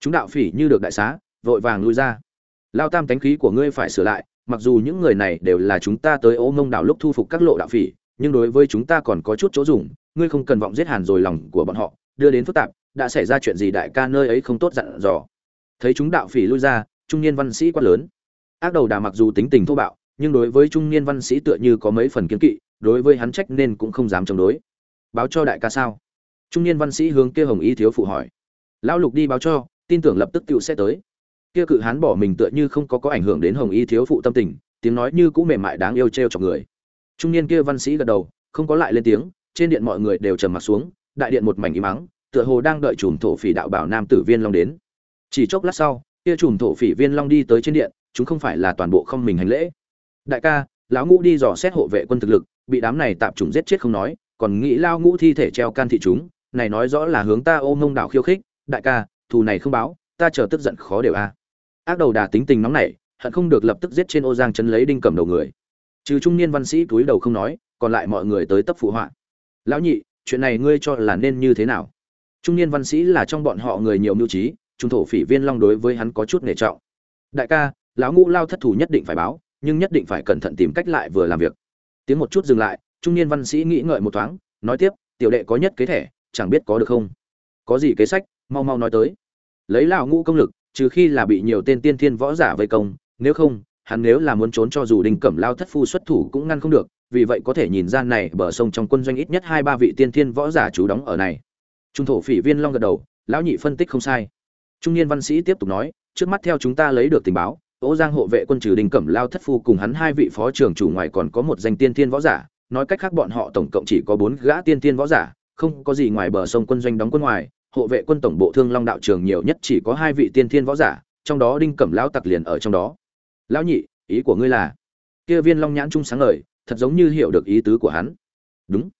chúng đạo phỉ như được đại xá, vội vàng lui ra. Lao tam tánh khí của ngươi phải sửa lại, mặc dù những người này đều là chúng ta tới ô mông đảo lúc thu phục các lộ đạo phỉ, nhưng đối với chúng ta còn có chút chỗ dùng, ngươi không cần vọng giết hàn rồi lòng của bọn họ, đưa đến phức tạp, đã xảy ra chuyện gì đại ca nơi ấy không tốt dặn dò. Thấy chúng đạo phỉ lui ra, trung niên văn sĩ quát lớn. Ác đầu đà mặc dù tính tình thô bạo, nhưng đối với trung niên văn sĩ tựa như có mấy phần kiến kỵ, đối với hắn trách nên cũng không dám chống đối. Báo cho đại ca sao? Trung niên văn sĩ hướng kia hồng y thiếu phụ hỏi. Lão lục đi báo cho tin tưởng lập tức tựu sẽ tới. Kia cự hán bỏ mình tựa như không có có ảnh hưởng đến hồng y thiếu phụ tâm tình, tiếng nói như cũng mềm mại đáng yêu trêu chọc người. Trung niên kia văn sĩ gật đầu, không có lại lên tiếng, trên điện mọi người đều trầm mặt xuống, đại điện một mảnh im mắng tựa hồ đang đợi chùm thổ phỉ đạo bảo nam tử viên long đến. Chỉ chốc lát sau, kia chùm thổ phỉ viên long đi tới trên điện, chúng không phải là toàn bộ không mình hành lễ. Đại ca, lão ngũ đi dò xét hộ vệ quân thực lực, bị đám này tạm trùng giết chết không nói, còn nghĩ lao ngũ thi thể treo can thị chúng, này nói rõ là hướng ta ôm ngông đảo khiêu khích. Đại ca thù này không báo, ta chờ tức giận khó đều a. Ác đầu đà tính tình nóng nảy, hận không được lập tức giết trên ô giang chấn lấy đinh cầm đầu người. Trừ trung niên văn sĩ túi đầu không nói, còn lại mọi người tới tấp phụ họa. Lão nhị, chuyện này ngươi cho là nên như thế nào? Trung niên văn sĩ là trong bọn họ người nhiều mưu trí, trung thổ phỉ viên long đối với hắn có chút nể trọng. Đại ca, lão ngũ lao thất thủ nhất định phải báo, nhưng nhất định phải cẩn thận tìm cách lại vừa làm việc. Tiếng một chút dừng lại, trung niên văn sĩ nghĩ ngợi một thoáng, nói tiếp, tiểu đệ có nhất kế thẻ, chẳng biết có được không? Có gì kế sách, mau mau nói tới lấy lão ngũ công lực trừ khi là bị nhiều tên tiên thiên võ giả vây công nếu không hắn nếu là muốn trốn cho dù đinh cẩm lao thất phu xuất thủ cũng ngăn không được vì vậy có thể nhìn ra này bờ sông trong quân doanh ít nhất hai ba vị tiên thiên võ giả trú đóng ở này. Trung thổ phỉ viên long gật đầu lão nhị phân tích không sai. Trung niên văn sĩ tiếp tục nói trước mắt theo chúng ta lấy được tình báo Ô Giang hộ vệ quân trừ Đinh Cẩm Lao thất phu cùng hắn hai vị phó trưởng chủ ngoài còn có một danh tiên thiên võ giả, nói cách khác bọn họ tổng cộng chỉ có bốn gã tiên thiên võ giả, không có gì ngoài bờ sông quân doanh đóng quân ngoài, hộ vệ quân tổng bộ Thương Long đạo trường nhiều nhất chỉ có hai vị tiên thiên võ giả, trong đó Đinh Cẩm Lão tặc liền ở trong đó. Lão nhị, ý của ngươi là? Kia viên Long nhãn trung sáng ngời, thật giống như hiểu được ý tứ của hắn. Đúng.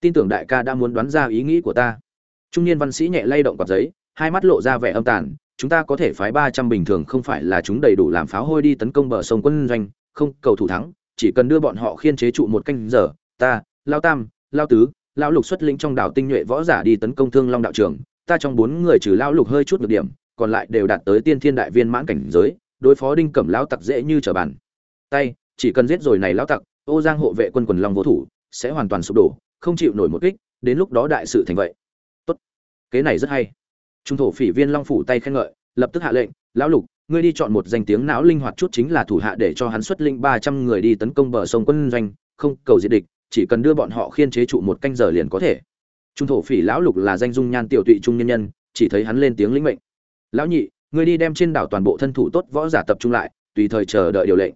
Tin tưởng đại ca đã muốn đoán ra ý nghĩ của ta. Trung niên văn sĩ nhẹ lay động quạt giấy, hai mắt lộ ra vẻ âm tàn, chúng ta có thể phái ba trăm bình thường không phải là chúng đầy đủ làm pháo hôi đi tấn công bờ sông quân doanh, không cầu thủ thắng, chỉ cần đưa bọn họ khiên chế trụ một canh giờ, ta, Lao Tam, Lao Tứ, Lão Lục xuất lĩnh trong đảo tinh nhuệ võ giả đi tấn công Thương Long đạo trường, ta trong bốn người trừ Lão Lục hơi chút được điểm, còn lại đều đạt tới tiên thiên đại viên mãn cảnh giới, đối phó đinh cẩm lão tặc dễ như trở bàn. Tay, chỉ cần giết rồi này lão tặc, Ô Giang hộ vệ quân quần long vô thủ, sẽ hoàn toàn sụp đổ, không chịu nổi một kích, đến lúc đó đại sự thành vậy. Tốt, kế này rất hay trung thổ phỉ viên long phủ tay khen ngợi lập tức hạ lệnh lão lục ngươi đi chọn một danh tiếng não linh hoạt chút chính là thủ hạ để cho hắn xuất linh ba trăm người đi tấn công bờ sông quân doanh không cầu diệt địch chỉ cần đưa bọn họ khiên chế trụ một canh giờ liền có thể trung thổ phỉ lão lục là danh dung nhan tiểu tụy trung nhân nhân, chỉ thấy hắn lên tiếng lĩnh mệnh. Lão nhị, ngươi đi đem trên đảo toàn bộ thân thủ tốt võ giả tập trung lại, tùy thời chờ đợi điều lệnh.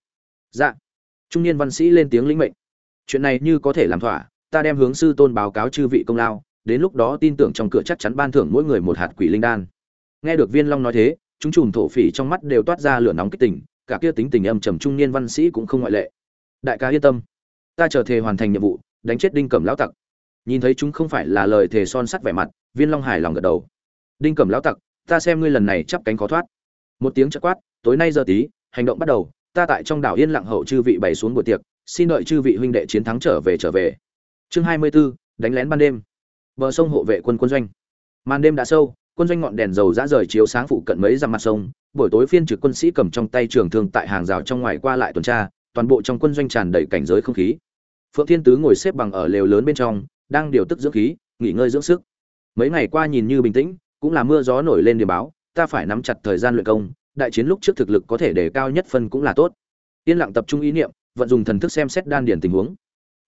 Dạ. Trung niên văn sĩ lên tiếng lĩnh mệnh. Chuyện này như có thể làm thỏa, ta đem hướng sư tôn báo cáo chư vị công lao, đến lúc đó tin tưởng trong cửa chắc chắn ban thưởng mỗi người một hạt quỷ linh đan. Nghe được viên long nói thế, chúng chùm thổ phỉ trong mắt đều toát ra lửa nóng kích tình, cả kia tính tình âm trầm trung niên văn sĩ cũng không ngoại lệ. Đại ca yên tâm, ta chờ thề hoàn thành nhiệm vụ, đánh chết đinh cẩm lão tặc nhìn thấy chúng không phải là lời thề son sắt vẻ mặt viên long hài lòng gật đầu. Đinh cẩm lão tặc ta xem ngươi lần này chắp cánh khó thoát. Một tiếng chất quát tối nay giờ tí hành động bắt đầu ta tại trong đảo yên lặng hậu chư vị bày xuống buổi tiệc xin đợi chư vị huynh đệ chiến thắng trở về trở về. Chương hai mươi 24, đánh lén ban đêm. Bờ sông hộ vệ quân quân doanh. Màn đêm đã sâu quân doanh ngọn đèn dầu dã rời chiếu sáng phụ cận mấy dặm mặt sông buổi tối phiên trực quân sĩ cầm trong tay trường thương tại hàng rào trong ngoài qua lại tuần tra toàn bộ trong quân doanh tràn đầy cảnh giới không khí. Phượng thiên tứ ngồi xếp bằng ở lều lớn bên trong đang điều tức dưỡng khí, nghỉ ngơi dưỡng sức. Mấy ngày qua nhìn như bình tĩnh, cũng là mưa gió nổi lên điểm báo, ta phải nắm chặt thời gian luyện công, đại chiến lúc trước thực lực có thể đề cao nhất phân cũng là tốt. Yên lặng tập trung ý niệm, vận dùng thần thức xem xét đan điển tình huống.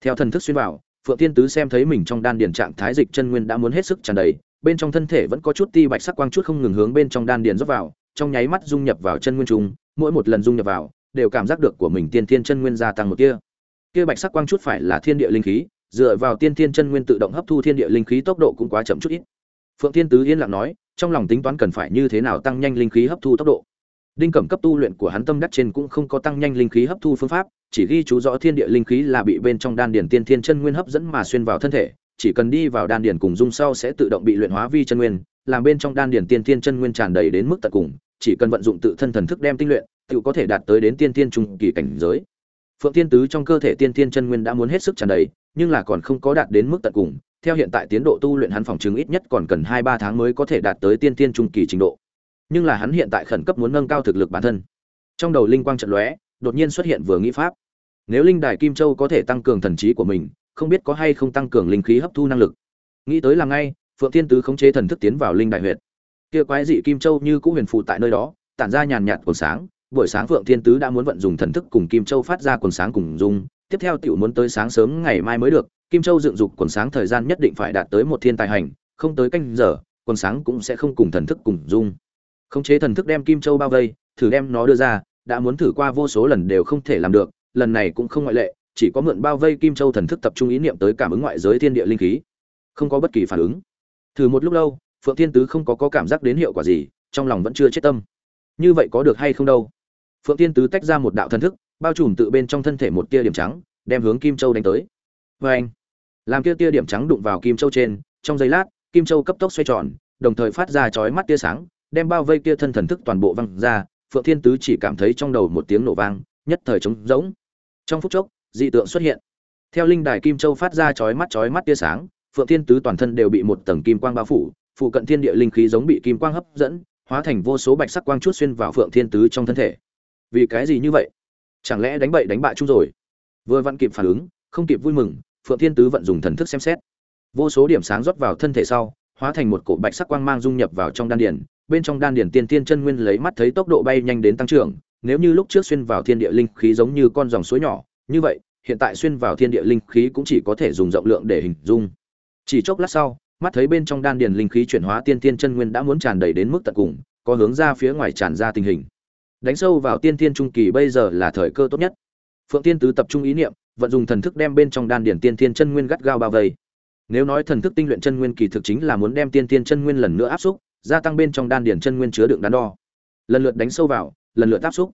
Theo thần thức xuyên vào, phượng tiên tứ xem thấy mình trong đan điền trạng thái dịch chân nguyên đã muốn hết sức tràn đầy, bên trong thân thể vẫn có chút ti bạch sắc quang chút không ngừng hướng bên trong đan điền rót vào, trong nháy mắt dung nhập vào chân nguyên trùng, mỗi một lần dung nhập vào, đều cảm giác được của mình tiên thiên chân nguyên gia tăng một kia kia bạch sắc quang chút phải là thiên địa linh khí dựa vào tiên thiên chân nguyên tự động hấp thu thiên địa linh khí tốc độ cũng quá chậm chút ít phượng thiên tứ yên lặng nói trong lòng tính toán cần phải như thế nào tăng nhanh linh khí hấp thu tốc độ đinh cẩm cấp tu luyện của hắn tâm đắc trên cũng không có tăng nhanh linh khí hấp thu phương pháp chỉ ghi chú rõ thiên địa linh khí là bị bên trong đan điền tiên thiên chân nguyên hấp dẫn mà xuyên vào thân thể, chỉ cần đi vào đan điền cùng dung sau sẽ tự động bị luyện hóa vi chân nguyên, làm bên trong đan điền tiên thiên chân nguyên tràn đầy đến mức tận cùng, chỉ cần vận dụng tự thân thần thức đem tinh luyện, tự có thể đạt tới đến tiên thiên trung kỳ cảnh giới. Phượng Tiên tứ trong cơ thể tiên thiên chân nguyên đã muốn hết sức tràn đầy, nhưng là còn không có đạt đến mức tận cùng, theo hiện tại tiến độ tu luyện hắn phòng chứng ít nhất còn cần 2 3 tháng mới có thể đạt tới tiên tiên trung kỳ trình độ. nhưng là hắn hiện tại khẩn cấp muốn nâng cao thực lực bản thân. Trong đầu linh quang trận lóe đột nhiên xuất hiện vừa nghĩ pháp. Nếu linh đài kim châu có thể tăng cường thần trí của mình không biết có hay không tăng cường linh khí hấp thu năng lực. Nghĩ tới là ngay phượng thiên tứ khống chế thần thức tiến vào linh đại huyệt. Kia quái dị kim châu như cũ huyền phụ tại nơi đó tản ra nhàn nhạt quần sáng. Buổi sáng phượng thiên tứ đã muốn vận dùng thần thức cùng kim châu phát ra quần sáng cùng dung tiếp theo tiểu muốn tới sáng sớm ngày mai mới được kim châu dựng dục quần sáng thời gian nhất định phải đạt tới một thiên tài hành không tới canh giờ quần sáng cũng sẽ không cùng thần thức cùng dung. Khống chế thần thức đem kim châu bao vây thử đem nó đưa ra đã muốn thử qua vô số lần đều không thể làm được lần này cũng không ngoại lệ chỉ có mượn bao vây kim châu thần thức tập trung ý niệm tới cảm ứng ngoại giới thiên địa linh khí. Không có bất kỳ phản ứng. Thử một lúc lâu phượng thiên tứ không có, có cảm giác đến hiệu quả gì trong lòng vẫn chưa chết tâm. Như vậy có được hay không đâu? Phượng thiên tứ tách ra một đạo thần thức bao trùm tự bên trong thân thể một tia điểm trắng, đem hướng kim châu đánh tới. Vê anh, làm kia tia điểm trắng đụng vào kim châu trên, trong giây lát, kim châu cấp tốc xoay tròn, đồng thời phát ra chói mắt tia sáng, đem bao vây kia thân thần thức toàn bộ văng ra, phượng thiên tứ chỉ cảm thấy trong đầu một tiếng nổ vang, nhất thời trống rỗng. Trong phút chốc, dị tượng xuất hiện. Theo linh đài kim châu phát ra chói mắt chói mắt tia sáng, phượng thiên tứ toàn thân đều bị một tầng kim quang bao phủ, phụ cận thiên địa linh khí giống bị kim quang hấp dẫn, hóa thành vô số bạch sắc quang chút xuyên vào phượng thiên tứ trong thân thể. Vì cái gì như vậy? Chẳng lẽ đánh bậy đánh bại chung rồi? Vừa vặn kịp phản ứng, không kịp vui mừng, phượng thiên tứ vận dùng thần thức xem xét. Vô số điểm sáng rót vào thân thể sau, hóa thành một cổ bạch sắc quang mang dung nhập vào trong đan điền. Bên trong đan điền tiên tiên chân nguyên lấy mắt thấy tốc độ bay nhanh đến tăng trưởng. Nếu như lúc trước xuyên vào thiên địa linh khí giống như con dòng suối nhỏ, như vậy, hiện tại xuyên vào thiên địa linh khí cũng chỉ có thể dùng rộng lượng để hình dung. Chỉ chốc lát sau, mắt thấy bên trong đan điền linh khí chuyển hóa tiên tiên chân nguyên đã muốn tràn đầy đến mức tận cùng, có hướng ra phía ngoài tràn ra tình hình đánh sâu vào tiên tiên trung kỳ bây giờ là thời cơ tốt nhất. Phượng tiên tứ tập trung ý niệm, vận dùng thần thức đem bên trong đan điển tiên tiên chân nguyên gắt gao bao vây. Nếu nói thần thức tinh luyện chân nguyên kỳ thực chính là muốn đem tiên tiên chân nguyên lần nữa áp xúc, gia tăng bên trong đan điển chân nguyên chứa đựng đắn đo. Lần lượt đánh sâu vào, lần lượt áp xúc.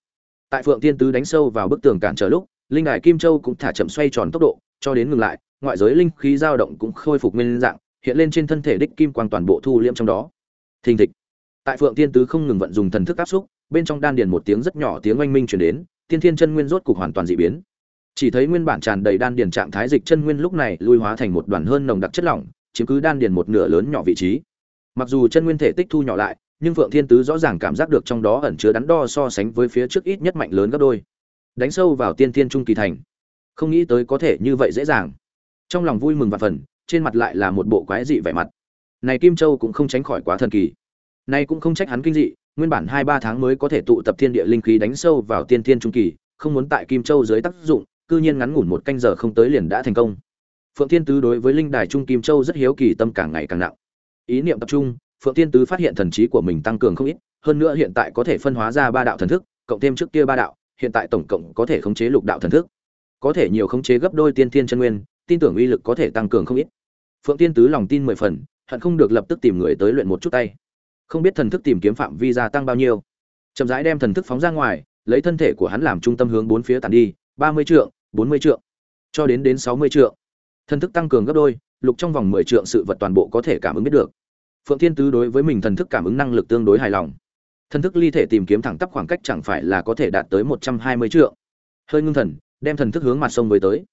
Tại phượng tiên tứ đánh sâu vào bức tường cản trở lúc, linh đài kim châu cũng thả chậm xoay tròn tốc độ, cho đến ngừng lại, ngoại giới linh khí dao động cũng khôi phục nguyên dạng, hiện lên trên thân thể đích kim quang toàn bộ thu liễm trong đó. Thình thịch. Tại phượng tiên tứ không ngừng vận dùng thần thức áp xúc bên trong đan điền một tiếng rất nhỏ tiếng oanh minh truyền đến, tiên thiên chân nguyên rốt cục hoàn toàn dị biến. Chỉ thấy nguyên bản tràn đầy đan điền trạng thái dịch chân nguyên lúc này lui hóa thành một đoàn hơn nồng đặc chất lỏng, chiếm cứ đan điền một nửa lớn nhỏ vị trí. Mặc dù chân nguyên thể tích thu nhỏ lại, nhưng phượng thiên tứ rõ ràng cảm giác được trong đó ẩn chứa đắn đo so sánh với phía trước ít nhất mạnh lớn gấp đôi. Đánh sâu vào tiên thiên trung kỳ thành. Không nghĩ tới có thể như vậy dễ dàng. Trong lòng vui mừng và phần trên mặt lại là một bộ quái dị vẻ mặt. Này kim châu cũng không tránh khỏi quá thần kỳ. Này cũng không trách hắn kinh dị nguyên bản hai ba tháng mới có thể tụ tập thiên địa linh khí đánh sâu vào tiên thiên trung kỳ, không muốn tại kim châu dưới tác dụng, cư nhiên ngắn ngủn một canh giờ không tới liền đã thành công. Phượng thiên tứ đối với linh đài trung kim châu rất hiếu kỳ, tâm càng ngày càng nặng. Ý niệm tập trung, phượng thiên tứ phát hiện thần trí của mình tăng cường không ít, hơn nữa hiện tại có thể phân hóa ra ba đạo thần thức, cộng thêm trước kia ba đạo, hiện tại tổng cộng có thể khống chế lục đạo thần thức. Có thể nhiều khống chế gấp đôi tiên thiên chân nguyên, tin tưởng uy lực có thể tăng cường không ít. Phượng Thiên tứ lòng tin mười phần, hận không được lập tức tìm người tới luyện một chút tay không biết thần thức tìm kiếm phạm vi gia tăng bao nhiêu. Chậm rãi đem thần thức phóng ra ngoài, lấy thân thể của hắn làm trung tâm hướng bốn phía tàn đi, ba mươi trượng, bốn mươi trượng, cho đến đến sáu mươi trượng. Thần thức tăng cường gấp đôi, lục trong vòng mười trượng sự vật toàn bộ có thể cảm ứng biết được. Phượng thiên tứ đối với mình thần thức cảm ứng năng lực tương đối hài lòng. Thần thức ly thể tìm kiếm thẳng tắp khoảng cách chẳng phải là có thể đạt tới một trăm hai mươi trượng. Hơi ngưng thần, đem thần thức hướng mặt sông với tới.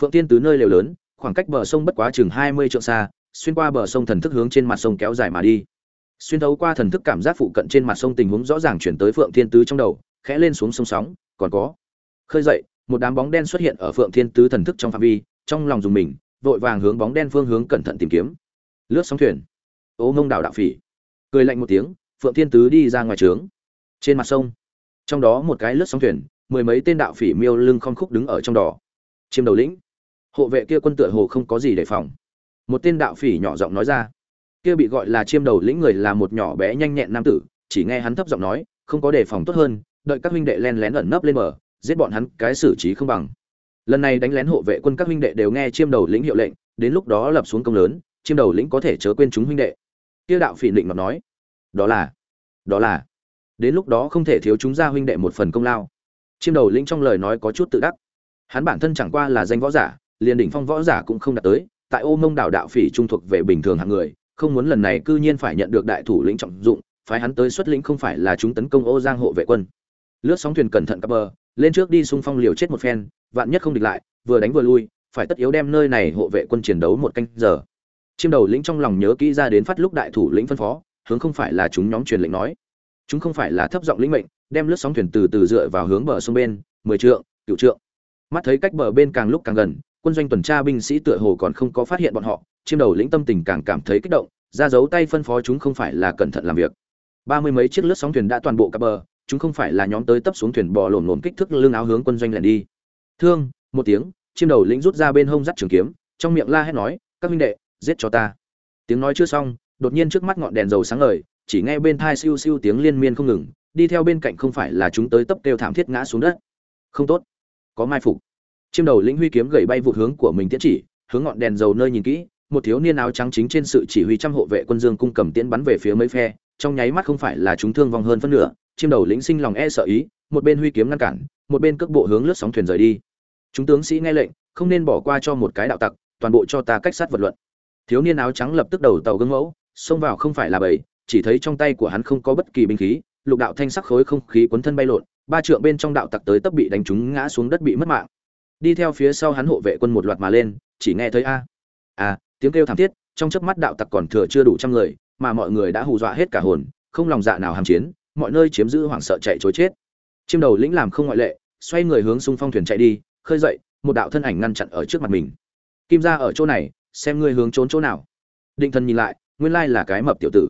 Phượng tiên tứ nơi lều lớn, khoảng cách bờ sông bất quá chừng hai mươi trượng xa, xuyên qua bờ sông thần thức hướng trên mặt sông kéo dài mà đi xuyên thấu qua thần thức cảm giác phụ cận trên mặt sông tình huống rõ ràng chuyển tới phượng thiên tứ trong đầu, khẽ lên xuống sông sóng, còn có. Khơi dậy, một đám bóng đen xuất hiện ở phượng thiên tứ thần thức trong phạm vi, trong lòng dùng mình, vội vàng hướng bóng đen phương hướng cẩn thận tìm kiếm. Lướt sóng thuyền. Ô mông đảo đạo phỉ. Cười lạnh một tiếng, phượng thiên tứ đi ra ngoài trướng. Trên mặt sông. Trong đó một cái lướt sóng thuyền, mười mấy tên đạo phỉ miêu lưng khom khúc đứng ở trong đỏ chiêm đầu lĩnh. Hộ vệ kia quân tựa hồ không có gì đề phòng. Một tên đạo phỉ nhỏ giọng nói ra kia bị gọi là chiêm đầu lĩnh người là một nhỏ bé nhanh nhẹn nam tử, chỉ nghe hắn thấp giọng nói, không có đề phòng tốt hơn, đợi các huynh đệ len lén ẩn nấp lên bờ, giết bọn hắn cái xử trí không bằng. Lần này đánh lén hộ vệ quân các huynh đệ đều nghe chiêm đầu lĩnh hiệu lệnh, đến lúc đó lập xuống công lớn, chiêm đầu lĩnh có thể chớ quên chúng huynh đệ. Kia đạo phỉ định mà nói, đó là đó là, đến lúc đó không thể thiếu chúng ra huynh đệ một phần công lao. Chiêm đầu lĩnh trong lời nói có chút tự đắc. Hắn bản thân chẳng qua là danh võ giả, liền đỉnh phong võ giả cũng không đạt tới, tại ô mông đảo đạo phỉ trung thuộc về bình thường hạng người không muốn lần này cư nhiên phải nhận được đại thủ lĩnh trọng dụng, phái hắn tới xuất lĩnh không phải là chúng tấn công ô giang hộ vệ quân. Lướt sóng thuyền cẩn thận cập bờ, lên trước đi xung phong liều chết một phen, vạn nhất không địch lại, vừa đánh vừa lui, phải tất yếu đem nơi này hộ vệ quân chiến đấu một canh giờ. Chiêm đầu lĩnh trong lòng nhớ kỹ ra đến phát lúc đại thủ lĩnh phân phó, hướng không phải là chúng nhóm truyền lệnh nói. Chúng không phải là thấp giọng lĩnh mệnh, đem lướt sóng thuyền từ từ dựa vào hướng bờ sông bên, mười trượng, cửu trượng. Mắt thấy cách bờ bên càng lúc càng gần, quân doanh tuần tra binh sĩ tựa hồ còn không có phát hiện bọn họ chiêm đầu lĩnh tâm tình càng cảm thấy kích động, ra dấu tay phân phó chúng không phải là cẩn thận làm việc. Ba mươi mấy chiếc lướt sóng thuyền đã toàn bộ cặp bờ, chúng không phải là nhóm tới tấp xuống thuyền bò lổn lổn kích thước lưng áo hướng quân doanh lẻn đi. Thương, một tiếng, chiêm đầu lĩnh rút ra bên hông dắt trường kiếm, trong miệng la hét nói, các huynh đệ, giết cho ta. Tiếng nói chưa xong, đột nhiên trước mắt ngọn đèn dầu sáng ngời, chỉ nghe bên thai siêu siêu tiếng liên miên không ngừng, đi theo bên cạnh không phải là chúng tới tấp kêu thảm thiết ngã xuống đất. Không tốt, có mai phục. Chiêm đầu lĩnh huy kiếm gậy bay vụ hướng của mình tiễn chỉ, hướng ngọn đèn dầu nơi nhìn kỹ một thiếu niên áo trắng chính trên sự chỉ huy trăm hộ vệ quân dương cung cầm tiễn bắn về phía mấy phe, trong nháy mắt không phải là chúng thương vong hơn phân nửa chiêm đầu lĩnh sinh lòng e sợ ý, một bên huy kiếm ngăn cản, một bên cước bộ hướng lướt sóng thuyền rời đi. Chúng tướng sĩ nghe lệnh, không nên bỏ qua cho một cái đạo tặc, toàn bộ cho ta cách sát vật luận. Thiếu niên áo trắng lập tức đầu tàu gương mẫu, xông vào không phải là bầy, chỉ thấy trong tay của hắn không có bất kỳ binh khí, lục đạo thanh sắc khối không khí cuốn thân bay lộn, ba trượng bên trong đạo tặc tới tấp bị đánh trúng ngã xuống đất bị mất mạng. Đi theo phía sau hắn hộ vệ quân một loạt mà lên, chỉ nghe thấy a a tiếng kêu thảm thiết, trong chớp mắt đạo tặc còn thừa chưa đủ trăm người, mà mọi người đã hù dọa hết cả hồn, không lòng dạ nào hàm chiến, mọi nơi chiếm giữ hoảng sợ chạy chối chết. Chiêm đầu lĩnh làm không ngoại lệ, xoay người hướng xung phong thuyền chạy đi, khơi dậy, một đạo thân ảnh ngăn chặn ở trước mặt mình. Kim ra ở chỗ này, xem ngươi hướng trốn chỗ nào. Định thần nhìn lại, nguyên lai là cái mập tiểu tử.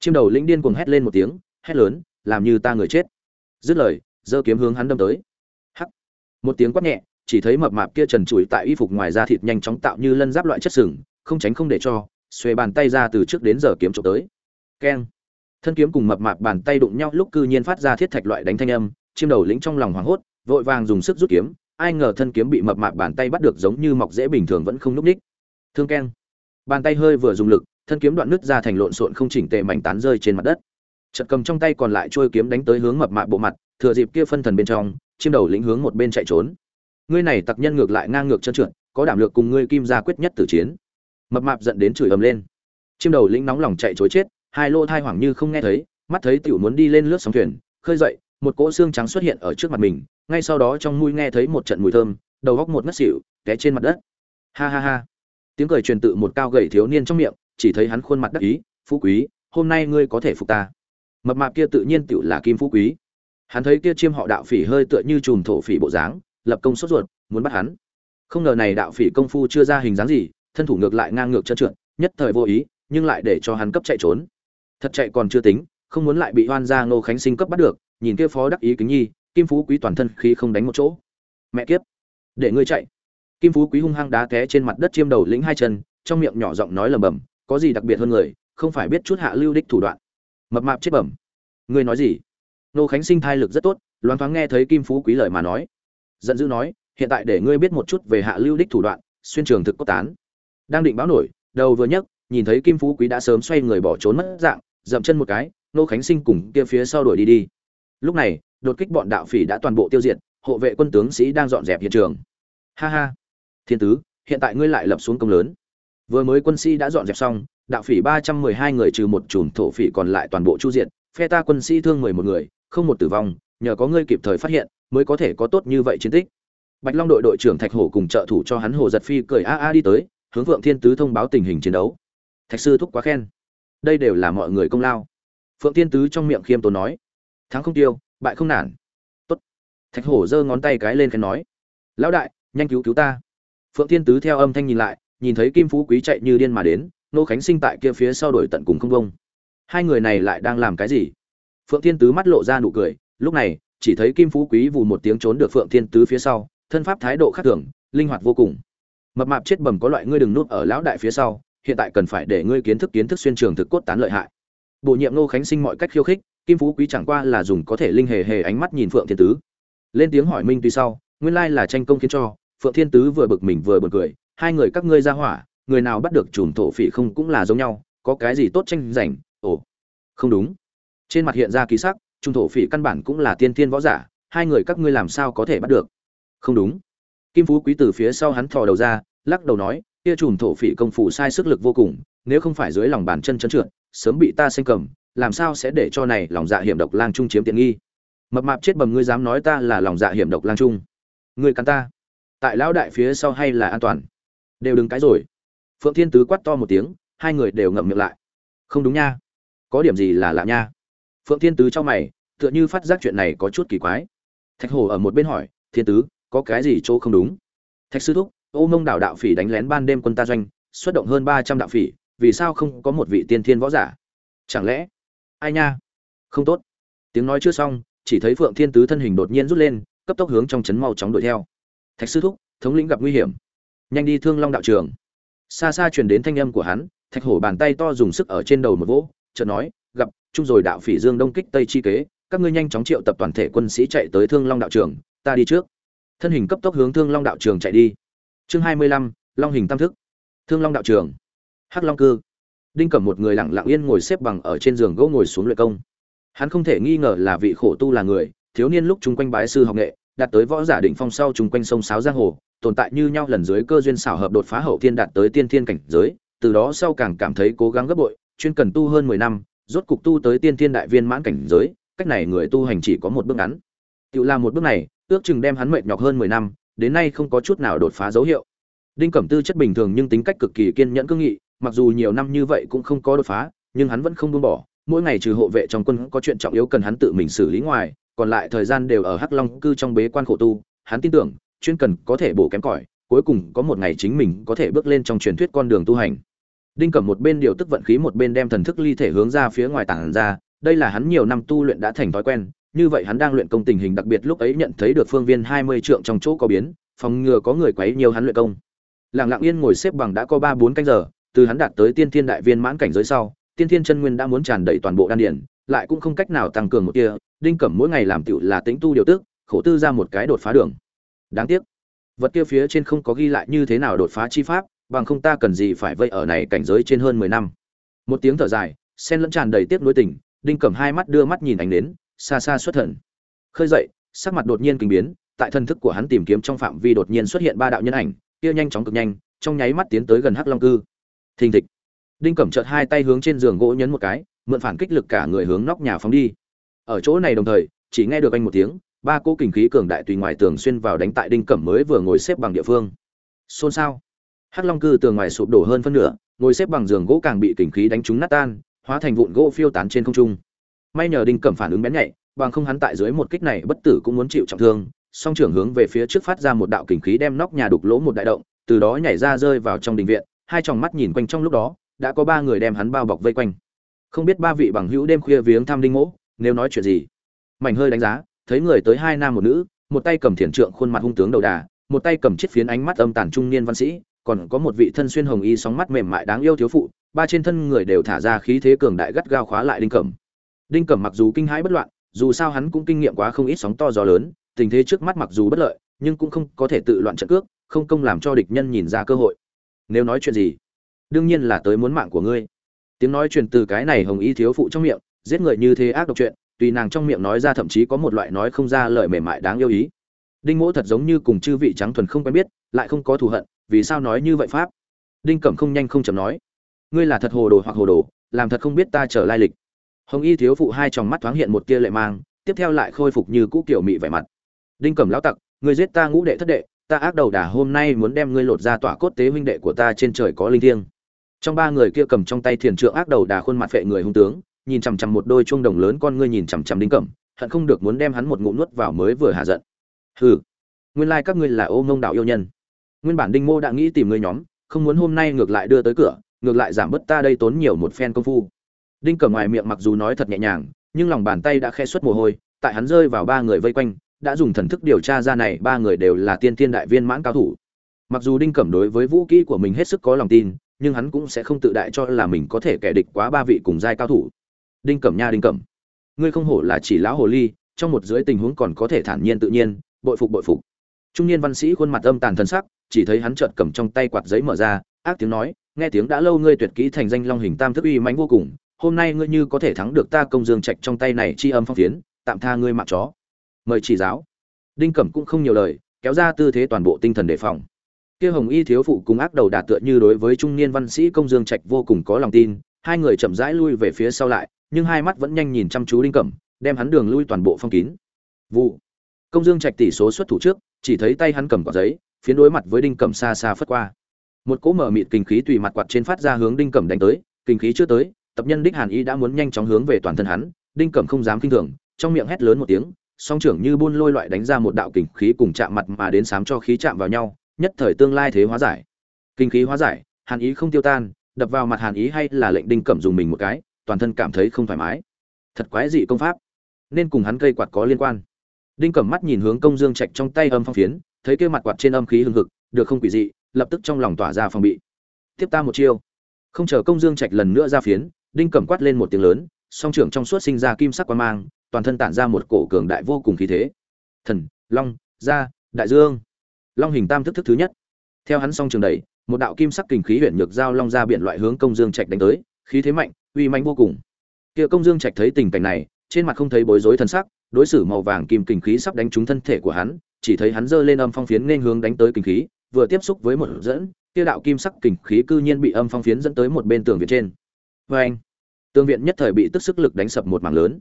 Chiêm đầu lĩnh điên cuồng hét lên một tiếng, hét lớn, làm như ta người chết. Dứt lời, giơ kiếm hướng hắn đâm tới. Hắc. Một tiếng quát nhẹ, chỉ thấy mập mạp kia trần trụi tại y phục ngoài da thịt nhanh chóng tạo như lân giáp loại chất sừng không tránh không để cho, xuề bàn tay ra từ trước đến giờ kiếm trộm tới. Keng. Thân kiếm cùng mập mạp bàn tay đụng nhau lúc cư nhiên phát ra thiết thạch loại đánh thanh âm, chiêm đầu lĩnh trong lòng hoảng hốt, vội vàng dùng sức rút kiếm, ai ngờ thân kiếm bị mập mạp bàn tay bắt được giống như mọc dễ bình thường vẫn không núp ních. Thương keng. Bàn tay hơi vừa dùng lực, thân kiếm đoạn nứt ra thành lộn xộn không chỉnh tề mảnh tán rơi trên mặt đất. Chật cầm trong tay còn lại trôi kiếm đánh tới hướng mập mạp bộ mặt, thừa dịp kia phân thần bên trong, chiêm đầu lĩnh hướng một bên chạy trốn. Ngươi này tặc nhân ngược lại ngang ngược chân trượt, có đảm lược cùng ngươi kim gia quyết nhất tử chiến mập mạp giận đến chửi ầm lên. Chiêm đầu lĩnh nóng lòng chạy chối chết, hai lô thai hoảng như không nghe thấy, mắt thấy tiểu muốn đi lên lướt sóng thuyền, khơi dậy, một cỗ xương trắng xuất hiện ở trước mặt mình, ngay sau đó trong mũi nghe thấy một trận mùi thơm, đầu góc một ngất xỉu, té trên mặt đất. Ha ha ha. Tiếng cười truyền tự một cao gầy thiếu niên trong miệng, chỉ thấy hắn khuôn mặt đắc ý, phú quý, hôm nay ngươi có thể phục ta. Mập mạp kia tự nhiên tựu là kim phú quý. Hắn thấy kia chiêm họ đạo phỉ hơi tựa như chùm thổ phỉ bộ dáng, lập công sốt ruột, muốn bắt hắn. Không ngờ này đạo phỉ công phu chưa ra hình dáng gì thân thủ ngược lại ngang ngược trơn trượt, nhất thời vô ý, nhưng lại để cho hắn cấp chạy trốn. Thật chạy còn chưa tính, không muốn lại bị hoan gia ngô khánh sinh cấp bắt được, nhìn kia phó đắc ý kính nhi, kim phú quý toàn thân khí không đánh một chỗ. Mẹ kiếp! Để ngươi chạy. Kim phú quý hung hăng đá té trên mặt đất chiêm đầu lĩnh hai chân, trong miệng nhỏ giọng nói lầm bầm có gì đặc biệt hơn người, không phải biết chút hạ lưu đích thủ đoạn. Mập mạp chết bẩm. Ngươi nói gì? Nô khánh sinh thai lực rất tốt, loáng thoáng nghe thấy kim phú quý lời mà nói. Giận dữ nói, hiện tại để ngươi biết một chút về hạ lưu đích thủ đoạn, xuyên trường thực cốt tán đang định báo nổi, đầu vừa nhấc, nhìn thấy kim phú quý đã sớm xoay người bỏ trốn mất dạng, dậm chân một cái, nô khánh sinh cùng kia phía sau đuổi đi đi. Lúc này, đột kích bọn đạo phỉ đã toàn bộ tiêu diệt, hộ vệ quân tướng sĩ đang dọn dẹp hiện trường. Ha ha. Thiên tứ, hiện tại ngươi lại lập xuống công lớn. Vừa mới quân sĩ đã dọn dẹp xong, đạo phỉ ba trăm mười hai người trừ một chùm thổ phỉ còn lại toàn bộ chu diện phe ta quân sĩ thương mười một người, không một tử vong, nhờ có ngươi kịp thời phát hiện, mới có thể có tốt như vậy chiến tích. Bạch long đội đội trưởng thạch hổ cùng trợ thủ cho hắn hồ giật phi cười a a đi tới hướng vượng thiên tứ thông báo tình hình chiến đấu. Thạch sư thúc quá khen. Đây đều là mọi người công lao. Phượng thiên tứ trong miệng khiêm tốn nói. Thắng không tiêu, bại không nản. Tốt. Thạch hổ giơ ngón tay cái lên khen nói. Lão đại, nhanh cứu cứu ta. Phượng thiên tứ theo âm thanh nhìn lại, nhìn thấy kim phú quý chạy như điên mà đến, nô khánh sinh tại kia phía sau đuổi tận cùng không bông. Hai người này lại đang làm cái gì? Phượng thiên tứ mắt lộ ra nụ cười, lúc này, chỉ thấy kim phú quý vù một tiếng trốn được phượng thiên tứ phía sau, thân pháp thái độ khác thường, linh hoạt vô cùng mập mạp chết bầm có loại ngươi đừng núp ở lão đại phía sau, hiện tại cần phải để ngươi kiến thức kiến thức xuyên trường thực cốt tán lợi hại. Bổ nhiệm nô khánh sinh mọi cách khiêu khích, kim phú quý chẳng qua là dùng có thể linh hề hề ánh mắt nhìn phượng thiên tứ. Lên tiếng hỏi minh tuy sau, nguyên lai là tranh công khiến cho, phượng thiên tứ vừa bực mình vừa bực cười, hai người các ngươi ra hỏa, người nào bắt được chùm thổ phỉ không cũng là giống nhau, có cái gì tốt tranh giành, ồ, không đúng. Trên mặt hiện ra kỳ sắc trung thổ phỉ căn bản cũng là tiên thiên võ giả, hai người các ngươi làm sao có thể bắt được? Không đúng kim phú quý từ phía sau hắn thò đầu ra, lắc đầu nói, kia chùm thổ phỉ công phu sai sức lực vô cùng, nếu không phải dưới lòng bàn chân chân trượt, sớm bị ta xanh cầm, làm sao sẽ để cho này lòng dạ hiểm độc lang trung chiếm tiện nghi? Mập mạp chết bầm ngươi dám nói ta là lòng dạ hiểm độc lang trung. Ngươi cắn ta. Tại lão đại phía sau hay là an toàn? Đều đừng cái rồi. Phượng thiên tứ quát to một tiếng, hai người đều ngậm miệng lại. Không đúng nha. Có điểm gì là lạ nha? Phượng thiên tứ cho mày, tựa như phát giác chuyện này có chút kỳ quái. Thạch hổ ở một bên hỏi, thiên tứ có cái gì chỗ không đúng? Thạch sư thúc, ô mông đảo đạo phỉ đánh lén ban đêm quân ta doanh, xuất động hơn ba trăm đạo phỉ, vì sao không có một vị tiên thiên võ giả? Chẳng lẽ? Ai nha? Không tốt. Tiếng nói chưa xong, chỉ thấy phượng thiên tứ thân hình đột nhiên rút lên, cấp tốc hướng trong trấn mau chóng đuổi theo. Thạch sư thúc, thống lĩnh gặp nguy hiểm. Nhanh đi thương long đạo trường. Xa xa truyền đến thanh âm của hắn, thạch hổ bàn tay to dùng sức ở trên đầu một vỗ, chợt nói, gặp, chung rồi đạo phỉ dương đông kích tây chi kế, các ngươi nhanh chóng triệu tập toàn thể quân sĩ chạy tới thương long đạo trường, ta đi trước thân hình cấp tốc hướng thương long đạo trường chạy đi. Chương hai mươi lăm, long hình tam thức. Thương long đạo trường. Hắc long cư. Đinh cẩm một người lặng lặng yên ngồi xếp bằng ở trên giường gỗ ngồi xuống luyện công. Hắn không thể nghi ngờ là vị khổ tu là người, thiếu niên lúc chung quanh bái sư học nghệ, đạt tới võ giả định phong sau chung quanh sông sáo giang hồ, tồn tại như nhau lần dưới cơ duyên xảo hợp đột phá hậu thiên đạt tới tiên thiên cảnh giới, từ đó sau càng cảm thấy cố gắng gấp bội, chuyên cần tu hơn mười năm, rốt cục tu tới tiên thiên đại viên mãn cảnh giới, cách này người tu hành chỉ có một bước ngắn. Tự làm một bước này ước chừng đem hắn mệt nhọc hơn mười năm, đến nay không có chút nào đột phá dấu hiệu. Đinh cẩm tư chất bình thường nhưng tính cách cực kỳ kiên nhẫn cương nghị, mặc dù nhiều năm như vậy cũng không có đột phá, nhưng hắn vẫn không buông bỏ. Mỗi ngày trừ hộ vệ trong quân có chuyện trọng yếu cần hắn tự mình xử lý ngoài, còn lại thời gian đều ở hắc long cư trong bế quan khổ tu. Hắn tin tưởng, chuyên cần có thể bổ kém cỏi, cuối cùng có một ngày chính mình có thể bước lên trong truyền thuyết con đường tu hành. Đinh cẩm một bên điều tức vận khí một bên đem thần thức ly thể hướng ra phía ngoài tảng ra, đây là hắn nhiều năm tu luyện đã thành thói quen như vậy hắn đang luyện công tình hình đặc biệt lúc ấy nhận thấy được phương viên hai mươi trượng trong chỗ có biến, phòng ngừa có người quấy nhiều hắn luyện công. Lặng lặng yên ngồi xếp bằng đã có ba bốn canh giờ, từ hắn đạt tới tiên thiên đại viên mãn cảnh giới sau, tiên thiên chân nguyên đã muốn tràn đầy toàn bộ đan điển lại cũng không cách nào tăng cường một tia, đinh cẩm mỗi ngày làm tiểu là tĩnh tu điều tức, khổ tư ra một cái đột phá đường. Đáng tiếc, vật kia phía trên không có ghi lại như thế nào đột phá chi pháp, bằng không ta cần gì phải vây ở này cảnh giới trên hơn mười năm. Một tiếng thở dài, sen lẫn tràn đầy tiếc nuối tình, đinh cẩm hai mắt đưa mắt nhìn ánh đến xa xa xuất thần. Khơi dậy, sắc mặt đột nhiên kinh biến, tại thân thức của hắn tìm kiếm trong phạm vi đột nhiên xuất hiện ba đạo nhân ảnh, kia nhanh chóng cực nhanh, trong nháy mắt tiến tới gần hắc long cư. Thình thịch. Đinh cẩm chợt hai tay hướng trên giường gỗ nhấn một cái, mượn phản kích lực cả người hướng nóc nhà phóng đi. Ở chỗ này đồng thời, chỉ nghe được anh một tiếng, ba cỗ kình khí cường đại tùy ngoài tường xuyên vào đánh tại đinh cẩm mới vừa ngồi xếp bằng địa phương. Xôn xao. Hắc long cư tường ngoài sụp đổ hơn phân nửa, ngồi xếp bằng giường gỗ càng bị kình khí đánh trúng nát tan, hóa thành vụn gỗ phiêu tán trên không trung may nhờ đinh cẩm phản ứng bén nhạy, bằng không hắn tại dưới một kích này bất tử cũng muốn chịu trọng thương, song trưởng hướng về phía trước phát ra một đạo kình khí đem nóc nhà đục lỗ một đại động, từ đó nhảy ra rơi vào trong đình viện, hai tròng mắt nhìn quanh trong lúc đó, đã có ba người đem hắn bao bọc vây quanh. Không biết ba vị bằng hữu đêm khuya viếng thăm đinh mỗ, nếu nói chuyện gì? Mảnh hơi đánh giá, thấy người tới hai nam một nữ, một tay cầm thiền trượng khuôn mặt hung tướng đầu đà, một tay cầm chiếc phiến ánh mắt âm tàn trung niên văn sĩ, còn có một vị thân xuyên hồng y sóng mắt mềm mại đáng yêu thiếu phụ, ba trên thân người đều thả ra khí thế cường đại gắt gao khóa lại đinh cẩm đinh cẩm mặc dù kinh hãi bất loạn, dù sao hắn cũng kinh nghiệm quá không ít sóng to gió lớn, tình thế trước mắt mặc dù bất lợi, nhưng cũng không có thể tự loạn trận cước, không công làm cho địch nhân nhìn ra cơ hội. Nếu nói chuyện gì, đương nhiên là tới muốn mạng của ngươi. Tiếng nói truyền từ cái này hồng y thiếu phụ trong miệng, giết người như thế ác độc chuyện, tùy nàng trong miệng nói ra thậm chí có một loại nói không ra lời mềm mại đáng yêu ý. Đinh mỗ thật giống như cùng chư vị trắng thuần không quen biết, lại không có thù hận, vì sao nói như vậy pháp? Đinh cẩm không nhanh không chậm nói, ngươi là thật hồ đồ hoặc hồ đồ, làm thật không biết ta trở lai lịch hồng y thiếu phụ hai tròng mắt thoáng hiện một tia lệ mang, tiếp theo lại khôi phục như cũ kiểu mị vẻ mặt. Đinh cẩm lão tặc, ngươi giết ta ngũ đệ thất đệ, ta ác đầu đả hôm nay muốn đem ngươi lột ra tỏa cốt tế huynh đệ của ta trên trời có linh thiêng. Trong ba người kia cầm trong tay thiền trượng ác đầu đà khuôn mặt phệ người hung tướng, nhìn chằm chằm một đôi chuông đồng lớn con ngươi nhìn chằm chằm đinh cẩm, hận không được muốn đem hắn một ngụm nuốt vào mới vừa hạ giận. Hừ, nguyên lai các ngươi là ô ngông đạo yêu nhân. Nguyên bản đinh mô đã nghĩ tìm ngươi nhóm, không muốn hôm nay ngược lại đưa tới cửa, ngược lại giảm bớt ta đây tốn nhiều một phen công phu đinh cẩm ngoài miệng mặc dù nói thật nhẹ nhàng, nhưng lòng bàn tay đã khe suất mồ hôi, tại hắn rơi vào ba người vây quanh, đã dùng thần thức điều tra ra này ba người đều là tiên tiên đại viên mãn cao thủ. Mặc dù đinh cẩm đối với vũ kỹ của mình hết sức có lòng tin, nhưng hắn cũng sẽ không tự đại cho là mình có thể kẻ địch quá ba vị cùng giai cao thủ. Đinh cẩm nha đinh cẩm. Ngươi không hổ là chỉ lão hồ ly, trong một dưới tình huống còn có thể thản nhiên tự nhiên, bội phục bội phục. Trung niên văn sĩ khuôn mặt âm tàn thân sắc, chỉ thấy hắn chợt cầm trong tay quạt giấy mở ra, ác tiếng nói, nghe tiếng đã lâu ngươi tuyệt kỹ thành danh long hình tam thức uy mãnh vô cùng hôm nay ngươi như có thể thắng được ta công dương trạch trong tay này chi âm phong phiến, tạm tha ngươi mạng chó. Mời chỉ giáo. Đinh cẩm cũng không nhiều lời, kéo ra tư thế toàn bộ tinh thần đề phòng. Kia hồng y thiếu phụ cùng ác đầu đạt tựa như đối với trung niên văn sĩ công dương trạch vô cùng có lòng tin, hai người chậm rãi lui về phía sau lại, nhưng hai mắt vẫn nhanh nhìn chăm chú đinh cẩm, đem hắn đường lui toàn bộ phong kín. Vụ. Công dương trạch tỷ số xuất thủ trước, chỉ thấy tay hắn cầm quả giấy phiến đối mặt với đinh cẩm xa xa phất qua. Một cỗ mở mịt kinh khí tùy mặt quạt trên phát ra hướng đinh cẩm đánh tới, kinh khí chưa tới tập nhân đích hàn y đã muốn nhanh chóng hướng về toàn thân hắn, đinh cẩm không dám kinh thường, trong miệng hét lớn một tiếng, song trưởng như buôn lôi loại đánh ra một đạo kình khí cùng chạm mặt mà đến sám cho khí chạm vào nhau, nhất thời tương lai thế hóa giải. Kinh khí hóa giải, hàn ý không tiêu tan, đập vào mặt hàn ý hay là lệnh đinh cẩm dùng mình một cái, toàn thân cảm thấy không thoải mái. Thật quái dị công pháp, nên cùng hắn cây quạt có liên quan. Đinh cẩm mắt nhìn hướng công dương trạch trong tay âm phong phiến, thấy kia mặt quạt trên âm khí hưng hực, được không quỷ dị, lập tức trong lòng tỏa ra phòng bị. Tiếp ta một chiêu. Không chờ công dương trạch lần nữa ra phiến đinh cẩm quát lên một tiếng lớn, song trưởng trong suốt sinh ra kim sắc quan mang, toàn thân tản ra một cổ cường đại vô cùng khí thế. Thần, long, gia, đại dương. Long hình tam thức thức thứ nhất. Theo hắn song trường đẩy, một đạo kim sắc kình khí huyện nhược giao long ra biển loại hướng công dương trạch đánh tới, khí thế mạnh, uy mãnh vô cùng. Kia công dương trạch thấy tình cảnh này, trên mặt không thấy bối rối thân sắc, đối xử màu vàng kim kình khí sắp đánh trúng thân thể của hắn, chỉ thấy hắn giơ lên âm phong phiến nên hướng đánh tới kình khí, vừa tiếp xúc với một dẫn, kia đạo kim sắc kình khí cư nhiên bị âm phong phiến dẫn tới một bên tường việt trên vê anh, tương viện nhất thời bị tức sức lực đánh sập một mảng lớn.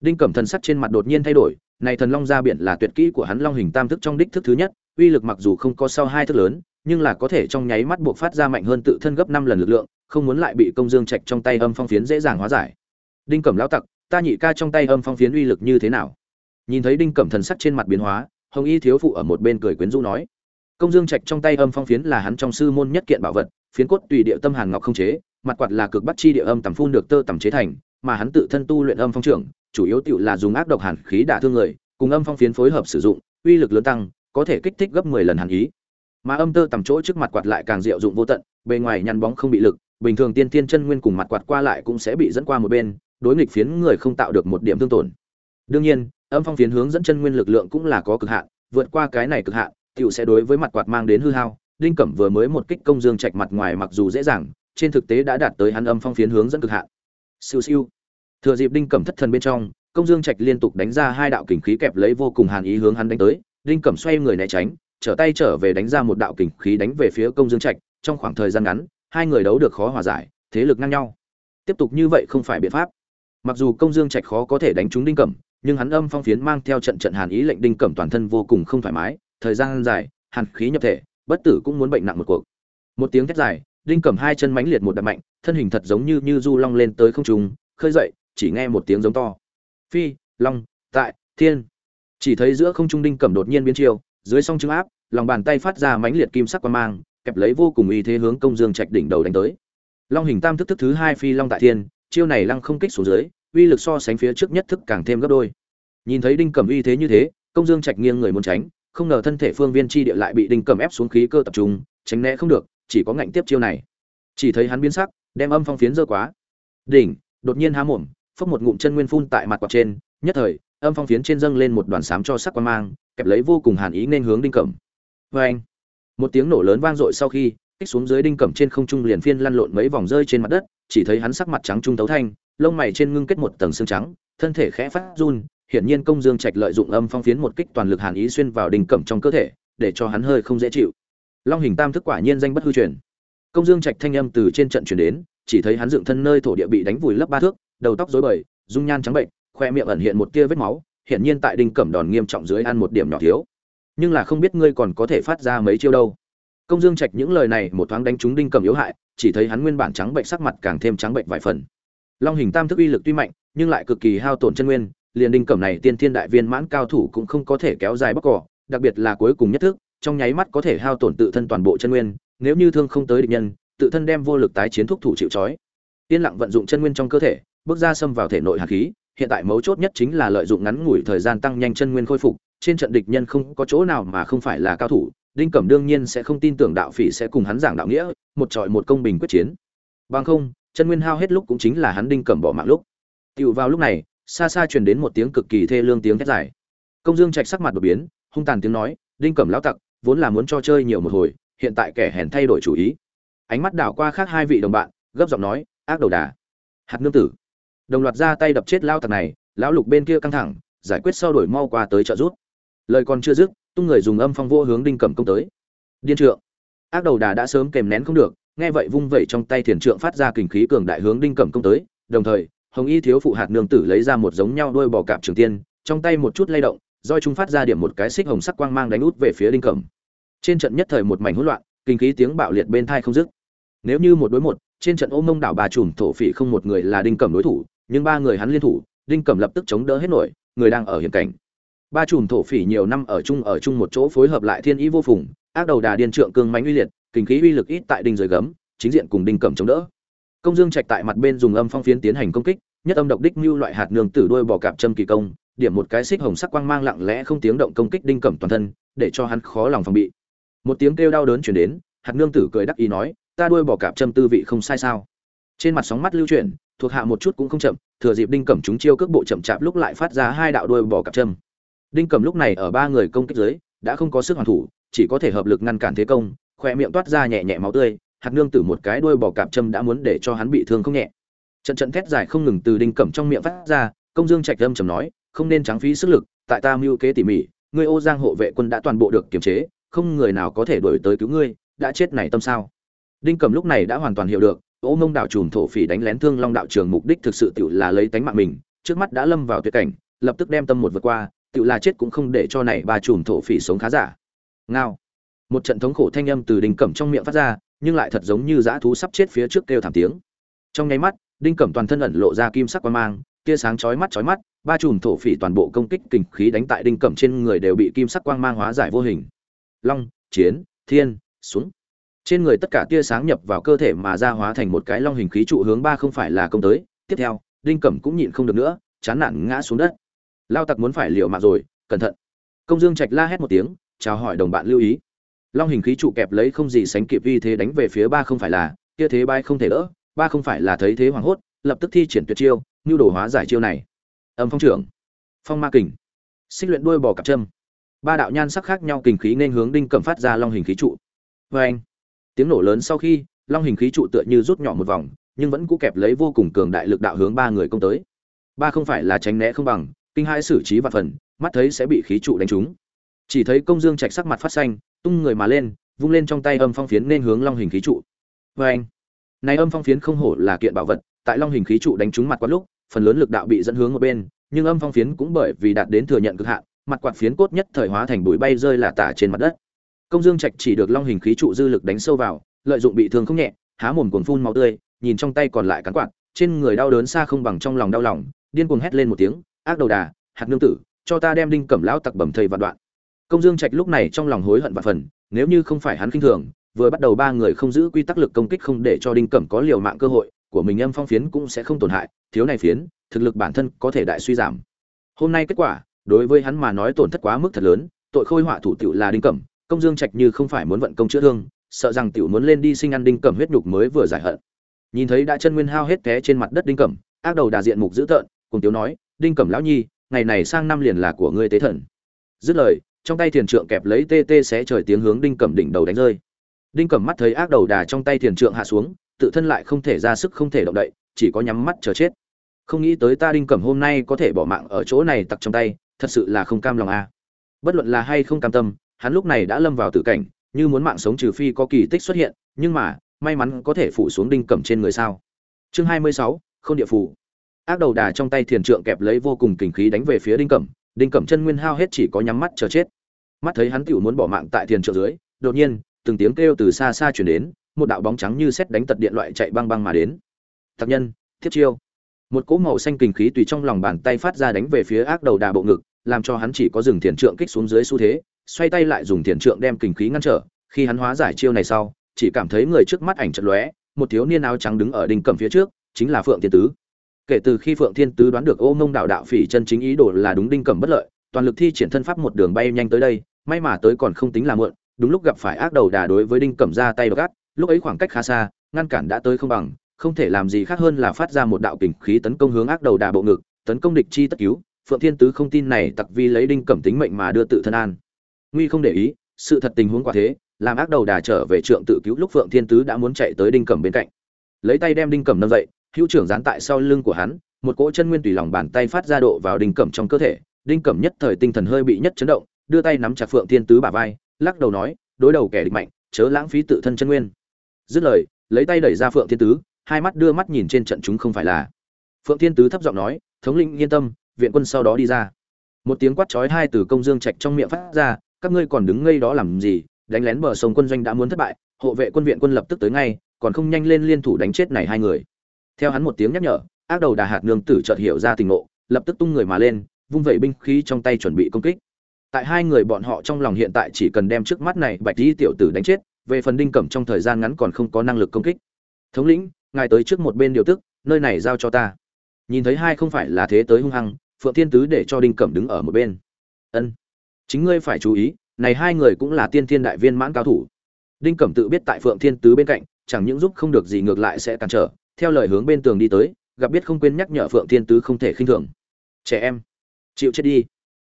Đinh cẩm thần sắc trên mặt đột nhiên thay đổi, này thần long ra biển là tuyệt kỹ của hắn long hình tam thức trong đích thức thứ nhất, uy lực mặc dù không có sau hai thức lớn, nhưng là có thể trong nháy mắt buộc phát ra mạnh hơn tự thân gấp năm lần lực lượng, không muốn lại bị công dương trạch trong tay âm phong phiến dễ dàng hóa giải. Đinh cẩm lão tặc, ta nhị ca trong tay âm phong phiến uy lực như thế nào? Nhìn thấy đinh cẩm thần sắc trên mặt biến hóa, hồng y thiếu phụ ở một bên cười quyến rũ nói, công dương trạch trong tay âm phong phiến là hắn trong sư môn nhất kiện bảo vật, phiến cốt tùy địa tâm hàn ngọc không chế mặt quạt là cực bắt chi địa âm tầm phun được tơ tầm chế thành, mà hắn tự thân tu luyện âm phong trưởng, chủ yếu tiểu là dùng ác độc hàn khí đả thương người, cùng âm phong phiến phối hợp sử dụng, uy lực lớn tăng, có thể kích thích gấp 10 lần hàn ý. Mà âm tơ tầm chỗ trước mặt quạt lại càng diệu dụng vô tận, bề ngoài nhăn bóng không bị lực, bình thường tiên tiên chân nguyên cùng mặt quạt qua lại cũng sẽ bị dẫn qua một bên, đối nghịch phiến người không tạo được một điểm thương tổn. Đương nhiên, âm phong phiến hướng dẫn chân nguyên lực lượng cũng là có cực hạn, vượt qua cái này cực hạn, tiểu sẽ đối với mặt quạt mang đến hư hao, đinh cẩm vừa mới một kích công dương trạch mặt ngoài mặc dù dễ dàng trên thực tế đã đạt tới hắn âm phong phiến hướng dẫn cực hạn. Siêu siêu. Thừa dịp đinh cẩm thất thần bên trong, công dương trạch liên tục đánh ra hai đạo kình khí kẹp lấy vô cùng hàn ý hướng hắn đánh tới. Đinh cẩm xoay người né tránh, trở tay trở về đánh ra một đạo kình khí đánh về phía công dương trạch. Trong khoảng thời gian ngắn, hai người đấu được khó hòa giải, thế lực ngang nhau. Tiếp tục như vậy không phải biện pháp. Mặc dù công dương trạch khó có thể đánh trúng đinh cẩm, nhưng hắn âm phong phiến mang theo trận trận hàn ý lệnh đinh cẩm toàn thân vô cùng không thoải mái. Thời gian dài, hàn khí nhập thể, bất tử cũng muốn bệnh nặng một cuộc. Một tiếng thét dài đinh cẩm hai chân mãnh liệt một đập mạnh, thân hình thật giống như như du long lên tới không trung, khơi dậy, chỉ nghe một tiếng giống to. Phi, long, tại, thiên. Chỉ thấy giữa không trung đinh cẩm đột nhiên biến chiều, dưới song chứng áp, lòng bàn tay phát ra mãnh liệt kim sắc quan mang, kẹp lấy vô cùng uy thế hướng công dương trạch đỉnh đầu đánh tới. Long hình tam thức thức thứ hai phi long tại thiên, chiêu này lăng không kích xuống dưới, uy lực so sánh phía trước nhất thức càng thêm gấp đôi. Nhìn thấy đinh cẩm uy thế như thế, công dương trạch nghiêng người muốn tránh, không ngờ thân thể phương viên chi địa lại bị đinh cẩm ép xuống khí cơ tập trung, tránh né không được chỉ có ngạnh tiếp chiêu này. Chỉ thấy hắn biến sắc, đem âm phong phiến dơ quá. Đỉnh, đột nhiên há mồm, phốc một ngụm chân nguyên phun tại mặt quạt trên. Nhất thời, âm phong phiến trên dâng lên một đoàn sám cho sắc quan mang, kẹp lấy vô cùng hàn ý nên hướng đinh cẩm. Vê anh, một tiếng nổ lớn vang dội sau khi, kích xuống dưới đinh cẩm trên không trung liền phiên lăn lộn mấy vòng rơi trên mặt đất, chỉ thấy hắn sắc mặt trắng trung tấu thanh, lông mày trên ngưng kết một tầng xương trắng, thân thể khẽ phát run, hiển nhiên công dương trạch lợi dụng âm phong phiến một kích toàn lực hàn ý xuyên vào đinh cẩm trong cơ thể, để cho hắn hơi không dễ chịu long hình tam thức quả nhiên danh bất hư truyền. Công dương trạch thanh âm từ trên trận chuyển đến, chỉ thấy hắn dựng thân nơi thổ địa bị đánh vùi lấp ba thước, đầu tóc rối bời, dung nhan trắng bệnh, khoe miệng ẩn hiện một tia vết máu, hiển nhiên tại đinh cẩm đòn nghiêm trọng dưới ăn một điểm nhỏ thiếu. Nhưng là không biết ngươi còn có thể phát ra mấy chiêu đâu. Công dương trạch những lời này một thoáng đánh trúng đinh cẩm yếu hại, chỉ thấy hắn nguyên bản trắng bệnh sắc mặt càng thêm trắng bệnh vài phần. Long hình tam thức uy lực tuy mạnh, nhưng lại cực kỳ hao tổn chân nguyên, liền đinh cẩm này tiên thiên đại viên mãn cao thủ cũng không có thể kéo dài bóc cỏ, đặc biệt là cuối cùng nhất thức trong nháy mắt có thể hao tổn tự thân toàn bộ chân nguyên, nếu như thương không tới địch nhân, tự thân đem vô lực tái chiến thúc thủ chịu trói. Yên lặng vận dụng chân nguyên trong cơ thể, bước ra xâm vào thể nội hạt khí, hiện tại mấu chốt nhất chính là lợi dụng ngắn ngủi thời gian tăng nhanh chân nguyên khôi phục, trên trận địch nhân không có chỗ nào mà không phải là cao thủ, đinh cẩm đương nhiên sẽ không tin tưởng đạo phỉ sẽ cùng hắn giảng đạo nghĩa, một trọi một công bình quyết chiến. Bằng không, chân nguyên hao hết lúc cũng chính là hắn đinh cẩm bỏ mạng lúc. Tựu vào lúc này, xa xa truyền đến một tiếng cực kỳ thê lương tiếng thét dài. Công dương trạch sắc mặt đột biến, hung tàn tiếng nói, đinh cẩm lão tặc vốn là muốn cho chơi nhiều một hồi, hiện tại kẻ hèn thay đổi chủ ý. Ánh mắt đảo qua khác hai vị đồng bạn, gấp giọng nói, ác đầu đà. Hạt nương tử. Đồng loạt ra tay đập chết lao tặc này, lão lục bên kia căng thẳng, giải quyết sau đổi mau qua tới trợ rút lời còn chưa dứt, tung người dùng âm phong vô hướng đinh cẩm công tới. Điên trượng. Ác đầu đà đã sớm kèm nén không được, nghe vậy vung vẩy trong tay thiền trượng phát ra kình khí cường đại hướng đinh cẩm công tới, đồng thời, hồng y thiếu phụ hạt nương tử lấy ra một giống nhau đôi bò cạp trường tiên, trong tay một chút lay động roi chúng phát ra điểm một cái xích hồng sắc quang mang đánh út về phía đinh cẩm. Trên trận nhất thời một mảnh hỗn loạn, kinh khí tiếng bạo liệt bên thai không dứt. Nếu như một đối một, trên trận ôm mông đảo bà trùm thổ phỉ không một người là đinh cẩm đối thủ, nhưng ba người hắn liên thủ, đinh cẩm lập tức chống đỡ hết nổi, người đang ở hiểm cảnh. Ba trùm thổ phỉ nhiều năm ở chung ở chung một chỗ phối hợp lại thiên ý vô phùng, ác đầu đà điên trượng cương mánh uy liệt, kinh khí uy lực ít tại đinh dưới gấm, chính diện cùng đinh cẩm chống đỡ. Công dương trạch tại mặt bên dùng âm phong phiến tiến hành công kích, nhất âm độc đích mưu loại hạt nương tử đuôi bò cạp châm kỳ công điểm một cái xích hồng sắc quang mang lặng lẽ không tiếng động công kích đinh cẩm toàn thân, để cho hắn khó lòng phòng bị. Một tiếng kêu đau đớn chuyển đến, hạt nương tử cười đắc ý nói, ta đuôi bò cạp châm tư vị không sai sao? Trên mặt sóng mắt lưu chuyển, thuộc hạ một chút cũng không chậm, thừa dịp đinh cẩm chúng chiêu cước bộ chậm chạp lúc lại phát ra hai đạo đuôi bò cạp châm. Đinh cẩm lúc này ở ba người công kích dưới, đã không có sức hoàn thủ, chỉ có thể hợp lực ngăn cản thế công, khỏe miệng toát ra nhẹ nhẹ máu tươi, hạt nương tử một cái đuôi bò cạp châm đã muốn để cho hắn bị thương không nhẹ. Trận trận thét dài không ngừng từ đinh cẩm trong miệng phát ra, công dương trạch âm trầm nói không nên trắng phí sức lực, tại ta mưu kế tỉ mỉ, ngươi ô giang hộ vệ quân đã toàn bộ được kiềm chế, không người nào có thể đuổi tới cứu ngươi, đã chết này tâm sao? Đinh cẩm lúc này đã hoàn toàn hiểu được, ô mông đạo trùm thổ phỉ đánh lén thương long đạo trường mục đích thực sự tự là lấy tánh mạng mình, trước mắt đã lâm vào tuyệt cảnh, lập tức đem tâm một vượt qua tự là chết cũng không để cho này ba trùm thổ phỉ sống khá giả. Ngao. Một trận thống khổ thanh âm từ đinh cẩm trong miệng phát ra, nhưng lại thật giống như dã thú sắp chết phía trước kêu thảm tiếng. Trong nháy mắt, đinh cẩm toàn thân ẩn lộ ra kim sắc quan mang tia sáng chói mắt chói mắt, ba chùm thổ phỉ toàn bộ công kích kình khí đánh tại đinh cẩm trên người đều bị kim sắc quang mang hóa giải vô hình. Long, chiến, thiên, xuống. Trên người tất cả tia sáng nhập vào cơ thể mà ra hóa thành một cái long hình khí trụ hướng ba không phải là công tới. Tiếp theo, đinh cẩm cũng nhịn không được nữa, chán nản ngã xuống đất. Lao tặc muốn phải liều mạng rồi, cẩn thận. Công dương trạch la hét một tiếng, chào hỏi đồng bạn lưu ý. Long hình khí trụ kẹp lấy không gì sánh kịp vì thế đánh về phía ba không phải là kia thế bay không thể đỡ, ba không phải là thấy thế hoàng hốt, lập tức thi triển tuyệt chiêu như đồ hóa giải chiêu này. Âm phong trưởng. Phong ma kình. Xích luyện đuôi bò cặp châm. Ba đạo nhan sắc khác nhau kình khí nên hướng đinh cẩm phát ra long hình khí trụ. Vê anh, tiếng nổ lớn sau khi, long hình khí trụ tựa như rút nhỏ một vòng, nhưng vẫn cũ kẹp lấy vô cùng cường đại lực đạo hướng ba người công tới. Ba không phải là tránh né không bằng, kinh hai xử trí và phần, mắt thấy sẽ bị khí trụ đánh trúng. Chỉ thấy công dương trạch sắc mặt phát xanh, tung người mà lên, vung lên trong tay âm phong phiến nên hướng long hình khí trụ. Vê anh, này âm phong phiến không hổ là kiện bảo vật, tại long hình khí trụ đánh trúng mặt quạt lúc phần lớn lực đạo bị dẫn hướng một bên, nhưng âm phong phiến cũng bởi vì đạt đến thừa nhận cực hạn, mặt quạt phiến cốt nhất thời hóa thành bụi bay rơi là tả trên mặt đất. Công dương trạch chỉ được long hình khí trụ dư lực đánh sâu vào, lợi dụng bị thương không nhẹ, há mồm cuồng phun máu tươi, nhìn trong tay còn lại cắn quạt, trên người đau đớn xa không bằng trong lòng đau lòng, điên cuồng hét lên một tiếng, ác đầu đà, hạt nương tử, cho ta đem đinh cẩm lão tặc bẩm thầy vạn đoạn. Công dương trạch lúc này trong lòng hối hận vạn phần, nếu như không phải hắn kinh thường, vừa bắt đầu ba người không giữ quy tắc lực công kích không để cho đinh cẩm có liều mạng cơ hội của mình âm phong phiến cũng sẽ không tổn hại, thiếu này phiến, thực lực bản thân có thể đại suy giảm. Hôm nay kết quả, đối với hắn mà nói tổn thất quá mức thật lớn, tội khôi họa thủ tiểu là đinh cẩm, công dương trạch như không phải muốn vận công chữa thương, sợ rằng tiểu muốn lên đi sinh ăn đinh cẩm huyết nhục mới vừa giải hận. Nhìn thấy đã chân nguyên hao hết té trên mặt đất đinh cẩm, ác đầu đà diện mục dữ tợn, cùng tiểu nói, đinh cẩm lão nhi, ngày này sang năm liền là của ngươi tế thần. Dứt lời, trong tay thiền trượng kẹp lấy tê tê xé trời tiếng hướng đinh cẩm đỉnh đầu đánh rơi. Đinh cẩm mắt thấy ác đầu đà trong tay thiền trượng hạ xuống tự thân lại không thể ra sức không thể động đậy, chỉ có nhắm mắt chờ chết. Không nghĩ tới ta đinh cẩm hôm nay có thể bỏ mạng ở chỗ này tặc trong tay, thật sự là không cam lòng a à. bất luận là hay không cam tâm, hắn lúc này đã lâm vào tử cảnh, như muốn mạng sống trừ phi có kỳ tích xuất hiện, nhưng mà, may mắn có thể phủ xuống đinh cẩm trên người sao. Chương hai mươi sáu không địa phủ. Ác đầu đà trong tay thiền trượng kẹp lấy vô cùng kình khí đánh về phía đinh cẩm đinh cẩm chân nguyên hao hết chỉ có nhắm mắt chờ chết. Mắt thấy hắn tiểu muốn bỏ mạng tại thiền trượng dưới, đột nhiên, từng tiếng kêu từ xa xa chuyển đến một đạo bóng trắng như xét đánh tật điện loại chạy băng băng mà đến. Thạc nhân thiết chiêu. Một cỗ màu xanh kình khí tùy trong lòng bàn tay phát ra đánh về phía ác đầu đà bộ ngực, làm cho hắn chỉ có dừng thiền trượng kích xuống dưới xu thế, xoay tay lại dùng thiền trượng đem kình khí ngăn trở. Khi hắn hóa giải chiêu này sau, chỉ cảm thấy người trước mắt ảnh chật lóe, một thiếu niên áo trắng đứng ở đỉnh cẩm phía trước, chính là phượng thiên tứ. Kể từ khi phượng thiên tứ đoán được ô mông đạo đạo phỉ chân chính ý đồ là đúng đinh cẩm bất lợi, toàn lực thi triển thân pháp một đường bay nhanh tới đây, may mà tới còn không tính là muộn, đúng lúc gặp phải ác đầu đà đối với đinh cẩm ra tay gắt lúc ấy khoảng cách khá xa, ngăn cản đã tới không bằng, không thể làm gì khác hơn là phát ra một đạo kình khí tấn công hướng ác đầu đà bộ ngực, tấn công địch chi tất cứu. Phượng thiên tứ không tin này tặc vi lấy đinh cẩm tính mệnh mà đưa tự thân an. Nguy không để ý, sự thật tình huống quả thế, làm ác đầu đà trở về trượng tự cứu lúc phượng thiên tứ đã muốn chạy tới đinh cẩm bên cạnh. Lấy tay đem đinh cẩm nâng dậy, hữu trưởng dán tại sau lưng của hắn, một cỗ chân nguyên tùy lòng bàn tay phát ra độ vào đinh cẩm trong cơ thể. Đinh cẩm nhất thời tinh thần hơi bị nhất chấn động, đưa tay nắm chặt phượng thiên tứ bả vai, lắc đầu nói, đối đầu kẻ địch mạnh, chớ lãng phí tự thân chân nguyên dứt lời, lấy tay đẩy ra phượng thiên tứ, hai mắt đưa mắt nhìn trên trận chúng không phải là. Phượng thiên tứ thấp giọng nói, thống lĩnh, yên tâm, viện quân sau đó đi ra. Một tiếng quát chói hai từ công dương trạch trong miệng phát ra, các ngươi còn đứng ngây đó làm gì? Đánh lén bờ sông quân doanh đã muốn thất bại, hộ vệ quân viện quân lập tức tới ngay, còn không nhanh lên liên thủ đánh chết này hai người. Theo hắn một tiếng nhắc nhở, ác đầu đà hạt nương tử chợt hiểu ra tình ngộ, lập tức tung người mà lên, vung vẩy binh khí trong tay chuẩn bị công kích. Tại hai người bọn họ trong lòng hiện tại chỉ cần đem trước mắt này bạch di tiểu tử đánh chết về phần đinh cẩm trong thời gian ngắn còn không có năng lực công kích. Thống lĩnh, ngài tới trước một bên điều tức, nơi này giao cho ta. Nhìn thấy hai không phải là thế tới hung hăng, phượng thiên tứ để cho đinh cẩm đứng ở một bên. Ân, chính ngươi phải chú ý, này hai người cũng là tiên thiên đại viên mãn cao thủ. Đinh cẩm tự biết tại phượng thiên tứ bên cạnh, chẳng những giúp không được gì ngược lại sẽ cản trở, theo lời hướng bên tường đi tới, gặp biết không quên nhắc nhở phượng thiên tứ không thể khinh thường. Trẻ em, chịu chết đi.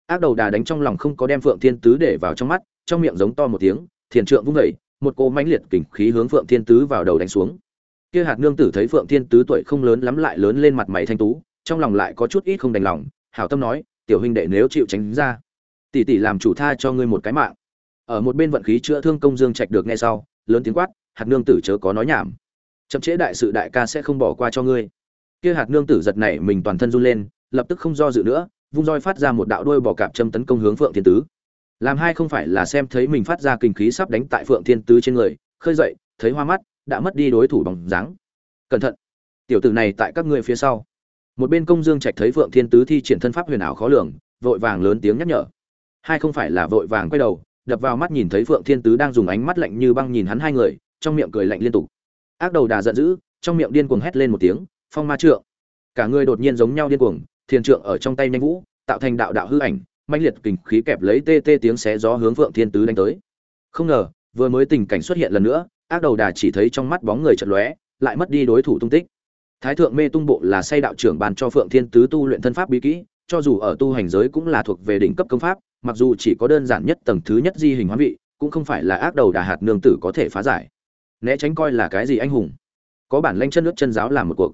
Ác đầu đà đánh trong lòng không có đem phượng thiên tứ để vào trong mắt, trong miệng giống to một tiếng, thiền trượng vung vẩy một cô mãnh liệt kình khí hướng phượng thiên tứ vào đầu đánh xuống. Kia hạt nương tử thấy phượng thiên tứ tuổi không lớn lắm lại lớn lên mặt mày thanh tú, trong lòng lại có chút ít không đành lòng, hảo tâm nói, tiểu huynh đệ nếu chịu tránh ra, tỷ tỷ làm chủ tha cho ngươi một cái mạng. Ở một bên vận khí chữa thương công dương trạch được nghe sau, lớn tiếng quát, hạt nương tử chớ có nói nhảm. Chậm trễ đại sự đại ca sẽ không bỏ qua cho ngươi. Kia hạt nương tử giật nảy mình toàn thân run lên, lập tức không do dự nữa, vung roi phát ra một đạo đuôi bò cạp châm tấn công hướng phượng thiên tứ làm hai không phải là xem thấy mình phát ra kinh khí sắp đánh tại phượng thiên tứ trên người, khơi dậy, thấy hoa mắt, đã mất đi đối thủ bằng dáng. Cẩn thận, tiểu tử này tại các ngươi phía sau. Một bên công dương trạch thấy phượng thiên tứ thi triển thân pháp huyền ảo khó lường, vội vàng lớn tiếng nhắc nhở. Hai không phải là vội vàng quay đầu, đập vào mắt nhìn thấy phượng thiên tứ đang dùng ánh mắt lạnh như băng nhìn hắn hai người, trong miệng cười lạnh liên tục. Ác đầu đà giận dữ, trong miệng điên cuồng hét lên một tiếng, phong ma trượng! Cả người đột nhiên giống nhau điên cuồng, thiền trượng ở trong tay nhanh vũ, tạo thành đạo đạo hư ảnh manh liệt kình khí kẹp lấy tê tê tiếng xé gió hướng phượng thiên tứ đánh tới. Không ngờ, vừa mới tình cảnh xuất hiện lần nữa, ác đầu đà chỉ thấy trong mắt bóng người chợt lóe, lại mất đi đối thủ tung tích. Thái thượng mê tung bộ là say đạo trưởng bàn cho phượng thiên tứ tu luyện thân pháp bí kỹ, cho dù ở tu hành giới cũng là thuộc về đỉnh cấp công pháp, mặc dù chỉ có đơn giản nhất tầng thứ nhất di hình hoán vị, cũng không phải là ác đầu đà hạt nương tử có thể phá giải. Né tránh coi là cái gì anh hùng? Có bản lanh chân nước chân giáo làm một cuộc.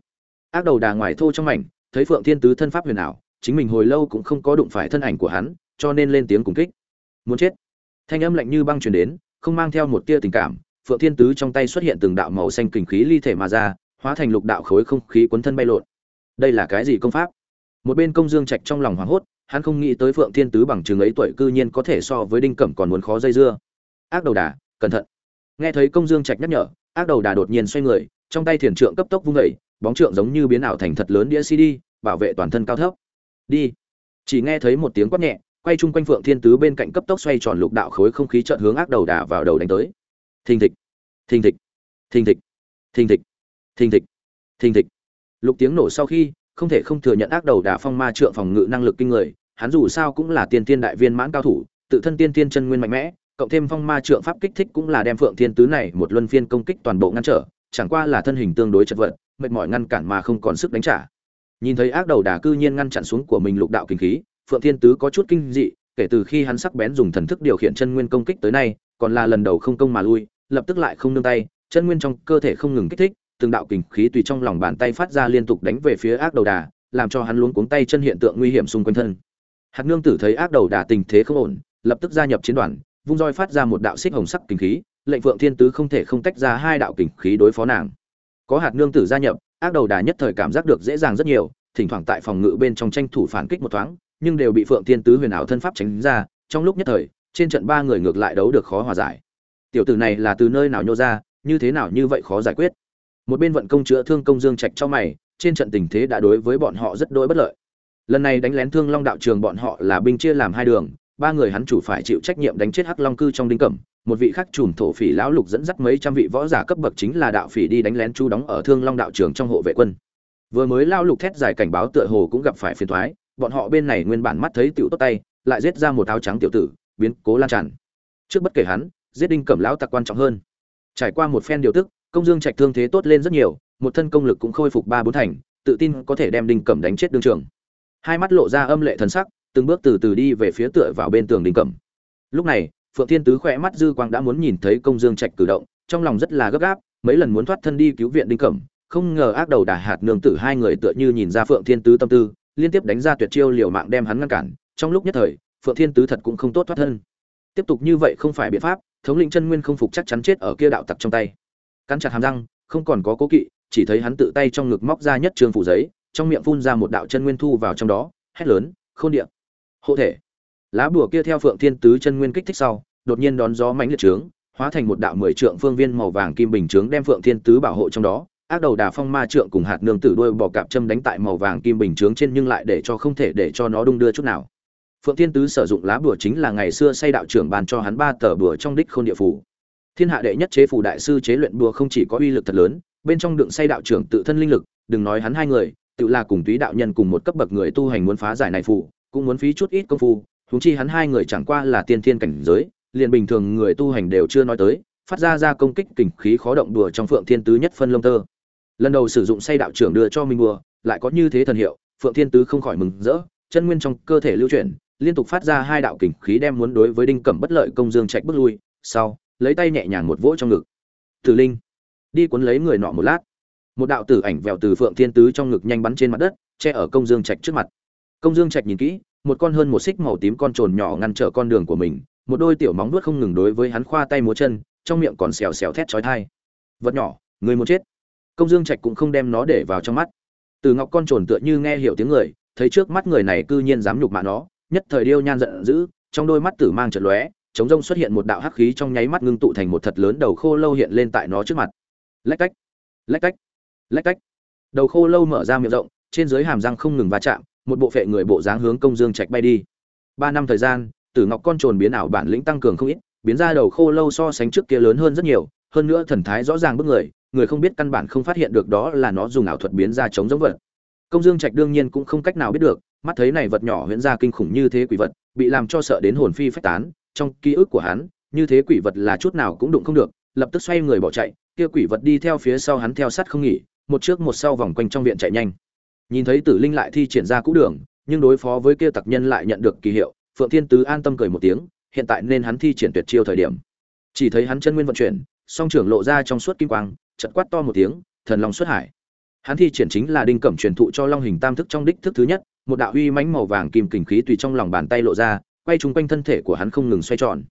Ác đầu đà ngoài thô trong mảnh, thấy phượng thiên tứ thân pháp huyền ảo chính mình hồi lâu cũng không có đụng phải thân ảnh của hắn, cho nên lên tiếng cùng kích. Muốn chết. Thanh âm lạnh như băng truyền đến, không mang theo một tia tình cảm, phượng thiên tứ trong tay xuất hiện từng đạo màu xanh kình khí ly thể mà ra, hóa thành lục đạo khối không khí cuốn thân bay lộn. Đây là cái gì công pháp? Một bên công dương trạch trong lòng hoảng hốt, hắn không nghĩ tới phượng thiên tứ bằng chừng ấy tuổi cư nhiên có thể so với đinh cẩm còn muốn khó dây dưa. Ác đầu đà, cẩn thận. Nghe thấy công dương trạch nhắc nhở, ác đầu đà đột nhiên xoay người, trong tay thiền trượng cấp tốc vung vẩy bóng trượng giống như biến ảo thành thật lớn đĩa cd, bảo vệ toàn thân cao thấp đi. Chỉ nghe thấy một tiếng quát nhẹ, quay chung quanh phượng thiên tứ bên cạnh cấp tốc xoay tròn lục đạo khối không khí trợn hướng ác đầu đà vào đầu đánh tới. Thình thịch thình thịch thình thịch thình thịch thình thịch thình thịch. Lục tiếng nổ sau khi, không thể không thừa nhận ác đầu đà phong ma trượng phòng ngự năng lực kinh người, hắn dù sao cũng là tiên tiên đại viên mãn cao thủ, tự thân tiên tiên chân nguyên mạnh mẽ, cộng thêm phong ma trượng pháp kích thích cũng là đem phượng thiên tứ này một luân phiên công kích toàn bộ ngăn trở, chẳng qua là thân hình tương đối chật vật, mệt mỏi ngăn cản mà không còn sức đánh trả nhìn thấy ác đầu đà cư nhiên ngăn chặn xuống của mình lục đạo kinh khí, phượng thiên tứ có chút kinh dị, kể từ khi hắn sắc bén dùng thần thức điều khiển chân nguyên công kích tới nay, còn là lần đầu không công mà lui, lập tức lại không nương tay, chân nguyên trong cơ thể không ngừng kích thích, từng đạo kình khí tùy trong lòng bàn tay phát ra liên tục đánh về phía ác đầu đà, làm cho hắn luống cuống tay chân hiện tượng nguy hiểm xung quanh thân. Hạt nương tử thấy ác đầu đà tình thế không ổn, lập tức gia nhập chiến đoàn, vung roi phát ra một đạo xích hồng sắc kình khí, lệnh phượng thiên tứ không thể không tách ra hai đạo kình khí đối phó nàng. Có hạt nương tử gia nhập ác đầu đà nhất thời cảm giác được dễ dàng rất nhiều, thỉnh thoảng tại phòng ngự bên trong tranh thủ phản kích một thoáng, nhưng đều bị phượng thiên tứ huyền ảo thân pháp tránh ra, trong lúc nhất thời, trên trận ba người ngược lại đấu được khó hòa giải. Tiểu tử này là từ nơi nào nhô ra, như thế nào như vậy khó giải quyết? Một bên vận công chữa thương công dương trạch cho mày, trên trận tình thế đã đối với bọn họ rất đỗi bất lợi. Lần này đánh lén thương long đạo trường bọn họ là binh chia làm hai đường, ba người hắn chủ phải chịu trách nhiệm đánh chết hắc long cư trong đinh cẩm một vị khắc trùm thổ phỉ lão lục dẫn dắt mấy trăm vị võ giả cấp bậc chính là đạo phỉ đi đánh lén chu đóng ở thương long đạo trường trong hộ vệ quân. Vừa mới lao lục thét dài cảnh báo tựa hồ cũng gặp phải phiền thoái bọn họ bên này nguyên bản mắt thấy tiểu tốt tay, lại giết ra một áo trắng tiểu tử, biến cố lan tràn. Trước bất kể hắn, giết đinh cẩm lão tặc quan trọng hơn. Trải qua một phen điều tức, công dương trạch thương thế tốt lên rất nhiều, một thân công lực cũng khôi phục ba bốn thành, tự tin có thể đem đinh cẩm đánh chết đương trường. Hai mắt lộ ra âm lệ thần sắc, từng bước từ từ đi về phía tựa vào bên tường đinh cẩm. Lúc này phượng thiên tứ khỏe mắt dư quang đã muốn nhìn thấy công dương trạch cử động, trong lòng rất là gấp gáp, mấy lần muốn thoát thân đi cứu viện đinh cẩm, không ngờ ác đầu đà hạt nương tử hai người tựa như nhìn ra phượng thiên tứ tâm tư, liên tiếp đánh ra tuyệt chiêu liều mạng đem hắn ngăn cản, trong lúc nhất thời, phượng thiên tứ thật cũng không tốt thoát thân. Tiếp tục như vậy không phải biện pháp, thống lĩnh chân nguyên không phục chắc chắn chết ở kia đạo tặc trong tay. Cắn chặt hàm răng, không còn có cố kỵ, chỉ thấy hắn tự tay trong ngực móc ra nhất trường phủ giấy, trong miệng phun ra một đạo chân nguyên thu vào trong đó, hét lớn, khôn điện hộ thể lá bùa kia theo phượng thiên tứ chân nguyên kích thích sau, đột nhiên đón gió mãnh liệt trướng, hóa thành một đạo mười trượng phương viên màu vàng kim bình trướng đem phượng thiên tứ bảo hộ trong đó. Ác đầu đà phong ma trượng cùng hạt nương tử đuôi bò cạp châm đánh tại màu vàng kim bình chướng trên nhưng lại để cho không thể để cho nó đung đưa chút nào. Phượng thiên tứ sử dụng lá bùa chính là ngày xưa xây đạo trưởng bàn cho hắn ba tờ bùa trong đích khôn địa phủ. Thiên hạ đệ nhất chế phủ đại sư chế luyện bùa không chỉ có uy lực thật lớn, bên trong đựng xây đạo trưởng tự thân linh lực, đừng nói hắn hai người, tự là cùng túy đạo nhân cùng một cấp bậc người tu hành muốn phá giải này phủ, cũng muốn phí chút ít công phu huống chi hắn hai người chẳng qua là tiên thiên cảnh giới, liền bình thường người tu hành đều chưa nói tới, phát ra ra công kích kình khí khó động đùa trong phượng thiên tứ nhất phân lông tơ. Lần đầu sử dụng say đạo trưởng đưa cho mình bùa, lại có như thế thần hiệu, phượng thiên tứ không khỏi mừng rỡ, chân nguyên trong cơ thể lưu chuyển, liên tục phát ra hai đạo kình khí đem muốn đối với đinh cẩm bất lợi công dương trạch bước lui, sau, lấy tay nhẹ nhàng một vỗ trong ngực. Tử linh, đi cuốn lấy người nọ một lát. Một đạo tử ảnh vèo từ phượng thiên tứ trong ngực nhanh bắn trên mặt đất, che ở công dương trạch trước mặt. Công dương trạch nhìn kỹ một con hơn một xích màu tím con trồn nhỏ ngăn trở con đường của mình, một đôi tiểu móng nuốt không ngừng đối với hắn khoa tay múa chân, trong miệng còn xèo xèo thét chói tai. Vật nhỏ, người muốn chết. Công dương trạch cũng không đem nó để vào trong mắt. Từ ngọc con trồn tựa như nghe hiểu tiếng người, thấy trước mắt người này cư nhiên dám nhục mạ nó, nhất thời điêu nhan giận dữ, trong đôi mắt tử mang trận lóe, chống rông xuất hiện một đạo hắc khí trong nháy mắt ngưng tụ thành một thật lớn đầu khô lâu hiện lên tại nó trước mặt. Lách cách lách cách lách cách. Đầu khô lâu mở ra miệng rộng, trên dưới hàm răng không ngừng va chạm một bộ phệ người bộ dáng hướng công dương trạch bay đi. Ba năm thời gian, tử ngọc con trồn biến ảo bản lĩnh tăng cường không ít, biến ra đầu khô lâu so sánh trước kia lớn hơn rất nhiều, hơn nữa thần thái rõ ràng bức người người không biết căn bản không phát hiện được đó là nó dùng ảo thuật biến ra chống giống vật. Công dương trạch đương nhiên cũng không cách nào biết được, mắt thấy này vật nhỏ huyễn ra kinh khủng như thế quỷ vật, bị làm cho sợ đến hồn phi phách tán, trong ký ức của hắn, như thế quỷ vật là chút nào cũng đụng không được, lập tức xoay người bỏ chạy, kia quỷ vật đi theo phía sau hắn theo sát không nghỉ, một trước một sau vòng quanh trong viện chạy nhanh nhìn thấy tử linh lại thi triển ra cũ đường, nhưng đối phó với kia tặc nhân lại nhận được kỳ hiệu, phượng thiên tứ an tâm cười một tiếng, hiện tại nên hắn thi triển tuyệt chiêu thời điểm. Chỉ thấy hắn chân nguyên vận chuyển, song trưởng lộ ra trong suốt kim quang chật quát to một tiếng, thần long xuất hải. Hắn thi triển chính là đinh cẩm truyền thụ cho long hình tam thức trong đích thức thứ nhất, một đạo uy mãnh màu vàng kim kình khí tùy trong lòng bàn tay lộ ra, quay chung quanh thân thể của hắn không ngừng xoay tròn.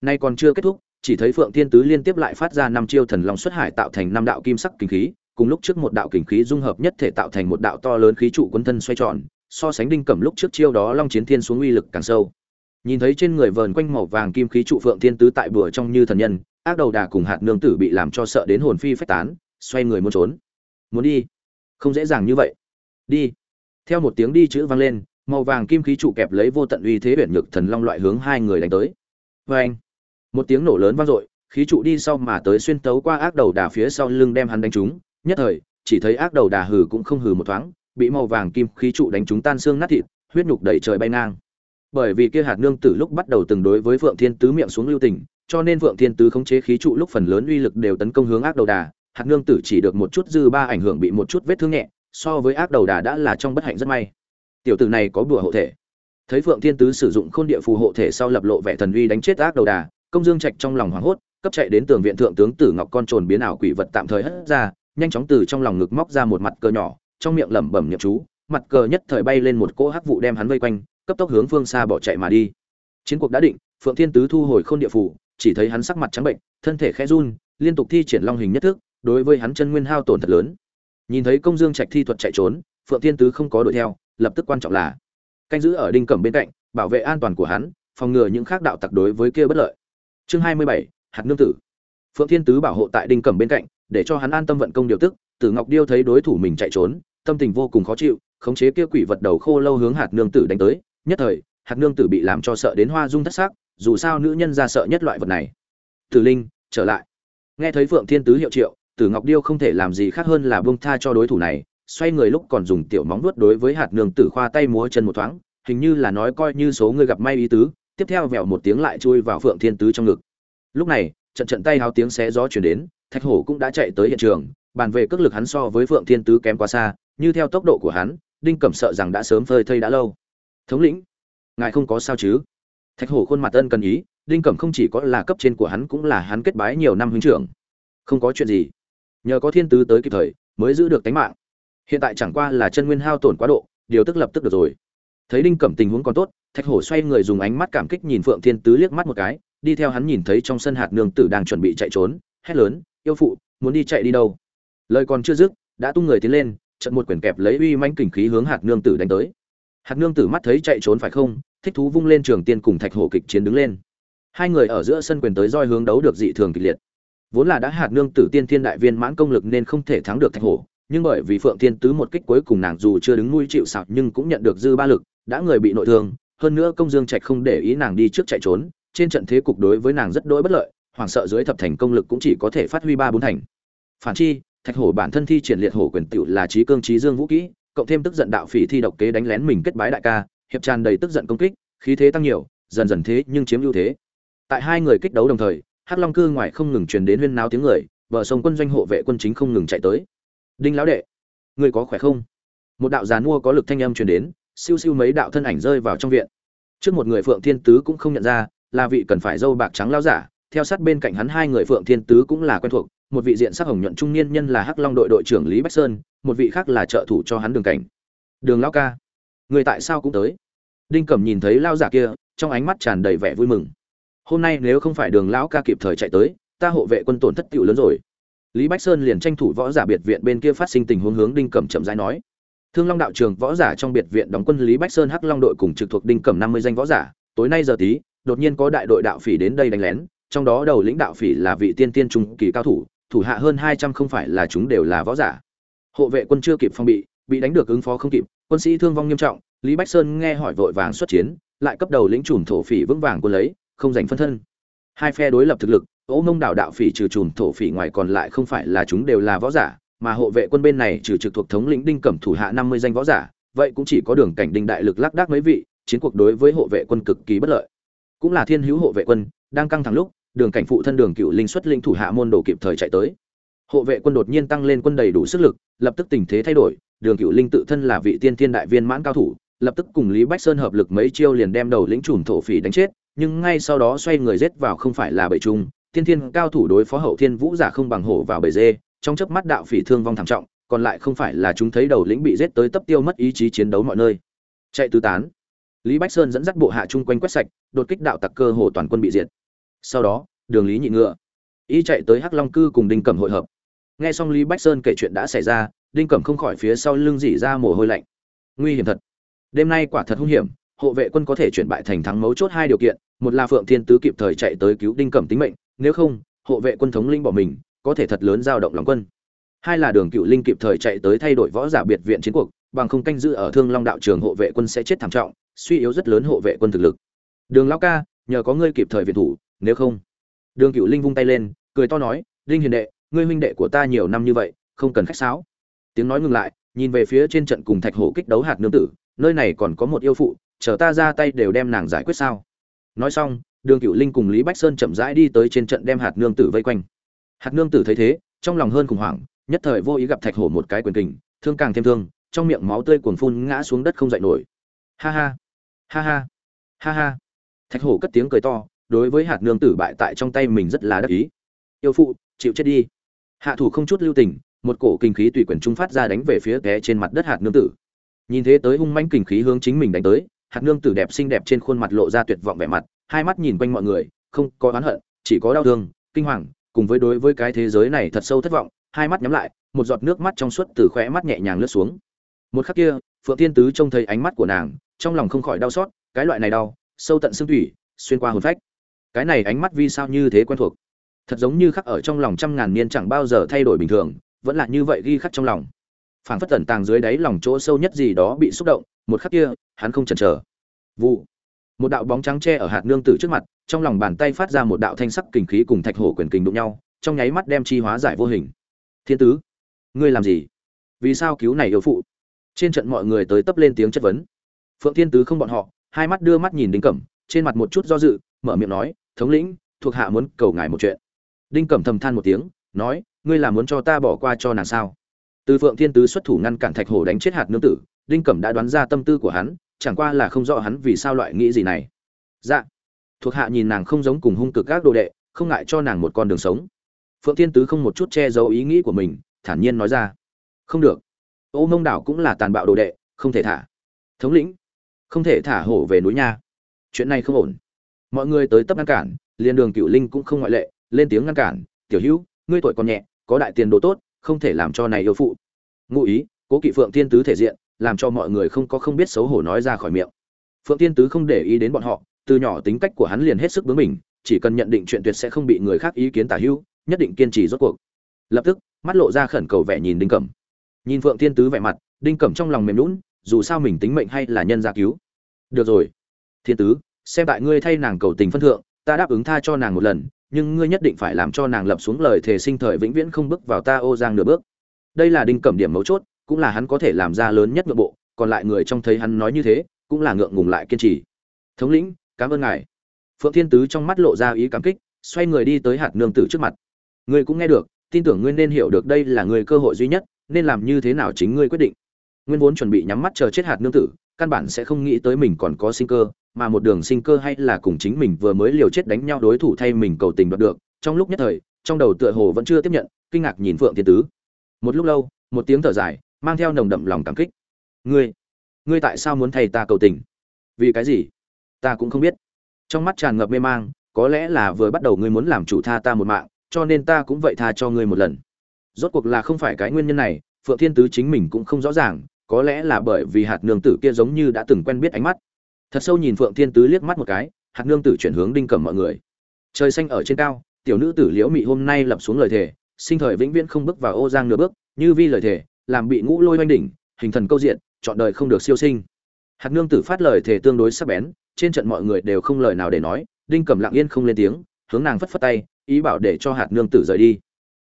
Nay còn chưa kết thúc, chỉ thấy phượng thiên tứ liên tiếp lại phát ra năm chiêu thần long xuất hải tạo thành năm đạo kim sắc kình khí cùng lúc trước một đạo kình khí dung hợp nhất thể tạo thành một đạo to lớn khí trụ quân thân xoay tròn, so sánh đinh cẩm lúc trước chiêu đó long chiến thiên xuống uy lực càng sâu. Nhìn thấy trên người vờn quanh màu vàng kim khí trụ phượng thiên tứ tại bùa trong như thần nhân, ác đầu đà cùng hạt nương tử bị làm cho sợ đến hồn phi phách tán, xoay người muốn trốn. Muốn đi? Không dễ dàng như vậy. Đi. Theo một tiếng đi chữ vang lên, màu vàng kim khí trụ kẹp lấy vô tận uy thế biển nhược thần long loại hướng hai người đánh tới. Oeng! anh một tiếng nổ lớn vang dội, khí trụ đi sau mà tới xuyên tấu qua ác đầu đà phía sau lưng đem hắn đánh trúng nhất thời, chỉ thấy ác đầu đà hừ cũng không hừ một thoáng, bị màu vàng kim khí trụ đánh chúng tan xương nát thịt, huyết nhục đẩy trời bay ngang. Bởi vì kia hạt nương tử lúc bắt đầu từng đối với phượng thiên tứ miệng xuống lưu tình, cho nên phượng thiên tứ khống chế khí trụ lúc phần lớn uy lực đều tấn công hướng ác đầu đà, hạt nương tử chỉ được một chút dư ba ảnh hưởng bị một chút vết thương nhẹ, so với ác đầu đà đã là trong bất hạnh rất may. Tiểu tử này có bùa hộ thể. Thấy phượng thiên tứ sử dụng khôn địa phù hộ thể sau lập lộ vẻ thần uy đánh chết ác đầu đà, công dương trạch trong lòng hoảng hốt, cấp chạy đến tường viện thượng tướng tử ngọc con trồn biến ảo quỷ vật tạm thời hất ra nhanh chóng từ trong lòng ngực móc ra một mặt cờ nhỏ, trong miệng lẩm bẩm nhậm chú, mặt cờ nhất thời bay lên một cỗ hắc vụ đem hắn vây quanh, cấp tốc hướng phương xa bỏ chạy mà đi. Chiến cuộc đã định, phượng thiên tứ thu hồi khôn địa phủ, chỉ thấy hắn sắc mặt trắng bệnh, thân thể khẽ run, liên tục thi triển long hình nhất thức, đối với hắn chân nguyên hao tổn thật lớn. Nhìn thấy công dương trạch thi thuật chạy trốn, phượng thiên tứ không có đuổi theo, lập tức quan trọng là canh giữ ở đinh cẩm bên cạnh, bảo vệ an toàn của hắn, phòng ngừa những khác đạo tặc đối với kia bất lợi. Chương hai mươi bảy, hạt nương tử. Phượng thiên tứ bảo hộ tại đinh cẩm bên cạnh để cho hắn an tâm vận công điều tức, tử ngọc điêu thấy đối thủ mình chạy trốn, tâm tình vô cùng khó chịu, khống chế kia quỷ vật đầu khô lâu hướng hạt nương tử đánh tới, nhất thời, hạt nương tử bị làm cho sợ đến hoa dung thất sắc, dù sao nữ nhân ra sợ nhất loại vật này. Tử linh, trở lại. Nghe thấy phượng thiên tứ hiệu triệu, tử ngọc điêu không thể làm gì khác hơn là buông tha cho đối thủ này, xoay người lúc còn dùng tiểu móng nuốt đối với hạt nương tử khoa tay múa chân một thoáng, hình như là nói coi như số người gặp may ý tứ, tiếp theo vẹo một tiếng lại chui vào phượng thiên tứ trong ngực. Lúc này, trận trận tay háo tiếng xé gió chuyển đến thạch hổ cũng đã chạy tới hiện trường, bàn về cước lực hắn so với phượng thiên tứ kém quá xa, như theo tốc độ của hắn, đinh cẩm sợ rằng đã sớm phơi thây đã lâu. Thống lĩnh, ngài không có sao chứ? Thạch hổ khuôn mặt ân cần ý, đinh cẩm không chỉ có là cấp trên của hắn cũng là hắn kết bái nhiều năm huynh trưởng. Không có chuyện gì. Nhờ có thiên tứ tới kịp thời, mới giữ được tính mạng. Hiện tại chẳng qua là chân nguyên hao tổn quá độ, điều tức lập tức được rồi. Thấy đinh cẩm tình huống còn tốt, thạch hổ xoay người dùng ánh mắt cảm kích nhìn phượng thiên tứ liếc mắt một cái, đi theo hắn nhìn thấy trong sân hạt nương tử đang chuẩn bị chạy trốn, hét lớn yêu phụ, muốn đi chạy đi đâu? Lời còn chưa dứt, đã tung người tiến lên trận một quyển kẹp lấy uy manh kình khí hướng hạt nương tử đánh tới. Hạt nương tử mắt thấy chạy trốn phải không, thích thú vung lên trường tiên cùng thạch hổ kịch chiến đứng lên. Hai người ở giữa sân quyền tới roi hướng đấu được dị thường kịch liệt. Vốn là đã hạt nương tử tiên thiên đại viên mãn công lực nên không thể thắng được thạch hổ, nhưng bởi vì phượng thiên tứ một kích cuối cùng nàng dù chưa đứng nuôi chịu sạc nhưng cũng nhận được dư ba lực, đã người bị nội thương, hơn nữa công dương trạch không để ý nàng đi trước chạy trốn, trên trận thế cục đối với nàng rất đỗi bất lợi hoảng sợ dưới thập thành công lực cũng chỉ có thể phát huy ba bốn thành. Phản chi, thạch hổ bản thân thi triển liệt hổ quyền tựu là trí cương trí dương vũ kỹ, cộng thêm tức giận đạo phỉ thi độc kế đánh lén mình kết bái đại ca, hiệp tràn đầy tức giận công kích, khí thế tăng nhiều, dần dần thế nhưng chiếm ưu thế. Tại hai người kích đấu đồng thời, hắc long cư ngoài không ngừng truyền đến huyên náo tiếng người, bờ sông quân doanh hộ vệ quân chính không ngừng chạy tới. Đinh lão đệ, người có khỏe không? Một đạo giàn mua có lực thanh âm truyền đến, siêu siêu mấy đạo thân ảnh rơi vào trong viện. Trước một người phượng thiên tứ cũng không nhận ra, là vị cần phải dâu bạc trắng lao giả theo sát bên cạnh hắn hai người phượng thiên tứ cũng là quen thuộc, một vị diện sắc hồng nhuận trung niên nhân là hắc long đội đội trưởng lý bách sơn, một vị khác là trợ thủ cho hắn đường cảnh. Đường lão ca, người tại sao cũng tới? Đinh cẩm nhìn thấy lao giả kia, trong ánh mắt tràn đầy vẻ vui mừng. Hôm nay nếu không phải đường lão ca kịp thời chạy tới, ta hộ vệ quân tổn thất tựu lớn rồi. Lý bách sơn liền tranh thủ võ giả biệt viện bên kia phát sinh tình huống hướng đinh cẩm chậm rãi nói. Thương long đạo trường võ giả trong biệt viện đóng quân lý bách sơn hắc long đội cùng trực thuộc đinh cẩm năm mươi danh võ giả, tối nay giờ tí, đột nhiên có đại đội đạo phỉ đến đây đánh lén trong đó đầu lĩnh đạo phỉ là vị tiên tiên trung kỳ cao thủ thủ hạ hơn hai trăm không phải là chúng đều là võ giả. Hộ vệ quân chưa kịp phong bị bị đánh được ứng phó không kịp, quân sĩ thương vong nghiêm trọng, lý bách sơn nghe hỏi vội vàng xuất chiến, lại cấp đầu lĩnh chùm thổ phỉ vững vàng quân lấy, không giành phân thân. Hai phe đối lập thực lực, ố mông đảo đạo phỉ trừ chùm thổ phỉ ngoài còn lại không phải là chúng đều là võ giả, mà hộ vệ quân bên này trừ trực thuộc thống lĩnh đinh cẩm thủ hạ năm mươi danh võ giả, vậy cũng chỉ có đường cảnh đinh đại lực lác đác mấy vị, chiến cuộc đối với hộ vệ quân cực kỳ bất lợi. Cũng là thiên hữu hộ vệ quân đang căng thẳng lúc, đường cảnh phụ thân đường cựu linh xuất linh thủ hạ môn đồ kịp thời chạy tới. Hộ vệ quân đột nhiên tăng lên quân đầy đủ sức lực, lập tức tình thế thay đổi, đường cựu linh tự thân là vị tiên thiên đại viên mãn cao thủ, lập tức cùng lý bách sơn hợp lực mấy chiêu liền đem đầu lĩnh chùm thổ phỉ đánh chết, nhưng ngay sau đó xoay người rết vào không phải là bầy trung, tiên thiên cao thủ đối phó hậu thiên vũ giả không bằng hổ vào bầy dê, trong chớp mắt đạo phỉ thương vong thảm trọng, còn lại không phải là chúng thấy đầu lĩnh bị giết tới tấp tiêu mất ý chí chiến đấu mọi nơi. Chạy tứ tán, lý bách sơn dẫn dắt bộ hạ chung quanh quét sạch, đột kích đạo tặc cơ hồ toàn quân bị diệt sau đó, đường lý nhị ngựa. Ý chạy tới hắc long cư cùng đinh cẩm hội hợp. Nghe xong lý bách sơn kể chuyện đã xảy ra, đinh cẩm không khỏi phía sau lưng dỉ ra mồ hôi lạnh. Nguy hiểm thật. Đêm nay quả thật hung hiểm, hộ vệ quân có thể chuyển bại thành thắng mấu chốt hai điều kiện, một là phượng thiên tứ kịp thời chạy tới cứu đinh cẩm tính mệnh, nếu không, hộ vệ quân thống linh bỏ mình, có thể thật lớn dao động lòng quân. Hai là đường cựu linh kịp thời chạy tới thay đổi võ giả biệt viện chiến cuộc, bằng không canh giữ ở thương long đạo trường hộ vệ quân sẽ chết thảm trọng, suy yếu rất lớn hộ vệ quân thực lực. Đường lão ca, nhờ có ngươi kịp thời viện thủ nếu không. Đường cựu linh vung tay lên, cười to nói linh hiền đệ, ngươi huynh đệ của ta nhiều năm như vậy, không cần khách sáo. Tiếng nói ngừng lại, nhìn về phía trên trận cùng thạch hổ kích đấu hạt nương tử, nơi này còn có một yêu phụ, chờ ta ra tay đều đem nàng giải quyết sao. Nói xong, đường cựu linh cùng lý bách sơn chậm rãi đi tới trên trận đem hạt nương tử vây quanh. Hạt nương tử thấy thế, trong lòng hơn khủng hoảng, nhất thời vô ý gặp thạch hổ một cái quyền kình, thương càng thêm thương, trong miệng máu tươi cuồn phun ngã xuống đất không dậy nổi. Ha ha ha ha ha ha. Thạch hổ cất tiếng cười to đối với hạt nương tử bại tại trong tay mình rất là đắc ý. Yêu phụ, chịu chết đi. Hạ thủ không chút lưu tình, một cổ kinh khí tùy quyền trung phát ra đánh về phía té trên mặt đất hạt nương tử. Nhìn thế tới hung manh kinh khí hướng chính mình đánh tới, hạt nương tử đẹp xinh đẹp trên khuôn mặt lộ ra tuyệt vọng vẻ mặt, hai mắt nhìn quanh mọi người, không có oán hận, chỉ có đau thương, kinh hoàng, cùng với đối với cái thế giới này thật sâu thất vọng, hai mắt nhắm lại, một giọt nước mắt trong suốt từ khóe mắt nhẹ nhàng lướt xuống. Một khắc kia, phượng tiên tứ trông thấy ánh mắt của nàng, trong lòng không khỏi đau xót, cái loại này đau, sâu tận xương thủy, xuyên qua hồn phách cái này ánh mắt vì sao như thế quen thuộc? Thật giống như khắc ở trong lòng trăm ngàn niên chẳng bao giờ thay đổi bình thường, vẫn là như vậy ghi khắc trong lòng. Phảng phất tẩn tàng dưới đáy lòng chỗ sâu nhất gì đó bị xúc động, một khắc kia, hắn không chần chờ. Vụ. Một đạo bóng trắng tre ở hạt nương tử trước mặt, trong lòng bàn tay phát ra một đạo thanh sắc kình khí cùng thạch hổ quyền kình đụng nhau, trong nháy mắt đem chi hóa giải vô hình. Thiên tứ, ngươi làm gì? Vì sao cứu này yêu phụ? Trên trận mọi người tới tấp lên tiếng chất vấn. Phượng thiên tứ không bọn họ, hai mắt đưa mắt nhìn đinh cẩm, trên mặt một chút do dự, mở miệng nói thống lĩnh, thuộc hạ muốn cầu ngài một chuyện. Đinh cẩm thầm than một tiếng, nói, ngươi là muốn cho ta bỏ qua cho nàng sao? Từ phượng thiên tứ xuất thủ ngăn cản thạch hổ đánh chết hạt nương tử, đinh cẩm đã đoán ra tâm tư của hắn, chẳng qua là không rõ hắn vì sao loại nghĩ gì này. Dạ. Thuộc hạ nhìn nàng không giống cùng hung cực các đồ đệ, không ngại cho nàng một con đường sống. Phượng thiên tứ không một chút che giấu ý nghĩ của mình, thản nhiên nói ra. Không được. Ô mông đảo cũng là tàn bạo đồ đệ, không thể thả. Thống lĩnh. Không thể thả hổ về núi nha. Chuyện này không ổn mọi người tới tấp ngăn cản liên đường cựu linh cũng không ngoại lệ, lên tiếng ngăn cản, tiểu hữu, ngươi tuổi còn nhẹ, có đại tiền đồ tốt, không thể làm cho này yêu phụ. Ngụ ý, cố kỵ phượng thiên tứ thể diện, làm cho mọi người không có không biết xấu hổ nói ra khỏi miệng. Phượng thiên tứ không để ý đến bọn họ, từ nhỏ tính cách của hắn liền hết sức bướng mình chỉ cần nhận định chuyện tuyệt sẽ không bị người khác ý kiến tả hữu, nhất định kiên trì rốt cuộc. Lập tức, mắt lộ ra khẩn cầu vẻ nhìn đinh cẩm. Nhìn phượng thiên tứ vẻ mặt, đinh cẩm trong lòng mềm lún dù sao mình tính mệnh hay là nhân gia cứu. Được rồi, thiên tứ xem tại ngươi thay nàng cầu tình phân thượng, ta đáp ứng tha cho nàng một lần, nhưng ngươi nhất định phải làm cho nàng lập xuống lời thề sinh thời vĩnh viễn không bước vào ta ô giang nửa bước. Đây là đinh cẩm điểm mấu chốt, cũng là hắn có thể làm ra lớn nhất nội bộ, còn lại người trong thấy hắn nói như thế, cũng là ngượng ngùng lại kiên trì. Thống lĩnh, cảm ơn ngài. Phượng thiên tứ trong mắt lộ ra ý cảm kích, xoay người đi tới hạt nương tử trước mặt. Ngươi cũng nghe được, tin tưởng ngươi nên hiểu được đây là người cơ hội duy nhất, nên làm như thế nào chính ngươi quyết định. Nguyên vốn chuẩn bị nhắm mắt chờ chết hạt nương tử, căn bản sẽ không nghĩ tới mình còn có sinh cơ mà một đường sinh cơ hay là cùng chính mình vừa mới liều chết đánh nhau đối thủ thay mình cầu tình đoạt được, trong lúc nhất thời, trong đầu tựa hồ vẫn chưa tiếp nhận, kinh ngạc nhìn phượng thiên tứ. Một lúc lâu, một tiếng thở dài, mang theo nồng đậm lòng cảm kích. Ngươi ngươi tại sao muốn thay ta cầu tình? Vì cái gì? Ta cũng không biết. Trong mắt tràn ngập mê mang, có lẽ là vừa bắt đầu ngươi muốn làm chủ tha ta một mạng, cho nên ta cũng vậy tha cho ngươi một lần. Rốt cuộc là không phải cái nguyên nhân này, phượng thiên tứ chính mình cũng không rõ ràng, có lẽ là bởi vì hạt nương tử kia giống như đã từng quen biết ánh mắt thật sâu nhìn phượng thiên tứ liếc mắt một cái, hạt nương tử chuyển hướng đinh cẩm mọi người. Trời xanh ở trên cao, tiểu nữ tử liễu mị hôm nay lập xuống lời thề, sinh thời vĩnh viễn không bước vào ô giang nửa bước, như vi lời thề, làm bị ngũ lôi oanh đỉnh, hình thần câu diện, chọn đời không được siêu sinh. Hạt nương tử phát lời thề tương đối sắc bén, trên trận mọi người đều không lời nào để nói, đinh cẩm lặng yên không lên tiếng, hướng nàng phất phất tay, ý bảo để cho hạt nương tử rời đi.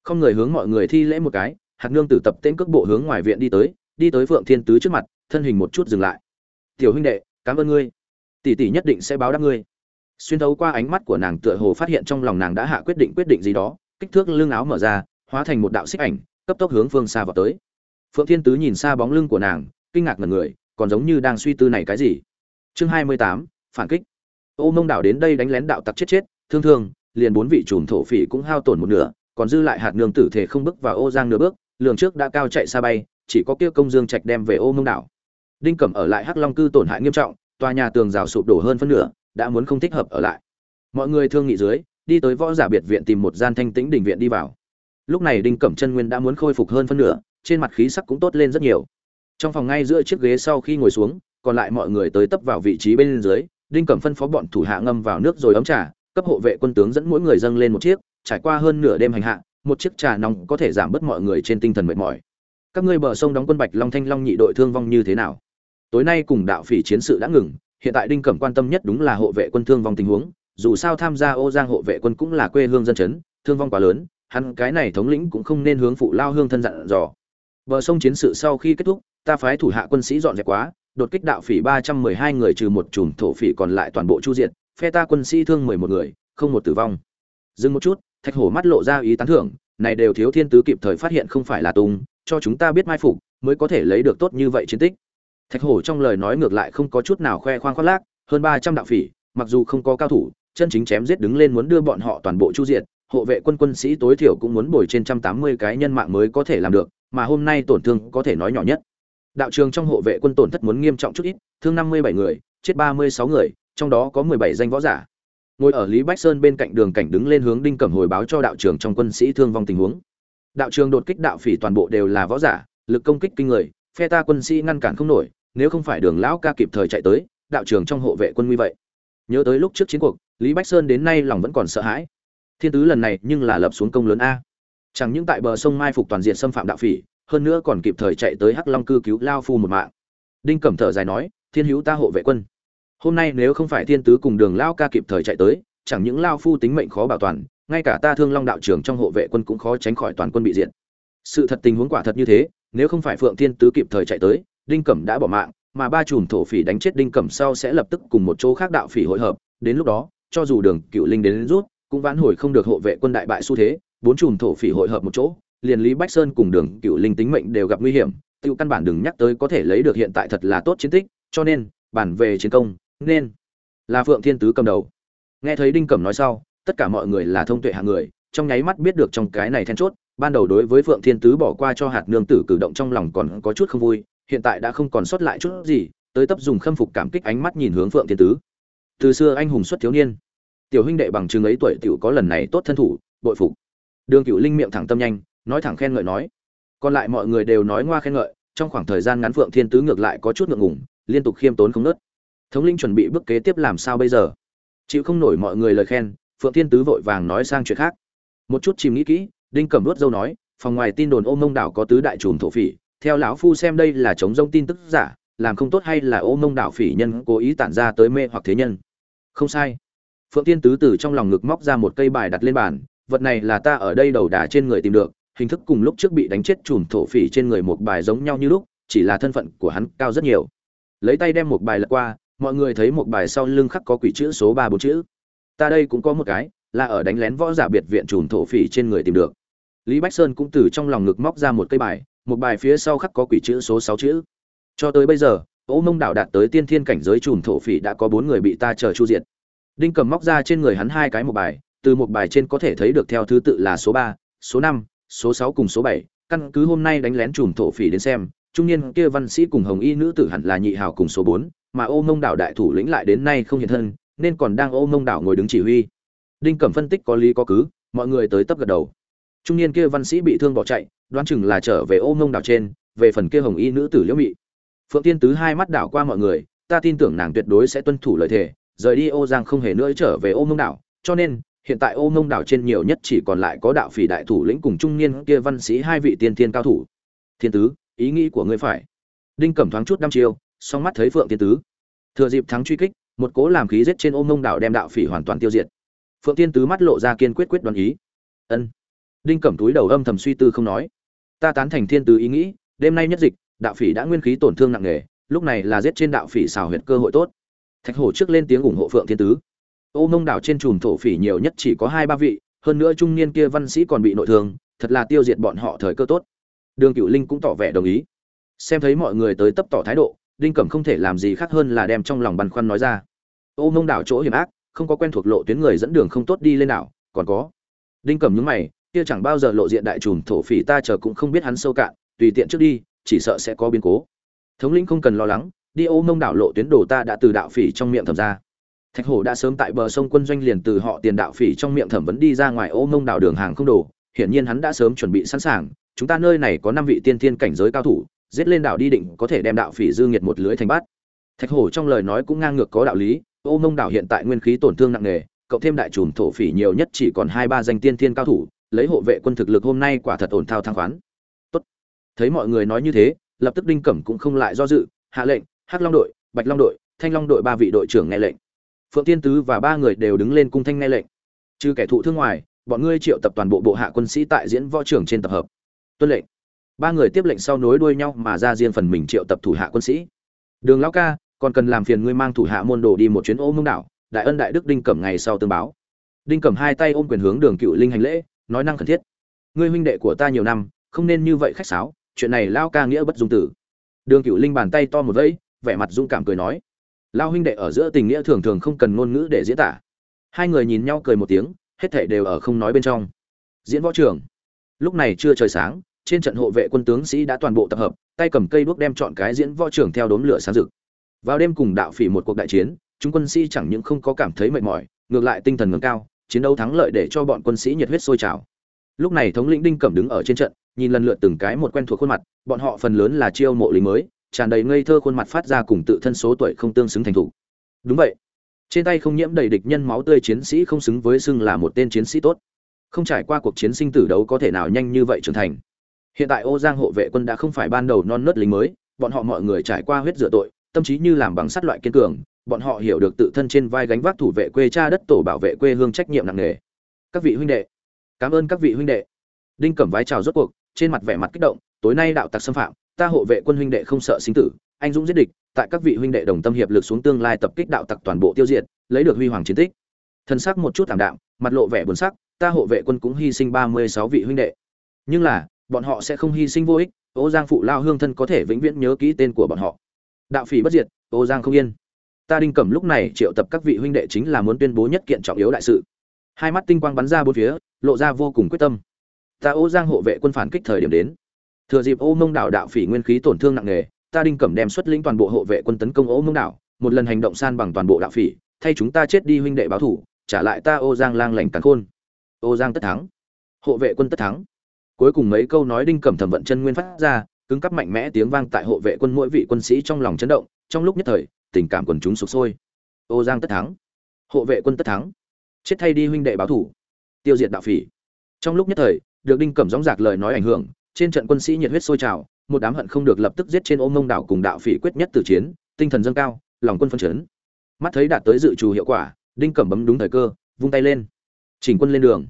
Không người hướng mọi người thi lễ một cái, hạt nương tử tập tên cước bộ hướng ngoài viện đi tới đi tới phượng thiên tứ trước mặt, thân hình một chút dừng lại. Tiểu huynh đệ, cảm ơn ngươi tỷ tỷ nhất định sẽ báo đáp ngươi. Xuyên thấu qua ánh mắt của nàng tựa hồ phát hiện trong lòng nàng đã hạ quyết định quyết định gì đó, kích thước lưng áo mở ra, hóa thành một đạo xích ảnh, cấp tốc hướng phương xa vào tới. Phượng thiên tứ nhìn xa bóng lưng của nàng, kinh ngạc ngẩn người, còn giống như đang suy tư này cái gì. Chương hai mươi tám, phản kích. Ô mông đảo đến đây đánh lén đạo tặc chết chết, thương thương, liền bốn vị trùm thổ phỉ cũng hao tổn một nửa, còn dư lại hạt nương tử thể không bước vào ô giang nửa bước, lường trước đã cao chạy xa bay, chỉ có kia công dương trạch đem về ô mông đảo. Đinh cẩm ở lại hắc long cư tổn hại nghiêm trọng tòa nhà tường rào sụp đổ hơn phân nửa, đã muốn không thích hợp ở lại. Mọi người thương nghị dưới, đi tới võ giả biệt viện tìm một gian thanh tĩnh đình viện đi vào. Lúc này đinh cẩm chân nguyên đã muốn khôi phục hơn phân nửa, trên mặt khí sắc cũng tốt lên rất nhiều. Trong phòng ngay giữa chiếc ghế sau khi ngồi xuống, còn lại mọi người tới tấp vào vị trí bên dưới, đinh cẩm phân phó bọn thủ hạ ngâm vào nước rồi ấm trà, cấp hộ vệ quân tướng dẫn mỗi người dâng lên một chiếc, trải qua hơn nửa đêm hành hạ, một chiếc trà nóng có thể giảm bớt mọi người trên tinh thần mệt mỏi. Các ngươi bờ sông đóng quân bạch long thanh long nhị đội thương vong như thế nào? Tối nay cùng đạo phỉ chiến sự đã ngừng, hiện tại đinh cẩm quan tâm nhất đúng là hộ vệ quân thương vong tình huống, dù sao tham gia ô giang hộ vệ quân cũng là quê hương dân chấn, thương vong quá lớn, hắn cái này thống lĩnh cũng không nên hướng phụ lao hương thân dặn dò. Bờ sông chiến sự sau khi kết thúc, ta phái thủ hạ quân sĩ dọn dẹp quá, đột kích đạo phỉ ba trăm mười hai người trừ một chùm thổ phỉ còn lại toàn bộ chu diệt, phe ta quân sĩ thương mười một người, không một tử vong. Dừng một chút, thạch hổ mắt lộ ra ý tán thưởng, này đều thiếu thiên tứ kịp thời phát hiện không phải là tung, cho chúng ta biết mai phục, mới có thể lấy được tốt như vậy chiến tích thạch hổ trong lời nói ngược lại không có chút nào khoe khoang khoác lác, hơn ba trăm đạo phỉ, mặc dù không có cao thủ, chân chính chém giết đứng lên muốn đưa bọn họ toàn bộ chu diệt, hộ vệ quân quân sĩ tối thiểu cũng muốn bồi trên trăm tám mươi cái nhân mạng mới có thể làm được, mà hôm nay tổn thương có thể nói nhỏ nhất. Đạo trường trong hộ vệ quân tổn thất muốn nghiêm trọng chút ít, thương năm mươi bảy người, chết ba mươi sáu người, trong đó có mười bảy danh võ giả. Ngồi ở lý bách sơn bên cạnh đường cảnh đứng lên hướng đinh cẩm hồi báo cho đạo trường trong quân sĩ thương vong tình huống. Đạo trường đột kích đạo phỉ toàn bộ đều là võ giả, lực công kích kinh người phe ta quân sĩ ngăn cản không nổi, nếu không phải đường lão ca kịp thời chạy tới, đạo trường trong hộ vệ quân nguy vậy. Nhớ tới lúc trước chiến cuộc, lý bách sơn đến nay lòng vẫn còn sợ hãi. Thiên tứ lần này nhưng là lập xuống công lớn a. Chẳng những tại bờ sông mai phục toàn diện xâm phạm đạo phỉ, hơn nữa còn kịp thời chạy tới hắc long cư cứu lao phu một mạng. Đinh cẩm thở dài nói, thiên hữu ta hộ vệ quân, hôm nay nếu không phải thiên tứ cùng đường lao ca kịp thời chạy tới, chẳng những lao phu tính mệnh khó bảo toàn, ngay cả ta thương long đạo trưởng trong hộ vệ quân cũng khó tránh khỏi toàn quân bị diệt. Sự thật tình huống quả thật như thế nếu không phải phượng thiên tứ kịp thời chạy tới, đinh cẩm đã bỏ mạng, mà ba chùm thổ phỉ đánh chết đinh cẩm sau sẽ lập tức cùng một chỗ khác đạo phỉ hội hợp. Đến lúc đó, cho dù đường cựu linh đến rút, cũng vãn hồi không được hộ vệ quân đại bại xu thế. Bốn chùm thổ phỉ hội hợp một chỗ, liền lý bách sơn cùng đường cựu linh tính mệnh đều gặp nguy hiểm. Tiêu căn bản đừng nhắc tới có thể lấy được hiện tại thật là tốt chiến tích, cho nên, bản về chiến công, nên là phượng thiên tứ cầm đầu. Nghe thấy đinh cẩm nói sau, tất cả mọi người là thông tuệ hạng người, trong nháy mắt biết được trong cái này then chốt ban đầu đối với phượng thiên tứ bỏ qua cho hạt nương tử cử động trong lòng còn có chút không vui, hiện tại đã không còn sót lại chút gì, tới tấp dùng khâm phục cảm kích ánh mắt nhìn hướng phượng thiên tứ. Từ xưa anh hùng xuất thiếu niên. Tiểu huynh đệ bằng chứng ấy tuổi tiểu có lần này tốt thân thủ, bội phục. Đường cựu linh miệng thẳng tâm nhanh, nói thẳng khen ngợi nói. Còn lại mọi người đều nói ngoa khen ngợi, trong khoảng thời gian ngắn phượng thiên tứ ngược lại có chút ngượng ngùng, liên tục khiêm tốn không nớt. Thống linh chuẩn bị bước kế tiếp làm sao bây giờ? Chịu không nổi mọi người lời khen, phượng thiên tứ vội vàng nói sang chuyện khác. Một chút chìm nghĩ kỹ đinh cẩm nuốt dâu nói, phòng ngoài tin đồn ô mông đảo có tứ đại trùm thổ phỉ, theo lão phu xem đây là chống rông tin tức giả, làm không tốt hay là ô mông đảo phỉ nhân cố ý tản ra tới mê hoặc thế nhân? Không sai. Phượng tiên tứ từ trong lòng ngực móc ra một cây bài đặt lên bàn, vật này là ta ở đây đầu đà trên người tìm được, hình thức cùng lúc trước bị đánh chết chùm thổ phỉ trên người một bài giống nhau như lúc, chỉ là thân phận của hắn cao rất nhiều. Lấy tay đem một bài lật qua, mọi người thấy một bài sau lưng khắc có quỷ chữ số ba bốn chữ. Ta đây cũng có một cái, là ở đánh lén võ giả biệt viện chùm thổ phỉ trên người tìm được lý bách sơn cũng từ trong lòng ngực móc ra một cây bài, một bài phía sau khắc có quỷ chữ số sáu chữ. Cho tới bây giờ, ô mông đảo đạt tới tiên thiên cảnh giới chùm thổ phỉ đã có bốn người bị ta chờ chu diệt. Đinh cầm móc ra trên người hắn hai cái một bài, từ một bài trên có thể thấy được theo thứ tự là số ba, số năm, số sáu cùng số bảy. Căn cứ hôm nay đánh lén chùm thổ phỉ đến xem, trung niên kia văn sĩ cùng hồng y nữ tử hẳn là nhị hào cùng số bốn, mà ô mông đảo đại thủ lĩnh lại đến nay không hiện thân, nên còn đang ô mông đảo ngồi đứng chỉ huy. Đinh cẩm phân tích có lý có cứ, mọi người tới tấp gật đầu trung niên kia văn sĩ bị thương bỏ chạy, đoán chừng là trở về ô mông đảo trên, về phần kia hồng y nữ tử liễu mị. Phượng tiên tứ hai mắt đảo qua mọi người, ta tin tưởng nàng tuyệt đối sẽ tuân thủ lời thề, rời đi ô giang không hề nữa trở về ô mông đảo, cho nên, hiện tại ô mông đảo trên nhiều nhất chỉ còn lại có đạo phỉ đại thủ lĩnh cùng trung niên kia văn sĩ hai vị tiên thiên cao thủ. Thiên tứ, ý nghĩ của ngươi phải. Đinh cẩm thoáng chút năm chiêu, song mắt thấy phượng tiên tứ. Thừa dịp thắng truy kích, một cố làm khí giết trên ô mông đảo đem đạo phỉ hoàn toàn tiêu diệt. Phượng tiên tứ mắt lộ ra kiên quyết quyết đoán ý. Ân đinh cẩm túi đầu âm thầm suy tư không nói. Ta tán thành thiên tứ ý nghĩ, đêm nay nhất dịch, đạo phỉ đã nguyên khí tổn thương nặng nề, lúc này là giết trên đạo phỉ xào huyệt cơ hội tốt. Thạch hổ trước lên tiếng ủng hộ phượng thiên tứ. Ô mông đảo trên chùm thổ phỉ nhiều nhất chỉ có hai ba vị, hơn nữa trung niên kia văn sĩ còn bị nội thương, thật là tiêu diệt bọn họ thời cơ tốt. Đường cựu linh cũng tỏ vẻ đồng ý. Xem thấy mọi người tới tấp tỏ thái độ, đinh cẩm không thể làm gì khác hơn là đem trong lòng băn khoăn nói ra. Ô mông đảo chỗ hiểm ác, không có quen thuộc lộ tuyến người dẫn đường không tốt đi lên đảo, còn có. Đinh cẩm nhúng mày kia chẳng bao giờ lộ diện đại trùm thổ phỉ ta chờ cũng không biết hắn sâu cạn, tùy tiện trước đi, chỉ sợ sẽ có biến cố. Thống lĩnh không cần lo lắng, đi ô mông đảo lộ tuyến đồ ta đã từ đạo phỉ trong miệng thẩm ra. Thạch hổ đã sớm tại bờ sông quân doanh liền từ họ tiền đạo phỉ trong miệng thẩm vấn đi ra ngoài ô mông đảo đường hàng không đồ, hiển nhiên hắn đã sớm chuẩn bị sẵn sàng, chúng ta nơi này có năm vị tiên thiên cảnh giới cao thủ, giết lên đảo đi định có thể đem đạo phỉ dư nghiệt một lưới thành bát. Thạch hổ trong lời nói cũng ngang ngược có đạo lý, ô mông đảo hiện tại nguyên khí tổn thương nặng nề, cộng thêm đại trùm thổ phỉ nhiều nhất chỉ còn hai ba danh tiên thiên cao thủ lấy hộ vệ quân thực lực hôm nay quả thật ổn thao thang khoán. Tốt. Thấy mọi người nói như thế, lập tức đinh cẩm cũng không lại do dự, hạ lệnh, hắc long đội, bạch long đội, thanh long đội ba vị đội trưởng nghe lệnh. Phượng tiên tứ và ba người đều đứng lên cung thanh nghe lệnh. Trừ kẻ thụ thương ngoài, bọn ngươi triệu tập toàn bộ bộ hạ quân sĩ tại diễn võ trưởng trên tập hợp. Tuân lệnh. Ba người tiếp lệnh sau nối đuôi nhau mà ra riêng phần mình triệu tập thủ hạ quân sĩ. Đường lão ca, còn cần làm phiền ngươi mang thủ hạ môn đồ đi một chuyến ô mông đảo, đại ân đại đức đinh cẩm ngày sau tương báo. Đinh cẩm hai tay ôm quyền hướng đường cựu linh hành lễ nói năng cần thiết. Ngươi huynh đệ của ta nhiều năm, không nên như vậy khách sáo, chuyện này lao ca nghĩa bất dung tử. Đường cựu linh bàn tay to một vẫy, vẻ mặt dung cảm cười nói. Lao huynh đệ ở giữa tình nghĩa thường thường không cần ngôn ngữ để diễn tả. Hai người nhìn nhau cười một tiếng, hết thảy đều ở không nói bên trong. Diễn võ trường. Lúc này chưa trời sáng, trên trận hộ vệ quân tướng sĩ đã toàn bộ tập hợp, tay cầm cây đuốc đem chọn cái diễn võ trường theo đốm lửa sáng rực. Vào đêm cùng đạo phỉ một cuộc đại chiến, chúng quân sĩ chẳng những không có cảm thấy mệt mỏi, ngược lại tinh thần ngẩng cao chiến đấu thắng lợi để cho bọn quân sĩ nhiệt huyết sôi trào. Lúc này thống lĩnh đinh cẩm đứng ở trên trận, nhìn lần lượt từng cái một quen thuộc khuôn mặt, bọn họ phần lớn là chiêu mộ lính mới, tràn đầy ngây thơ khuôn mặt phát ra cùng tự thân số tuổi không tương xứng thành thủ. Đúng vậy. Trên tay không nhiễm đầy địch nhân máu tươi chiến sĩ không xứng với xưng là một tên chiến sĩ tốt. Không trải qua cuộc chiến sinh tử đấu có thể nào nhanh như vậy trưởng thành. Hiện tại ô giang hộ vệ quân đã không phải ban đầu non nớt lính mới, bọn họ mọi người trải qua huyết rửa tội, tâm trí như làm bằng sắt loại kiên cường bọn họ hiểu được tự thân trên vai gánh vác thủ vệ quê cha đất tổ bảo vệ quê hương trách nhiệm nặng nề. Các vị huynh đệ, cảm ơn các vị huynh đệ. Đinh cẩm vái chào rốt cuộc, trên mặt vẻ mặt kích động, tối nay đạo tặc xâm phạm, ta hộ vệ quân huynh đệ không sợ sinh tử, anh dũng giết địch, tại các vị huynh đệ đồng tâm hiệp lực xuống tương lai tập kích đạo tặc toàn bộ tiêu diệt, lấy được huy hoàng chiến tích. Thân sắc một chút thảm đạm, mặt lộ vẻ buồn sắc, ta hộ vệ quân cũng hy sinh ba mươi sáu vị huynh đệ. Nhưng là, bọn họ sẽ không hy sinh vô ích, ô giang phụ lao hương thân có thể vĩnh viễn nhớ kỹ tên của bọn họ. Đạo phỉ bất diệt, ô giang không yên ta đinh cẩm lúc này triệu tập các vị huynh đệ chính là muốn tuyên bố nhất kiện trọng yếu đại sự. Hai mắt tinh quang bắn ra bốn phía, lộ ra vô cùng quyết tâm. Ta ô giang hộ vệ quân phản kích thời điểm đến. Thừa dịp ô mông đảo đạo phỉ nguyên khí tổn thương nặng nề, ta đinh cẩm đem xuất lĩnh toàn bộ hộ vệ quân tấn công ô mông đảo, một lần hành động san bằng toàn bộ đạo phỉ, thay chúng ta chết đi huynh đệ báo thủ, trả lại ta ô giang lang lành cắn khôn. Ô giang tất thắng. Hộ vệ quân tất thắng. Cuối cùng mấy câu nói đinh cẩm thẩm vận chân nguyên phát ra, cứng cắp mạnh mẽ tiếng vang tại hộ vệ quân mỗi vị quân sĩ trong lòng chấn động, trong lúc nhất thời tình cảm quần chúng sục sôi. Ô giang tất thắng. Hộ vệ quân tất thắng. Chết thay đi huynh đệ báo thủ. Tiêu diệt đạo phỉ. Trong lúc nhất thời, được đinh cẩm dõng dạc lời nói ảnh hưởng, trên trận quân sĩ nhiệt huyết sôi trào, một đám hận không được lập tức giết trên ôm mông đảo cùng đạo phỉ quyết nhất từ chiến, tinh thần dâng cao, lòng quân phân chấn. Mắt thấy đạt tới dự trù hiệu quả, đinh cẩm bấm đúng thời cơ, vung tay lên. Chỉnh quân lên đường.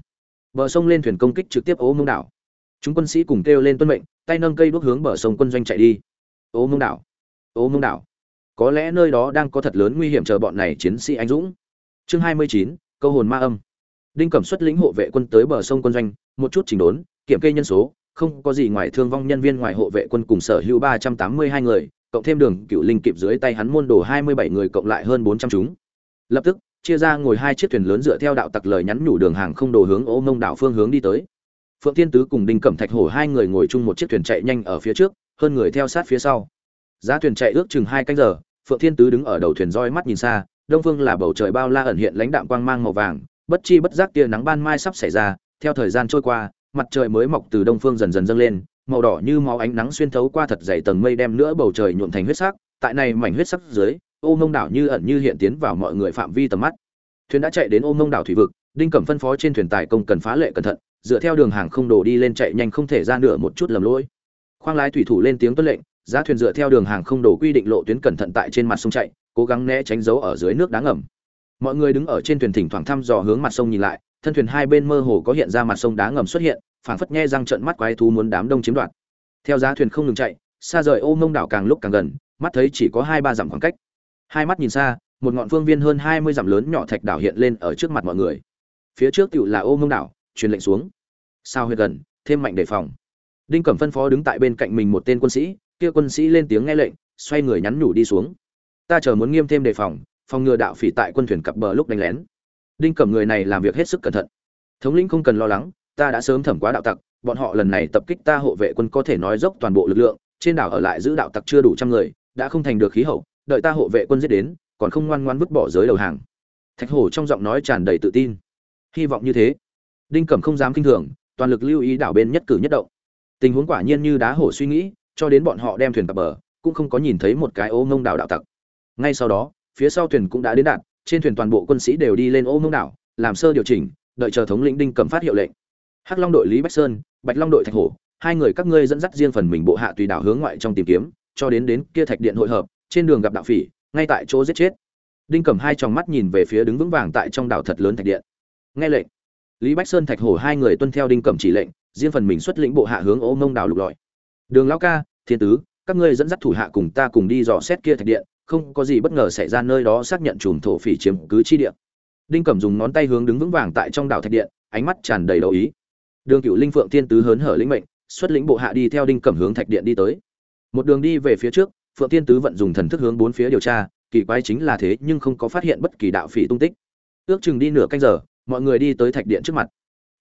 Bờ sông lên thuyền công kích trực tiếp Ô mông đảo. Chúng quân sĩ cùng kêu lên tuân mệnh, tay nâng cây đuốc hướng bờ sông quân doanh chạy đi. Ô mông đảo. Ô mông đảo có lẽ nơi đó đang có thật lớn nguy hiểm chờ bọn này chiến sĩ anh dũng. Chương hai mươi chín, câu hồn ma âm. Đinh cẩm xuất lĩnh hộ vệ quân tới bờ sông quân doanh, một chút chỉnh đốn, kiểm kê nhân số, không có gì ngoài thương vong nhân viên ngoài hộ vệ quân cùng sở hữu ba trăm tám mươi hai người, cộng thêm đường cựu linh kịp dưới tay hắn môn đồ hai mươi bảy người cộng lại hơn bốn trăm chúng. Lập tức, chia ra ngồi hai chiếc thuyền lớn dựa theo đạo tặc lời nhắn nhủ đường hàng không đồ hướng ô mông đảo phương hướng đi tới. Phượng tiên tứ cùng đinh cẩm thạch hổ hai người ngồi chung một chiếc thuyền chạy nhanh ở phía trước, hơn người theo sát phía sau. Giá thuyền chạy ước chừng hai canh giờ phượng thiên tứ đứng ở đầu thuyền roi mắt nhìn xa, đông phương là bầu trời bao la ẩn hiện lãnh đạm quang mang màu vàng, bất chi bất giác tia nắng ban mai sắp xảy ra, theo thời gian trôi qua, mặt trời mới mọc từ đông phương dần dần dâng lên, màu đỏ như máu ánh nắng xuyên thấu qua thật dày tầng mây đem nữa bầu trời nhuộm thành huyết sắc, tại này mảnh huyết sắc dưới, ô mông đảo như ẩn như hiện tiến vào mọi người phạm vi tầm mắt. Thuyền đã chạy đến ô mông đảo thủy vực, đinh cẩm phân phó trên thuyền tài công cần phá lệ cẩn thận, dựa theo đường hàng không đổ đi lên chạy nhanh không thể ra nửa một chút lầm lỗi. Khoang lái thủy thủ lên tiếng tuân lệnh giá thuyền dựa theo đường hàng không đổ quy định lộ tuyến cẩn thận tại trên mặt sông chạy, cố gắng né tránh dấu ở dưới nước đá ngầm. Mọi người đứng ở trên thuyền thỉnh thoảng thăm dò hướng mặt sông nhìn lại, thân thuyền hai bên mơ hồ có hiện ra mặt sông đá ngầm xuất hiện, phảng phất nghe răng trận mắt quái thú muốn đám đông chiếm đoạt. Theo giá thuyền không ngừng chạy, xa rời ô mông đảo càng lúc càng gần, mắt thấy chỉ có hai ba dặm khoảng cách. Hai mắt nhìn xa, một ngọn phương viên hơn hai mươi dặm lớn nhỏ thạch đảo hiện lên ở trước mặt mọi người. Phía trước tựu là ô mông đảo, truyền lệnh xuống. Sao huyệt gần, thêm mạnh đề phòng. Đinh cẩm phân phó đứng tại bên cạnh mình một tên quân sĩ kia quân sĩ lên tiếng nghe lệnh, xoay người nhắn nhủ đi xuống. Ta chờ muốn nghiêm thêm đề phòng phòng ngừa đạo phỉ tại quân thuyền cập bờ lúc đánh lén. Đinh cẩm người này làm việc hết sức cẩn thận. Thống lĩnh không cần lo lắng, ta đã sớm thẩm quá đạo tặc, bọn họ lần này tập kích ta hộ vệ quân có thể nói dốc toàn bộ lực lượng, trên đảo ở lại giữ đạo tặc chưa đủ trăm người, đã không thành được khí hậu, đợi ta hộ vệ quân giết đến, còn không ngoan ngoan vứt bỏ giới đầu hàng. Thạch hổ trong giọng nói tràn đầy tự tin. Hy vọng như thế. Đinh cẩm không dám kinh thường, toàn lực lưu ý đảo bên nhất cử nhất động. Tình huống quả nhiên như đá hổ suy nghĩ cho đến bọn họ đem thuyền cập bờ, cũng không có nhìn thấy một cái ô ngông đảo đạo tặc. Ngay sau đó, phía sau thuyền cũng đã đến đạt trên thuyền toàn bộ quân sĩ đều đi lên ô ngông đảo, làm sơ điều chỉnh, đợi chờ thống lĩnh đinh cầm phát hiệu lệnh. Hắc long đội lý bách sơn, bạch long đội thạch hổ, hai người các ngươi dẫn dắt riêng phần mình bộ hạ tùy đảo hướng ngoại trong tìm kiếm, cho đến đến kia thạch điện hội hợp, trên đường gặp đạo phỉ, ngay tại chỗ giết chết. Đinh cầm hai tròng mắt nhìn về phía đứng vững vàng tại trong đảo thật lớn thạch điện. Nghe lệnh, lý bách sơn, thạch hổ hai người tuân theo đinh cầm chỉ lệnh, riêng phần mình xuất lĩnh bộ hạ hướng ô mông đảo lục lọi đường lão ca, thiên tứ, các ngươi dẫn dắt thủ hạ cùng ta cùng đi dò xét kia thạch điện, không có gì bất ngờ xảy ra nơi đó xác nhận chùm thổ phỉ chiếm cứ chi điện đinh cẩm dùng ngón tay hướng đứng vững vàng tại trong đảo thạch điện, ánh mắt tràn đầy đầu ý. Đường cựu linh phượng thiên tứ hớn hở lĩnh mệnh, xuất lĩnh bộ hạ đi theo đinh cẩm hướng thạch điện đi tới. Một đường đi về phía trước, phượng thiên tứ vận dùng thần thức hướng bốn phía điều tra, kỳ quái chính là thế nhưng không có phát hiện bất kỳ đạo phỉ tung tích. Ước chừng đi nửa canh giờ, mọi người đi tới thạch điện trước mặt.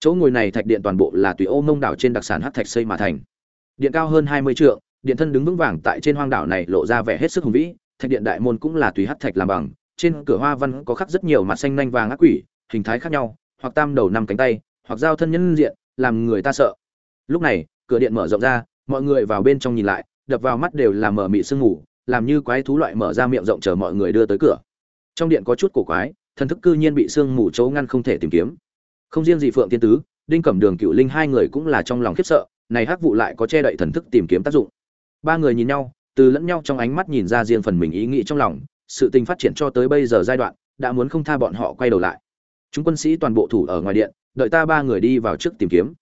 Chỗ ngồi này thạch điện toàn bộ là tùy ô mông đảo trên đặc sản hát thạch xây mà thành điện cao hơn hai mươi trượng, điện thân đứng vững vàng tại trên hoang đảo này lộ ra vẻ hết sức hùng vĩ, thạch điện đại môn cũng là tùy hát thạch làm bằng, trên cửa hoa văn có khắc rất nhiều mặt xanh nanh vàng ác quỷ, hình thái khác nhau, hoặc tam đầu năm cánh tay, hoặc giao thân nhân diện, làm người ta sợ. Lúc này, cửa điện mở rộng ra, mọi người vào bên trong nhìn lại, đập vào mắt đều là mở mị sương ngủ làm như quái thú loại mở ra miệng rộng chờ mọi người đưa tới cửa. Trong điện có chút cổ quái, thần thức cư nhiên bị sương mù chấu ngăn không thể tìm kiếm. Không riêng gì phượng tiên tứ, đinh cẩm đường, cựu linh hai người cũng là trong lòng khiếp sợ này hắc vụ lại có che đậy thần thức tìm kiếm tác dụng. Ba người nhìn nhau, từ lẫn nhau trong ánh mắt nhìn ra riêng phần mình ý nghĩ trong lòng, sự tình phát triển cho tới bây giờ giai đoạn, đã muốn không tha bọn họ quay đầu lại. Chúng quân sĩ toàn bộ thủ ở ngoài điện, đợi ta ba người đi vào trước tìm kiếm.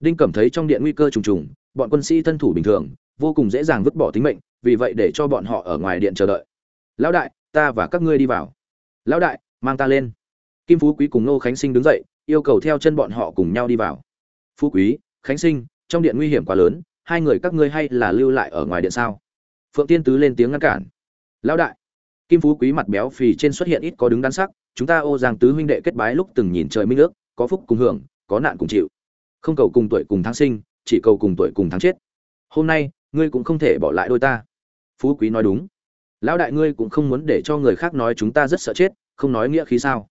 Đinh cẩm thấy trong điện nguy cơ trùng trùng, bọn quân sĩ thân thủ bình thường, vô cùng dễ dàng vứt bỏ tính mệnh, vì vậy để cho bọn họ ở ngoài điện chờ đợi. Lão đại, ta và các ngươi đi vào. Lão đại, mang ta lên. Kim phú quý cùng nô khánh sinh đứng dậy, yêu cầu theo chân bọn họ cùng nhau đi vào. Phú quý, khánh sinh trong điện nguy hiểm quá lớn, hai người các ngươi hay là lưu lại ở ngoài điện sao? Phượng tiên tứ lên tiếng ngăn cản. Lão đại, kim phú quý mặt béo phì trên xuất hiện ít có đứng đắn sắc, chúng ta ô giang tứ huynh đệ kết bái lúc từng nhìn trời minh ước, có phúc cùng hưởng, có nạn cùng chịu. Không cầu cùng tuổi cùng tháng sinh, chỉ cầu cùng tuổi cùng tháng chết. Hôm nay, ngươi cũng không thể bỏ lại đôi ta. Phú quý nói đúng. Lão đại ngươi cũng không muốn để cho người khác nói chúng ta rất sợ chết, không nói nghĩa khí sao?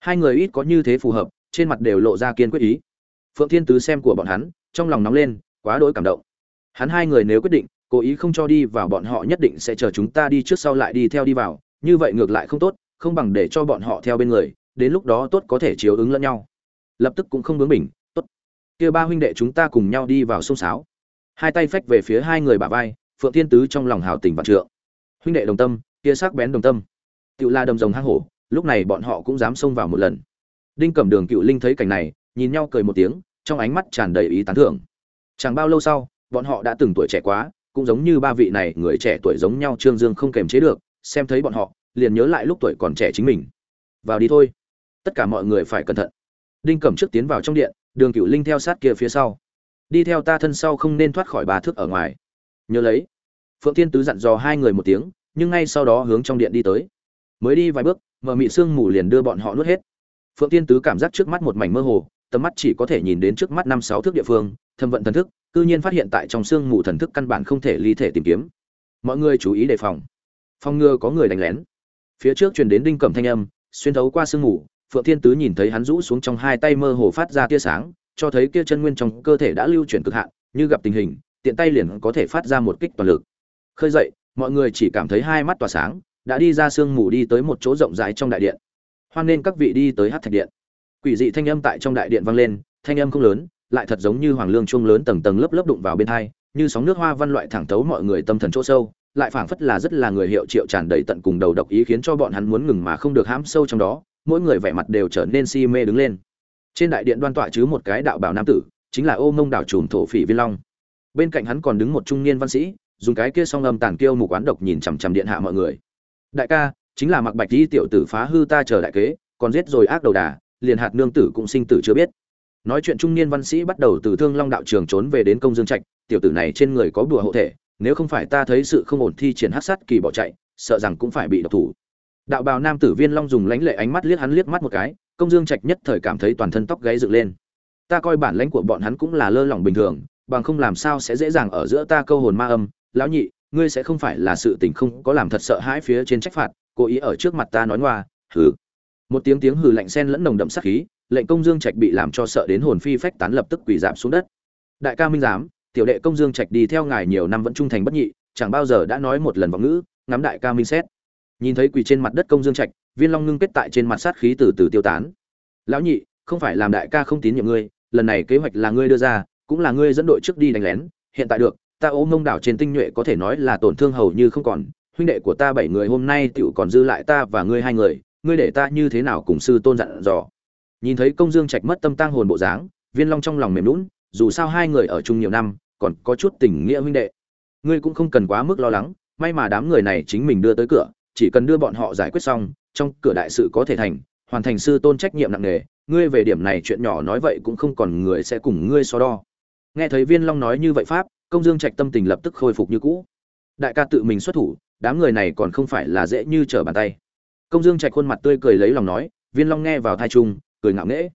Hai người ít có như thế phù hợp, trên mặt đều lộ ra kiên quyết ý. Phượng thiên tứ xem của bọn hắn trong lòng nóng lên, quá đỗi cảm động. Hắn hai người nếu quyết định, cố ý không cho đi vào bọn họ nhất định sẽ chờ chúng ta đi trước sau lại đi theo đi vào. Như vậy ngược lại không tốt, không bằng để cho bọn họ theo bên người, đến lúc đó tốt có thể chiếu ứng lẫn nhau. Lập tức cũng không bướng mình tốt. Kia ba huynh đệ chúng ta cùng nhau đi vào sông sáo. Hai tay phách về phía hai người bà vai, phượng thiên tứ trong lòng hào tình vạn trượng. Huynh đệ đồng tâm, kia sắc bén đồng tâm. Cựu la đầm rồng hang hổ, lúc này bọn họ cũng dám xông vào một lần. Đinh cẩm đường cựu linh thấy cảnh này, nhìn nhau cười một tiếng trong ánh mắt tràn đầy ý tán thưởng. Chẳng bao lâu sau, bọn họ đã từng tuổi trẻ quá, cũng giống như ba vị này người trẻ tuổi giống nhau trương dương không kềm chế được, xem thấy bọn họ, liền nhớ lại lúc tuổi còn trẻ chính mình. Vào đi thôi. Tất cả mọi người phải cẩn thận. Đinh cẩm trước tiến vào trong điện, đường cựu linh theo sát kia phía sau. Đi theo ta thân sau không nên thoát khỏi ba thước ở ngoài. Nhớ lấy. Phượng thiên tứ dặn dò hai người một tiếng, nhưng ngay sau đó hướng trong điện đi tới. Mới đi vài bước, mờ mị sương mù liền đưa bọn họ nuốt hết. Phượng tiên tứ cảm giác trước mắt một mảnh mơ hồ tầm mắt chỉ có thể nhìn đến trước mắt năm sáu thước địa phương, thâm vận thần thức, cư nhiên phát hiện tại trong sương mù thần thức căn bản không thể ly thể tìm kiếm. Mọi người chú ý đề phòng. Phòng ngừa có người đánh lén. Phía trước truyền đến đinh cẩm thanh âm, xuyên thấu qua sương mù, phượng thiên tứ nhìn thấy hắn rũ xuống trong hai tay mơ hồ phát ra tia sáng, cho thấy kia chân nguyên trong cơ thể đã lưu chuyển cực hạn, như gặp tình hình, tiện tay liền có thể phát ra một kích toàn lực. Khơi dậy, mọi người chỉ cảm thấy hai mắt tỏa sáng, đã đi ra sương mù đi tới một chỗ rộng rãi trong đại điện. Hoan nên các vị đi tới hát thạch điện quỷ dị thanh âm tại trong đại điện vang lên, thanh âm không lớn, lại thật giống như hoàng lương chuông lớn tầng tầng lớp lớp đụng vào bên hai, như sóng nước hoa văn loại thẳng tấu mọi người tâm thần chỗ sâu, lại phảng phất là rất là người hiệu triệu tràn đầy tận cùng đầu độc ý khiến cho bọn hắn muốn ngừng mà không được hãm sâu trong đó, mỗi người vẻ mặt đều trở nên si mê đứng lên. Trên đại điện đoan tọa chứ một cái đạo bảo nam tử, chính là ô mông đảo trùm thổ phỉ viên long. Bên cạnh hắn còn đứng một trung niên văn sĩ, dùng cái kia song âm tàn kiêu mục quán độc nhìn chằm chằm điện hạ mọi người. Đại ca, chính là mặc bạch di tiểu tử phá hư ta chờ đại kế, còn giết rồi ác đầu đà liền hạt nương tử cũng sinh tử chưa biết. Nói chuyện trung niên văn sĩ bắt đầu từ thương long đạo trường trốn về đến công dương trạch, tiểu tử này trên người có đùa hộ thể, nếu không phải ta thấy sự không ổn thi triển hát sát kỳ bỏ chạy, sợ rằng cũng phải bị độc thủ. Đạo bào nam tử viên long dùng lánh lệ ánh mắt liếc hắn liếc mắt một cái, công dương trạch nhất thời cảm thấy toàn thân tóc gáy dựng lên. Ta coi bản lãnh của bọn hắn cũng là lơ lỏng bình thường, bằng không làm sao sẽ dễ dàng ở giữa ta câu hồn ma âm. Lão nhị, ngươi sẽ không phải là sự tình không có làm thật sợ hãi phía trên trách phạt, cố ý ở trước mặt ta nói ngoa, hừ một tiếng tiếng hừ lạnh sen lẫn nồng đậm sát khí, lệnh công dương trạch bị làm cho sợ đến hồn phi phách tán lập tức quỳ giảm xuống đất. Đại ca minh giám, tiểu đệ công dương trạch đi theo ngài nhiều năm vẫn trung thành bất nhị, chẳng bao giờ đã nói một lần vọng ngữ, ngắm đại ca minh xét. Nhìn thấy quỳ trên mặt đất công dương trạch, viên long ngưng kết tại trên mặt sát khí từ từ tiêu tán. Lão nhị, không phải làm đại ca không tín nhiệm ngươi, lần này kế hoạch là ngươi đưa ra, cũng là ngươi dẫn đội trước đi đánh lén. Hiện tại được, ta ôm mông đảo trên tinh nhuệ có thể nói là tổn thương hầu như không còn. Huynh đệ của ta bảy người hôm nay tựu còn dư lại ta và ngươi hai người ngươi để ta như thế nào cùng sư tôn dặn dò? Nhìn thấy công dương trạch mất tâm tang hồn bộ dáng, viên long trong lòng mềm lún dù sao hai người ở chung nhiều năm, còn có chút tình nghĩa huynh đệ. Ngươi cũng không cần quá mức lo lắng, may mà đám người này chính mình đưa tới cửa, chỉ cần đưa bọn họ giải quyết xong, trong cửa đại sự có thể thành, hoàn thành sư tôn trách nhiệm nặng nề, ngươi về điểm này chuyện nhỏ nói vậy cũng không còn người sẽ cùng ngươi so đo. Nghe thấy viên long nói như vậy pháp, công dương trạch tâm tình lập tức khôi phục như cũ. Đại ca tự mình xuất thủ, đám người này còn không phải là dễ như trở bàn tay công dương trạch khuôn mặt tươi cười lấy lòng nói, viên long nghe vào thai trung, cười ngạo nghễ.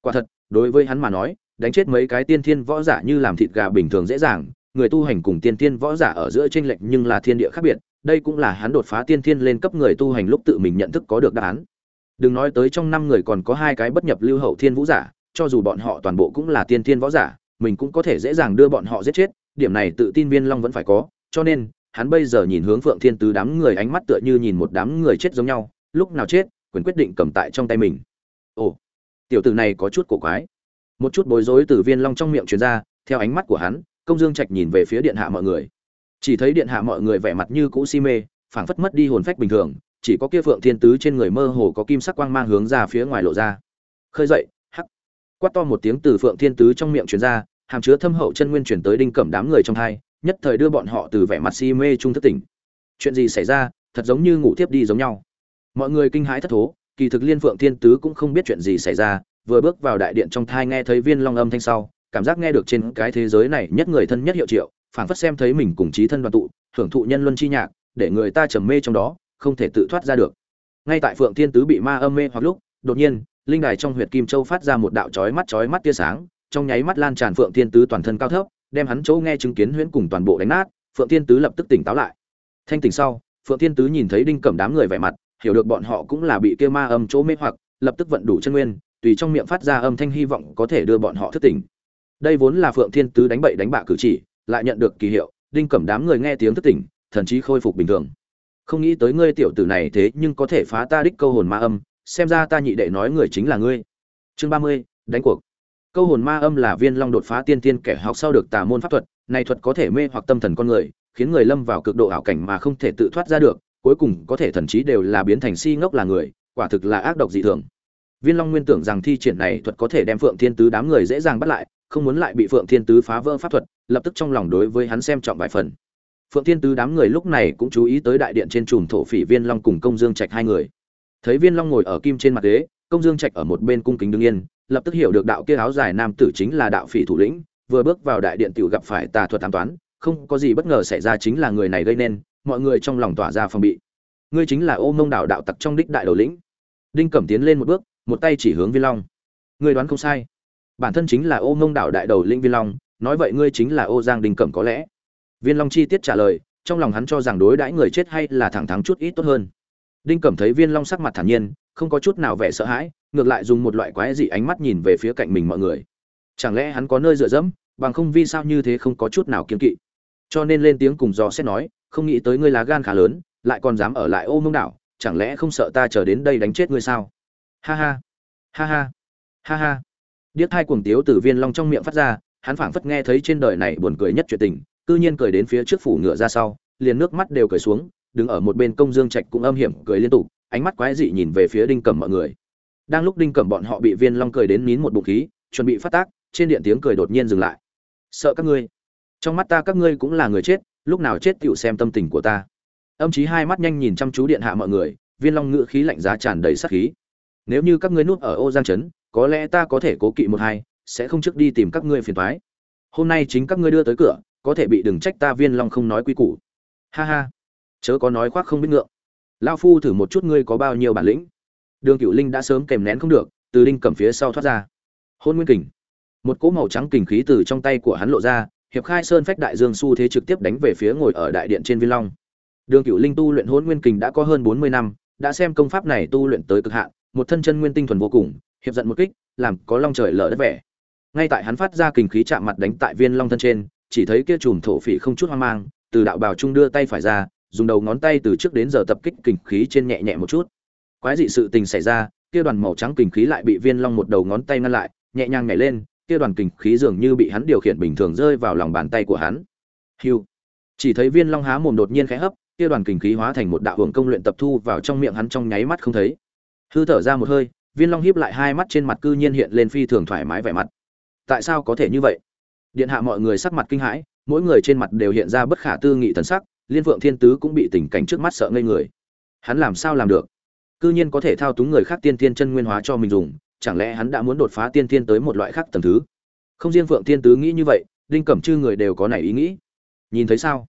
Quả thật, đối với hắn mà nói, đánh chết mấy cái tiên thiên võ giả như làm thịt gà bình thường dễ dàng, người tu hành cùng tiên thiên võ giả ở giữa tranh lệch nhưng là thiên địa khác biệt, đây cũng là hắn đột phá tiên thiên lên cấp người tu hành lúc tự mình nhận thức có được đáp án. Đừng nói tới trong năm người còn có hai cái bất nhập lưu hậu thiên vũ giả, cho dù bọn họ toàn bộ cũng là tiên thiên võ giả, mình cũng có thể dễ dàng đưa bọn họ giết chết, điểm này tự tin viên long vẫn phải có, cho nên, hắn bây giờ nhìn hướng phượng thiên tứ đám người ánh mắt tựa như nhìn một đám người chết giống nhau lúc nào chết, quyền quyết định cầm tại trong tay mình. Ồ, tiểu tử này có chút cổ quái. Một chút bối rối từ viên long trong miệng truyền ra, theo ánh mắt của hắn, công dương trạch nhìn về phía điện hạ mọi người. Chỉ thấy điện hạ mọi người vẻ mặt như cũ si mê, phảng phất mất đi hồn phách bình thường, chỉ có kia phượng thiên tứ trên người mơ hồ có kim sắc quang mang hướng ra phía ngoài lộ ra. Khơi dậy, hắc. Quát to một tiếng từ phượng thiên tứ trong miệng truyền ra, hàm chứa thâm hậu chân nguyên chuyển tới đinh cẩm đám người trong hai, nhất thời đưa bọn họ từ vẻ mặt si mê trung thất tỉnh. Chuyện gì xảy ra, thật giống như ngủ tiếp đi giống nhau mọi người kinh hãi thất thố, kỳ thực liên phượng thiên tứ cũng không biết chuyện gì xảy ra, vừa bước vào đại điện trong thai nghe thấy viên long âm thanh sau, cảm giác nghe được trên cái thế giới này nhất người thân nhất hiệu triệu, phảng phất xem thấy mình cùng trí thân đoàn tụ hưởng thụ nhân luân chi nhạc, để người ta trầm mê trong đó, không thể tự thoát ra được. Ngay tại phượng thiên tứ bị ma âm mê hoặc lúc, đột nhiên, linh đài trong huyệt kim châu phát ra một đạo chói mắt chói mắt tia sáng, trong nháy mắt lan tràn phượng thiên tứ toàn thân cao thấp, đem hắn chỗ nghe chứng kiến huyễn cùng toàn bộ đánh nát, phượng thiên tứ lập tức tỉnh táo lại. Thanh tỉnh sau, phượng thiên tứ nhìn thấy đinh cẩm đám người vẻ mặt hiểu được bọn họ cũng là bị kia ma âm chỗ mê hoặc, lập tức vận đủ chân nguyên, tùy trong miệng phát ra âm thanh hy vọng có thể đưa bọn họ thức tỉnh. Đây vốn là phượng thiên tứ đánh bậy đánh bạ cử chỉ, lại nhận được kỳ hiệu, đinh cẩm đám người nghe tiếng thức tỉnh, thần trí khôi phục bình thường. Không nghĩ tới ngươi tiểu tử này thế nhưng có thể phá ta đích câu hồn ma âm, xem ra ta nhị đệ nói người chính là ngươi. Chương ba mươi, đánh cuộc. Câu hồn ma âm là viên long đột phá tiên tiên kẻ học sau được tà môn pháp thuật, này thuật có thể mê hoặc tâm thần con người, khiến người lâm vào cực độ ảo cảnh mà không thể tự thoát ra được cuối cùng có thể thần trí đều là biến thành si ngốc là người, quả thực là ác độc dị thường. Viên long nguyên tưởng rằng thi triển này thuật có thể đem phượng thiên tứ đám người dễ dàng bắt lại, không muốn lại bị phượng thiên tứ phá vỡ pháp thuật, lập tức trong lòng đối với hắn xem trọng vài phần. Phượng thiên tứ đám người lúc này cũng chú ý tới đại điện trên chùm thổ phỉ viên long cùng công dương trạch hai người. Thấy viên long ngồi ở kim trên mặt ghế, công dương trạch ở một bên cung kính đứng yên, lập tức hiểu được đạo kia áo dài nam tử chính là đạo phỉ thủ lĩnh, vừa bước vào đại điện tiểu gặp phải tà thuật tam toán, không có gì bất ngờ xảy ra chính là người này gây nên mọi người trong lòng tỏa ra phòng bị. Ngươi chính là ô mông đảo đạo tặc trong đích đại đầu lĩnh. Đinh cẩm tiến lên một bước, một tay chỉ hướng viên long. Ngươi đoán không sai. Bản thân chính là ô mông đảo đại đầu lĩnh viên long, nói vậy ngươi chính là ô giang đinh cẩm có lẽ. Viên long chi tiết trả lời, trong lòng hắn cho rằng đối đãi người chết hay là thẳng thắng chút ít tốt hơn. Đinh cẩm thấy viên long sắc mặt thản nhiên, không có chút nào vẻ sợ hãi, ngược lại dùng một loại quái dị ánh mắt nhìn về phía cạnh mình mọi người. Chẳng lẽ hắn có nơi dựa dẫm, bằng không vì sao như thế không có chút nào kiên kỵ? Cho nên lên tiếng cùng dò xét nói không nghĩ tới ngươi lá gan khá lớn, lại còn dám ở lại ô mông đảo, chẳng lẽ không sợ ta chờ đến đây đánh chết ngươi sao? Ha ha ha ha ha ha. Điếc Thai cuồng tiếu từ viên long trong miệng phát ra, hắn phảng phất nghe thấy trên đời này buồn cười nhất chuyện tình, cư nhiên cười đến phía trước phủ ngựa ra sau, liền nước mắt đều cười xuống, đứng ở một bên công dương trạch cũng âm hiểm cười liên tục, ánh mắt quái dị nhìn về phía đinh cẩm mọi người. Đang lúc đinh cẩm bọn họ bị viên long cười đến nín một bụng khí, chuẩn bị phát tác, trên điện tiếng cười đột nhiên dừng lại. Sợ các ngươi. Trong mắt ta các ngươi cũng là người chết lúc nào chết tựu xem tâm tình của ta. Âm chí hai mắt nhanh nhìn chăm chú điện hạ mọi người, viên long ngự khí lạnh giá tràn đầy sát khí. Nếu như các ngươi nuốt ở ô giang trấn, có lẽ ta có thể cố kỵ một hai, sẽ không trước đi tìm các ngươi phiền thoái hôm nay chính các ngươi đưa tới cửa, có thể bị đừng trách ta viên long không nói quy củ. Ha ha. Chớ có nói khoác không biết ngượng. Lao phu thử một chút ngươi có bao nhiêu bản lĩnh. Đường cựu linh đã sớm kèm nén không được, từ đinh cầm phía sau thoát ra. Hôn nguyên kình. Một cỗ màu trắng kình khí từ trong tay của hắn lộ ra hiệp khai sơn phách đại dương xu thế trực tiếp đánh về phía ngồi ở đại điện trên viên long. Đường cựu linh tu luyện hôn nguyên kình đã có hơn bốn mươi năm, đã xem công pháp này tu luyện tới cực hạn, một thân chân nguyên tinh thuần vô cùng, hiệp giận một kích, làm có long trời lở đất vẻ. Ngay tại hắn phát ra kình khí chạm mặt đánh tại viên long thân trên, chỉ thấy kia chùm thổ phỉ không chút hoang mang, từ đạo bào trung đưa tay phải ra, dùng đầu ngón tay từ trước đến giờ tập kích kình khí trên nhẹ nhẹ một chút. Quái dị sự tình xảy ra, kia đoàn màu trắng kình khí lại bị viên long một đầu ngón tay ngăn lại, nhẹ nhàng nhảy lên kia đoàn kình khí dường như bị hắn điều khiển bình thường rơi vào lòng bàn tay của hắn. Hiu. Chỉ thấy viên long há mồm đột nhiên khẽ hấp, kia đoàn kình khí hóa thành một đạo hưởng công luyện tập thu vào trong miệng hắn trong nháy mắt không thấy. Hư thở ra một hơi, viên long híp lại hai mắt trên mặt cư nhiên hiện lên phi thường thoải mái vẻ mặt. Tại sao có thể như vậy? Điện hạ mọi người sắc mặt kinh hãi, mỗi người trên mặt đều hiện ra bất khả tư nghị thần sắc, liên vượng thiên tứ cũng bị tình cảnh trước mắt sợ ngây người. Hắn làm sao làm được? Cư nhiên có thể thao túng người khác tiên tiên chân nguyên hóa cho mình dùng chẳng lẽ hắn đã muốn đột phá tiên thiên tới một loại khác tầng thứ? Không riêng phượng thiên tứ nghĩ như vậy, đinh cẩm chư người đều có này ý nghĩ. Nhìn thấy sao?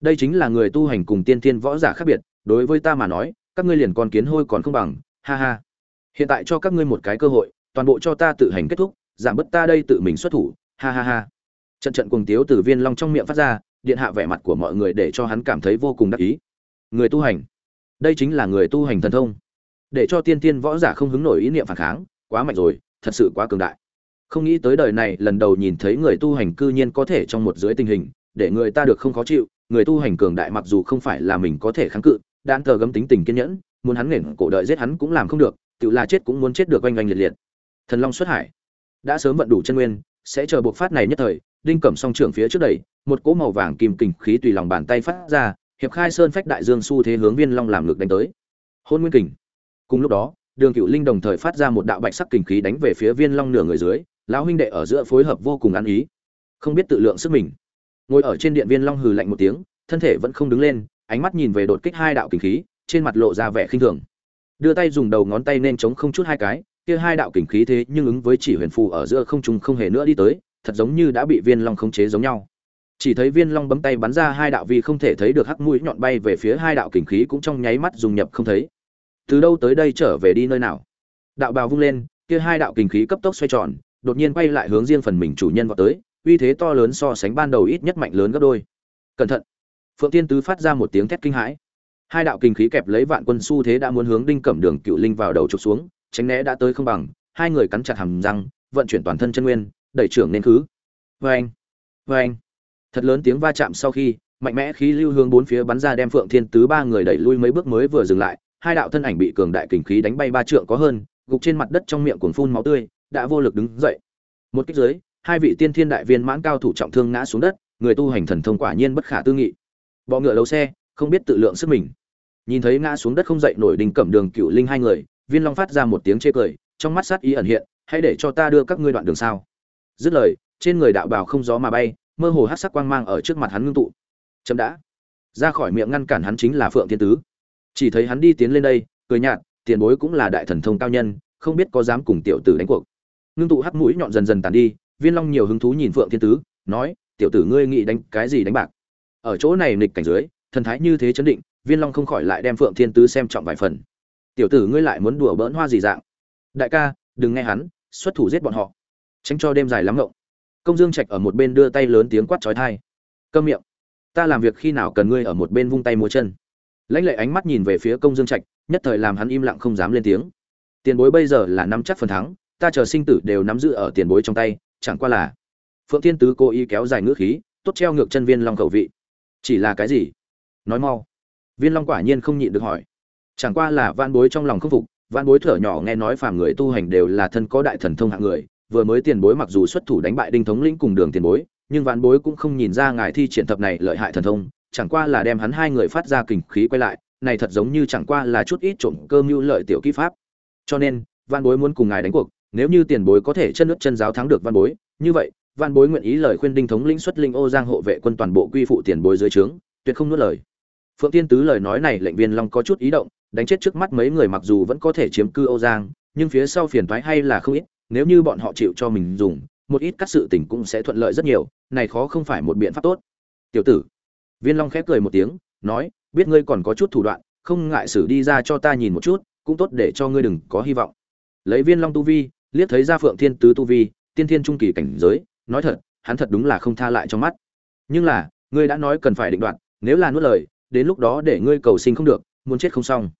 Đây chính là người tu hành cùng tiên thiên võ giả khác biệt, đối với ta mà nói, các ngươi liền con kiến hôi còn không bằng, ha ha. Hiện tại cho các ngươi một cái cơ hội, toàn bộ cho ta tự hành kết thúc, giảm bớt ta đây tự mình xuất thủ, ha ha ha. Trận trận cuồng tiếu từ viên long trong miệng phát ra, điện hạ vẻ mặt của mọi người để cho hắn cảm thấy vô cùng đắc ý. Người tu hành. Đây chính là người tu hành thần thông. Để cho tiên tiên võ giả không hứng nổi ý niệm phản kháng quá mạnh rồi, thật sự quá cường đại. Không nghĩ tới đời này, lần đầu nhìn thấy người tu hành cư nhiên có thể trong một dưới tình hình, để người ta được không khó chịu, người tu hành cường đại mặc dù không phải là mình có thể kháng cự đan thờ gấm tính tình kiên nhẫn, muốn hắn nghển cổ đợi giết hắn cũng làm không được, tự là chết cũng muốn chết được oanh oanh liệt liệt. Thần long xuất hải. Đã sớm vận đủ chân nguyên, sẽ chờ buộc phát này nhất thời, đinh cẩm song trưởng phía trước đẩy, một cỗ màu vàng kim kình khí tùy lòng bàn tay phát ra, hiệp khai sơn phách đại dương xu thế hướng viên long làm ngược đánh tới. Hôn nguyên kình. Cùng lúc đó đường cựu linh đồng thời phát ra một đạo bạch sắc kình khí đánh về phía viên long nửa người dưới, lão huynh đệ ở giữa phối hợp vô cùng ăn ý. Không biết tự lượng sức mình. Ngồi ở trên điện viên long hừ lạnh một tiếng, thân thể vẫn không đứng lên, ánh mắt nhìn về đột kích hai đạo kình khí, trên mặt lộ ra vẻ khinh thường. Đưa tay dùng đầu ngón tay nên chống không chút hai cái, kia hai đạo kình khí thế nhưng ứng với chỉ huyền phù ở giữa không trùng không hề nữa đi tới, thật giống như đã bị viên long khống chế giống nhau. Chỉ thấy viên long bấm tay bắn ra hai đạo vì không thể thấy được hắc mũi nhọn bay về phía hai đạo kình khí cũng trong nháy mắt dùng nhập không thấy từ đâu tới đây trở về đi nơi nào? Đạo bào vung lên, kia hai đạo kình khí cấp tốc xoay tròn, đột nhiên quay lại hướng riêng phần mình chủ nhân vào tới, uy thế to lớn so sánh ban đầu ít nhất mạnh lớn gấp đôi. Cẩn thận! Phượng tiên tứ phát ra một tiếng thét kinh hãi. Hai đạo kinh khí kẹp lấy vạn quân xu thế đã muốn hướng đinh cẩm đường cựu linh vào đầu trục xuống, tránh né đã tới không bằng, hai người cắn chặt hàm răng, vận chuyển toàn thân chân nguyên, đẩy trưởng nên khứ. Vê anh vê anh thật lớn tiếng va chạm sau khi, mạnh mẽ khí lưu hướng bốn phía bắn ra đem phượng thiên tứ ba người đẩy lui mấy bước mới vừa dừng lại hai đạo thân ảnh bị cường đại kình khí đánh bay ba trượng có hơn, gục trên mặt đất trong miệng cuồng phun máu tươi, đã vô lực đứng dậy. Một kích dưới, hai vị tiên thiên đại viên mãn cao thủ trọng thương ngã xuống đất, người tu hành thần thông quả nhiên bất khả tư nghị. Bọ ngựa đấu xe, không biết tự lượng sức mình. Nhìn thấy ngã xuống đất không dậy nổi đình cẩm đường cựu linh hai người, viên long phát ra một tiếng chê cười, trong mắt sát ý ẩn hiện, hãy để cho ta đưa các ngươi đoạn đường sao? Dứt lời, trên người đạo bào không gió mà bay, mơ hồ hắc sắc quang mang ở trước mặt hắn ngưng tụ. Chậm đã. Ra khỏi miệng ngăn cản hắn chính là phượng thiên tứ chỉ thấy hắn đi tiến lên đây, cười nhạt, tiền bối cũng là đại thần thông cao nhân, không biết có dám cùng tiểu tử đánh cuộc. Ngưng tụ hắt mũi nhọn dần dần tàn đi, viên long nhiều hứng thú nhìn phượng thiên tứ, nói, tiểu tử ngươi nghĩ đánh cái gì đánh bạc? Ở chỗ này nghịch cảnh dưới, thần thái như thế chấn định, viên long không khỏi lại đem phượng thiên tứ xem trọng vài phần. Tiểu tử ngươi lại muốn đùa bỡn hoa gì dạng? Đại ca, đừng nghe hắn, xuất thủ giết bọn họ. Tránh cho đêm dài lắm ngộng. Công dương trạch ở một bên đưa tay lớn tiếng quát trói thai câm miệng, ta làm việc khi nào cần ngươi ở một bên vung tay múa chân? Lãnh lệ ánh mắt nhìn về phía công dương trạch, nhất thời làm hắn im lặng không dám lên tiếng. Tiền bối bây giờ là nắm chắc phần thắng, ta chờ sinh tử đều nắm giữ ở tiền bối trong tay, chẳng qua là phượng thiên tứ cố ý kéo dài ngữ khí, tốt treo ngược chân viên long khẩu vị. Chỉ là cái gì? Nói mau. Viên long quả nhiên không nhịn được hỏi. Chẳng qua là van bối trong lòng không phục van bối thở nhỏ nghe nói phàm người tu hành đều là thân có đại thần thông hạng người, vừa mới tiền bối mặc dù xuất thủ đánh bại đinh thống lĩnh cùng đường tiền bối, nhưng ván bối cũng không nhìn ra ngài thi triển thập này lợi hại thần thông chẳng qua là đem hắn hai người phát ra kình khí quay lại, này thật giống như chẳng qua là chút ít trộm cơ mưu lợi tiểu kỹ pháp. Cho nên văn bối muốn cùng ngài đánh cuộc, nếu như tiền bối có thể chân nước chân giáo thắng được văn bối, như vậy văn bối nguyện ý lời khuyên đinh thống lĩnh xuất linh ô giang hộ vệ quân toàn bộ quy phụ tiền bối dưới trướng, tuyệt không nuốt lời. Phượng tiên tứ lời nói này lệnh viên long có chút ý động, đánh chết trước mắt mấy người mặc dù vẫn có thể chiếm cư ô giang, nhưng phía sau phiền toái hay là không ít, nếu như bọn họ chịu cho mình dùng, một ít các sự tình cũng sẽ thuận lợi rất nhiều, này khó không phải một biện pháp tốt. Tiểu tử viên long khép cười một tiếng, nói, biết ngươi còn có chút thủ đoạn, không ngại xử đi ra cho ta nhìn một chút, cũng tốt để cho ngươi đừng có hy vọng. Lấy viên long tu vi, liếc thấy ra phượng thiên tứ tu vi, tiên thiên trung kỳ cảnh giới, nói thật, hắn thật đúng là không tha lại trong mắt. Nhưng là, ngươi đã nói cần phải định đoạt, nếu là nuốt lời, đến lúc đó để ngươi cầu sinh không được, muốn chết không xong.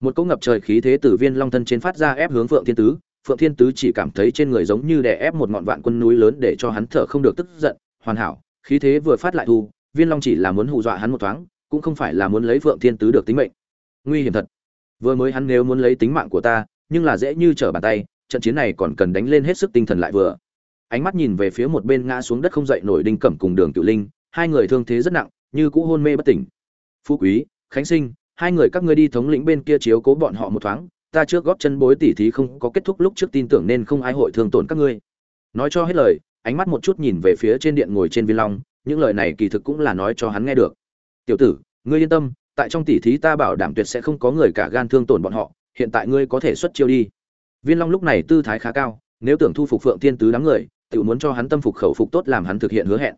Một cỗ ngập trời khí thế từ viên long thân trên phát ra ép hướng phượng thiên tứ, phượng thiên tứ chỉ cảm thấy trên người giống như đè ép một ngọn vạn quân núi lớn để cho hắn thở không được tức giận, hoàn hảo, khí thế vừa phát lại thu viên long chỉ là muốn hù dọa hắn một thoáng, cũng không phải là muốn lấy phượng thiên tứ được tính mệnh. Nguy hiểm thật. Vừa mới hắn nếu muốn lấy tính mạng của ta, nhưng là dễ như trở bàn tay, trận chiến này còn cần đánh lên hết sức tinh thần lại vừa. Ánh mắt nhìn về phía một bên ngã xuống đất không dậy nổi đinh cẩm cùng đường cựu linh, hai người thương thế rất nặng, như cũ hôn mê bất tỉnh. Phú quý, khánh sinh, hai người các ngươi đi thống lĩnh bên kia chiếu cố bọn họ một thoáng, ta trước góp chân bối tỉ thí không có kết thúc lúc trước tin tưởng nên không ai hội thương tổn các ngươi. Nói cho hết lời, ánh mắt một chút nhìn về phía trên điện ngồi trên viên long những lời này kỳ thực cũng là nói cho hắn nghe được. Tiểu tử, ngươi yên tâm, tại trong tỉ thí ta bảo đảm tuyệt sẽ không có người cả gan thương tổn bọn họ, hiện tại ngươi có thể xuất chiêu đi. Viên long lúc này tư thái khá cao, nếu tưởng thu phục phượng thiên tứ đám người tự muốn cho hắn tâm phục khẩu phục tốt làm hắn thực hiện hứa hẹn.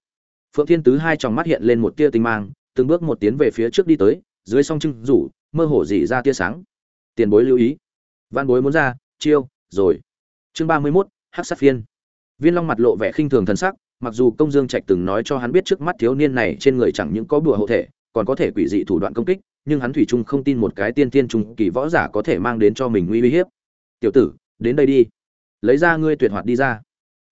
Phượng thiên tứ hai tròng mắt hiện lên một tia tinh mang, từng bước một tiến về phía trước đi tới, dưới song trưng rủ, mơ hồ dỉ ra tia sáng. Tiền bối lưu ý. Văn bối muốn ra, chiêu, rồi. Chương ba mươi mốt, hắc sát phiên. Viên long mặt lộ vẻ khinh thường thần sắc mặc dù công dương trạch từng nói cho hắn biết trước mắt thiếu niên này trên người chẳng những có bùa hộ thể, còn có thể quỷ dị thủ đoạn công kích, nhưng hắn thủy trung không tin một cái tiên tiên trung kỳ võ giả có thể mang đến cho mình uy hiếp. Tiểu tử, đến đây đi. Lấy ra ngươi tuyệt hoạt đi ra.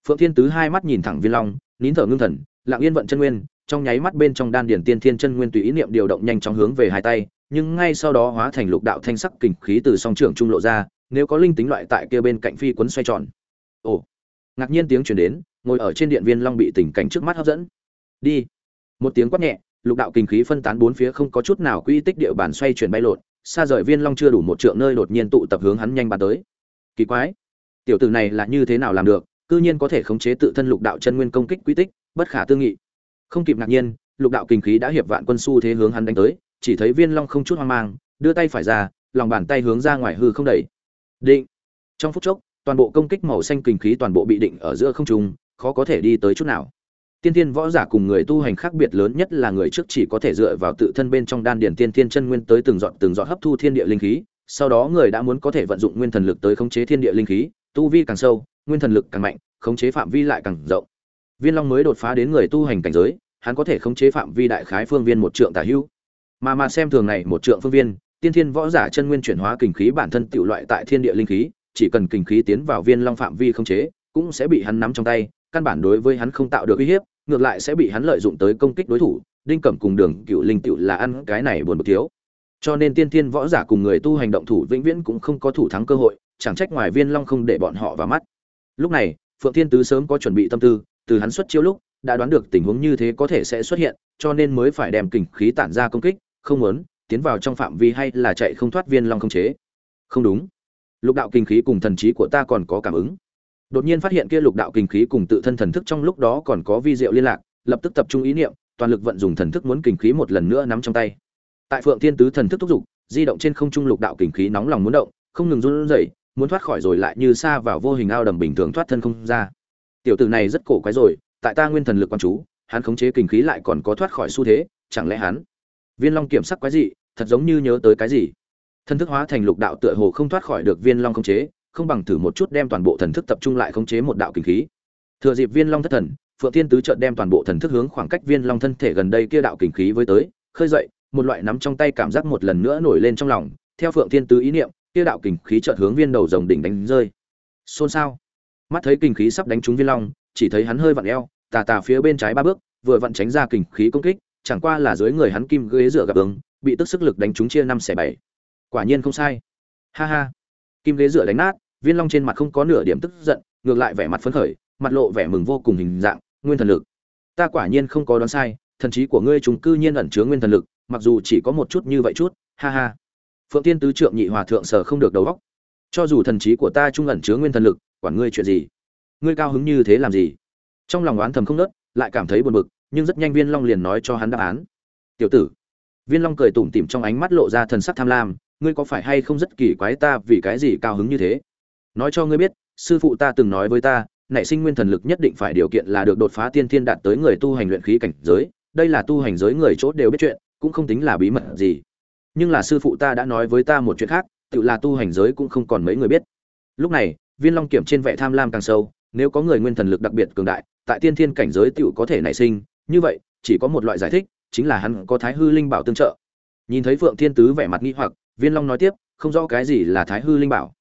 Phượng thiên tứ hai mắt nhìn thẳng viên long, nín thở ngưng thần, lặng yên vận chân nguyên, trong nháy mắt bên trong đan điển tiên thiên chân nguyên tùy ý niệm điều động nhanh chóng hướng về hai tay, nhưng ngay sau đó hóa thành lục đạo thanh sắc kình khí từ song trưởng trung lộ ra, nếu có linh tính loại tại kia bên cạnh phi quấn xoay tròn. Ồ. Ngạc nhiên tiếng truyền đến ngồi ở trên điện viên long bị tình cảnh trước mắt hấp dẫn. Đi. Một tiếng quát nhẹ, lục đạo kinh khí phân tán bốn phía không có chút nào quy tích địa bàn xoay chuyển bay lộn, xa rời viên long chưa đủ một trượng nơi đột nhiên tụ tập hướng hắn nhanh bàn tới. Kỳ quái. Tiểu tử này là như thế nào làm được, cư nhiên có thể khống chế tự thân lục đạo chân nguyên công kích quy tích, bất khả tư nghị. Không kịp ngạc nhiên, lục đạo kinh khí đã hiệp vạn quân su thế hướng hắn đánh tới, chỉ thấy viên long không chút hoang mang, đưa tay phải ra, lòng bàn tay hướng ra ngoài hư không đẩy. Định. Trong phút chốc, toàn bộ công kích màu xanh kinh khí toàn bộ bị định ở giữa không trung khó có thể đi tới chút nào. Tiên tiên võ giả cùng người tu hành khác biệt lớn nhất là người trước chỉ có thể dựa vào tự thân bên trong đan điền tiên tiên chân nguyên tới từng dọn từng dọn hấp thu thiên địa linh khí, sau đó người đã muốn có thể vận dụng nguyên thần lực tới khống chế thiên địa linh khí, tu vi càng sâu, nguyên thần lực càng mạnh, khống chế phạm vi lại càng rộng. Viên long mới đột phá đến người tu hành cảnh giới, hắn có thể khống chế phạm vi đại khái phương viên một trượng tả hữu mà mà xem thường này một trượng phương viên, tiên thiên võ giả chân nguyên chuyển hóa kình khí bản thân tự loại tại thiên địa linh khí, chỉ cần kình khí tiến vào viên long phạm vi khống chế, cũng sẽ bị hắn nắm trong tay căn bản đối với hắn không tạo được uy hiếp, ngược lại sẽ bị hắn lợi dụng tới công kích đối thủ, đinh cẩm cùng đường cựu linh cựu là ăn cái này buồn bực thiếu. Cho nên tiên thiên võ giả cùng người tu hành động thủ vĩnh viễn cũng không có thủ thắng cơ hội, chẳng trách ngoài viên long không để bọn họ vào mắt. Lúc này, phượng thiên tứ sớm có chuẩn bị tâm tư, từ hắn xuất chiêu lúc, đã đoán được tình huống như thế có thể sẽ xuất hiện, cho nên mới phải đem kình khí tản ra công kích, không muốn tiến vào trong phạm vi hay là chạy không thoát viên long không chế. Không đúng. Lục đạo kinh khí cùng thần trí của ta còn có cảm ứng đột nhiên phát hiện kia lục đạo kinh khí cùng tự thân thần thức trong lúc đó còn có vi diệu liên lạc, lập tức tập trung ý niệm, toàn lực vận dụng thần thức muốn kinh khí một lần nữa nắm trong tay. Tại phượng thiên tứ thần thức thúc giục, di động trên không trung lục đạo kinh khí nóng lòng muốn động, không ngừng run rẩy, muốn thoát khỏi rồi lại như xa vào vô hình ao đầm bình thường thoát thân không ra. Tiểu tử này rất cổ quái rồi, tại ta nguyên thần lực quan chú, hắn khống chế kinh khí lại còn có thoát khỏi xu thế, chẳng lẽ hắn? Viên long kiểm sắc quái dị, thật giống như nhớ tới cái gì? Thần thức hóa thành lục đạo tựa hồ không thoát khỏi được viên long khống chế không bằng thử một chút đem toàn bộ thần thức tập trung lại khống chế một đạo kinh khí. Thừa dịp viên long thất thần, phượng thiên tứ chợt đem toàn bộ thần thức hướng khoảng cách viên long thân thể gần đây kia đạo kinh khí với tới, khơi dậy, một loại nắm trong tay cảm giác một lần nữa nổi lên trong lòng. Theo phượng thiên tứ ý niệm, kia đạo kinh khí chợt hướng viên đầu rồng đỉnh đánh rơi. Xôn xao. Mắt thấy kinh khí sắp đánh trúng viên long, chỉ thấy hắn hơi vặn eo, tà tà phía bên trái ba bước, vừa vặn tránh ra kinh khí công kích, chẳng qua là dưới người hắn kim ghế dựa gặp ứng, bị tức sức lực đánh trúng chia năm xẻ bảy. Quả nhiên không sai. Ha ha kim ghế dựa đánh nát, viên long trên mặt không có nửa điểm tức giận, ngược lại vẻ mặt phấn khởi, mặt lộ vẻ mừng vô cùng hình dạng, nguyên thần lực. Ta quả nhiên không có đoán sai, thần trí của ngươi trùng cư nhiên ẩn chứa nguyên thần lực, mặc dù chỉ có một chút như vậy chút, ha ha. Phượng tiên tứ trượng nhị hòa thượng sở không được đầu óc. Cho dù thần trí của ta trung ẩn chứa nguyên thần lực, quản ngươi chuyện gì? Ngươi cao hứng như thế làm gì? Trong lòng oán thầm không nớt, lại cảm thấy buồn bực, nhưng rất nhanh viên long liền nói cho hắn đáp án. Tiểu tử. Viên long cười tủm tỉm trong ánh mắt lộ ra thần sắc tham lam ngươi có phải hay không rất kỳ quái ta vì cái gì cao hứng như thế? Nói cho ngươi biết, sư phụ ta từng nói với ta, nảy sinh nguyên thần lực nhất định phải điều kiện là được đột phá tiên thiên đạt tới người tu hành luyện khí cảnh giới, đây là tu hành giới người chốt đều biết chuyện, cũng không tính là bí mật gì. Nhưng là sư phụ ta đã nói với ta một chuyện khác, tự là tu hành giới cũng không còn mấy người biết. Lúc này, viên long kiểm trên vẻ tham lam càng sâu, nếu có người nguyên thần lực đặc biệt cường đại, tại tiên thiên cảnh giới tựu có thể nảy sinh, như vậy, chỉ có một loại giải thích, chính là hắn có thái hư linh bảo tương trợ. Nhìn thấy phượng thiên tứ vẻ mặt nghi hoặc viên long nói tiếp, không rõ cái gì là thái hư linh bảo.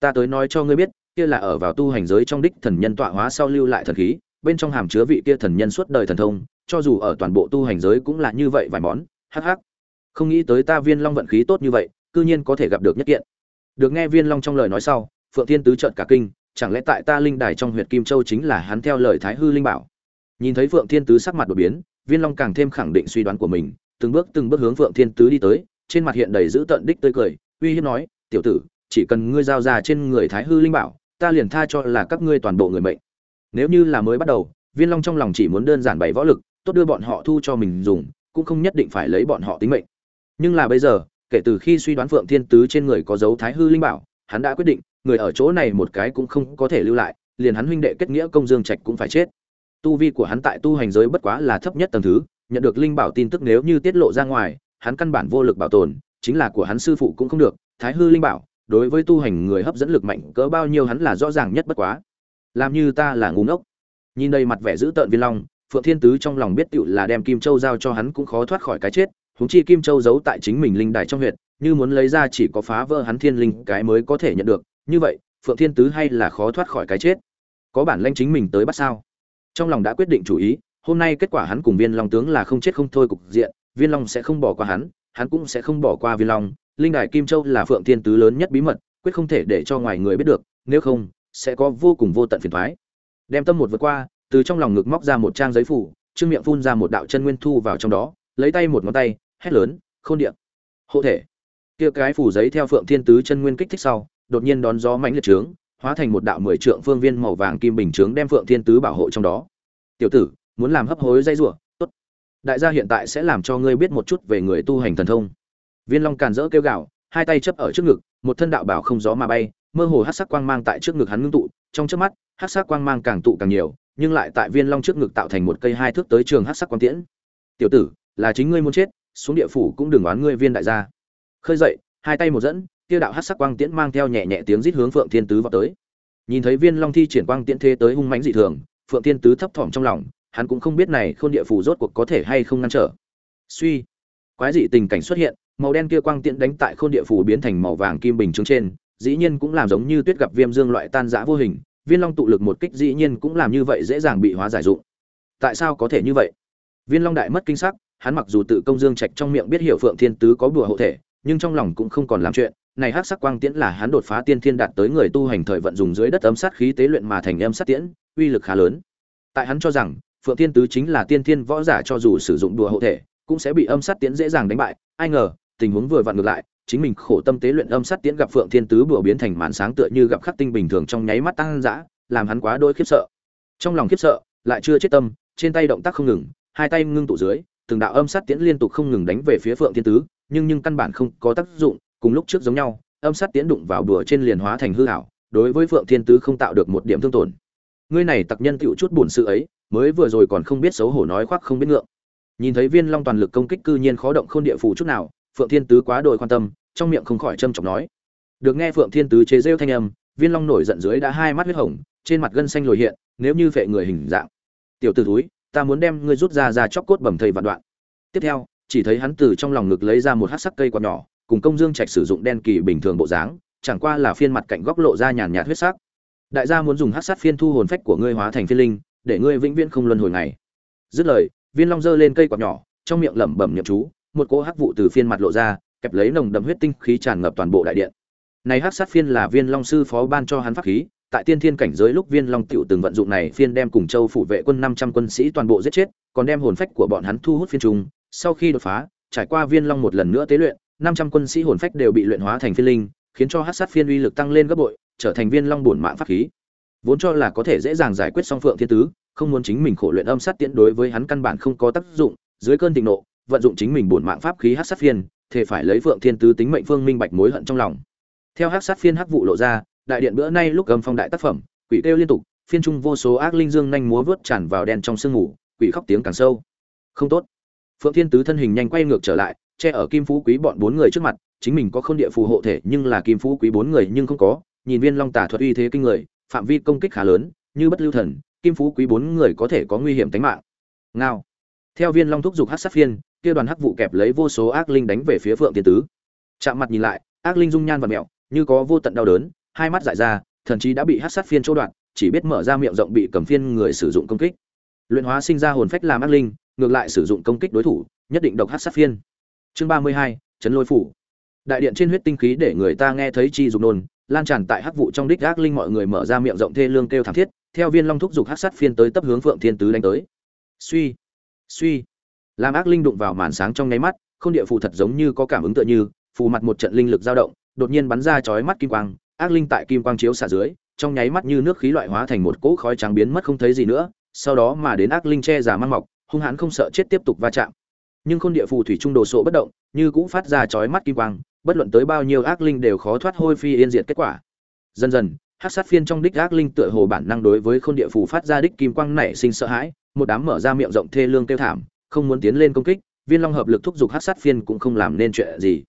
Ta tới nói cho ngươi biết, kia là ở vào tu hành giới trong đích thần nhân tọa hóa sau lưu lại thần khí, bên trong hàm chứa vị kia thần nhân suốt đời thần thông, cho dù ở toàn bộ tu hành giới cũng là như vậy vài món, hắc hắc. Không nghĩ tới ta viên long vận khí tốt như vậy, cư nhiên có thể gặp được nhất kiện. Được nghe viên long trong lời nói sau, phượng thiên tứ trợn cả kinh, chẳng lẽ tại ta linh đài trong huyệt kim châu chính là hắn theo lời thái hư linh bảo? Nhìn thấy phượng thiên tứ sắc mặt đột biến, viên long càng thêm khẳng định suy đoán của mình, từng bước từng bước hướng phượng thiên tứ đi tới trên mặt hiện đầy dữ tợn đích tươi cười, uy hiếp nói, tiểu tử, chỉ cần ngươi giao ra trên người thái hư linh bảo, ta liền tha cho là các ngươi toàn bộ người mệnh. Nếu như là mới bắt đầu, viên long trong lòng chỉ muốn đơn giản bày võ lực, tốt đưa bọn họ thu cho mình dùng, cũng không nhất định phải lấy bọn họ tính mệnh. Nhưng là bây giờ, kể từ khi suy đoán phượng thiên tứ trên người có dấu thái hư linh bảo, hắn đã quyết định, người ở chỗ này một cái cũng không có thể lưu lại, liền hắn huynh đệ kết nghĩa công dương trạch cũng phải chết. Tu vi của hắn tại tu hành giới bất quá là thấp nhất tầng thứ, nhận được linh bảo tin tức nếu như tiết lộ ra ngoài hắn căn bản vô lực bảo tồn, chính là của hắn sư phụ cũng không được, thái hư linh bảo, đối với tu hành người hấp dẫn lực mạnh cỡ bao nhiêu hắn là rõ ràng nhất bất quá. Làm như ta là ngu ngốc. Nhìn đây mặt vẻ dữ tợn viên long, phượng thiên tứ trong lòng biết tựu là đem kim châu giao cho hắn cũng khó thoát khỏi cái chết, huống chi kim châu giấu tại chính mình linh đài trong huyệt, như muốn lấy ra chỉ có phá vỡ hắn thiên linh cái mới có thể nhận được, như vậy, phượng thiên tứ hay là khó thoát khỏi cái chết? Có bản lĩnh chính mình tới bắt sao? Trong lòng đã quyết định chủ ý, hôm nay kết quả hắn cùng viên long tướng là không chết không thôi cục diện viên long sẽ không bỏ qua hắn hắn cũng sẽ không bỏ qua viên long. Linh đài kim châu là phượng thiên tứ lớn nhất bí mật, quyết không thể để cho ngoài người biết được, nếu không, sẽ có vô cùng vô tận phiền toái. đem tâm một vượt qua, từ trong lòng ngực móc ra một trang giấy phủ, trương miệng phun ra một đạo chân nguyên thu vào trong đó, lấy tay một ngón tay, hét lớn, khôn điện hộ thể. Kia cái phủ giấy theo phượng thiên tứ chân nguyên kích thích sau, đột nhiên đón gió mãnh liệt trướng, hóa thành một đạo mười trượng phương viên màu vàng kim bình trướng đem phượng thiên tứ bảo hộ trong đó. Tiểu tử, muốn làm hấp hối dây rủa đại gia hiện tại sẽ làm cho ngươi biết một chút về người tu hành thần thông. Viên long càn rỡ kêu gào, hai tay chấp ở trước ngực, một thân đạo bảo không gió mà bay, mơ hồ hắc sắc quang mang tại trước ngực hắn ngưng tụ, trong trước mắt, hắc sắc quang mang càng tụ càng nhiều, nhưng lại tại viên long trước ngực tạo thành một cây hai thước tới trường hắc sắc quang tiễn. Tiểu tử, là chính ngươi muốn chết, xuống địa phủ cũng đừng oán ngươi viên đại gia. Khơi dậy, hai tay một dẫn kia đạo hắc sắc quang tiễn mang theo nhẹ nhẹ tiếng rít hướng phượng thiên tứ vào tới. Nhìn thấy viên long thi triển quang tiễn thế tới hung mãnh dị thường, phượng thiên tứ thấp thỏm trong lòng hắn cũng không biết này khôn địa phủ rốt cuộc có thể hay không ngăn trở. Suy. Quái dị tình cảnh xuất hiện, màu đen kia quang tiễn đánh tại khôn địa phủ biến thành màu vàng kim bình trướng trên, dĩ nhiên cũng làm giống như tuyết gặp viêm dương loại tan rã vô hình, viên long tụ lực một kích dĩ nhiên cũng làm như vậy dễ dàng bị hóa giải dụng. Tại sao có thể như vậy? Viên long đại mất kinh sắc, hắn mặc dù tự công dương trạch trong miệng biết hiểu phượng thiên tứ có bùa hộ thể, nhưng trong lòng cũng không còn làm chuyện. Này hắc sắc quang tiễn là hắn đột phá tiên thiên đạt tới người tu hành thời vận dùng dưới đất ấm sát khí tế luyện mà thành âm sát tiễn, uy lực khá lớn. Tại hắn cho rằng phượng thiên tứ chính là tiên thiên võ giả cho dù sử dụng đùa hộ thể, cũng sẽ bị âm sát tiễn dễ dàng đánh bại. Ai ngờ, tình huống vừa vặn ngược lại, chính mình khổ tâm tế luyện âm sát tiễn gặp phượng thiên tứ bừa biến thành màn sáng tựa như gặp khắc tinh bình thường trong nháy mắt tăng dã, làm hắn quá đôi khiếp sợ. Trong lòng khiếp sợ, lại chưa chết tâm, trên tay động tác không ngừng, hai tay ngưng tụ dưới, từng đạo âm sát tiễn liên tục không ngừng đánh về phía phượng thiên tứ, nhưng nhưng căn bản không có tác dụng, cùng lúc trước giống nhau, âm sát tiễn đụng vào đùa trên liền hóa thành hư ảo, đối với phượng thiên tứ không tạo được một điểm thương tổn. Ngươi này tặc nhân tựu chút buồn sự ấy mới vừa rồi còn không biết xấu hổ nói khoác không biết ngượng. Nhìn thấy viên long toàn lực công kích cư nhiên khó động khôn địa phủ chút nào, phượng thiên tứ quá đội quan tâm, trong miệng không khỏi châm chọc nói. Được nghe phượng thiên tứ chế rêu thanh âm, viên long nổi giận dưới đã hai mắt huyết hồng, trên mặt gân xanh lồi hiện, nếu như phệ người hình dạng. Tiểu tử túi ta muốn đem ngươi rút ra ra chóc cốt bầm thầy vạn đoạn. Tiếp theo, chỉ thấy hắn từ trong lòng ngực lấy ra một hắc sắc cây quạt nhỏ, cùng công dương trạch sử dụng đen kỳ bình thường bộ dáng, chẳng qua là phiên mặt cạnh góc lộ ra nhàn nhạt huyết sắc. Đại gia muốn dùng hắc sát phiên thu hồn phách của ngươi hóa thành phiên linh để ngươi vĩnh viễn không luân hồi này dứt lời, viên long giơ lên cây quạt nhỏ, trong miệng lẩm bẩm niệm chú, một cỗ hắc vụ từ phiên mặt lộ ra, kẹp lấy nồng đậm huyết tinh khí tràn ngập toàn bộ đại điện. Này hắc sát phiên là viên long sư phó ban cho hắn pháp khí, tại tiên thiên cảnh giới lúc viên long tiểu từng vận dụng này phiên đem cùng châu phủ vệ quân 500 quân sĩ toàn bộ giết chết, còn đem hồn phách của bọn hắn thu hút phiên trùng. Sau khi đột phá, trải qua viên long một lần nữa tế luyện 500 quân sĩ hồn phách đều bị luyện hóa thành phiên linh, khiến cho hắc sát phiên uy lực tăng lên gấp bội, trở thành viên long bổn mạng pháp khí. Vốn cho là có thể dễ dàng giải quyết song phượng thiên tứ không muốn chính mình khổ luyện âm sát tiễn đối với hắn căn bản không có tác dụng, dưới cơn thịnh nộ, vận dụng chính mình bổn mạng pháp khí hắc sát phiên thể phải lấy phượng thiên tứ tính mệnh phương minh bạch mối hận trong lòng. Theo hắc sát phiên hắc vụ lộ ra, đại điện bữa nay lúc gầm phong đại tác phẩm, quỷ kêu liên tục, phiên trung vô số ác linh dương nhanh múa vút tràn vào đen trong sương ngủ quỷ khóc tiếng càng sâu. Không tốt. Phượng thiên tứ thân hình nhanh quay ngược trở lại, che ở kim phú quý bọn bốn người trước mặt, chính mình có khôn địa phù hộ thể nhưng là kim phú quý bốn người nhưng không có, nhìn viên long tả thuật uy thế kinh người, phạm vi công kích khá lớn, như bất lưu thần kim phú quý bốn người có thể có nguy hiểm tính mạng. Ngao. Theo viên long thúc giục hắc sát phiên, kia đoàn hắc vụ kẹp lấy vô số ác linh đánh về phía phượng tiên tứ. Chạm mặt nhìn lại, ác linh dung nhan và mẹo, như có vô tận đau đớn, hai mắt dại ra, thần chí đã bị hắc sát phiên chỗ đoạn, chỉ biết mở ra miệng rộng bị cầm phiên người sử dụng công kích. Luyện hóa sinh ra hồn phách làm ác linh, ngược lại sử dụng công kích đối thủ, nhất định độc hắc sát phiên. Chương ba mươi hai, chấn lôi phủ. Đại điện trên huyết tinh khí để người ta nghe thấy chi dục nôn, lan tràn tại hắc vụ trong đích ác linh mọi người mở ra miệng rộng thê lương kêu thảm thiết theo viên long thúc giục hắc sát phiên tới tấp hướng phượng thiên tứ đánh tới. Suy suy. Làm ác linh đụng vào màn sáng trong nháy mắt, không địa phù thật giống như có cảm ứng tựa như, phù mặt một trận linh lực dao động, đột nhiên bắn ra chói mắt kim quang. Ác linh tại kim quang chiếu xả dưới, trong nháy mắt như nước khí loại hóa thành một cỗ khói trắng biến mất không thấy gì nữa, sau đó mà đến ác linh che giả mang mọc, hung hãn không sợ chết tiếp tục va chạm. Nhưng khôn địa phù thủy trung đồ sộ bất động, như cũng phát ra chói mắt kim quang, bất luận tới bao nhiêu ác linh đều khó thoát hôi phi yên diệt kết quả. Dần dần hắc sát phiên trong đích gác linh tựa hồ bản năng đối với khôn địa phù phát ra đích kim quang nảy sinh sợ hãi, một đám mở ra miệng rộng thê lương kêu thảm, không muốn tiến lên công kích, viên long hợp lực thúc giục hắc sát phiên cũng không làm nên chuyện gì.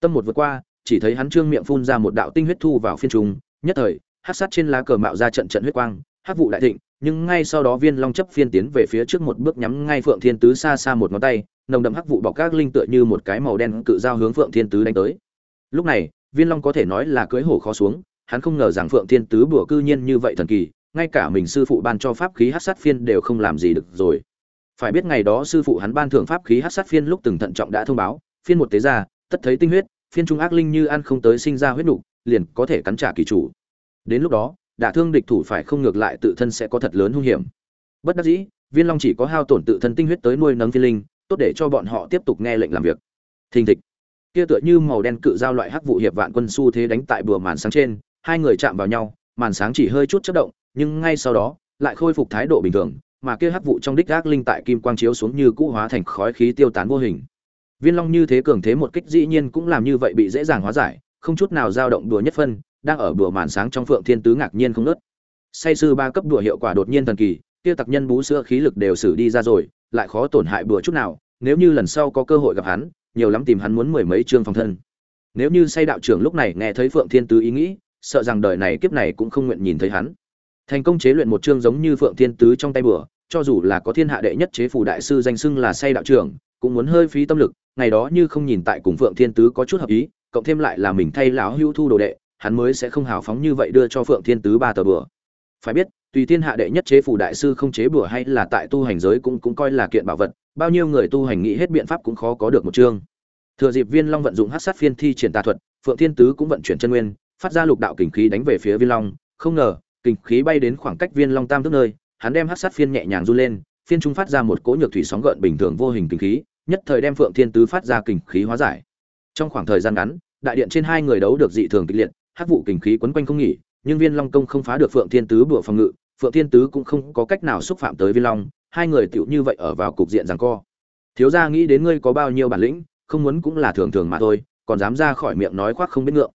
Tâm một vượt qua, chỉ thấy hắn trương miệng phun ra một đạo tinh huyết thu vào phiên trùng nhất thời hắc sát trên lá cờ mạo ra trận trận huyết quang hắc vụ đại thịnh, nhưng ngay sau đó viên long chấp phiên tiến về phía trước một bước nhắm ngay phượng thiên tứ xa xa một ngón tay, nồng đậm hắc vụ bọc các linh tựa như một cái màu đen cự dao hướng phượng thiên tứ đánh tới. Lúc này, viên long có thể nói là cưỡi hổ khó xuống hắn không ngờ rằng phượng thiên tứ bùa cư nhiên như vậy thần kỳ, ngay cả mình sư phụ ban cho pháp khí hắc sát phiên đều không làm gì được rồi. Phải biết ngày đó sư phụ hắn ban thưởng pháp khí hắc sát phiên lúc từng thận trọng đã thông báo, phiên một tế ra tất thấy tinh huyết, phiên trung ác linh như ăn không tới sinh ra huyết nục, liền có thể cắn trả kỳ chủ. Đến lúc đó, đả thương địch thủ phải không ngược lại tự thân sẽ có thật lớn hung hiểm. Bất đắc dĩ, viên long chỉ có hao tổn tự thân tinh huyết tới nuôi nấng phi linh, tốt để cho bọn họ tiếp tục nghe lệnh làm việc. Thình thịch. Kia tựa như màu đen cự giao loại hắc vụ hiệp vạn quân su thế đánh tại bừa màn sáng trên hai người chạm vào nhau, màn sáng chỉ hơi chút chất động, nhưng ngay sau đó, lại khôi phục thái độ bình thường, mà kia hắc vụ trong đích gác linh tại kim quang chiếu xuống như cũ hóa thành khói khí tiêu tán vô hình. Viên long như thế cường thế một kích dĩ nhiên cũng làm như vậy bị dễ dàng hóa giải, không chút nào dao động đùa nhất phân, đang ở đùa màn sáng trong phượng thiên tứ ngạc nhiên không nớt say sư ba cấp đùa hiệu quả đột nhiên thần kỳ, kia tặc nhân bú sữa khí lực đều xử đi ra rồi, lại khó tổn hại đùa chút nào, nếu như lần sau có cơ hội gặp hắn, nhiều lắm tìm hắn muốn mười mấy chương phòng thân. Nếu như say đạo trưởng lúc này nghe thấy phượng thiên tứ ý nghĩ sợ rằng đời này kiếp này cũng không nguyện nhìn thấy hắn. Thành công chế luyện một chương giống như phượng thiên tứ trong tay bừa cho dù là có thiên hạ đệ nhất chế phù đại sư danh xưng là say đạo trưởng, cũng muốn hơi phí tâm lực, ngày đó như không nhìn tại cùng phượng thiên tứ có chút hợp ý, cộng thêm lại là mình thay lão hưu thu đồ đệ, hắn mới sẽ không hào phóng như vậy đưa cho phượng thiên tứ ba tờ bừa phải biết, tùy thiên hạ đệ nhất chế phù đại sư không chế bừa hay là tại tu hành giới cũng cũng coi là kiện bảo vật, bao nhiêu người tu hành nghĩ hết biện pháp cũng khó có được một chương. Thừa dịp viên long vận dụng hát sát phiên thi triển tà thuật, phượng thiên tứ cũng vận chuyển chân nguyên phát ra lục đạo kình khí đánh về phía viên long. Không ngờ, kình khí bay đến khoảng cách viên long tam thước nơi, hắn đem hắc sát phiên nhẹ nhàng run lên, phiên trung phát ra một cỗ nhược thủy sóng gợn bình thường vô hình kình khí, nhất thời đem phượng thiên tứ phát ra kình khí hóa giải. Trong khoảng thời gian ngắn, đại điện trên hai người đấu được dị thường kịch liệt, hắc vụ kình khí quấn quanh không nghỉ, nhưng viên long công không phá được phượng thiên tứ bùa phòng ngự, phượng thiên tứ cũng không có cách nào xúc phạm tới viên long, hai người tựu như vậy ở vào cục diện giằng co. Thiếu gia, nghĩ đến ngươi có bao nhiêu bản lĩnh, không muốn cũng là thường thường mà thôi, còn dám ra khỏi miệng nói khoác không biết ngượng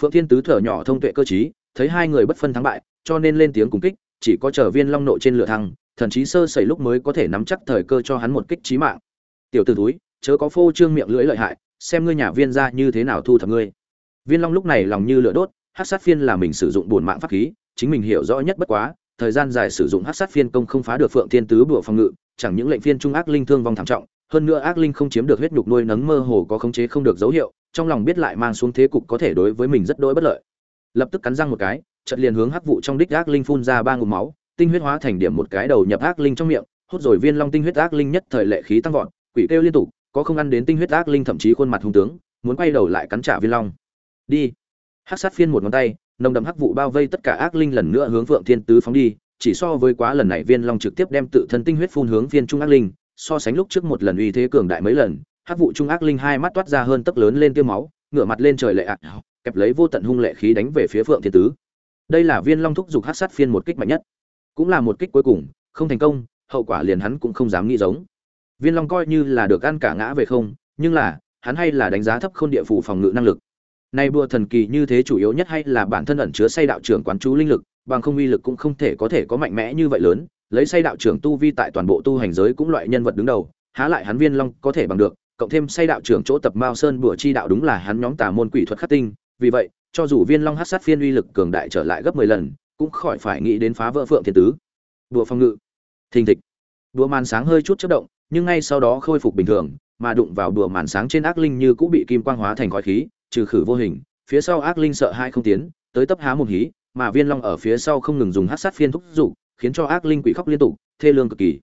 phượng thiên tứ thở nhỏ thông tuệ cơ trí, thấy hai người bất phân thắng bại, cho nên lên tiếng cùng kích, chỉ có chờ viên long nộ trên lửa thăng, thần chí sơ sẩy lúc mới có thể nắm chắc thời cơ cho hắn một kích chí mạng. Tiểu tử túi chớ có phô trương miệng lưỡi lợi hại, xem ngươi nhà viên ra như thế nào thu thập ngươi. Viên long lúc này lòng như lửa đốt hát sát phiên là mình sử dụng bổn mạng pháp khí, chính mình hiểu rõ nhất bất quá, thời gian dài sử dụng hát sát phiên công không phá được phượng thiên tứ bùa phòng ngự, chẳng những lệnh phiên trung ác linh thương vong thảm trọng hơn nữa ác linh không chiếm được huyết nhục nuôi nấng mơ hồ có khống chế không được dấu hiệu, trong lòng biết lại mang xuống thế cục có thể đối với mình rất đỗi bất lợi. Lập tức cắn răng một cái, chợt liền hướng hắc vụ trong đích ác linh phun ra ba ngụm máu, tinh huyết hóa thành điểm một cái đầu nhập ác linh trong miệng, hút rồi viên long tinh huyết ác linh nhất thời lệ khí tăng vọt, quỷ kêu liên tục, có không ăn đến tinh huyết ác linh thậm chí khuôn mặt hung tướng, muốn quay đầu lại cắn trả viên long. Đi. Hắc sát phiên một ngón tay, nồng đậm hắc vụ bao vây tất cả ác linh lần nữa hướng phượng thiên tứ phóng đi, chỉ so với quá lần này viên long trực tiếp đem tự thân tinh huyết phun hướng viên trung ác linh so sánh lúc trước một lần uy thế cường đại mấy lần, hắc vụ trung ác linh hai mắt toát ra hơn tấc lớn lên tiêu máu, ngửa mặt lên trời lệ ạ, kẹp lấy vô tận hung lệ khí đánh về phía phượng thiên tứ. Đây là viên long thúc giục hát sát phiên một kích mạnh nhất. Cũng là một kích cuối cùng, không thành công, hậu quả liền hắn cũng không dám nghĩ giống. Viên long coi như là được ăn cả ngã về không, nhưng là, hắn hay là đánh giá thấp khôn địa phủ phòng ngự năng lực. Nay bùa thần kỳ như thế chủ yếu nhất hay là bản thân ẩn chứa say đạo trưởng quán chú linh lực, bằng không uy lực cũng không thể có thể có mạnh mẽ như vậy lớn lấy say đạo trưởng tu vi tại toàn bộ tu hành giới cũng loại nhân vật đứng đầu, há lại hắn viên long có thể bằng được, cộng thêm say đạo trưởng chỗ tập mao sơn bùa chi đạo đúng là hắn nhóm tà môn quỷ thuật khắc tinh, vì vậy, cho dù viên long hát sát phiên uy lực cường đại trở lại gấp mười lần, cũng khỏi phải nghĩ đến phá vỡ phượng thiên tứ. Đùa phòng ngự, thình thịch. Đùa màn sáng hơi chút chất động, nhưng ngay sau đó khôi phục bình thường, mà đụng vào đùa màn sáng trên ác linh như cũng bị kim quang hóa thành khói khí, trừ khử vô hình, phía sau ác linh sợ hai không tiến, tới tấp há một hí, mà viên long ở phía sau không ngừng dùng hát sát phiên thúc giục khiến cho ác linh quỷ khóc liên tục, thê lương cực kỳ.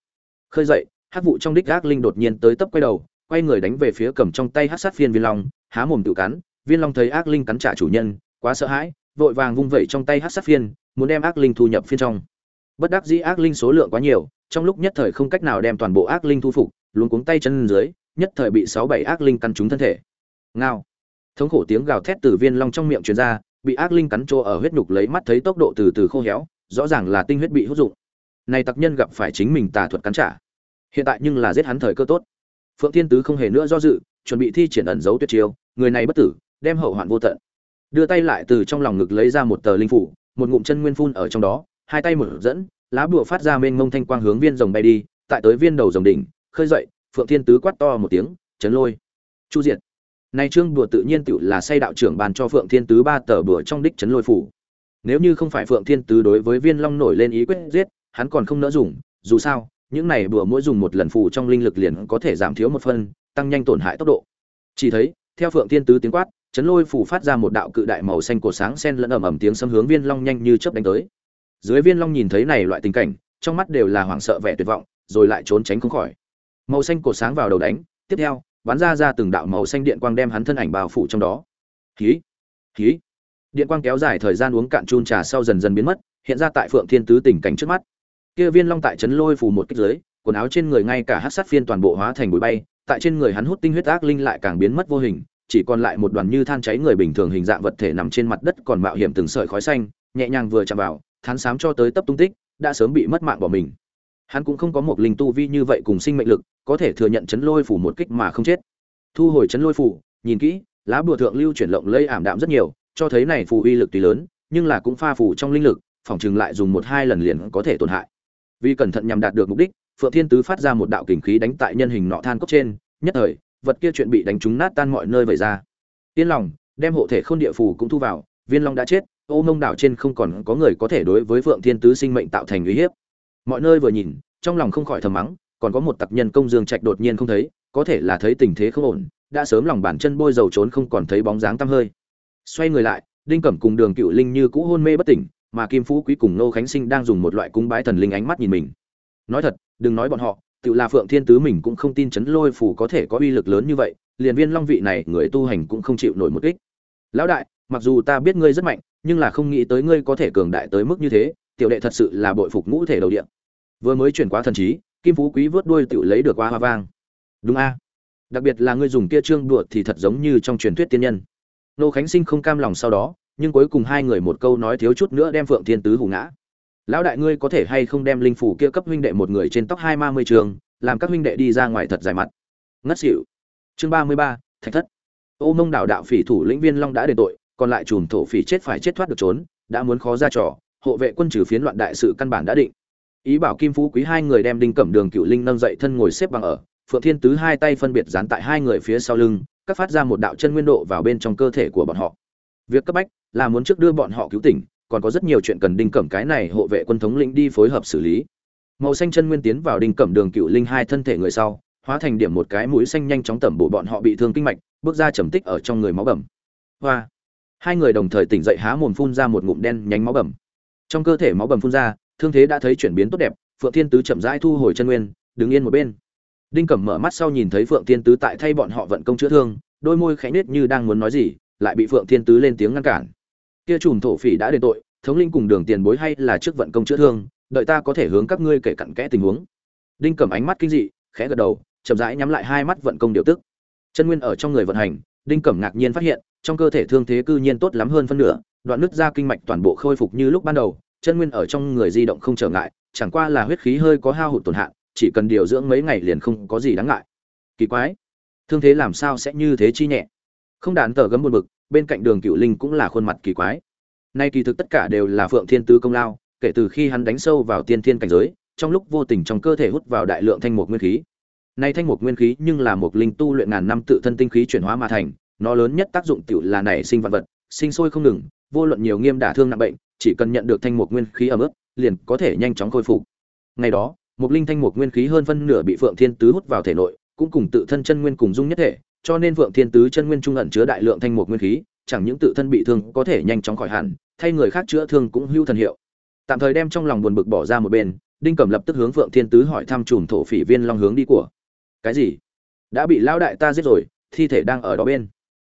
Khơi dậy hát vụ trong đích ác linh đột nhiên tới tấp quay đầu, quay người đánh về phía cầm trong tay hát sát phiên viên long, há mồm tự cắn, viên long thấy ác linh cắn trả chủ nhân, quá sợ hãi, vội vàng vung vẩy trong tay hát sát phiên, muốn đem ác linh thu nhập phiên trong. Bất đắc dĩ ác linh số lượng quá nhiều, trong lúc nhất thời không cách nào đem toàn bộ ác linh thu phục luôn cuống tay chân dưới, nhất thời bị sáu bảy ác linh cắn trúng thân thể. Ngao. Thống khổ tiếng gào thét từ viên long trong miệng truyền ra, bị ác linh cắn trô ở huyết nhục lấy mắt thấy tốc độ từ từ khô héo rõ ràng là tinh huyết bị hút dụng. Này tặc nhân gặp phải chính mình tà thuật cắn trả. Hiện tại nhưng là giết hắn thời cơ tốt. Phượng thiên tứ không hề nữa do dự, chuẩn bị thi triển ẩn dấu tuyệt chiêu, người này bất tử, đem hậu hoạn vô tận. Đưa tay lại từ trong lòng ngực lấy ra một tờ linh phủ, một ngụm chân nguyên phun ở trong đó, hai tay mở dẫn, lá bùa phát ra mênh mông thanh quang hướng viên rồng bay đi, tại tới viên đầu rồng đỉnh, khơi dậy, phượng thiên tứ quát to một tiếng, chấn lôi, chu diệt. Này trương bùa tự nhiên tự là say đạo trưởng bàn cho phượng thiên tứ ba tờ bùa trong đích chấn lôi phủ nếu như không phải phượng thiên tứ đối với viên long nổi lên ý quyết giết, hắn còn không nỡ dùng, dù sao, những này bừa mỗi dùng một lần phù trong linh lực liền có thể giảm thiếu một phân tăng nhanh tổn hại tốc độ. Chỉ thấy, theo phượng thiên tứ tiếng quát, chấn lôi phủ phát ra một đạo cự đại màu xanh cổ sáng sen lẫn ẩm ẩm tiếng xâm hướng viên long nhanh như chớp đánh tới. Dưới viên long nhìn thấy này loại tình cảnh, trong mắt đều là hoảng sợ vẻ tuyệt vọng, rồi lại trốn tránh không khỏi. Màu xanh cổ sáng vào đầu đánh, tiếp theo, bắn ra ra từng đạo màu xanh điện quang đem hắn thân ảnh bao phủ trong đó. Khí khí điện quang kéo dài thời gian uống cạn chun trà sau dần dần biến mất, hiện ra tại phượng thiên tứ tình cảnh trước mắt. Kia viên long tại chấn lôi phủ một kích dưới, quần áo trên người ngay cả hát sát phiên toàn bộ hóa thành bụi bay, tại trên người hắn hút tinh huyết ác linh lại càng biến mất vô hình, chỉ còn lại một đoàn như than cháy người bình thường hình dạng vật thể nằm trên mặt đất còn mạo hiểm từng sợi khói xanh, nhẹ nhàng vừa chạm vào, thán sám cho tới tấp tung tích, đã sớm bị mất mạng bỏ mình. Hắn cũng không có một linh tu vi như vậy cùng sinh mệnh lực, có thể thừa nhận chấn lôi phủ một kích mà không chết. Thu hồi chấn lôi phủ nhìn kỹ, lá bùa thượng lưu chuyển lộng lây ảm đạm rất nhiều cho thấy này phù uy lực tuy lớn, nhưng là cũng pha phù trong linh lực, phòng trường lại dùng một hai lần liền có thể tổn hại. Vì cẩn thận nhằm đạt được mục đích, phượng thiên tứ phát ra một đạo kình khí đánh tại nhân hình nọ than cốc trên, nhất thời, vật kia chuyện bị đánh trúng nát tan mọi nơi vẩy ra. Tiên lòng, đem hộ thể khôn địa phù cũng thu vào, viên long đã chết, ô mông đảo trên không còn có người có thể đối với phượng thiên tứ sinh mệnh tạo thành uy hiếp. Mọi nơi vừa nhìn, trong lòng không khỏi thầm mắng, còn có một tặc nhân công dương trạch đột nhiên không thấy, có thể là thấy tình thế không ổn, đã sớm lòng bàn chân bôi dầu trốn không còn thấy bóng dáng tăm hơi xoay người lại, đinh cẩm cùng đường cựu linh như cũ hôn mê bất tỉnh, mà kim phú quý cùng nô khánh sinh đang dùng một loại cung bái thần linh ánh mắt nhìn mình. Nói thật, đừng nói bọn họ, tự là phượng thiên tứ mình cũng không tin chấn lôi phủ có thể có uy lực lớn như vậy, liền viên long vị này người tu hành cũng không chịu nổi một kích. Lão đại, mặc dù ta biết ngươi rất mạnh, nhưng là không nghĩ tới ngươi có thể cường đại tới mức như thế, tiểu đệ thật sự là bội phục ngũ thể đầu điện vừa mới chuyển qua thần trí, kim phú quý vớt đuôi tự lấy được qua hoa vang. Đúng a. Đặc biệt là ngươi dùng kia trương đùa thì thật giống như trong truyền thuyết tiên nhân nô khánh sinh không cam lòng sau đó, nhưng cuối cùng hai người một câu nói thiếu chút nữa đem phượng thiên tứ hù ngã. Lão đại ngươi có thể hay không đem linh phủ kia cấp huynh đệ một người trên tóc hai ma mươi trường, làm các huynh đệ đi ra ngoài thật dài mặt? Ngất xỉu. Chương ba mươi ba, thạch thất. Ô mông đảo đạo phỉ thủ lĩnh viên long đã đền tội, còn lại chùm thổ phỉ chết phải chết thoát được trốn, đã muốn khó ra trò, hộ vệ quân trừ phiến loạn đại sự căn bản đã định. Ý bảo kim phú quý hai người đem đinh cẩm đường cựu linh nâng dậy thân ngồi xếp bằng ở phượng thiên tứ hai tay phân biệt dán tại hai người phía sau lưng, các phát ra một đạo chân nguyên độ vào bên trong cơ thể của bọn họ. Việc cấp bách là muốn trước đưa bọn họ cứu tỉnh, còn có rất nhiều chuyện cần đinh cẩm cái này hộ vệ quân thống lĩnh đi phối hợp xử lý. Màu xanh chân nguyên tiến vào đinh cẩm đường cựu linh hai thân thể người sau, hóa thành điểm một cái mũi xanh nhanh chóng tẩm bổ bọn họ bị thương kinh mạch, bước ra trầm tích ở trong người máu bầm hoa. Hai người đồng thời tỉnh dậy há mồm phun ra một ngụm đen nhánh máu bầm trong cơ thể máu bầm phun ra, thương thế đã thấy chuyển biến tốt đẹp, phượng thiên tứ chậm rãi thu hồi chân nguyên, đứng yên một bên đinh cẩm mở mắt sau nhìn thấy phượng thiên tứ tại thay bọn họ vận công chữa thương, đôi môi khẽ nết như đang muốn nói gì, lại bị phượng thiên tứ lên tiếng ngăn cản. Kia chùm thổ phỉ đã đền tội, thống linh cùng đường tiền bối hay là trước vận công chữa thương, đợi ta có thể hướng các ngươi kể cặn kẽ tình huống. Đinh cẩm ánh mắt kinh dị, khẽ gật đầu, chậm rãi nhắm lại hai mắt vận công điều tức. Chân nguyên ở trong người vận hành, đinh cẩm ngạc nhiên phát hiện, trong cơ thể thương thế cư nhiên tốt lắm hơn phân nửa, đoạn nứt ra kinh mạch toàn bộ khôi phục như lúc ban đầu, chân nguyên ở trong người di động không trở ngại, chẳng qua là huyết khí hơi có hao hụt tổn hạn chỉ cần điều dưỡng mấy ngày liền không có gì đáng ngại. Kỳ quái. Thương thế làm sao sẽ như thế chi nhẹ? Không đàn tờ gấm buồn bực, bên cạnh đường cựu linh cũng là khuôn mặt kỳ quái. Nay kỳ thực tất cả đều là phượng thiên tứ công lao, kể từ khi hắn đánh sâu vào tiên thiên cảnh giới, trong lúc vô tình trong cơ thể hút vào đại lượng thanh mục nguyên khí. Nay thanh mục nguyên khí nhưng là một linh tu luyện ngàn năm tự thân tinh khí chuyển hóa mà thành, nó lớn nhất tác dụng tiểu là nảy sinh vật vật, sinh sôi không ngừng, vô luận nhiều nghiêm đả thương nặng bệnh, chỉ cần nhận được thanh mục nguyên khí ở mức liền có thể nhanh chóng khôi phục. Ngày đó một linh thanh mục nguyên khí hơn phân nửa bị phượng thiên tứ hút vào thể nội, cũng cùng tự thân chân nguyên cùng dung nhất thể, cho nên phượng thiên tứ chân nguyên trung ẩn chứa đại lượng thanh mục nguyên khí, chẳng những tự thân bị thương có thể nhanh chóng khỏi hẳn, thay người khác chữa thương cũng hưu thần hiệu. Tạm thời đem trong lòng buồn bực bỏ ra một bên, đinh cẩm lập tức hướng phượng thiên tứ hỏi thăm chùm thổ phỉ viên long hướng đi của. Cái gì? Đã bị lão đại ta giết rồi, thi thể đang ở đó bên.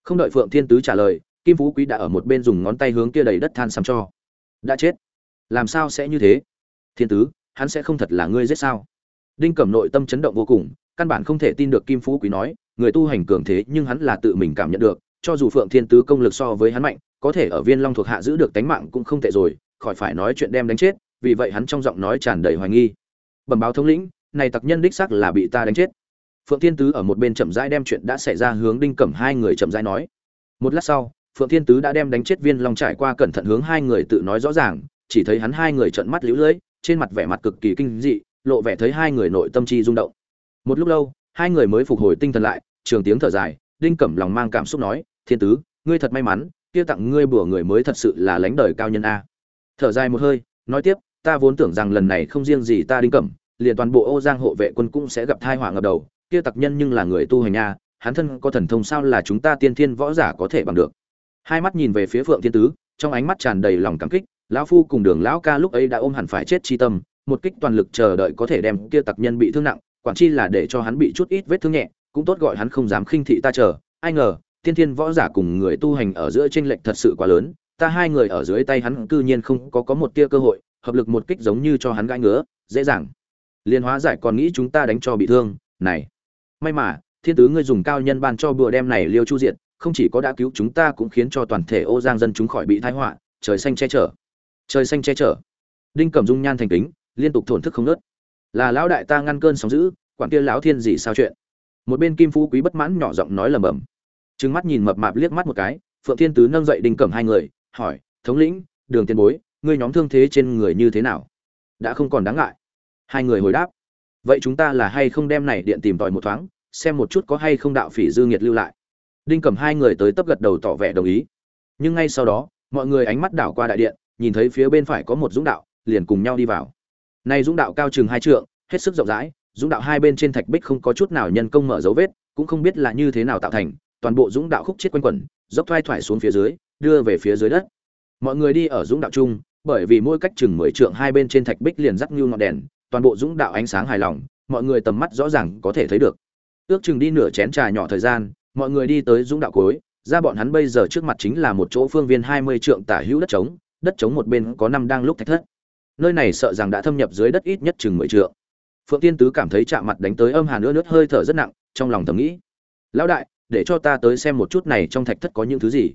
Không đợi phượng thiên tứ trả lời, kim phú quý đã ở một bên dùng ngón tay hướng kia đầy đất than sắm cho. Đã chết. Làm sao sẽ như thế? Thiên tứ hắn sẽ không thật là ngươi giết sao? Đinh cẩm nội tâm chấn động vô cùng, căn bản không thể tin được kim phú quý nói, người tu hành cường thế nhưng hắn là tự mình cảm nhận được, cho dù phượng thiên tứ công lực so với hắn mạnh, có thể ở viên long thuộc hạ giữ được tánh mạng cũng không tệ rồi, khỏi phải nói chuyện đem đánh chết, vì vậy hắn trong giọng nói tràn đầy hoài nghi. Bẩm báo thống lĩnh, này tặc nhân đích xác là bị ta đánh chết. Phượng thiên tứ ở một bên chậm rãi đem chuyện đã xảy ra hướng đinh cẩm hai người chậm rãi nói. Một lát sau, phượng thiên tứ đã đem đánh chết viên long trải qua cẩn thận hướng hai người tự nói rõ ràng chỉ thấy hắn hai người trợn mắt liễu lưỡi trên mặt vẻ mặt cực kỳ kinh dị, lộ vẻ thấy hai người nội tâm chi rung động. Một lúc lâu, hai người mới phục hồi tinh thần lại, trường tiếng thở dài, đinh cẩm lòng mang cảm xúc nói, thiên tứ, ngươi thật may mắn, kia tặng ngươi bùa người mới thật sự là lãnh đời cao nhân a. Thở dài một hơi, nói tiếp, ta vốn tưởng rằng lần này không riêng gì ta đinh cẩm, liền toàn bộ ô giang hộ vệ quân cũng sẽ gặp thai họa ngập đầu, kia tặc nhân nhưng là người tu hành nha hắn thân có thần thông sao là chúng ta tiên thiên võ giả có thể bằng được? Hai mắt nhìn về phía phượng thiên tứ, trong ánh mắt tràn đầy lòng cảm kích lão phu cùng đường lão ca lúc ấy đã ôm hẳn phải chết chi tâm một kích toàn lực chờ đợi có thể đem kia tặc nhân bị thương nặng quản chi là để cho hắn bị chút ít vết thương nhẹ cũng tốt gọi hắn không dám khinh thị ta chờ. Ai ngờ tiên thiên võ giả cùng người tu hành ở giữa tranh lệch thật sự quá lớn ta hai người ở dưới tay hắn cư nhiên không có có một tia cơ hội hợp lực một kích giống như cho hắn gãi ngứa dễ dàng. Liên hóa giải còn nghĩ chúng ta đánh cho bị thương này. May mà thiên tứ ngươi dùng cao nhân ban cho bữa đem này liêu chu diệt, không chỉ có đã cứu chúng ta cũng khiến cho toàn thể ô giang dân chúng khỏi bị tai họa trời xanh che chở trời xanh che chở. Đinh cẩm dung nhan thành kính, liên tục thổn thức không nớt là lão đại ta ngăn cơn sóng dữ, quản kia lão thiên gì sao chuyện? Một bên kim phú quý bất mãn nhỏ giọng nói lầm bầm trừng mắt nhìn mập mạp liếc mắt một cái, phượng thiên tứ nâng dậy đinh cẩm hai người, hỏi, thống lĩnh, đường tiền bối, ngươi nhóm thương thế trên người như thế nào? Đã không còn đáng ngại. Hai người hồi đáp, vậy chúng ta là hay không đem này điện tìm tòi một thoáng, xem một chút có hay không đạo phỉ dư nghiệt lưu lại. Đinh Cẩm hai người tới tấp gật đầu tỏ vẻ đồng ý. Nhưng ngay sau đó, mọi người ánh mắt đảo qua đại điện nhìn thấy phía bên phải có một dũng đạo, liền cùng nhau đi vào. Này dũng đạo cao chừng hai trượng, hết sức rộng rãi, dũng đạo hai bên trên thạch bích không có chút nào nhân công mở dấu vết, cũng không biết là như thế nào tạo thành, toàn bộ dũng đạo khúc chết quanh quẩn, dốc thoai thoải xuống phía dưới, đưa về phía dưới đất. Mọi người đi ở dũng đạo chung, bởi vì mỗi cách chừng mười trượng hai bên trên thạch bích liền rắc như ngọn đèn, toàn bộ dũng đạo ánh sáng hài lòng, mọi người tầm mắt rõ ràng có thể thấy được. Ước chừng đi nửa chén trà nhỏ thời gian, mọi người đi tới dũng đạo cuối, ra bọn hắn bây giờ trước mặt chính là một chỗ phương viên hai mươi trượng tả hữu đất trống đất chống một bên có năm đang lúc thạch thất. Nơi này sợ rằng đã thâm nhập dưới đất ít nhất chừng mười trượng. Phượng tiên tứ cảm thấy chạm mặt đánh tới âm hà nữa nước hơi thở rất nặng, trong lòng thầm nghĩ, lão đại, để cho ta tới xem một chút này trong thạch thất có những thứ gì.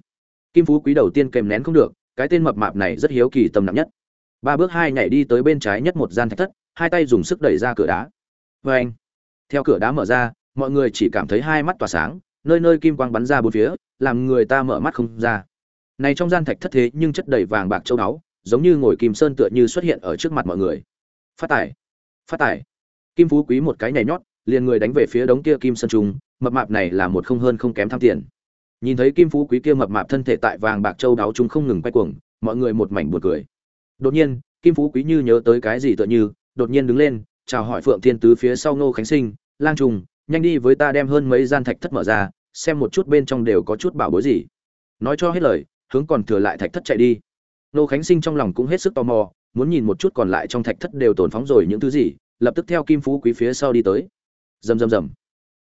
Kim phú quý đầu tiên kèm nén không được, cái tên mập mạp này rất hiếu kỳ tâm nặng nhất. Ba bước hai nhảy đi tới bên trái nhất một gian thạch thất, hai tay dùng sức đẩy ra cửa đá. Vê anh. Theo cửa đá mở ra, mọi người chỉ cảm thấy hai mắt tỏa sáng, nơi nơi kim quang bắn ra bốn phía, làm người ta mở mắt không ra này trong gian thạch thất thế nhưng chất đầy vàng bạc châu báu, giống như ngồi kim sơn tựa như xuất hiện ở trước mặt mọi người. Phát tải phát tải kim phú quý một cái nhảy nhót, liền người đánh về phía đống kia kim sơn trùng, mập mạp này là một không hơn không kém tham tiền. Nhìn thấy kim phú quý kia mập mạp thân thể tại vàng bạc châu đáo chúng không ngừng quay cuồng, mọi người một mảnh buồn cười. Đột nhiên, kim phú quý như nhớ tới cái gì tựa như, đột nhiên đứng lên, chào hỏi phượng thiên tứ phía sau ngô khánh sinh, lang trùng, nhanh đi với ta đem hơn mấy gian thạch thất mở ra, xem một chút bên trong đều có chút bảo bối gì. Nói cho hết lời hướng còn thừa lại thạch thất chạy đi. Nô khánh sinh trong lòng cũng hết sức tò mò, muốn nhìn một chút còn lại trong thạch thất đều tồn phóng rồi những thứ gì, lập tức theo kim phú quý phía sau đi tới. Rầm rầm rầm.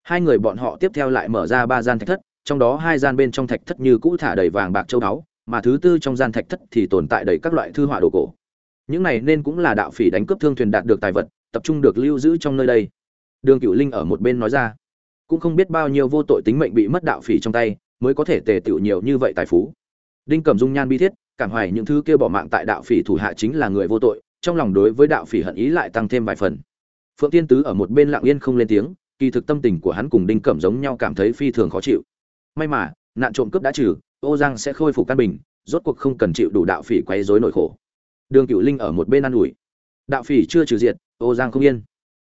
Hai người bọn họ tiếp theo lại mở ra ba gian thạch thất, trong đó hai gian bên trong thạch thất như cũ thả đầy vàng bạc châu báu, mà thứ tư trong gian thạch thất thì tồn tại đầy các loại thư họa đồ cổ. Những này nên cũng là đạo phỉ đánh cướp thương thuyền đạt được tài vật, tập trung được lưu giữ trong nơi đây. Đường cựu linh ở một bên nói ra. Cũng không biết bao nhiêu vô tội tính mệnh bị mất đạo phỉ trong tay, mới có thể tề tựu nhiều như vậy tài phú đinh Cẩm dung nhan bi thiết, cảm hoài những thứ kia bỏ mạng tại đạo phỉ thủ hạ chính là người vô tội, trong lòng đối với đạo phỉ hận ý lại tăng thêm vài phần. Phượng tiên tứ ở một bên lặng yên không lên tiếng, kỳ thực tâm tình của hắn cùng đinh cẩm giống nhau cảm thấy phi thường khó chịu. May mà, nạn trộm cướp đã trừ, ô giang sẽ khôi phục căn bình, rốt cuộc không cần chịu đủ đạo phỉ quấy rối nỗi khổ. Đường cửu linh ở một bên an ủi. Đạo phỉ chưa trừ diệt, ô giang không yên.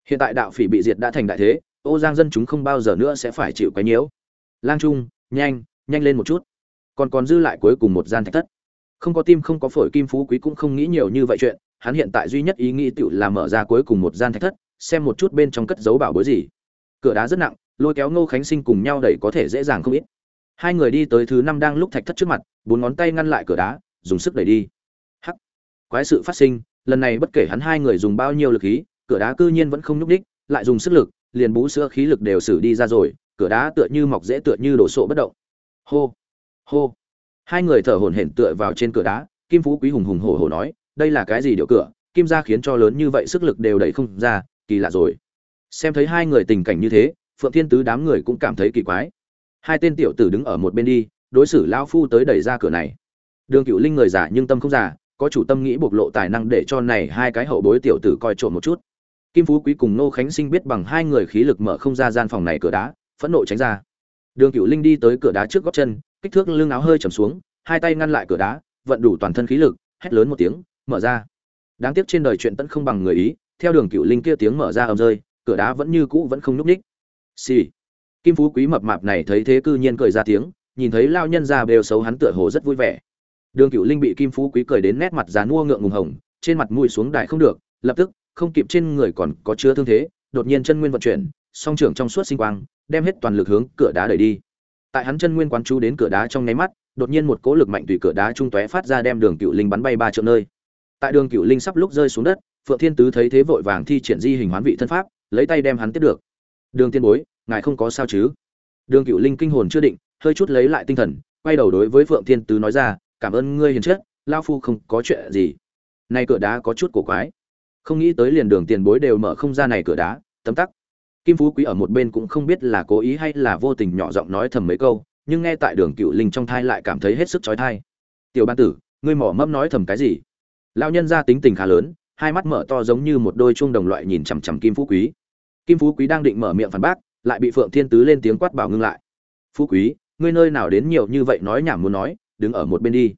Hiện tại đạo phỉ bị diệt đã thành đại thế, ô giang dân chúng không bao giờ nữa sẽ phải chịu quấy nhiễu. Lang trung, nhanh nhanh lên một chút còn còn dư lại cuối cùng một gian thạch thất. Không có tim không có phổi kim phú quý cũng không nghĩ nhiều như vậy chuyện, hắn hiện tại duy nhất ý nghĩ tự là mở ra cuối cùng một gian thạch thất, xem một chút bên trong cất dấu bảo bối gì. Cửa đá rất nặng, lôi kéo ngô khánh sinh cùng nhau đẩy có thể dễ dàng không ít. Hai người đi tới thứ năm đang lúc thạch thất trước mặt, bốn ngón tay ngăn lại cửa đá, dùng sức đẩy đi. Hắc! Quái sự phát sinh, lần này bất kể hắn hai người dùng bao nhiêu lực khí, cửa đá cư nhiên vẫn không nhúc đích lại dùng sức lực, liền bú sữa khí lực đều xử đi ra rồi, cửa đá tựa như mọc dễ tựa như đổ sộ bất động. Hô! Hô. Hai người thở hổn hển tựa vào trên cửa đá, kim phú quý hùng hùng hổ hổ nói, đây là cái gì điệu cửa? Kim Gia khiến cho lớn như vậy sức lực đều đẩy không ra, kỳ lạ rồi. Xem thấy hai người tình cảnh như thế, phượng thiên tứ đám người cũng cảm thấy kỳ quái. Hai tên tiểu tử đứng ở một bên đi, đối xử lão phu tới đẩy ra cửa này. Đường cựu linh người giả nhưng tâm không giả có chủ tâm nghĩ bộc lộ tài năng để cho này hai cái hậu bối tiểu tử coi trộm một chút. Kim phú quý cùng nô khánh sinh biết bằng hai người khí lực mở không ra gian phòng này cửa đá, phẫn nộ tránh ra. Đường cựu linh đi tới cửa đá trước góc chân kích thước lưng áo hơi chầm xuống, hai tay ngăn lại cửa đá, vận đủ toàn thân khí lực, hét lớn một tiếng, mở ra. Đáng tiếc trên đời chuyện tận không bằng người ý, theo đường cựu linh kia tiếng mở ra ầm rơi, cửa đá vẫn như cũ vẫn không nhúc ních xì、sì. kim phú quý mập mạp này thấy thế cư nhiên cười ra tiếng, nhìn thấy lao nhân ra bêu xấu hắn tựa hồ rất vui vẻ. Đường cựu linh bị kim phú quý cười đến nét mặt già nua ngượng ngùng hồng, trên mặt mũi xuống đại không được, lập tức, không kịp trên người còn có chứa thương thế, đột nhiên chân nguyên vận chuyển, song trưởng trong suốt sinh quang, đem hết toàn lực hướng cửa đá đẩy đi tại hắn chân nguyên quán chú đến cửa đá trong nháy mắt, đột nhiên một cỗ lực mạnh tùy cửa đá trung tóe phát ra đem đường cựu linh bắn bay ba triệu nơi. Tại đường cựu linh sắp lúc rơi xuống đất, phượng thiên tứ thấy thế vội vàng thi triển di hình hoán vị thân pháp, lấy tay đem hắn tiếp được. Đường tiên bối, ngài không có sao chứ? Đường cựu linh kinh hồn chưa định, hơi chút lấy lại tinh thần, quay đầu đối với phượng thiên tứ nói ra, cảm ơn ngươi hiền chết lao phu không có chuyện gì. Nay cửa đá có chút cổ quái. Không nghĩ tới liền đường tiền bối đều mở không ra này cửa đá, tấm tắc kim phú quý ở một bên cũng không biết là cố ý hay là vô tình nhỏ giọng nói thầm mấy câu, nhưng nghe tại đường cựu linh trong thai lại cảm thấy hết sức trói thai tiểu ban tử, ngươi mỏ mẫm nói thầm cái gì? Lão nhân ra tính tình khá lớn, hai mắt mở to giống như một đôi chuông đồng loại nhìn chằm chằm kim phú quý. Kim phú quý đang định mở miệng phản bác, lại bị phượng thiên tứ lên tiếng quát bảo ngưng lại. Phú quý, ngươi nơi nào đến nhiều như vậy nói nhảm muốn nói, đứng ở một bên đi.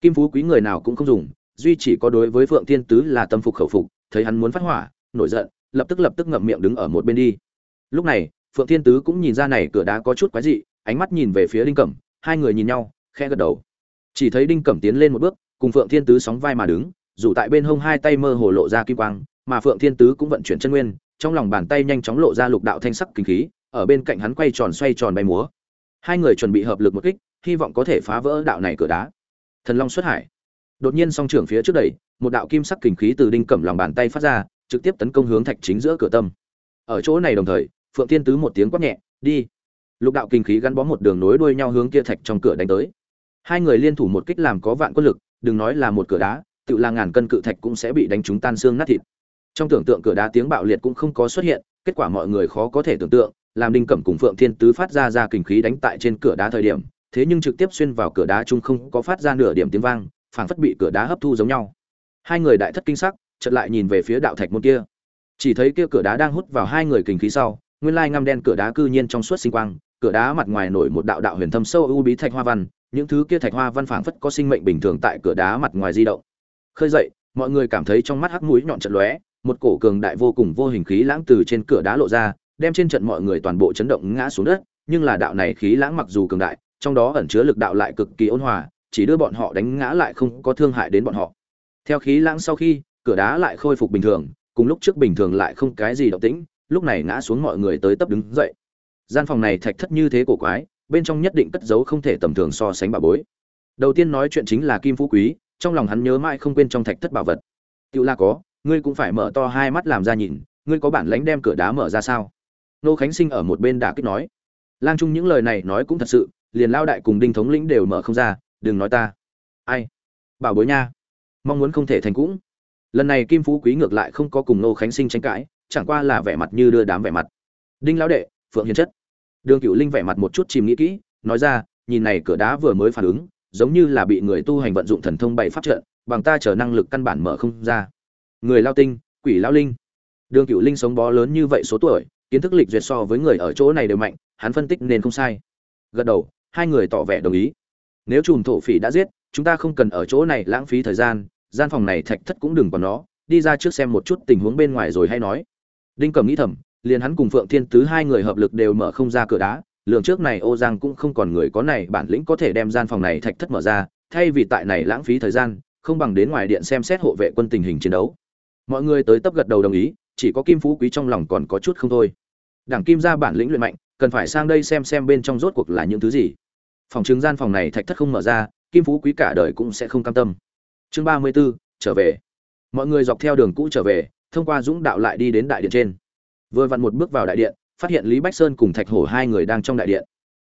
Kim phú quý người nào cũng không dùng, duy chỉ có đối với phượng thiên tứ là tâm phục khẩu phục, thấy hắn muốn phát hỏa, nổi giận lập tức lập tức ngậm miệng đứng ở một bên đi. Lúc này, phượng thiên tứ cũng nhìn ra này cửa đá có chút quái dị, ánh mắt nhìn về phía đinh cẩm, hai người nhìn nhau, khẽ gật đầu. Chỉ thấy đinh cẩm tiến lên một bước, cùng phượng thiên tứ sóng vai mà đứng, dù tại bên hông hai tay mơ hồ lộ ra kim quang, mà phượng thiên tứ cũng vận chuyển chân nguyên, trong lòng bàn tay nhanh chóng lộ ra lục đạo thanh sắc kinh khí, ở bên cạnh hắn quay tròn xoay tròn bay múa. Hai người chuẩn bị hợp lực một kích, hy vọng có thể phá vỡ đạo này cửa đá. Thần long xuất hải. Đột nhiên song trưởng phía trước đẩy, một đạo kim sắc kinh khí từ đinh cẩm lòng bàn tay phát ra trực tiếp tấn công hướng thạch chính giữa cửa tâm. Ở chỗ này đồng thời, phượng thiên tứ một tiếng quát nhẹ, đi! Lục đạo kinh khí gắn bó một đường nối đuôi nhau hướng kia thạch trong cửa đánh tới. Hai người liên thủ một kích làm có vạn quân lực, đừng nói là một cửa đá, tự là ngàn cân cự thạch cũng sẽ bị đánh trúng tan xương nát thịt. Trong tưởng tượng cửa đá tiếng bạo liệt cũng không có xuất hiện, kết quả mọi người khó có thể tưởng tượng, làm đinh cẩm cùng phượng thiên tứ phát ra ra kinh khí đánh tại trên cửa đá thời điểm, thế nhưng trực tiếp xuyên vào cửa đá chung không có phát ra nửa điểm tiếng vang, phảng phất bị cửa đá hấp thu giống nhau. Hai người đại thất kinh sắc chợt lại nhìn về phía đạo thạch môn kia. Chỉ thấy kia cửa đá đang hút vào hai người kình khí sau, nguyên lai ngăm đen cửa đá cư nhiên trong suốt sinh quang, cửa đá mặt ngoài nổi một đạo đạo huyền thâm sâu u bí thạch hoa văn, những thứ kia thạch hoa văn phảng phất có sinh mệnh bình thường tại cửa đá mặt ngoài di động. Khơi dậy, mọi người cảm thấy trong mắt hắc mũi nhọn trận lóe, một cổ cường đại vô cùng vô hình khí lãng từ trên cửa đá lộ ra, đem trên trận mọi người toàn bộ chấn động ngã xuống đất, nhưng là đạo này khí lãng mặc dù cường đại, trong đó ẩn chứa lực đạo lại cực kỳ ôn hòa, chỉ đưa bọn họ đánh ngã lại không có thương hại đến bọn họ. Theo khí lãng sau khi cửa đá lại khôi phục bình thường, cùng lúc trước bình thường lại không cái gì động tĩnh, lúc này ngã xuống mọi người tới tấp đứng dậy. Gian phòng này thạch thất như thế cổ quái, bên trong nhất định cất giấu không thể tầm thường so sánh bà bối. Đầu tiên nói chuyện chính là kim phú quý, trong lòng hắn nhớ mãi không quên trong thạch thất bảo vật. Tự la có, ngươi cũng phải mở to hai mắt làm ra nhìn, ngươi có bản lãnh đem cửa đá mở ra sao? Nô khánh sinh ở một bên đả kích nói. Lang trung những lời này nói cũng thật sự, liền lao đại cùng đinh thống lĩnh đều mở không ra, đừng nói ta. Ai? Bảo bối nha. Mong muốn không thể thành cũng lần này kim phú quý ngược lại không có cùng nô khánh sinh tranh cãi, chẳng qua là vẻ mặt như đưa đám vẻ mặt. Đinh lão đệ, phượng hiền chất. Đường cựu linh vẻ mặt một chút chìm nghĩ kỹ, nói ra, nhìn này cửa đá vừa mới phản ứng, giống như là bị người tu hành vận dụng thần thông bày pháp trận, bằng ta chờ năng lực căn bản mở không ra. Người lao tinh, quỷ lao linh. Đường cựu linh sống bó lớn như vậy số tuổi, kiến thức lịch duyệt so với người ở chỗ này đều mạnh, hắn phân tích nên không sai. Gật đầu, hai người tỏ vẻ đồng ý. Nếu chùm thổ phỉ đã giết, chúng ta không cần ở chỗ này lãng phí thời gian gian phòng này thạch thất cũng đừng còn nó, đi ra trước xem một chút tình huống bên ngoài rồi hay nói. Đinh cầm nghĩ thầm, liền hắn cùng phượng thiên tứ hai người hợp lực đều mở không ra cửa đá lượng trước này ô giang cũng không còn người có này bản lĩnh có thể đem gian phòng này thạch thất mở ra, thay vì tại này lãng phí thời gian, không bằng đến ngoài điện xem xét hộ vệ quân tình hình chiến đấu. Mọi người tới tấp gật đầu đồng ý, chỉ có kim phú quý trong lòng còn có chút không thôi. Đảng kim ra bản lĩnh luyện mạnh, cần phải sang đây xem xem bên trong rốt cuộc là những thứ gì. Phòng chứng gian phòng này thạch thất không mở ra, kim phú quý cả đời cũng sẽ không cam tâm chương ba mươi 34, trở về. Mọi người dọc theo đường cũ trở về thông qua dũng đạo lại đi đến đại điện trên. Vừa vặn một bước vào đại điện phát hiện lý bách sơn cùng thạch hổ hai người đang trong đại điện.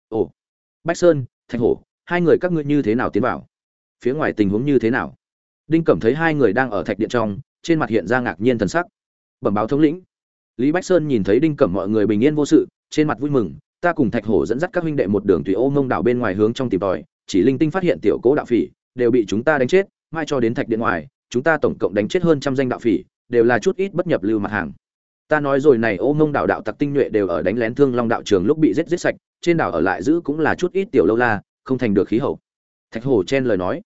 Ồ bách sơn thạch hổ hai người các ngươi như thế nào tiến vào? Phía ngoài tình huống như thế nào? Đinh cẩm thấy hai người đang ở thạch điện trong trên mặt hiện ra ngạc nhiên thần sắc. Bẩm báo thống lĩnh. Lý bách sơn nhìn thấy đinh cẩm mọi người bình yên vô sự trên mặt vui mừng ta cùng thạch hổ dẫn dắt các huynh đệ một đường tùy ô mông đảo bên ngoài hướng trong tìm tòi chỉ linh tinh phát hiện tiểu cố đạo phỉ đều bị chúng ta đánh chết mai cho đến thạch điện ngoài, chúng ta tổng cộng đánh chết hơn trăm danh đạo phỉ, đều là chút ít bất nhập lưu mặt hàng. Ta nói rồi này, ô mông đạo đạo tặc tinh nhuệ đều ở đánh lén thương long đạo trường lúc bị giết giết sạch, trên đảo ở lại giữ cũng là chút ít tiểu lâu la, không thành được khí hậu. Thạch hổ chen lời nói.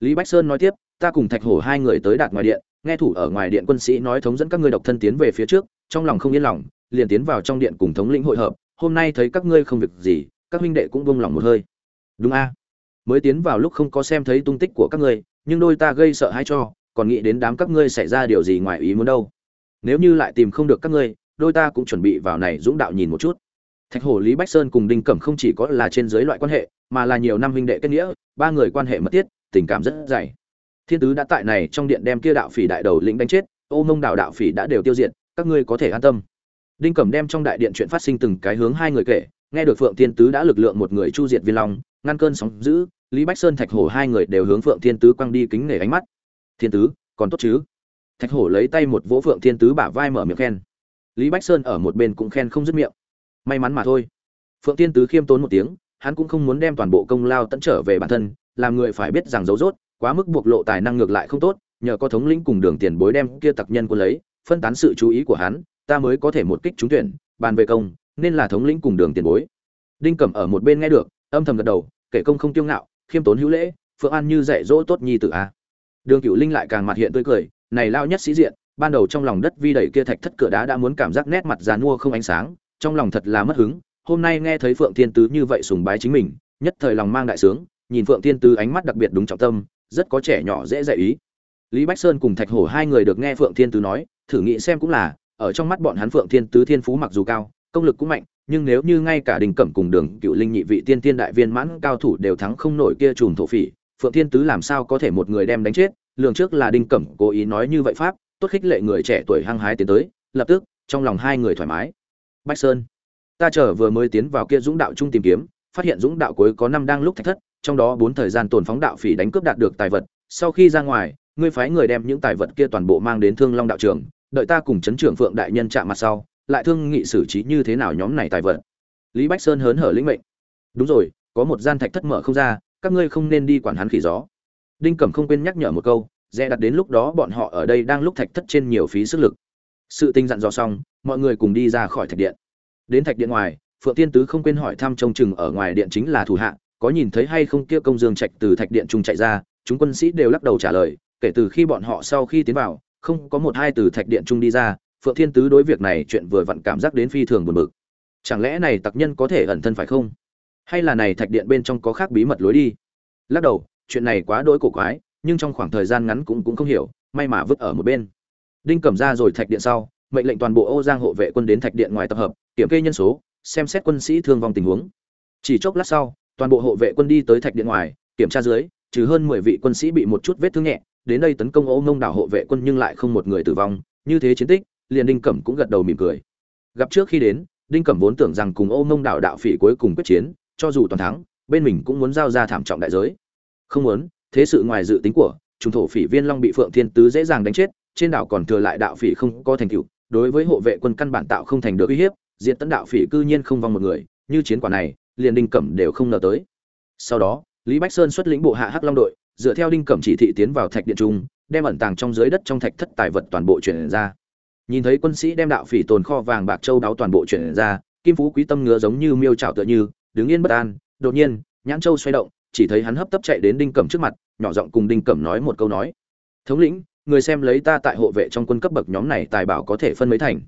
Lý bách sơn nói tiếp, ta cùng thạch hổ hai người tới đạt ngoài điện, nghe thủ ở ngoài điện quân sĩ nói thống dẫn các ngươi độc thân tiến về phía trước, trong lòng không yên lòng, liền tiến vào trong điện cùng thống lĩnh hội hợp, hôm nay thấy các ngươi không việc gì, các huynh đệ cũng buông lòng một hơi. Đúng a. Mới tiến vào lúc không có xem thấy tung tích của các ngươi nhưng đôi ta gây sợ hãi cho, còn nghĩ đến đám các ngươi xảy ra điều gì ngoài ý muốn đâu. Nếu như lại tìm không được các ngươi, đôi ta cũng chuẩn bị vào này dũng đạo nhìn một chút. Thạch hổ, lý bách sơn cùng đinh cẩm không chỉ có là trên dưới loại quan hệ, mà là nhiều năm huynh đệ kết nghĩa, ba người quan hệ mật thiết, tình cảm rất dày. Thiên tứ đã tại này trong điện đem kia đạo phỉ đại đầu lĩnh đánh chết, ô mông đạo đạo phỉ đã đều tiêu diệt, các ngươi có thể an tâm. Đinh cẩm đem trong đại điện chuyện phát sinh từng cái hướng hai người kể, nghe được phượng thiên tứ đã lực lượng một người chu diệt viên long, ngăn cơn sóng dữ lý bách sơn, thạch hổ hai người đều hướng phượng thiên tứ quăng đi kính nể ánh mắt. Thiên tứ, còn tốt chứ? Thạch hổ lấy tay một vỗ phượng thiên tứ bả vai mở miệng khen. Lý bách sơn ở một bên cũng khen không dứt miệng. May mắn mà thôi. Phượng thiên tứ khiêm tốn một tiếng, hắn cũng không muốn đem toàn bộ công lao tận trở về bản thân, làm người phải biết rằng dấu dốt quá mức bộc lộ tài năng ngược lại không tốt, nhờ có thống lĩnh cùng đường tiền bối đem kia tặc nhân quân lấy, phân tán sự chú ý của hắn, ta mới có thể một kích trúng tuyển, bàn về công, nên là thống lĩnh cùng đường tiền bối. Đinh cẩm ở một bên nghe được, âm thầm gật đầu, kể công không tiêu ngạo khiêm tốn hữu lễ, phượng an như dạy dỗ tốt nhi tử a. Đường cửu linh lại càng mặt hiện tươi cười, này lao nhất sĩ diện, ban đầu trong lòng đất vi đẩy kia thạch thất cửa đá đã muốn cảm giác nét mặt dàn mua không ánh sáng, trong lòng thật là mất hứng, hôm nay nghe thấy phượng thiên tứ như vậy sùng bái chính mình, nhất thời lòng mang đại sướng, nhìn phượng thiên tứ ánh mắt đặc biệt đúng trọng tâm, rất có trẻ nhỏ dễ dạy ý. Lý bách sơn cùng thạch hổ hai người được nghe phượng thiên tứ nói, thử nghĩ xem cũng là, ở trong mắt bọn hắn phượng thiên tứ thiên phú mặc dù cao, công lực cũng mạnh nhưng nếu như ngay cả đình cẩm cùng đường cựu linh nhị vị tiên tiên đại viên mãn cao thủ đều thắng không nổi kia chùm thổ phỉ, phượng thiên tứ làm sao có thể một người đem đánh chết? Lường trước là đinh cẩm cố ý nói như vậy pháp, tốt khích lệ người trẻ tuổi hăng hái tiến tới, lập tức, trong lòng hai người thoải mái. Bách sơn, ta chờ vừa mới tiến vào kia dũng đạo trung tìm kiếm, phát hiện dũng đạo cuối có năm đang lúc thạch thất, trong đó bốn thời gian tồn phóng đạo phỉ đánh cướp đạt được tài vật, sau khi ra ngoài, ngươi phái người đem những tài vật kia toàn bộ mang đến thương long đạo trường, đợi ta cùng chấn trưởng phượng đại nhân chạm mặt sau lại thương nghị xử trí như thế nào nhóm này tài vật. Lý bách sơn hớn hở lĩnh mệnh. Đúng rồi, có một gian thạch thất mở không ra, các ngươi không nên đi quản hắn khỉ gió. Đinh cẩm không quên nhắc nhở một câu, dè đặt đến lúc đó bọn họ ở đây đang lúc thạch thất trên nhiều phí sức lực. Sự tinh dặn dò xong, mọi người cùng đi ra khỏi thạch điện. Đến thạch điện ngoài, phượng tiên tứ không quên hỏi thăm trông chừng ở ngoài điện chính là thủ hạ, có nhìn thấy hay không kia công dương trạch từ thạch điện trung chạy ra, chúng quân sĩ đều lắc đầu trả lời, kể từ khi bọn họ sau khi tiến vào, không có một hai từ thạch điện trung đi ra phượng thiên tứ đối việc này chuyện vừa vặn cảm giác đến phi thường buồn bực. Chẳng lẽ này tặc nhân có thể ẩn thân phải không? Hay là này thạch điện bên trong có khác bí mật lối đi? Lắc đầu, chuyện này quá đỗi cổ quái, nhưng trong khoảng thời gian ngắn cũng cũng không hiểu, may mà vứt ở một bên. Đinh cầm ra rồi thạch điện sau, mệnh lệnh toàn bộ ô giang hộ vệ quân đến thạch điện ngoài tập hợp, kiểm kê nhân số, xem xét quân sĩ thương vong tình huống. Chỉ chốc lát sau, toàn bộ hộ vệ quân đi tới thạch điện ngoài, kiểm tra dưới, trừ hơn mười vị quân sĩ bị một chút vết thương nhẹ, đến đây tấn công ô Ngông đảo hộ vệ quân nhưng lại không một người tử vong, như thế chiến tích liền đinh cẩm cũng gật đầu mỉm cười. Gặp trước khi đến, đinh cẩm vốn tưởng rằng cùng ô mông đảo đạo phỉ cuối cùng quyết chiến, cho dù toàn thắng, bên mình cũng muốn giao ra thảm trọng đại giới. Không muốn, thế sự ngoài dự tính của trung thổ phỉ viên long bị phượng thiên tứ dễ dàng đánh chết, trên đảo còn thừa lại đạo phỉ không có thành tựu, đối với hộ vệ quân căn bản tạo không thành được uy hiếp diện tấn đạo phỉ cư nhiên không vong một người, như chiến quả này, liền đinh cẩm đều không ngờ tới. Sau đó, lý bách sơn xuất lĩnh bộ hạ hắc long đội, dựa theo đinh cẩm chỉ thị tiến vào thạch điện trung, đem ẩn tàng trong dưới đất trong thạch thất tài vật toàn bộ chuyển ra nhìn thấy quân sĩ đem đạo phỉ tồn kho vàng bạc châu đáo toàn bộ chuyển ra, kim phú quý tâm ngứa giống như miêu trào tựa như, đứng yên bất an. Đột nhiên, nhãn châu xoay động, chỉ thấy hắn hấp tấp chạy đến đinh cẩm trước mặt, nhỏ giọng cùng đinh cẩm nói một câu nói. Thống lĩnh, người xem lấy ta tại hộ vệ trong quân cấp bậc nhóm này tài bảo có thể phân mấy thành?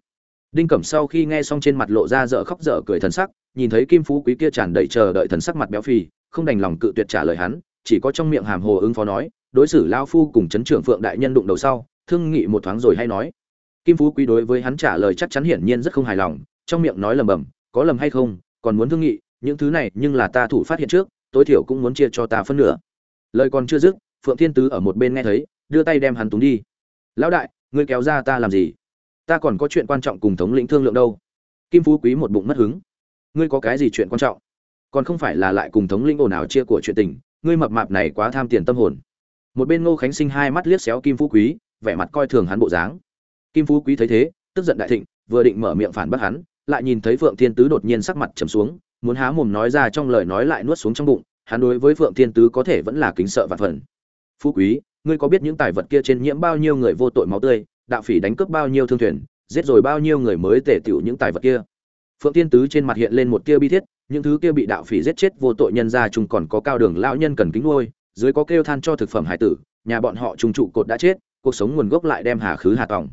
Đinh cẩm sau khi nghe xong trên mặt lộ ra dở khóc dở cười thần sắc, nhìn thấy kim phú quý kia tràn đầy chờ đợi thần sắc mặt béo phì, không đành lòng cự tuyệt trả lời hắn, chỉ có trong miệng hàm hồ ứng phó nói, đối xử lao phu cùng chấn trưởng phượng đại nhân đụng đầu sau, thương nghị một thoáng rồi hay nói kim phú quý đối với hắn trả lời chắc chắn hiển nhiên rất không hài lòng, trong miệng nói lầm bầm, có lầm hay không, còn muốn thương nghị, những thứ này nhưng là ta thủ phát hiện trước, tối thiểu cũng muốn chia cho ta phân nửa. Lời còn chưa dứt, phượng thiên tứ ở một bên nghe thấy, đưa tay đem hắn túng đi. Lão đại, ngươi kéo ra ta làm gì? Ta còn có chuyện quan trọng cùng thống lĩnh thương lượng đâu. Kim phú quý một bụng mất hứng. Ngươi có cái gì chuyện quan trọng? Còn không phải là lại cùng thống lĩnh ồn ào chia của chuyện tình, ngươi mập mạp này quá tham tiền tâm hồn. Một bên ngô khánh sinh hai mắt liếc xéo kim phú quý, vẻ mặt coi thường hắn bộ dáng kim phú quý thấy thế, tức giận đại thịnh, vừa định mở miệng phản bác hắn, lại nhìn thấy phượng thiên tứ đột nhiên sắc mặt trầm xuống, muốn há mồm nói ra trong lời nói lại nuốt xuống trong bụng, hắn đối với phượng thiên tứ có thể vẫn là kính sợ vạn phần. Phú quý, ngươi có biết những tài vật kia trên nhiễm bao nhiêu người vô tội máu tươi, đạo phỉ đánh cướp bao nhiêu thương thuyền, giết rồi bao nhiêu người mới tể tiểu những tài vật kia? Phượng thiên tứ trên mặt hiện lên một tia bi thiết, những thứ kia bị đạo phỉ giết chết vô tội nhân ra chung còn có cao đường lão nhân cần kính nuôi, dưới có kêu than cho thực phẩm hải tử, nhà bọn họ trùng trụ cột đã chết, cuộc sống nguồn gốc lại đem hà khứ hà tòng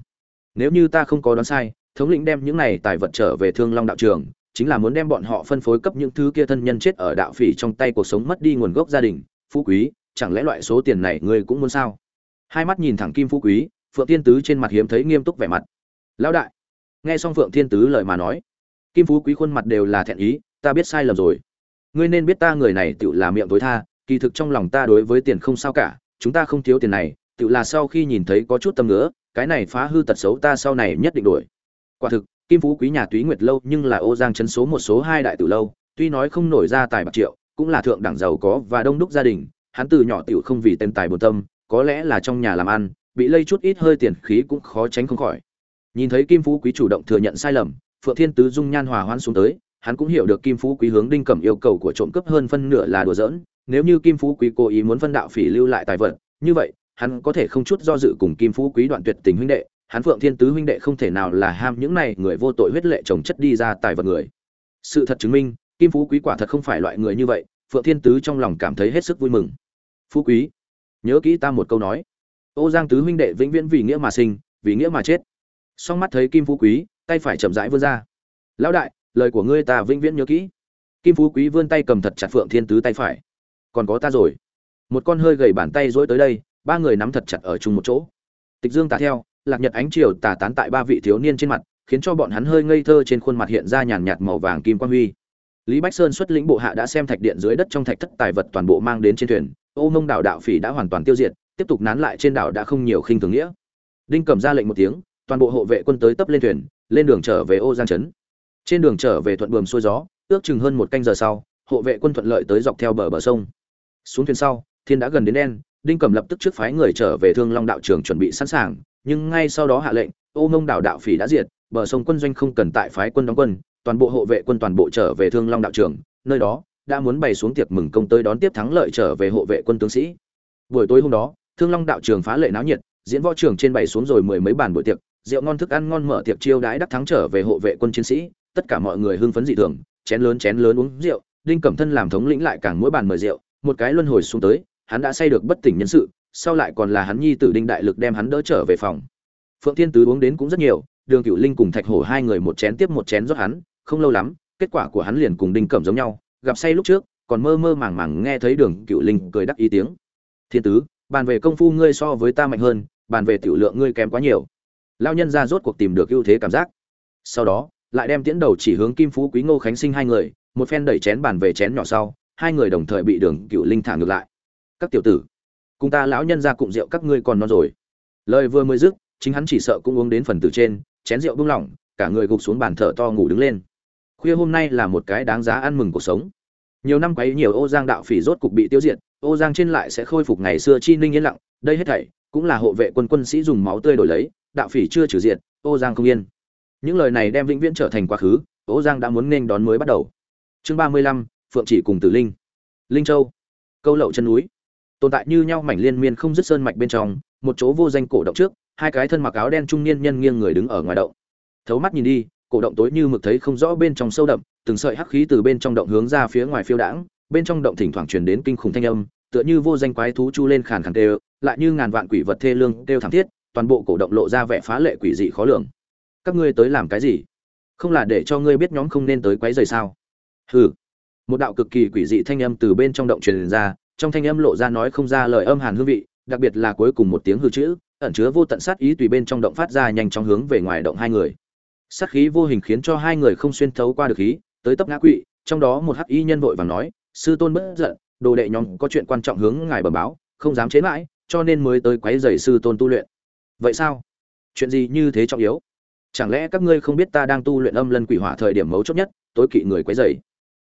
nếu như ta không có đoán sai, thống lĩnh đem những này tài vật trở về thương long đạo trường, chính là muốn đem bọn họ phân phối cấp những thứ kia thân nhân chết ở đạo phỉ trong tay cuộc sống mất đi nguồn gốc gia đình, phú quý, chẳng lẽ loại số tiền này ngươi cũng muốn sao? Hai mắt nhìn thẳng kim phú quý, phượng tiên tứ trên mặt hiếm thấy nghiêm túc vẻ mặt. Lão đại! Nghe xong phượng thiên tứ lời mà nói, kim phú quý khuôn mặt đều là thẹn ý, ta biết sai lầm rồi. Ngươi nên biết ta người này tự là miệng tối tha, kỳ thực trong lòng ta đối với tiền không sao cả, chúng ta không thiếu tiền này tự là sau khi nhìn thấy có chút tâm nữa cái này phá hư tật xấu ta sau này nhất định đuổi. quả thực, kim phú quý nhà túy nguyệt lâu nhưng là ô giang chấn số một số hai đại tử lâu, tuy nói không nổi ra tài bạc triệu, cũng là thượng đẳng giàu có và đông đúc gia đình, hắn từ nhỏ tiểu không vì tên tài bồn tâm, có lẽ là trong nhà làm ăn, bị lây chút ít hơi tiền khí cũng khó tránh không khỏi nhìn thấy kim phú quý chủ động thừa nhận sai lầm, phượng thiên tứ dung nhan hòa hoãn xuống tới, hắn cũng hiểu được kim phú quý hướng đinh cẩm yêu cầu của trộm cướp hơn phân nửa là đùa giỡn, nếu như kim phú quý cố ý muốn phân đạo phỉ lưu lại tài vật, như vậy hắn có thể không chút do dự cùng kim phú quý đoạn tuyệt tình huynh đệ, hắn phượng thiên tứ huynh đệ không thể nào là ham những này người vô tội huyết lệ chồng chất đi ra tài vật người. Sự thật chứng minh, kim phú quý quả thật không phải loại người như vậy, phượng thiên tứ trong lòng cảm thấy hết sức vui mừng. Phú quý, nhớ kỹ ta một câu nói, ô giang tứ huynh đệ vĩnh viễn vì nghĩa mà sinh, vì nghĩa mà chết. Song mắt thấy kim phú quý, tay phải chậm rãi vươn ra. Lão đại, lời của ngươi ta vĩnh viễn nhớ kỹ. Kim phú quý vươn tay cầm thật chặt phượng thiên tứ tay phải. Còn có ta rồi. Một con hơi gầy bàn tay dỗi tới đây ba người nắm thật chặt ở chung một chỗ. Tịch dương tà theo, lạc nhật ánh chiều tà tán tại ba vị thiếu niên trên mặt, khiến cho bọn hắn hơi ngây thơ trên khuôn mặt hiện ra nhàn nhạt màu vàng kim quang huy. Lý bách sơn xuất lĩnh bộ hạ đã xem thạch điện dưới đất trong thạch thất tài vật toàn bộ mang đến trên thuyền, ô mông đảo đạo phỉ đã hoàn toàn tiêu diệt, tiếp tục nán lại trên đảo đã không nhiều khinh thường nghĩa. Đinh cầm ra lệnh một tiếng, toàn bộ hộ vệ quân tới tấp lên thuyền, lên đường trở về ô giang trấn. Trên đường trở về thuận buồm xuôi gió, ước chừng hơn một canh giờ sau, hộ vệ quân thuận lợi tới dọc theo bờ bờ sông. Xuống thuyền sau, thiên đã gần đến đen đinh cẩm lập tức trước phái người trở về thương long đạo trường chuẩn bị sẵn sàng, nhưng ngay sau đó hạ lệnh, ô mông đảo đạo phỉ đã diệt, bờ sông quân doanh không cần tại phái quân đóng quân, toàn bộ hộ vệ quân toàn bộ trở về thương long đạo trường, nơi đó đã muốn bày xuống tiệc mừng công tới đón tiếp thắng lợi trở về hộ vệ quân tướng sĩ. Buổi tối hôm đó, thương long đạo trường phá lệ náo nhiệt, diễn võ trường trên bày xuống rồi mười mấy bàn buổi tiệc, rượu ngon thức ăn ngon mở tiệc chiêu đãi đắc thắng trở về hộ vệ quân chiến sĩ, tất cả mọi người hưng phấn dị thường, chén lớn chén lớn uống rượu, đinh cẩm thân làm thống lĩnh lại càng mỗi bàn mời rượu, một cái luân hồi xuống tới hắn đã say được bất tỉnh nhân sự, sau lại còn là hắn nhi tử đinh đại lực đem hắn đỡ trở về phòng. Phượng thiên tứ uống đến cũng rất nhiều, đường cựu linh cùng thạch hổ hai người một chén tiếp một chén rót hắn, không lâu lắm, kết quả của hắn liền cùng đinh cẩm giống nhau, gặp say lúc trước, còn mơ mơ màng màng nghe thấy đường cựu linh cười đắc ý tiếng. Thiên tứ, bàn về công phu ngươi so với ta mạnh hơn, bàn về tiểu lượng ngươi kém quá nhiều. Lao nhân ra rốt cuộc tìm được ưu thế cảm giác. Sau đó, lại đem tiễn đầu chỉ hướng kim phú quý ngô khánh sinh hai người, một phen đẩy chén bàn về chén nhỏ sau, hai người đồng thời bị đường cựu linh thả ngược lại các tiểu tử, cùng ta lão nhân ra cụm rượu các ngươi còn non rồi. Lời vừa mới dứt, chính hắn chỉ sợ cũng uống đến phần từ trên, chén rượu bung lỏng, cả người gục xuống bàn thở to ngủ đứng lên. Khuya hôm nay là một cái đáng giá ăn mừng cuộc sống. Nhiều năm quấy nhiều ô giang đạo phỉ rốt cục bị tiêu diệt, ô giang trên lại sẽ khôi phục ngày xưa chi ninh yên lặng, đây hết thảy cũng là hộ vệ quân quân sĩ dùng máu tươi đổi lấy, đạo phỉ chưa trừ diệt, ô giang không yên. Những lời này đem vĩnh viễn trở thành quá khứ, ô giang đã muốn nên đón mới bắt đầu. Chương ba mươi lăm, phượng chỉ cùng tử linh. Linh châu. Câu lậu chân núi tồn tại như nhau mảnh liên miên không dứt sơn mạch bên trong, một chỗ vô danh cổ động trước, hai cái thân mặc áo đen trung niên nhân nghiêng người đứng ở ngoài động. Thấu mắt nhìn đi, cổ động tối như mực thấy không rõ bên trong sâu đậm, từng sợi hắc khí từ bên trong động hướng ra phía ngoài phiêu đãng, bên trong động thỉnh thoảng truyền đến kinh khủng thanh âm, tựa như vô danh quái thú chu lên khàn khàn tê lại như ngàn vạn quỷ vật thê lương kêu thảm thiết, toàn bộ cổ động lộ ra vẻ phá lệ quỷ dị khó lường. Các ngươi tới làm cái gì? Không là để cho ngươi biết nhóm không nên tới quấy rầy sao? Hừ. Một đạo cực kỳ quỷ dị thanh âm từ bên trong động truyền ra trong thanh âm lộ ra nói không ra lời âm hàn hương vị, đặc biệt là cuối cùng một tiếng hư chữ, ẩn chứa vô tận sát ý tùy bên trong động phát ra nhanh chóng hướng về ngoài động hai người. Sát khí vô hình khiến cho hai người không xuyên thấu qua được khí, tới tấp ngã quỵ, trong đó một hắc y nhân vội vàng nói, sư tôn bất giận, đồ đệ nhóm có chuyện quan trọng hướng ngài bẩm báo, không dám chế mãi, cho nên mới tới quấy rầy sư tôn tu luyện. Vậy sao? Chuyện gì như thế trọng yếu? Chẳng lẽ các ngươi không biết ta đang tu luyện âm lân quỷ hỏa thời điểm mấu chốt nhất, tối kỵ người quấy rầy?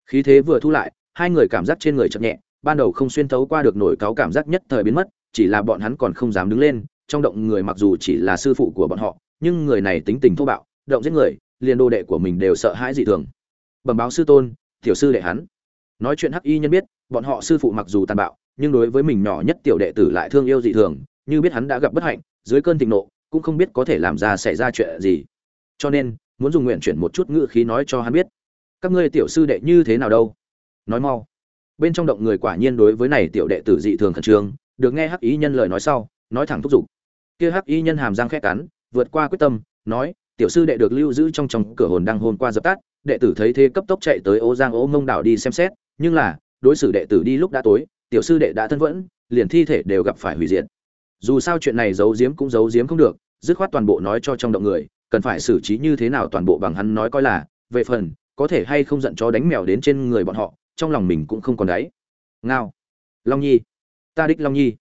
Khí thế vừa thu lại, hai người cảm giác trên người chậm nhẹ ban đầu không xuyên thấu qua được nổi cáo cảm giác nhất thời biến mất, chỉ là bọn hắn còn không dám đứng lên, trong động người mặc dù chỉ là sư phụ của bọn họ, nhưng người này tính tình thô bạo, động giết người, liền đồ đệ của mình đều sợ hãi dị thường. Bẩm báo sư tôn, tiểu sư đệ hắn. Nói chuyện hắc y nhân biết, bọn họ sư phụ mặc dù tàn bạo, nhưng đối với mình nhỏ nhất tiểu đệ tử lại thương yêu dị thường, như biết hắn đã gặp bất hạnh, dưới cơn thịnh nộ, cũng không biết có thể làm ra xảy ra chuyện gì. Cho nên, muốn dùng nguyện chuyển một chút ngữ khí nói cho hắn biết. Các ngươi tiểu sư đệ như thế nào đâu? Nói mau bên trong động người quả nhiên đối với này tiểu đệ tử dị thường khẩn trương, được nghe hắc ý nhân lời nói sau, nói thẳng thúc giục. Kia hắc ý nhân hàm răng khẽ cắn, vượt qua quyết tâm, nói, tiểu sư đệ được lưu giữ trong trong cửa hồn đang hôn qua dập tắt, đệ tử thấy thế cấp tốc chạy tới ô giang ô mông đảo đi xem xét, nhưng là, đối xử đệ tử đi lúc đã tối, tiểu sư đệ đã thân vẫn, liền thi thể đều gặp phải hủy diệt. Dù sao chuyện này giấu giếm cũng giấu giếm không được, dứt khoát toàn bộ nói cho trong động người, cần phải xử trí như thế nào toàn bộ bằng hắn nói coi là, về phần, có thể hay không giận chó đánh mèo đến trên người bọn họ trong lòng mình cũng không còn đáy. Ngao. Long nhi. Ta đích long nhi.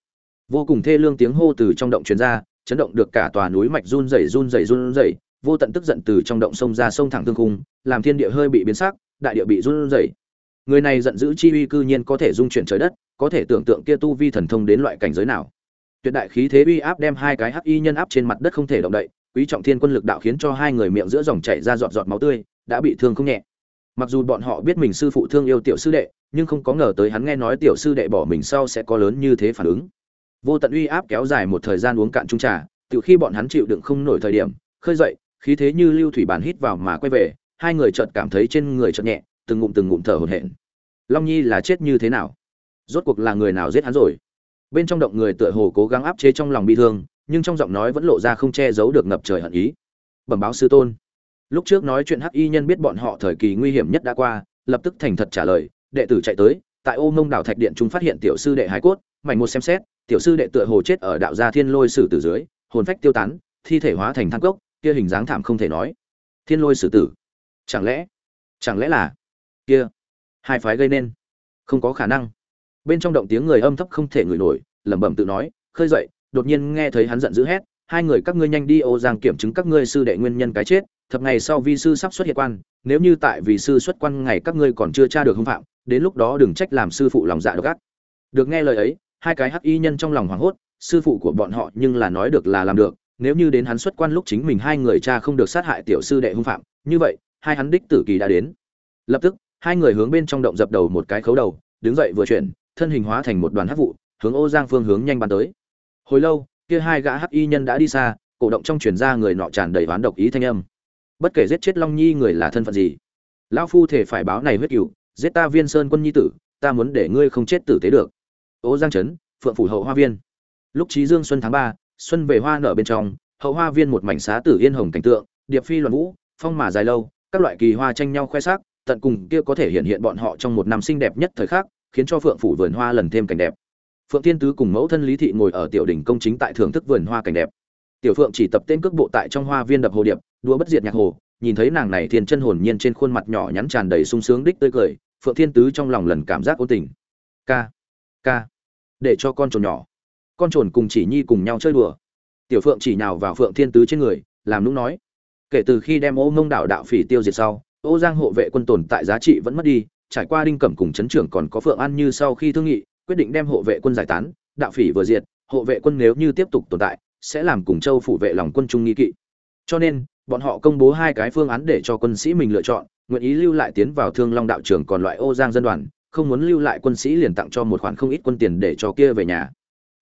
Vô cùng thê lương tiếng hô từ trong động truyền ra, chấn động được cả tòa núi mạch run rẩy run rẩy run rẩy. Vô tận tức giận từ trong động sông ra sông thẳng thương khung, làm thiên địa hơi bị biến sắc, đại địa bị run rẩy. Người này giận dữ chi uy cư nhiên có thể dung chuyển trời đất, có thể tưởng tượng kia tu vi thần thông đến loại cảnh giới nào. Tuyệt đại khí thế uy áp đem hai cái hắc y nhân áp trên mặt đất không thể động đậy, quý trọng thiên quân lực đạo khiến cho hai người miệng giữa dòng chảy ra giọt giọt máu tươi, đã bị thương không nhẹ mặc dù bọn họ biết mình sư phụ thương yêu tiểu sư đệ, nhưng không có ngờ tới hắn nghe nói tiểu sư đệ bỏ mình sau sẽ có lớn như thế phản ứng. Vô tận uy áp kéo dài một thời gian uống cạn chung trà từ khi bọn hắn chịu đựng không nổi thời điểm, khơi dậy, khí thế như lưu thủy bàn hít vào mà quay về, hai người chợt cảm thấy trên người chợt nhẹ, từng ngụm từng ngụm thở hổn hển. Long nhi là chết như thế nào? Rốt cuộc là người nào giết hắn rồi? Bên trong động người tựa hồ cố gắng áp chế trong lòng bi thương, nhưng trong giọng nói vẫn lộ ra không che giấu được ngập trời hận ý. Bẩm báo sư tôn lúc trước nói chuyện hắc y nhân biết bọn họ thời kỳ nguy hiểm nhất đã qua, lập tức thành thật trả lời, đệ tử chạy tới, tại ô mông đảo thạch điện chúng phát hiện tiểu sư đệ hải cốt, mảnh một xem xét, tiểu sư đệ tựa hồ chết ở đạo gia thiên lôi sử tử dưới, hồn phách tiêu tán, thi thể hóa thành thang cốc, kia hình dáng thảm không thể nói. Thiên lôi sử tử? Chẳng lẽ chẳng lẽ là kia hai phái gây nên? Không có khả năng. Bên trong động tiếng người âm thấp không thể ngửi nổi, lẩm bẩm tự nói, khơi dậy. Đột nhiên nghe thấy hắn giận dữ hét, hai người các ngươi nhanh đi, ô giang kiểm chứng các ngươi sư đệ nguyên nhân cái chết thập ngày sau vi sư sắp xuất hiện quan, nếu như tại vì sư xuất quan ngày các ngươi còn chưa tra được hung phạm, đến lúc đó đừng trách làm sư phụ lòng dạ độc ác. Được nghe lời ấy, hai cái hắc y nhân trong lòng hoảng hốt, sư phụ của bọn họ nhưng là nói được là làm được, nếu như đến hắn xuất quan lúc chính mình hai người cha không được sát hại tiểu sư đệ hung phạm, như vậy, hai hắn đích tử kỳ đã đến. Lập tức, hai người hướng bên trong động dập đầu một cái khấu đầu, đứng dậy vừa chuyển, thân hình hóa thành một đoàn hắc vụ, hướng ô giang phương hướng nhanh bắn tới. Hồi lâu, kia hai gã hắc y nhân đã đi xa, cổ động trong truyền ra người nọ tràn đầy oán độc ý thanh âm bất kể giết chết long nhi người là thân phận gì, lão phu thể phải báo này huyết cửu, giết ta viên sơn quân nhi tử, ta muốn để ngươi không chết tử tế được. Ô giang trấn phượng phủ hậu hoa viên. Lúc trí dương xuân tháng ba, xuân về hoa nở bên trong, hậu hoa viên một mảnh xá tử yên hồng cảnh tượng, điệp phi loạn vũ, phong mà dài lâu, các loại kỳ hoa tranh nhau khoe sắc, tận cùng kia có thể hiện hiện bọn họ trong một năm xinh đẹp nhất thời khắc, khiến cho phượng phủ vườn hoa lần thêm cảnh đẹp. Phượng Thiên tứ cùng mẫu thân lý thị ngồi ở tiểu đỉnh công chính tại thưởng thức vườn hoa cảnh đẹp tiểu phượng chỉ tập tên cước bộ tại trong hoa viên đập hồ điệp, đua bất diệt nhạc hồ, nhìn thấy nàng này thiên chân hồn nhiên trên khuôn mặt nhỏ nhắn tràn đầy sung sướng đích tươi cười, phượng thiên tứ trong lòng lần cảm giác ôn tình. Ca ca, để cho con trồn nhỏ, con trồn cùng chỉ nhi cùng nhau chơi đùa. Tiểu phượng chỉ nhào vào phượng thiên tứ trên người, làm nũng nói, kể từ khi đem ô mông đảo đạo phỉ tiêu diệt sau, ô giang hộ vệ quân tồn tại giá trị vẫn mất đi, trải qua đinh cẩm cùng chấn trưởng còn có phượng an như sau khi thương nghị, quyết định đem hộ vệ quân giải tán, đạo phỉ vừa diệt, hộ vệ quân nếu như tiếp tục tồn tại sẽ làm cùng châu phủ vệ lòng quân trung nghi kỵ. Cho nên, bọn họ công bố hai cái phương án để cho quân sĩ mình lựa chọn, nguyện ý lưu lại tiến vào thương long đạo trường còn loại ô giang dân đoàn, không muốn lưu lại quân sĩ liền tặng cho một khoản không ít quân tiền để cho kia về nhà.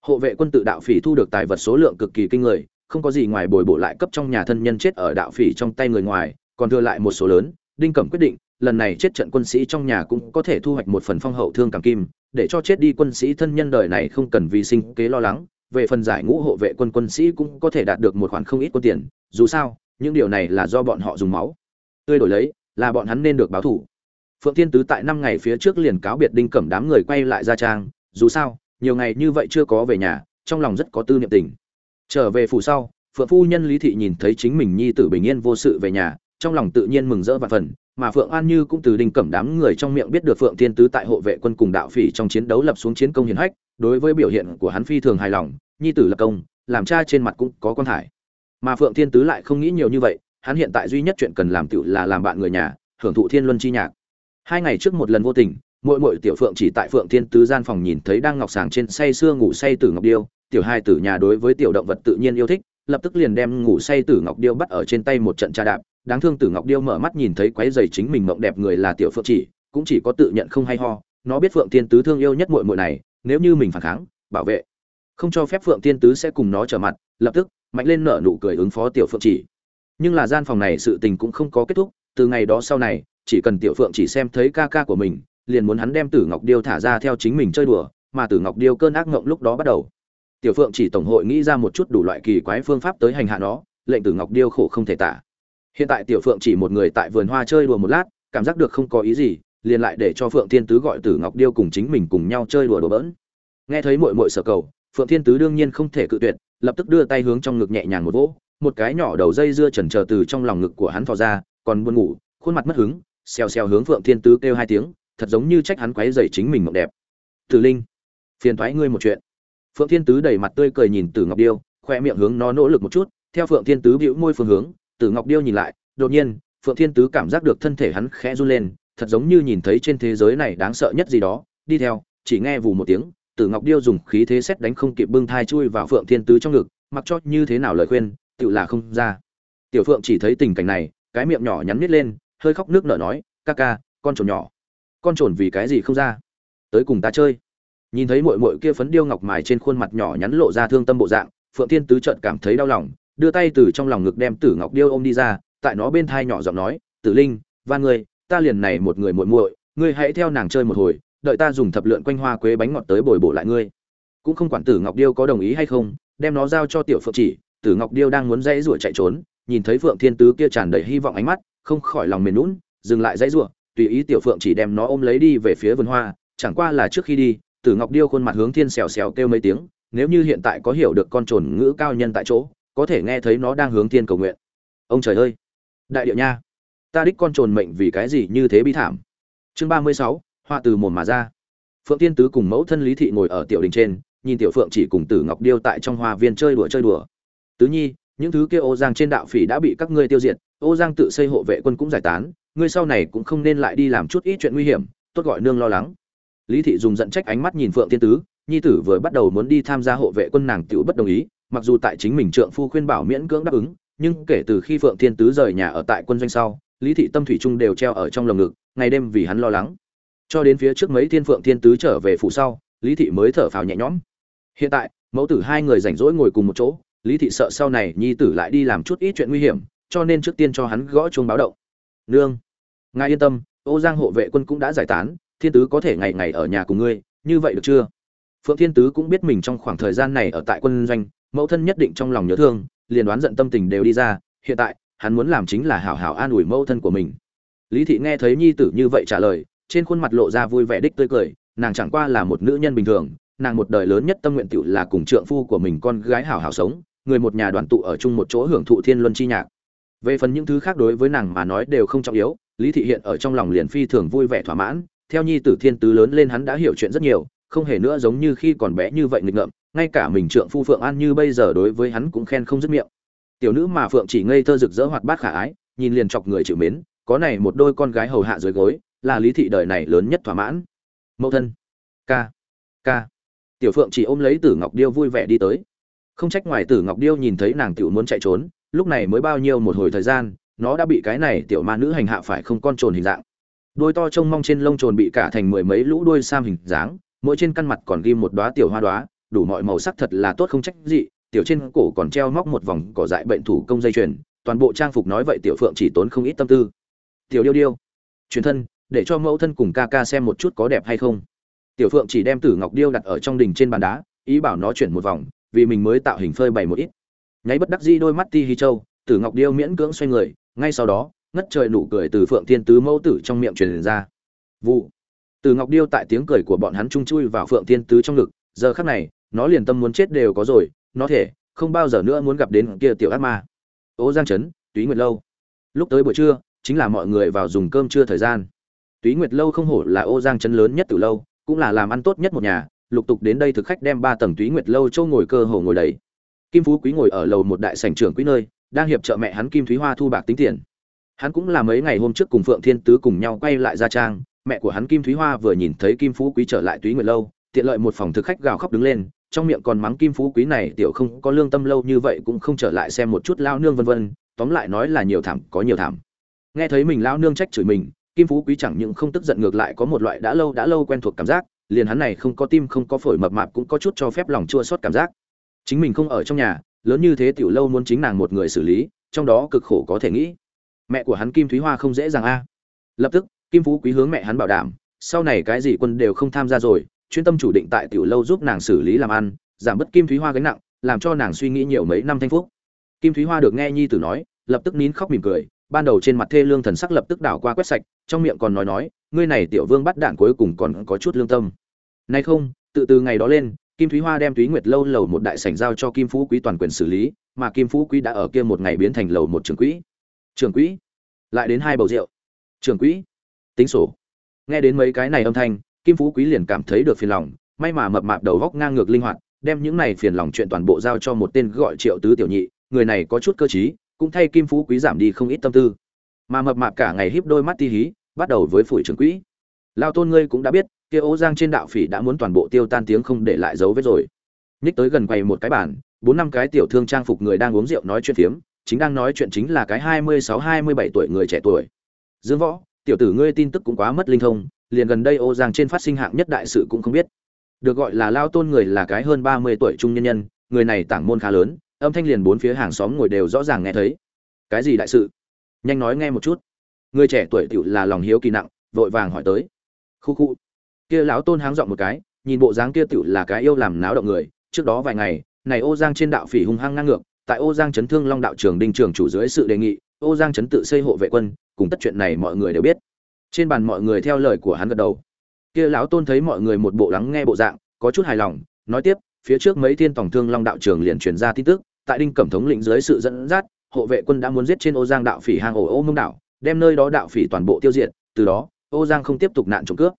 Hộ vệ quân tự đạo phỉ thu được tài vật số lượng cực kỳ kinh người, không có gì ngoài bồi bổ lại cấp trong nhà thân nhân chết ở đạo phỉ trong tay người ngoài, còn thừa lại một số lớn, đinh cẩm quyết định, lần này chết trận quân sĩ trong nhà cũng có thể thu hoạch một phần phong hậu thương cảm kim, để cho chết đi quân sĩ thân nhân đời này không cần vì sinh kế lo lắng về phần giải ngũ hộ vệ quân quân sĩ cũng có thể đạt được một khoản không ít quân tiền, dù sao, những điều này là do bọn họ dùng máu. Tươi đổi lấy, là bọn hắn nên được báo thủ. Phượng thiên tứ tại năm ngày phía trước liền cáo biệt đinh cẩm đám người quay lại gia trang, dù sao, nhiều ngày như vậy chưa có về nhà, trong lòng rất có tư niệm tình. Trở về phủ sau, phượng phu nhân lý thị nhìn thấy chính mình nhi tử bình yên vô sự về nhà, trong lòng tự nhiên mừng rỡ và phần, mà phượng an như cũng từ đinh cẩm đám người trong miệng biết được phượng thiên tứ tại hộ vệ quân cùng đạo phỉ trong chiến đấu lập xuống chiến công hiển hách, đối với biểu hiện của hắn phi thường hài lòng nhi tử lập công, làm cha trên mặt cũng có quan thải mà phượng thiên tứ lại không nghĩ nhiều như vậy, hắn hiện tại duy nhất chuyện cần làm tựu là làm bạn người nhà, hưởng thụ thiên luân chi nhạc. Hai ngày trước một lần vô tình mỗi mỗi tiểu phượng chỉ tại phượng thiên tứ gian phòng nhìn thấy đang ngọc sàng trên say sưa ngủ say tử ngọc điêu, tiểu hai tử nhà đối với tiểu động vật tự nhiên yêu thích, lập tức liền đem ngủ say tử ngọc điêu bắt ở trên tay một trận tra đạp, đáng thương tử ngọc điêu mở mắt nhìn thấy quái giày chính mình mộng đẹp người là tiểu phượng chỉ, cũng chỉ có tự nhận không hay ho, nó biết phượng thiên tứ thương yêu nhất muội muội này, nếu như mình phản kháng, bảo vệ không cho phép phượng thiên tứ sẽ cùng nó trở mặt, lập tức, mạnh lên nở nụ cười ứng phó tiểu phượng chỉ. Nhưng là gian phòng này sự tình cũng không có kết thúc, từ ngày đó sau này, chỉ cần tiểu phượng chỉ xem thấy ca ca của mình, liền muốn hắn đem tử ngọc điêu thả ra theo chính mình chơi đùa, mà tử ngọc điêu cơn ác ngộng lúc đó bắt đầu. Tiểu phượng chỉ tổng hội nghĩ ra một chút đủ loại kỳ quái phương pháp tới hành hạ nó, lệnh tử ngọc điêu khổ không thể tả. Hiện tại tiểu phượng chỉ một người tại vườn hoa chơi đùa một lát, cảm giác được không có ý gì, liền lại để cho phượng thiên tứ gọi tử ngọc điêu cùng chính mình cùng nhau chơi đùa đùa bỡn. Nghe thấy mội mội sở cầu phượng thiên tứ đương nhiên không thể cự tuyệt, lập tức đưa tay hướng trong ngực nhẹ nhàng một vỗ, một cái nhỏ đầu dây dưa chần chờ từ trong lòng ngực của hắn thò ra, còn buồn ngủ, khuôn mặt mất hứng, xèo xèo hướng phượng thiên tứ kêu hai tiếng, thật giống như trách hắn quấy dày chính mình mộng đẹp. Tử linh, phiền thoái ngươi một chuyện. Phượng thiên tứ đầy mặt tươi cười nhìn tử ngọc điêu, khoe miệng hướng nó nỗ lực một chút, theo phượng thiên tứ bĩu môi phương hướng, tử ngọc điêu nhìn lại, đột nhiên, phượng thiên tứ cảm giác được thân thể hắn khẽ run lên, thật giống như nhìn thấy trên thế giới này đáng sợ nhất gì đó, đi theo, chỉ nghe vù một tiếng tử ngọc điêu dùng khí thế xét đánh không kịp bưng thai chui vào phượng thiên tứ trong ngực, mặc cho như thế nào lời khuyên tự là không ra. Tiểu phượng chỉ thấy tình cảnh này, cái miệng nhỏ nhắn nít lên, hơi khóc nước nở nói, ca ca, con trồn nhỏ. Con trồn vì cái gì không ra? Tới cùng ta chơi. Nhìn thấy muội muội kia phấn điêu ngọc mài trên khuôn mặt nhỏ nhắn lộ ra thương tâm bộ dạng, phượng thiên tứ chợt cảm thấy đau lòng, đưa tay từ trong lòng ngực đem tử ngọc điêu ôm đi ra, tại nó bên thai nhỏ giọng nói, tử linh và ngươi, ta liền này một người muội muội, ngươi hãy theo nàng chơi một hồi đợi ta dùng thập lượn quanh hoa quế bánh ngọt tới bồi bổ lại ngươi. Cũng không quản tử ngọc điêu có đồng ý hay không, đem nó giao cho tiểu phượng chỉ. Tử ngọc điêu đang muốn dãy rủa chạy trốn, nhìn thấy phượng thiên tứ kia tràn đầy hy vọng ánh mắt, không khỏi lòng mềm lún dừng lại dãy rủa, tùy ý tiểu phượng chỉ đem nó ôm lấy đi về phía vườn hoa. Chẳng qua là trước khi đi, tử ngọc điêu khuôn mặt hướng thiên xèo xèo kêu mấy tiếng, nếu như hiện tại có hiểu được con trồn ngữ cao nhân tại chỗ, có thể nghe thấy nó đang hướng thiên cầu nguyện. Ông trời ơi! Đại điệu nha! Ta đích con trồn mệnh vì cái gì như thế bi thảm? Chương ba mươi sáu hoa từ mồm mà ra. Phượng tiên tứ cùng mẫu thân lý thị ngồi ở tiểu đình trên, nhìn tiểu phượng chỉ cùng tử ngọc điêu tại trong hoa viên chơi đùa chơi đùa. Tứ nhi, những thứ kia ô giang trên đạo phỉ đã bị các ngươi tiêu diệt, ô giang tự xây hộ vệ quân cũng giải tán, ngươi sau này cũng không nên lại đi làm chút ít chuyện nguy hiểm, tốt gọi nương lo lắng. Lý thị dùng giận trách ánh mắt nhìn phượng thiên tứ, nhi tử vừa bắt đầu muốn đi tham gia hộ vệ quân nàng tiểu bất đồng ý, mặc dù tại chính mình trượng phu khuyên bảo miễn cưỡng đáp ứng, nhưng kể từ khi phượng thiên tứ rời nhà ở tại quân doanh sau, lý thị tâm thủy trung đều treo ở trong lồng ngực, ngày đêm vì hắn lo lắng cho đến phía trước mấy thiên phượng thiên tứ trở về phủ sau, lý thị mới thở phào nhẹ nhõm. Hiện tại, mẫu tử hai người rảnh rỗi ngồi cùng một chỗ, lý thị sợ sau này nhi tử lại đi làm chút ít chuyện nguy hiểm, cho nên trước tiên cho hắn gõ chuông báo động. Nương, ngài yên tâm, ô giang hộ vệ quân cũng đã giải tán, thiên tứ có thể ngày ngày ở nhà cùng ngươi, như vậy được chưa? Phượng thiên tứ cũng biết mình trong khoảng thời gian này ở tại quân doanh, mẫu thân nhất định trong lòng nhớ thương, liền đoán giận tâm tình đều đi ra, hiện tại, hắn muốn làm chính là hảo hảo an ủi mẫu thân của mình. Lý thị nghe thấy nhi tử như vậy trả lời trên khuôn mặt lộ ra vui vẻ đích tươi cười, nàng chẳng qua là một nữ nhân bình thường, nàng một đời lớn nhất tâm nguyện tựu là cùng trượng phu của mình con gái hảo hảo sống, người một nhà đoàn tụ ở chung một chỗ hưởng thụ thiên luân chi nhạc. Về phần những thứ khác đối với nàng mà nói đều không trọng yếu, lý thị hiện ở trong lòng liền phi thường vui vẻ thỏa mãn, theo nhi tử thiên tứ lớn lên hắn đã hiểu chuyện rất nhiều, không hề nữa giống như khi còn bé như vậy nghịch ngợm, ngay cả mình trượng phu phượng an như bây giờ đối với hắn cũng khen không dứt miệng. Tiểu nữ mà phượng chỉ ngây thơ rực rỡ hoạt bát khả ái, nhìn liền chọc người chịu mến, có này một đôi con gái hầu hạ dưới gối là lý thị đời này lớn nhất thỏa mãn. Mẫu thân. Ca ca tiểu phượng chỉ ôm lấy tử ngọc điêu vui vẻ đi tới. Không trách ngoài tử ngọc điêu nhìn thấy nàng tiểu muốn chạy trốn, lúc này mới bao nhiêu một hồi thời gian, nó đã bị cái này tiểu ma nữ hành hạ phải không con trồn hình dạng. Đôi to trông mong trên lông trồn bị cả thành mười mấy lũ đuôi sam hình dáng, mỗi trên căn mặt còn ghim một đóa tiểu hoa đóa, đủ mọi màu sắc thật là tốt không trách gì, tiểu trên cổ còn treo móc một vòng cỏ dại bệnh thủ công dây chuyền, toàn bộ trang phục nói vậy tiểu phượng chỉ tốn không ít tâm tư. Tiểu điêu điêu truyền thân để cho mẫu thân cùng ca ca xem một chút có đẹp hay không. Tiểu phượng chỉ đem tử ngọc điêu đặt ở trong đình trên bàn đá, ý bảo nó chuyển một vòng, vì mình mới tạo hình phơi bày một ít. Nháy bất đắc dĩ đôi mắt ti hi châu, tử ngọc điêu miễn cưỡng xoay người, ngay sau đó, ngất trời nụ cười từ phượng thiên tứ mẫu tử trong miệng truyền ra. Vụ. Tử ngọc điêu tại tiếng cười của bọn hắn chung chui vào phượng thiên tứ trong ngực, giờ khắc này, nó liền tâm muốn chết đều có rồi, nó thể, không bao giờ nữa muốn gặp đến kia tiểu ác ma. Ố giang trấn túy nguyệt lâu. Lúc tới buổi trưa, chính là mọi người vào dùng cơm trưa thời gian túy nguyệt lâu không hổ là ô giang chân lớn nhất từ lâu, cũng là làm ăn tốt nhất một nhà, lục tục đến đây thực khách đem ba tầng túy nguyệt lâu châu ngồi cơ hồ ngồi đầy. Kim phú quý ngồi ở lầu một đại sảnh trưởng quý nơi, đang hiệp trợ mẹ hắn kim thúy hoa thu bạc tính tiền. Hắn cũng là mấy ngày hôm trước cùng phượng thiên tứ cùng nhau quay lại gia trang, mẹ của hắn kim thúy hoa vừa nhìn thấy kim phú quý trở lại túy nguyệt lâu, tiện lợi một phòng thực khách gào khóc đứng lên, trong miệng còn mắng kim phú quý này tiểu không có lương tâm lâu như vậy cũng không trở lại xem một chút lao nương vân vân, tóm lại nói là nhiều thảm, có nhiều thảm. Nghe thấy mình lao nương trách chửi mình kim phú quý chẳng những không tức giận ngược lại có một loại đã lâu đã lâu quen thuộc cảm giác, liền hắn này không có tim không có phổi mập mạp cũng có chút cho phép lòng chua xót cảm giác. Chính mình không ở trong nhà, lớn như thế tiểu lâu muốn chính nàng một người xử lý, trong đó cực khổ có thể nghĩ. Mẹ của hắn kim thúy hoa không dễ dàng a. Lập tức, kim phú quý hướng mẹ hắn bảo đảm, sau này cái gì quân đều không tham gia rồi, chuyên tâm chủ định tại tiểu lâu giúp nàng xử lý làm ăn, giảm bớt kim thúy hoa gánh nặng, làm cho nàng suy nghĩ nhiều mấy năm thanh phúc. Kim thúy hoa được nghe nhi tử nói, lập tức nín khóc mỉm cười ban đầu trên mặt thê lương thần sắc lập tức đảo qua quét sạch, trong miệng còn nói nói, ngươi này tiểu vương bắt đạn cuối cùng còn có chút lương tâm. Nay không, tự từ ngày đó lên, kim thúy hoa đem thúy nguyệt lâu lầu một đại sảnh giao cho kim phú quý toàn quyền xử lý, mà kim phú quý đã ở kia một ngày biến thành lầu một trưởng quỹ. Trưởng quỹ? Lại đến hai bầu rượu. Trưởng quỹ? Tính sổ. Nghe đến mấy cái này âm thanh, kim phú quý liền cảm thấy được phiền lòng, may mà mập mạp đầu góc ngang ngược linh hoạt, đem những này phiền lòng chuyện toàn bộ giao cho một tên gọi triệu tứ tiểu nhị, người này có chút cơ t cũng thay kim phú quý giảm đi không ít tâm tư. Mà mập mạp cả ngày híp đôi mắt ti hí, bắt đầu với phủi trưởng quỹ. Lao tôn ngươi cũng đã biết, kia ô giang trên đạo phỉ đã muốn toàn bộ tiêu tan tiếng không để lại dấu vết rồi. Nhích tới gần quầy một cái bàn, bốn năm cái tiểu thương trang phục người đang uống rượu nói chuyện phiếm, chính đang nói chuyện chính là cái hai mươi sáu hai mươi bảy tuổi người trẻ tuổi. Dương võ, tiểu tử ngươi tin tức cũng quá mất linh thông, liền gần đây ô giang trên phát sinh hạng nhất đại sự cũng không biết. Được gọi là lao tôn người là cái hơn ba mươi tuổi trung nhân nhân, người này tảng môn khá lớn âm thanh liền bốn phía hàng xóm ngồi đều rõ ràng nghe thấy. Cái gì đại sự? Nhanh nói nghe một chút. Người trẻ tuổi tiểu là lòng hiếu kỳ nặng, vội vàng hỏi tới. Khu khu. Kia lão tôn háng dọn một cái, nhìn bộ dáng kia tiểu là cái yêu làm náo động người. Trước đó vài ngày, này ô giang trên đạo phỉ hung hăng ngang ngược, tại ô giang chấn thương long đạo trường đinh trường chủ dưới sự đề nghị, ô giang chấn tự xây hộ vệ quân, cùng tất chuyện này mọi người đều biết. Trên bàn mọi người theo lời của hắn gật đầu. Kia lão tôn thấy mọi người một bộ lắng nghe bộ dạng, có chút hài lòng, nói tiếp, phía trước mấy thiên tổng thương long đạo trường liền truyền ra tin tức tại đinh cẩm thống lĩnh dưới sự dẫn dắt, hộ vệ quân đã muốn giết trên ô giang đạo phỉ hang ổ ô mông đảo, đem nơi đó đạo phỉ toàn bộ tiêu diệt, từ đó ô giang không tiếp tục nạn trộm cướp.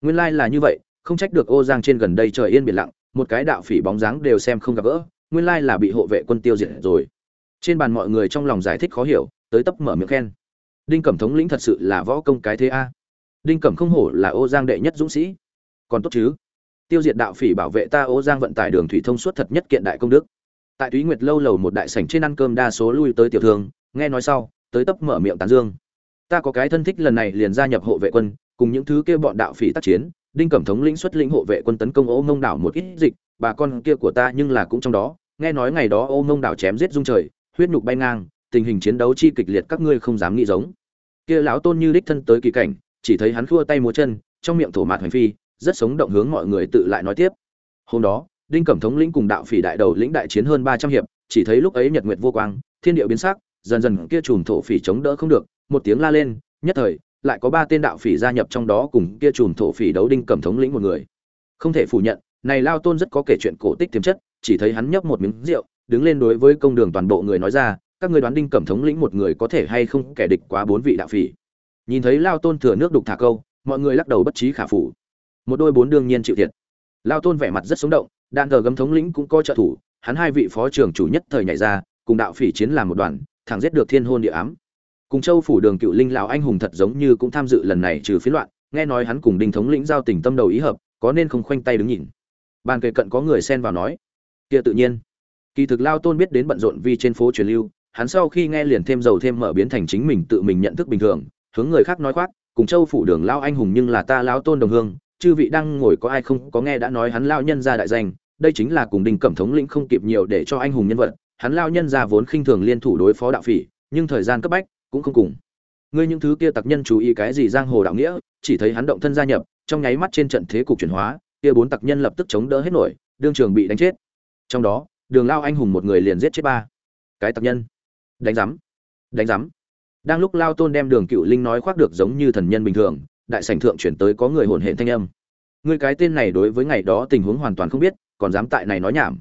Nguyên lai là như vậy, không trách được ô giang trên gần đây trời yên biển lặng, một cái đạo phỉ bóng dáng đều xem không gặp gỡ, nguyên lai là bị hộ vệ quân tiêu diệt rồi. Trên bàn mọi người trong lòng giải thích khó hiểu, tới tấp mở miệng khen. Đinh cẩm thống lĩnh thật sự là võ công cái thế a. Đinh cẩm không hổ là ô giang đệ nhất dũng sĩ. Còn tốt chứ. Tiêu diệt đạo phỉ bảo vệ ta ô giang vận tải đường thủy thông suốt thật nhất kiện đại công đức tại túy nguyệt lâu lầu một đại sảnh trên ăn cơm đa số lui tới tiểu thương, nghe nói sau, tới tấp mở miệng tán dương. Ta có cái thân thích lần này liền gia nhập hộ vệ quân, cùng những thứ kia bọn đạo phỉ tác chiến, đinh cẩm thống lĩnh xuất lĩnh hộ vệ quân tấn công ô mông đảo một ít dịch, bà con kia của ta nhưng là cũng trong đó, nghe nói ngày đó ô mông đảo chém giết dung trời, huyết nhục bay ngang, tình hình chiến đấu chi kịch liệt các ngươi không dám nghĩ giống. Kia lão tôn như đích thân tới kỳ cảnh, chỉ thấy hắn khua tay múa chân, trong miệng thổ mạt hành phi, rất sống động hướng mọi người tự lại nói tiếp. Hôm đó đinh cẩm thống lĩnh cùng đạo phỉ đại đầu lĩnh đại chiến hơn ba trăm hiệp, chỉ thấy lúc ấy nhật nguyệt vô quang, thiên địa biến sắc, dần dần kia chùm thổ phỉ chống đỡ không được, một tiếng la lên, nhất thời, lại có ba tên đạo phỉ gia nhập trong đó cùng kia chùm thổ phỉ đấu đinh cẩm thống lĩnh một người. Không thể phủ nhận, này lao tôn rất có kể chuyện cổ tích tiềm chất, chỉ thấy hắn nhấp một miếng rượu, đứng lên đối với công đường toàn bộ người nói ra, các người đoán đinh cẩm thống lĩnh một người có thể hay không kẻ địch quá bốn vị đạo phỉ. Nhìn thấy lao tôn thừa nước đục thả câu, mọi người lắc đầu bất trí khả phủ. Một đôi bốn đương nhiên chịu thiệt. Lao tôn vẻ mặt rất sống động đạn thờ gấm thống lĩnh cũng có trợ thủ, hắn hai vị phó trưởng chủ nhất thời nhảy ra, cùng đạo phỉ chiến làm một đoàn, thẳng giết được thiên hôn địa ám. Cùng châu phủ đường cựu linh lão anh hùng thật giống như cũng tham dự lần này trừ phiến loạn, nghe nói hắn cùng đinh thống lĩnh giao tình tâm đầu ý hợp, có nên không khoanh tay đứng nhìn. Bàn kề cận có người xen vào nói, kia tự nhiên. Kỳ thực lao tôn biết đến bận rộn vì trên phố truyền lưu, hắn sau khi nghe liền thêm dầu thêm mở biến thành chính mình tự mình nhận thức bình thường, hướng người khác nói khoác, cùng châu phủ đường lao anh hùng nhưng là ta lão tôn đồng hương chư vị đang ngồi có ai không? Có nghe đã nói hắn lao nhân ra đại danh, đây chính là cùng đinh cẩm thống lĩnh không kịp nhiều để cho anh hùng nhân vật. Hắn lao nhân ra vốn khinh thường liên thủ đối phó đạo phỉ, nhưng thời gian cấp bách cũng không cùng. Ngươi những thứ kia tặc nhân chú ý cái gì giang hồ đạo nghĩa? Chỉ thấy hắn động thân gia nhập, trong nháy mắt trên trận thế cục chuyển hóa, kia bốn tặc nhân lập tức chống đỡ hết nổi, đương trường bị đánh chết. Trong đó, đường lao anh hùng một người liền giết chết ba cái tặc nhân. Đánh giám đánh giám. Đang lúc lao tôn đem đường cựu linh nói khoác được giống như thần nhân bình thường đại sảnh thượng chuyển tới có người hồn hển thanh âm. Người cái tên này đối với ngày đó tình huống hoàn toàn không biết, còn dám tại này nói nhảm.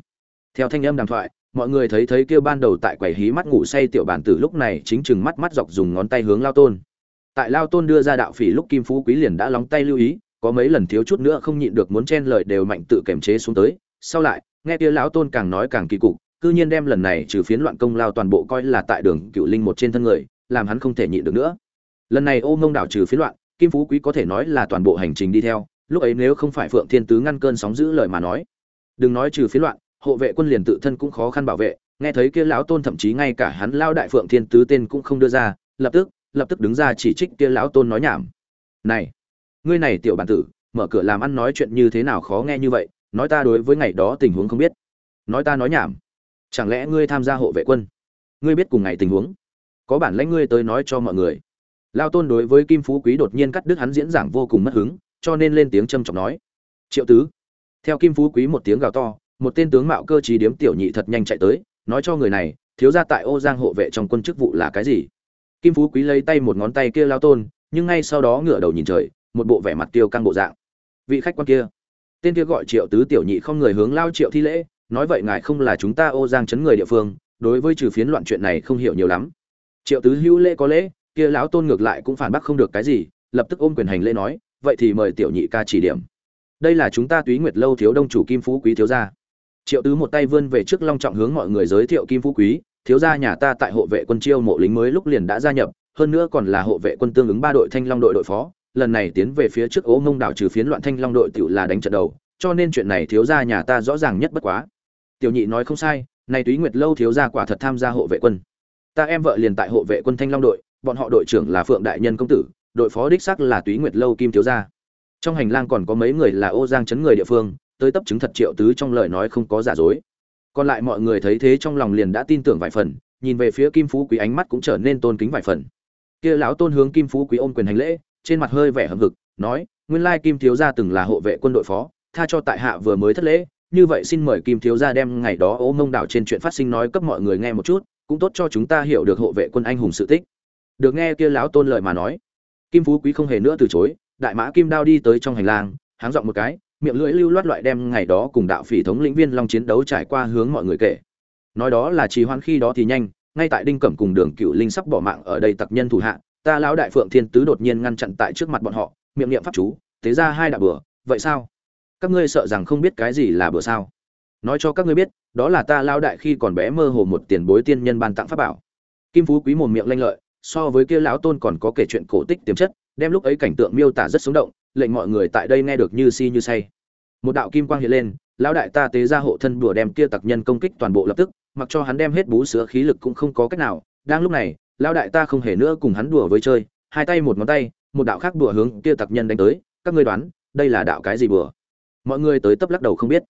Theo thanh âm đàm thoại, mọi người thấy thấy kia ban đầu tại quầy hí mắt ngủ say tiểu bản tử lúc này chính chừng mắt mắt dọc dùng ngón tay hướng lao tôn. Tại lao tôn đưa ra đạo phỉ lúc kim phú quý liền đã lóng tay lưu ý, có mấy lần thiếu chút nữa không nhịn được muốn chen lời đều mạnh tự kềm chế xuống tới. Sau lại, nghe kia lão tôn càng nói càng kỳ cục, cư nhiên đem lần này trừ phiến loạn công lao toàn bộ coi là tại đường cựu linh một trên thân người, làm hắn không thể nhịn được nữa. Lần này ô mông đảo trừ phiến loạn kim phú quý có thể nói là toàn bộ hành trình đi theo, lúc ấy nếu không phải phượng thiên tứ ngăn cơn sóng giữ lời mà nói. Đừng nói trừ phiến loạn, hộ vệ quân liền tự thân cũng khó khăn bảo vệ, nghe thấy kia lão tôn thậm chí ngay cả hắn lao đại phượng thiên tứ tên cũng không đưa ra, lập tức lập tức đứng ra chỉ trích kia lão tôn nói nhảm. Này, ngươi này tiểu bản tử, mở cửa làm ăn nói chuyện như thế nào khó nghe như vậy, nói ta đối với ngày đó tình huống không biết. Nói ta nói nhảm. Chẳng lẽ ngươi tham gia hộ vệ quân? Ngươi biết cùng ngày tình huống? Có bản lãnh ngươi tới nói cho mọi người lao tôn đối với kim phú quý đột nhiên cắt đứt hắn diễn giảng vô cùng mất hứng, cho nên lên tiếng trầm trọng nói, triệu tứ. Theo kim phú quý một tiếng gào to, một tên tướng mạo cơ trí điếm tiểu nhị thật nhanh chạy tới, nói cho người này, thiếu ra tại ô giang hộ vệ trong quân chức vụ là cái gì? Kim phú quý lấy tay một ngón tay kia lao tôn, nhưng ngay sau đó ngửa đầu nhìn trời, một bộ vẻ mặt tiêu căng bộ dạng. Vị khách quan kia. Tên kia gọi triệu tứ tiểu nhị không người hướng lao triệu thi lễ, nói, vậy ngài không là chúng ta ô giang chấn người địa phương, đối với trừ phiến loạn chuyện này không hiểu nhiều lắm. Triệu tứ hữu lễ có lễ kia lão tôn ngược lại cũng phản bác không được cái gì, lập tức ôm quyền hành lễ nói, vậy thì mời tiểu nhị ca chỉ điểm. Đây là chúng ta túy nguyệt lâu thiếu đông chủ kim phú quý thiếu gia. Triệu tứ một tay vươn về trước long trọng hướng mọi người giới thiệu kim phú quý, thiếu gia nhà ta tại hộ vệ quân chiêu mộ lính mới lúc liền đã gia nhập, hơn nữa còn là hộ vệ quân tương ứng ba đội thanh long đội đội phó, lần này tiến về phía trước ố mông đảo trừ phiến loạn thanh long đội tựu là đánh trận đầu, cho nên chuyện này thiếu gia nhà ta rõ ràng nhất bất quá. Tiểu nhị nói không sai, này túy nguyệt lâu thiếu gia quả thật tham gia hộ vệ quân. Ta em vợ liền tại hộ vệ quân thanh long đội bọn họ đội trưởng là phượng đại nhân công tử, đội phó đích sắc là túy nguyệt lâu kim thiếu gia. Trong hành lang còn có mấy người là ô giang chấn người địa phương, tới tấp chứng thật triệu tứ trong lời nói không có giả dối. Còn lại mọi người thấy thế trong lòng liền đã tin tưởng vài phần, nhìn về phía kim phú quý ánh mắt cũng trở nên tôn kính vài phần. Kia lão tôn hướng kim phú quý ôm quyền hành lễ, trên mặt hơi vẻ hậm hực, nói, nguyên lai kim thiếu gia từng là hộ vệ quân đội phó, tha cho tại hạ vừa mới thất lễ, như vậy xin mời kim thiếu gia đem ngày đó ố mông đảo trên chuyện phát sinh nói cấp mọi người nghe một chút, cũng tốt cho chúng ta hiểu được hộ vệ quân anh hùng sự tích được nghe kia lão tôn lời mà nói. Kim phú quý không hề nữa từ chối, đại mã kim đao đi tới trong hành lang, háng giọng một cái, miệng lưỡi lưu loát loại đem ngày đó cùng đạo phỉ thống lĩnh viên long chiến đấu trải qua hướng mọi người kể. Nói đó là trì hoãn khi đó thì nhanh, ngay tại đinh cẩm cùng đường cựu linh sắp bỏ mạng ở đây tặc nhân thủ hạ, ta lão đại phượng thiên tứ đột nhiên ngăn chặn tại trước mặt bọn họ, miệng niệm pháp chú thế ra hai đạo bừa, vậy sao? Các ngươi sợ rằng không biết cái gì là bừa sao? Nói cho các ngươi biết, đó là ta lão đại khi còn bé mơ hồ một tiền bối tiên nhân ban tặng pháp bảo. Kim phú quý mồm miệng lanh lợi so với kia lão tôn còn có kể chuyện cổ tích tiềm chất, đem lúc ấy cảnh tượng miêu tả rất sống động, lệnh mọi người tại đây nghe được như si như say. Một đạo kim quang hiện lên, lão đại ta tế ra hộ thân đùa đem kia tặc nhân công kích toàn bộ lập tức, mặc cho hắn đem hết bú sữa khí lực cũng không có cách nào. Đang lúc này, lão đại ta không hề nữa cùng hắn đùa với chơi, hai tay một ngón tay, một đạo khác đùa hướng kia tặc nhân đánh tới, các ngươi đoán, đây là đạo cái gì bừa mọi người tới tấp lắc đầu không biết.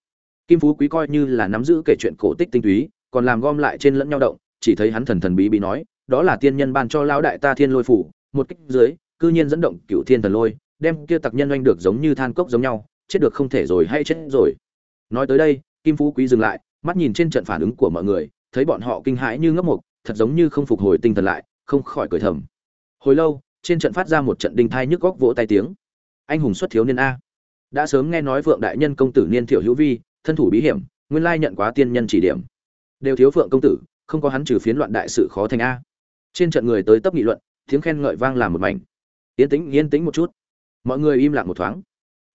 Kim phú quý coi như là nắm giữ kể chuyện cổ tích tinh túy, còn làm gom lại trên lẫn nhau động, chỉ thấy hắn thần thần bí bí nói đó là tiên nhân ban cho lão đại ta thiên lôi phủ, một kích dưới, cư nhiên dẫn động cửu thiên thần lôi, đem kia tặc nhân oanh được giống như than cốc giống nhau, chết được không thể rồi hay chết rồi. Nói tới đây, kim phú quý dừng lại, mắt nhìn trên trận phản ứng của mọi người, thấy bọn họ kinh hãi như ngấp mục, thật giống như không phục hồi tinh thần lại, không khỏi cười thầm. Hồi lâu, trên trận phát ra một trận đinh thai nhức góc vỗ tay tiếng. Anh hùng xuất thiếu niên a. Đã sớm nghe nói vượng đại nhân công tử niên thiểu hữu vi, thân thủ bí hiểm, nguyên lai nhận quá tiên nhân chỉ điểm. Đều thiếu vượng công tử, không có hắn trừ phiến loạn đại sự khó thành a trên trận người tới tấp nghị luận, tiếng khen ngợi vang làm một mảnh. Yên tĩnh yên tĩnh một chút. Mọi người im lặng một thoáng.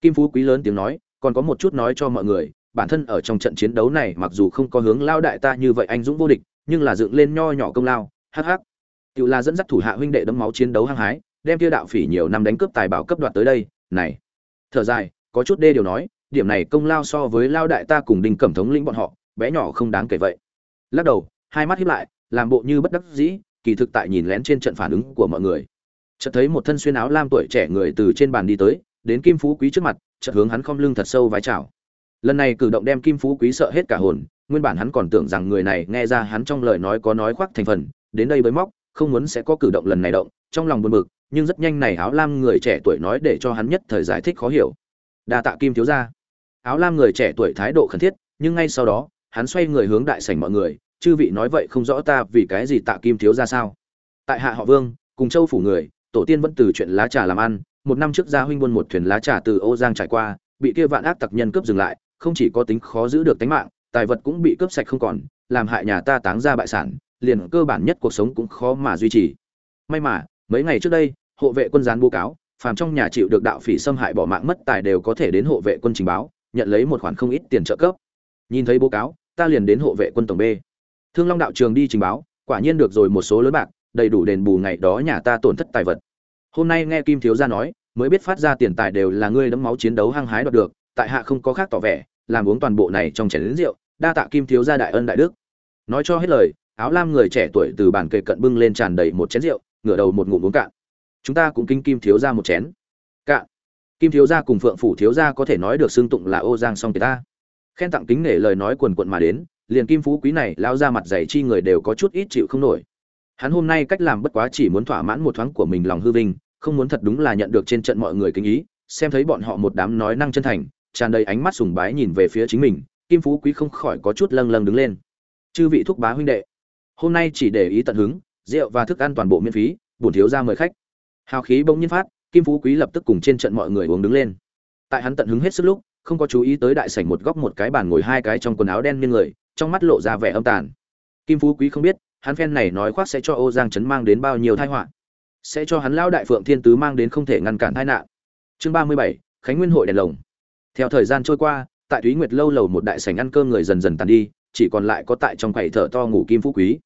Kim phú quý lớn tiếng nói, còn có một chút nói cho mọi người, bản thân ở trong trận chiến đấu này mặc dù không có hướng lao đại ta như vậy anh dũng vô địch, nhưng là dựng lên nho nhỏ công lao, hắc hắc. Tự là dẫn dắt thủ hạ huynh đệ đấm máu chiến đấu hăng hái, đem kia đạo phỉ nhiều năm đánh cướp tài bảo cấp đoạt tới đây, này. Thở dài, có chút đê điều nói, điểm này công lao so với lao đại ta cùng đinh cẩm thống lĩnh bọn họ, bé nhỏ không đáng kể vậy. Lắc đầu, hai mắt hiếp lại, làm bộ như bất đắc dĩ kỳ thực tại nhìn lén trên trận phản ứng của mọi người. Chợt thấy một thân xuyên áo lam tuổi trẻ người từ trên bàn đi tới, đến kim phú quý trước mặt, chợt hướng hắn khom lưng thật sâu vái chào. Lần này cử động đem kim phú quý sợ hết cả hồn, nguyên bản hắn còn tưởng rằng người này nghe ra hắn trong lời nói có nói khoác thành phần, đến đây bới móc, không muốn sẽ có cử động lần này động, trong lòng buồn bực, nhưng rất nhanh này áo lam người trẻ tuổi nói để cho hắn nhất thời giải thích khó hiểu. Đa tạ kim thiếu gia. Áo lam người trẻ tuổi thái độ khẩn thiết, nhưng ngay sau đó, hắn xoay người hướng đại sảnh mọi người chư vị nói vậy không rõ ta vì cái gì tạ kim thiếu gia sao? Tại hạ họ vương, cùng châu phủ người, tổ tiên vẫn từ chuyện lá trà làm ăn, một năm trước gia huynh buôn một thuyền lá trà từ ô giang trải qua, bị kia vạn ác tặc nhân cướp dừng lại, không chỉ có tính khó giữ được tính mạng, tài vật cũng bị cướp sạch không còn, làm hại nhà ta táng ra bại sản, liền cơ bản nhất cuộc sống cũng khó mà duy trì. May mà, mấy ngày trước đây, hộ vệ quân gián bố cáo, phàm trong nhà chịu được đạo phỉ xâm hại bỏ mạng mất tài đều có thể đến hộ vệ quân trình báo, nhận lấy một khoản không ít tiền trợ cấp. Nhìn thấy bố cáo, ta liền đến hộ vệ quân tổng b thương long đạo trường đi trình báo, quả nhiên được rồi một số lớn bạc, đầy đủ đền bù ngày đó nhà ta tổn thất tài vật. Hôm nay nghe kim thiếu gia nói, mới biết phát ra tiền tài đều là ngươi đấm máu chiến đấu hăng hái đoạt được, tại hạ không có khác tỏ vẻ, làm uống toàn bộ này trong chén lớn rượu, đa tạ kim thiếu gia đại ân đại đức. Nói cho hết lời, áo lam người trẻ tuổi từ bàn kề cận bưng lên tràn đầy một chén rượu, ngửa đầu một ngụm uống cạn. Chúng ta cũng kinh kim thiếu gia một chén. Cạn. Kim thiếu gia cùng phượng phủ thiếu gia có thể nói được xưng tụng là ô giang song kỳ ta. Khen tặng kính nể lời nói quần quần mà đến liền kim phú quý này lao ra mặt dày chi người đều có chút ít chịu không nổi. Hắn hôm nay cách làm bất quá chỉ muốn thỏa mãn một thoáng của mình lòng hư vinh, không muốn thật đúng là nhận được trên trận mọi người kính ý, xem thấy bọn họ một đám nói năng chân thành, tràn đầy ánh mắt sùng bái nhìn về phía chính mình, kim phú quý không khỏi có chút lâng lâng đứng lên. Chư vị thúc bá huynh đệ, hôm nay chỉ để ý tận hứng, rượu và thức ăn toàn bộ miễn phí, bổn thiếu ra mời khách. Hào khí bỗng nhiên phát, kim phú quý lập tức cùng trên trận mọi người uống đứng lên. Tại hắn tận hứng hết sức lúc, không có chú ý tới đại sảnh một góc một cái bàn ngồi hai cái trong quần áo đen như người trong mắt lộ ra vẻ âm tàn. Kim phú quý không biết, hắn phen này nói khoác sẽ cho ô giang trấn mang đến bao nhiêu tai họa, sẽ cho hắn lao đại phượng thiên tứ mang đến không thể ngăn cản tai nạn. Chương ba mươi bảy, khánh nguyên hội đèn lồng. Theo thời gian trôi qua, tại thúy nguyệt lâu lầu một đại sảnh ăn cơm người dần dần tàn đi, chỉ còn lại có tại trong quầy thở to ngủ kim phú quý.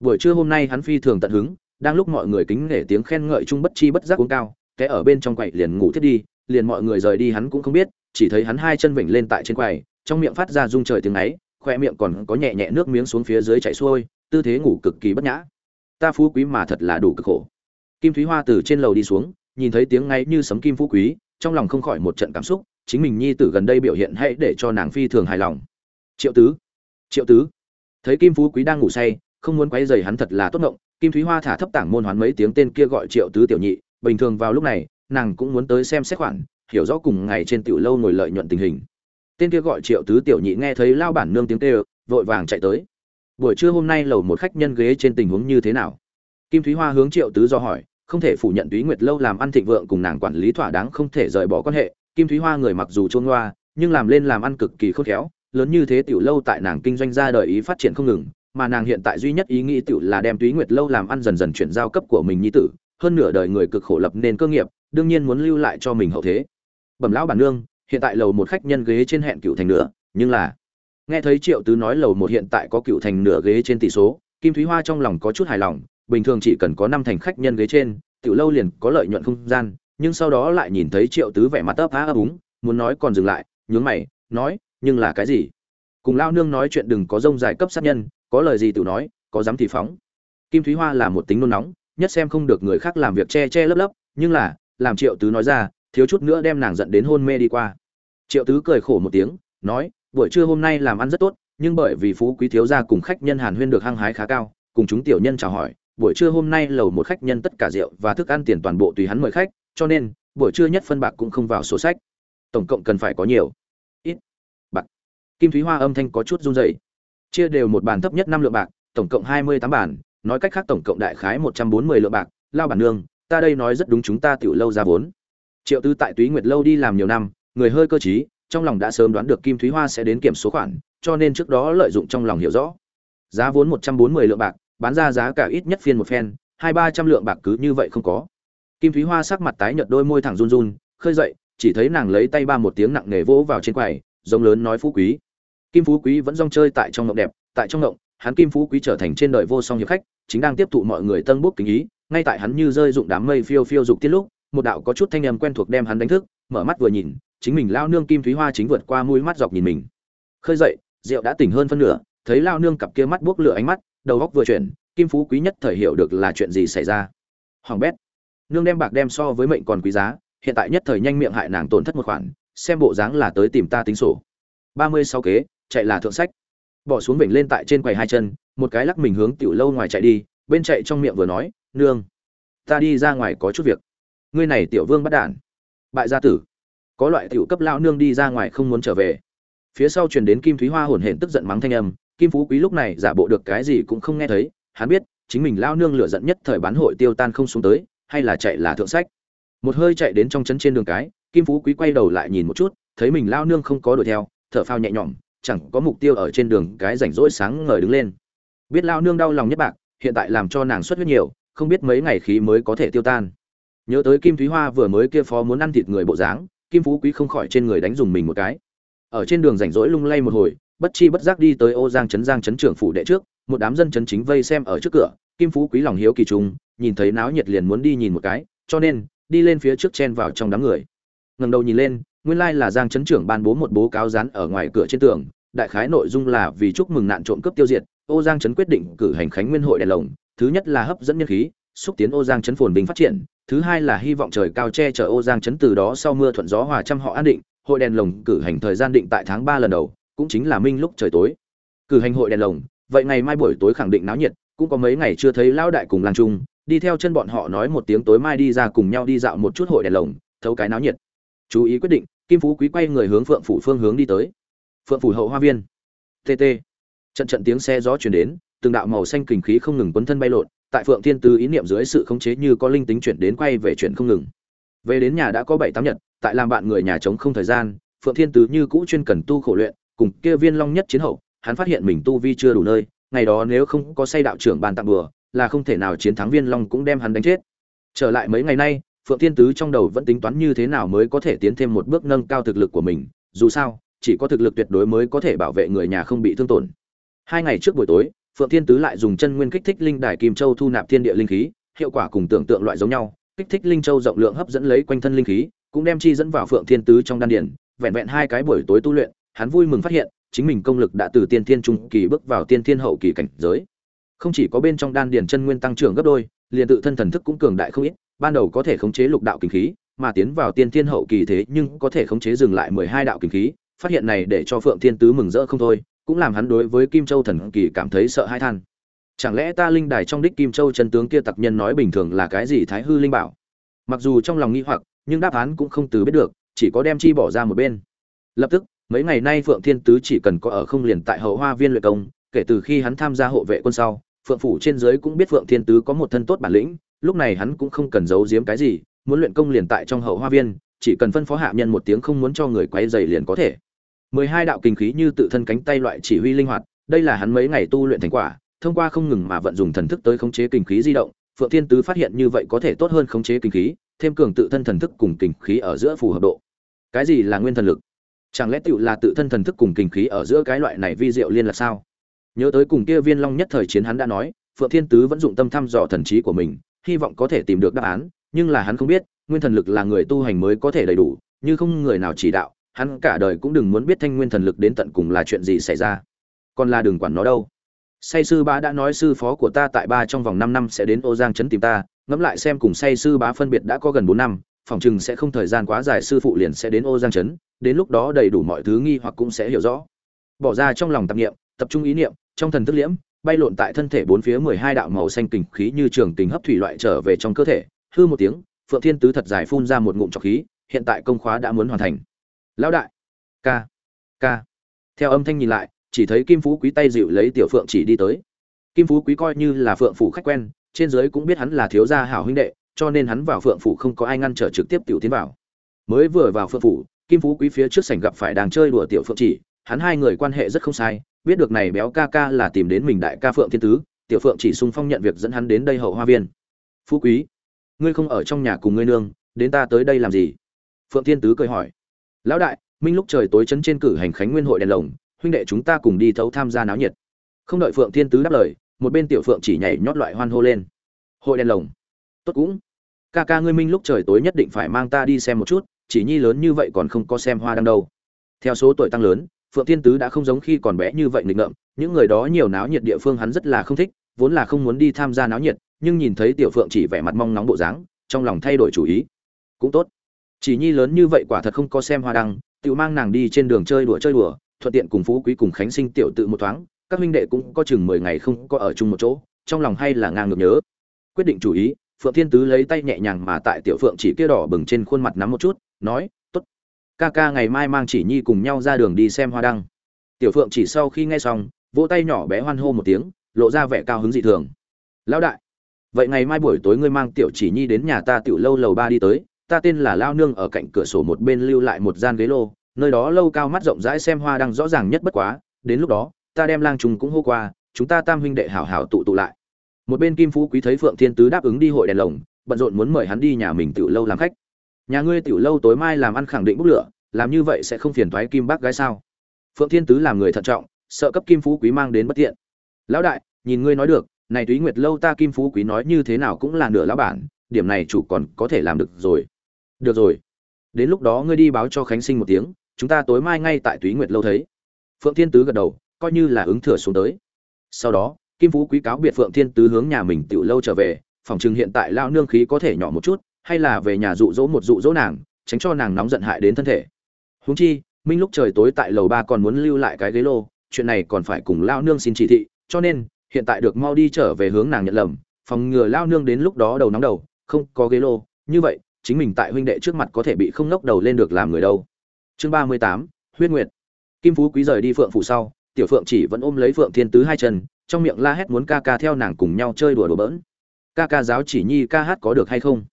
Buổi trưa hôm nay hắn phi thường tận hứng, đang lúc mọi người kính nể tiếng khen ngợi chung bất chi bất giác uống cao, té ở bên trong quầy liền ngủ thiết đi, liền mọi người rời đi hắn cũng không biết, chỉ thấy hắn hai chân vểnh lên tại trên quầy, trong miệng phát ra rung trời tiếng ấy khoe miệng còn có nhẹ nhẹ nước miếng xuống phía dưới chảy xuôi, tư thế ngủ cực kỳ bất nhã. Ta phú quý mà thật là đủ cực khổ. Kim thúy hoa từ trên lầu đi xuống, nhìn thấy tiếng ngay như sấm kim phú quý, trong lòng không khỏi một trận cảm xúc, chính mình nhi tử gần đây biểu hiện hãy để cho nàng phi thường hài lòng. Triệu tứ triệu tứ, thấy kim phú quý đang ngủ say, không muốn quấy rầy hắn thật là tốt ngộng, kim thúy hoa thả thấp tảng môn hoán mấy tiếng tên kia gọi triệu tứ tiểu nhị, bình thường vào lúc này, nàng cũng muốn tới xem xét khoản, hiểu rõ cùng ngày trên tiểu lâu ngồi lợi nhuận tình hình tên kia gọi triệu tứ tiểu nhị nghe thấy lao bản nương tiếng kêu, vội vàng chạy tới. Buổi trưa hôm nay lầu một khách nhân ghế trên tình huống như thế nào? Kim thúy hoa hướng triệu tứ do hỏi, không thể phủ nhận túy nguyệt lâu làm ăn thịnh vượng cùng nàng quản lý thỏa đáng không thể rời bỏ quan hệ. Kim thúy hoa người mặc dù trôn hoa nhưng làm lên làm ăn cực kỳ khôn khéo, lớn như thế tiểu lâu tại nàng kinh doanh ra đời ý phát triển không ngừng, mà nàng hiện tại duy nhất ý nghĩ tiểu là đem túy nguyệt lâu làm ăn dần dần chuyển giao cấp của mình nhi tử, hơn nửa đời người cực khổ lập nên cơ nghiệp, đương nhiên muốn lưu lại cho mình hậu thế. Bẩm lão bản nương hiện tại lầu một khách nhân ghế trên hẹn cựu thành nửa, nhưng là, nghe thấy triệu tứ nói lầu một hiện tại có cựu thành nửa ghế trên tỷ số, kim thúy hoa trong lòng có chút hài lòng, bình thường chỉ cần có năm thành khách nhân ghế trên, tiểu lâu liền có lợi nhuận không gian, nhưng sau đó lại nhìn thấy triệu tứ vẻ mặt ấp á ấp úng, muốn nói còn dừng lại, nhướng mày, nói, nhưng là cái gì? Cùng lao nương nói chuyện đừng có rông dài cấp sát nhân, có lời gì tự nói, có dám thì phóng. Kim thúy hoa là một tính nôn nóng, nhất xem không được người khác làm việc che che lấp lấp, nhưng là, làm triệu tứ nói ra, thiếu chút nữa đem nàng giận đến hôn mê đi qua triệu tứ cười khổ một tiếng, nói, buổi trưa hôm nay làm ăn rất tốt, nhưng bởi vì phú quý thiếu gia cùng khách nhân hàn huyên được hăng hái khá cao, cùng chúng tiểu nhân chào hỏi, buổi trưa hôm nay lầu một khách nhân tất cả rượu và thức ăn tiền toàn bộ tùy hắn mời khách, cho nên, buổi trưa nhất phân bạc cũng không vào sổ sách. Tổng cộng cần phải có nhiều. Ít bạc. Kim thúy hoa âm thanh có chút run rẩy. Chia đều một bàn thấp nhất năm lượng bạc, tổng cộng hai mươi tám bản, nói cách khác tổng cộng đại khái một trăm bốn mươi lượng bạc, lao bản nương, ta đây nói rất đúng chúng ta tiểu lâu ra vốn. Triệu tư tại túy nguyệt lâu đi làm nhiều năm người hơi cơ trí, trong lòng đã sớm đoán được kim thúy hoa sẽ đến kiểm số khoản, cho nên trước đó lợi dụng trong lòng hiểu rõ. Giá vốn một trăm bốn mươi lượng bạc, bán ra giá cả ít nhất phiên một phen, hai ba trăm lượng bạc cứ như vậy không có. Kim thúy hoa sắc mặt tái nhợt đôi môi thẳng run run, khơi dậy, chỉ thấy nàng lấy tay ba một tiếng nặng nề vỗ vào trên quầy, giống lớn nói phú quý. Kim phú quý vẫn rong chơi tại trong ngộng đẹp, tại trong ngộng, hắn kim phú quý trở thành trên đời vô song hiệp khách, chính đang tiếp thụ mọi người tân bốc kính ý, ngay tại hắn như rơi dụng đám mây phiêu phiêu dục tiết lúc, một đạo có chút thanh âm quen thuộc đem hắn đánh thức mở mắt vừa nhìn, chính mình lao nương kim thúy hoa chính vượt qua mũi mắt dọc nhìn mình. Khơi dậy, rượu đã tỉnh hơn phân nửa, thấy lao nương cặp kia mắt buốc lửa ánh mắt, đầu góc vừa chuyển, kim phú quý nhất thời hiểu được là chuyện gì xảy ra. Hoàng bét, nương đem bạc đem so với mệnh còn quý giá, hiện tại nhất thời nhanh miệng hại nàng tổn thất một khoản, xem bộ dáng là tới tìm ta tính sổ. Ba mươi sáu kế, chạy là thượng sách. Bỏ xuống vểnh lên tại trên quầy hai chân, một cái lắc mình hướng tiểu lâu ngoài chạy đi, bên chạy trong miệng vừa nói, nương, ta đi ra ngoài có chút việc. Ngươi này tiểu vương bắt đản bại gia tử. Có loại tiểu cấp lão nương đi ra ngoài không muốn trở về. Phía sau truyền đến kim thúy hoa hổn hển tức giận mắng thanh âm, kim phú quý lúc này giả bộ được cái gì cũng không nghe thấy, hắn biết, chính mình lão nương lửa giận nhất thời bán hội tiêu tan không xuống tới, hay là chạy là thượng sách. Một hơi chạy đến trong trấn trên đường cái, kim phú quý quay đầu lại nhìn một chút, thấy mình lao nương không có đuổi theo, thở phao nhẹ nhõm, chẳng có mục tiêu ở trên đường cái rảnh rỗi sáng ngời đứng lên. Biết lao nương đau lòng nhất bạc, hiện tại làm cho nàng xuất huyết nhiều, không biết mấy ngày khí mới có thể tiêu tan nhớ tới kim thúy hoa vừa mới kia phó muốn ăn thịt người bộ dáng, kim phú quý không khỏi trên người đánh dùng mình một cái. Ở trên đường rảnh rỗi lung lay một hồi, bất chi bất giác đi tới ô giang trấn giang trấn trưởng phủ đệ trước, một đám dân trấn chính vây xem ở trước cửa, kim phú quý lòng hiếu kỳ trung nhìn thấy náo nhiệt liền muốn đi nhìn một cái, cho nên, đi lên phía trước chen vào trong đám người. Ngẩng đầu nhìn lên, nguyên lai là giang trấn trưởng ban bố một bố cáo dán ở ngoài cửa trên tường, đại khái nội dung là vì chúc mừng nạn trộm cướp tiêu diệt, ô giang trấn quyết định cử hành khánh nguyên hội đèn lồng, thứ nhất là hấp dẫn nhân khí, xúc tiến ô giang trấn phồn bình phát triển thứ hai là hy vọng trời cao che chở ô giang chấn từ đó sau mưa thuận gió hòa trăm họ an định, hội đèn lồng cử hành thời gian định tại tháng ba lần đầu, cũng chính là minh lúc trời tối. Cử hành hội đèn lồng, vậy ngày mai buổi tối khẳng định náo nhiệt, cũng có mấy ngày chưa thấy lão đại cùng làng trung, đi theo chân bọn họ nói một tiếng tối mai đi ra cùng nhau đi dạo một chút hội đèn lồng, thấu cái náo nhiệt. Chú ý quyết định, kim phú quý quay người hướng phượng phủ phương hướng đi tới. Phượng phủ hậu hoa viên. Tt trận trận tiếng xe gió chuyển đến, từng đạo màu xanh kình khí không ngừng quấn thân bay lộn tại phượng thiên tứ ý niệm dưới sự khống chế như có linh tính chuyển đến quay về chuyển không ngừng. Về đến nhà đã có bảy tám nhật, tại làm bạn người nhà chống không thời gian, phượng thiên tứ như cũ chuyên cần tu khổ luyện, cùng kia viên long nhất chiến hậu, hắn phát hiện mình tu vi chưa đủ nơi, ngày đó nếu không có say đạo trưởng bàn tặng bừa là không thể nào chiến thắng viên long cũng đem hắn đánh chết. Trở lại mấy ngày nay, phượng thiên tứ trong đầu vẫn tính toán như thế nào mới có thể tiến thêm một bước nâng cao thực lực của mình, dù sao, chỉ có thực lực tuyệt đối mới có thể bảo vệ người nhà không bị thương tổn. Hai ngày trước buổi tối phượng thiên tứ lại dùng chân nguyên kích thích linh đài kim châu thu nạp thiên địa linh khí, hiệu quả cùng tưởng tượng loại giống nhau, kích thích linh châu rộng lượng hấp dẫn lấy quanh thân linh khí, cũng đem chi dẫn vào phượng thiên tứ trong đan điển vẹn vẹn hai cái buổi tối tu luyện, hắn vui mừng phát hiện, chính mình công lực đã từ tiên thiên trung kỳ bước vào tiên thiên hậu kỳ cảnh giới. Không chỉ có bên trong đan điển chân nguyên tăng trưởng gấp đôi, liền tự thân thần thức cũng cường đại không ít, ban đầu có thể khống chế lục đạo kinh khí, mà tiến vào tiên thiên hậu kỳ thế nhưng có thể khống chế dừng lại mười hai đạo kinh khí, phát hiện này để cho phượng thiên tứ mừng rỡ không thôi cũng làm hắn đối với kim châu thần kỳ cảm thấy sợ hãi than. Chẳng lẽ ta linh đài trong đích kim châu chân tướng kia tặc nhân nói bình thường là cái gì thái hư linh bảo? Mặc dù trong lòng nghi hoặc, nhưng đáp án cũng không từ biết được, chỉ có đem chi bỏ ra một bên. Lập tức, mấy ngày nay phượng thiên tứ chỉ cần có ở không liền tại hậu hoa viên luyện công, kể từ khi hắn tham gia hộ vệ quân sau, phượng phủ trên dưới cũng biết phượng thiên tứ có một thân tốt bản lĩnh, lúc này hắn cũng không cần giấu giếm cái gì, muốn luyện công liền tại trong hậu hoa viên, chỉ cần phân phó hạ nhân một tiếng không muốn cho người quấy rầy liền có thể mười hai đạo kinh khí như tự thân cánh tay loại chỉ huy linh hoạt, đây là hắn mấy ngày tu luyện thành quả, thông qua không ngừng mà vận dụng thần thức tới khống chế kinh khí di động, phượng thiên tứ phát hiện như vậy có thể tốt hơn khống chế kinh khí, thêm cường tự thân thần thức cùng kinh khí ở giữa phù hợp độ. Cái gì là nguyên thần lực? Chẳng lẽ tựu là tự thân thần thức cùng kinh khí ở giữa cái loại này vi diệu liên là sao? Nhớ tới cùng kia viên long nhất thời chiến hắn đã nói, phượng thiên tứ vẫn dụng tâm thăm dò thần trí của mình, hy vọng có thể tìm được đáp án, nhưng là hắn không biết, nguyên thần lực là người tu hành mới có thể đầy đủ, như không người nào chỉ đạo hắn cả đời cũng đừng muốn biết thanh nguyên thần lực đến tận cùng là chuyện gì xảy ra. Còn là đừng quản nó đâu. Say sư bá đã nói sư phó của ta tại ba trong vòng năm năm sẽ đến ô giang trấn tìm ta, ngẫm lại xem cùng say sư bá phân biệt đã có gần bốn năm, phòng chừng sẽ không thời gian quá dài sư phụ liền sẽ đến ô giang trấn đến lúc đó đầy đủ mọi thứ nghi hoặc cũng sẽ hiểu rõ. Bỏ ra trong lòng tạp niệm, tập trung ý niệm, trong thần thức liễm, bay lộn tại thân thể bốn phía mười hai đạo màu xanh kình khí như trường tình hấp thủy loại trở về trong cơ thể, hư một tiếng, phượng thiên tứ thật dài phun ra một ngụm trọc khí, hiện tại công khóa đã muốn hoàn thành lão đại. Ca ca. Theo âm thanh nhìn lại, chỉ thấy kim phú quý tay dịu lấy tiểu phượng chỉ đi tới. Kim phú quý coi như là phượng phủ khách quen, trên dưới cũng biết hắn là thiếu gia hảo huynh đệ, cho nên hắn vào phượng phủ không có ai ngăn trở trực tiếp tiểu tiến vào. Mới vừa vào phượng phủ, kim phú quý phía trước sảnh gặp phải đang chơi đùa tiểu phượng chỉ, hắn hai người quan hệ rất không sai, biết được này béo ca ca là tìm đến mình đại ca phượng thiên tứ, tiểu phượng chỉ sung phong nhận việc dẫn hắn đến đây hậu hoa viên. Phú quý, ngươi không ở trong nhà cùng ngươi nương, đến ta tới đây làm gì? Phượng thiên tứ cười hỏi lão đại, minh lúc trời tối chấn trên cử hành khánh nguyên hội đèn lồng, huynh đệ chúng ta cùng đi thấu tham gia náo nhiệt. Không đợi phượng thiên tứ đáp lời, một bên tiểu phượng chỉ nhảy nhót loại hoan hô lên. Hội đèn lồng. Tốt cũng. Ca ca ngươi minh lúc trời tối nhất định phải mang ta đi xem một chút, chỉ nhi lớn như vậy còn không có xem hoa đăng đâu. Theo số tuổi tăng lớn, phượng thiên tứ đã không giống khi còn bé như vậy nghịch ngợm, những người đó nhiều náo nhiệt địa phương hắn rất là không thích, vốn là không muốn đi tham gia náo nhiệt, nhưng nhìn thấy tiểu phượng chỉ vẻ mặt mong nóng bộ dáng, trong lòng thay đổi chủ ý. Cũng tốt chỉ nhi lớn như vậy quả thật không có xem hoa đăng, tự mang nàng đi trên đường chơi đùa chơi đùa, thuận tiện cùng phú quý cùng khánh sinh tiểu tự một thoáng, các huynh đệ cũng có chừng mười ngày không có ở chung một chỗ, trong lòng hay là ngang ngược nhớ. Quyết định chủ ý, phượng thiên tứ lấy tay nhẹ nhàng mà tại tiểu phượng chỉ kia đỏ bừng trên khuôn mặt nắm một chút, nói, tốt, ca ca ngày mai mang chỉ nhi cùng nhau ra đường đi xem hoa đăng. Tiểu phượng chỉ sau khi nghe xong, vỗ tay nhỏ bé hoan hô một tiếng, lộ ra vẻ cao hứng dị thường. Lão đại, vậy ngày mai buổi tối ngươi mang tiểu chỉ nhi đến nhà ta tiểu lâu lầu ba đi tới ta tên là lao nương, ở cạnh cửa sổ một bên lưu lại một gian ghế lô, nơi đó lâu cao mắt rộng rãi xem hoa đang rõ ràng nhất bất quá, đến lúc đó, ta đem lang trùng cũng hô qua, chúng ta tam huynh đệ hảo hảo tụ tụ lại. Một bên kim phú quý thấy phượng thiên tứ đáp ứng đi hội đèn lồng, bận rộn muốn mời hắn đi nhà mình tiểu lâu làm khách. Nhà ngươi tiểu lâu tối mai làm ăn khẳng định bốc lửa, làm như vậy sẽ không phiền thoái kim bác gái sao? Phượng thiên tứ làm người thận trọng, sợ cấp kim phú quý mang đến bất tiện. Lão đại, nhìn ngươi nói được, này túy nguyệt lâu ta kim phú quý nói như thế nào cũng là nửa lão bản, điểm này chủ còn có thể làm được rồi được rồi. Đến lúc đó ngươi đi báo cho khánh sinh một tiếng, chúng ta tối mai ngay tại túy nguyệt lâu thấy. Phượng thiên tứ gật đầu, coi như là ứng thừa xuống tới. Sau đó, kim phú quý cáo biệt phượng thiên tứ hướng nhà mình tiểu lâu trở về, phòng chừng hiện tại lao nương khí có thể nhỏ một chút, hay là về nhà dụ dỗ một dụ dỗ nàng, tránh cho nàng nóng giận hại đến thân thể. Huống chi, minh lúc trời tối tại lầu ba còn muốn lưu lại cái ghế lô, chuyện này còn phải cùng lao nương xin chỉ thị, cho nên, hiện tại được mau đi trở về hướng nàng nhận lầm, phòng ngừa lao nương đến lúc đó đầu nóng đầu, không có ghế lô, như vậy chính mình tại huynh đệ trước mặt có thể bị không ngóc đầu lên được làm người đâu. Chương ba mươi tám, huyết nguyệt. Kim phú quý rời đi phượng phủ sau, tiểu phượng chỉ vẫn ôm lấy phượng thiên tứ hai chân, trong miệng la hét muốn ca ca theo nàng cùng nhau chơi đùa đùa bỡn. Ca ca giáo chỉ nhi ca hát có được hay không?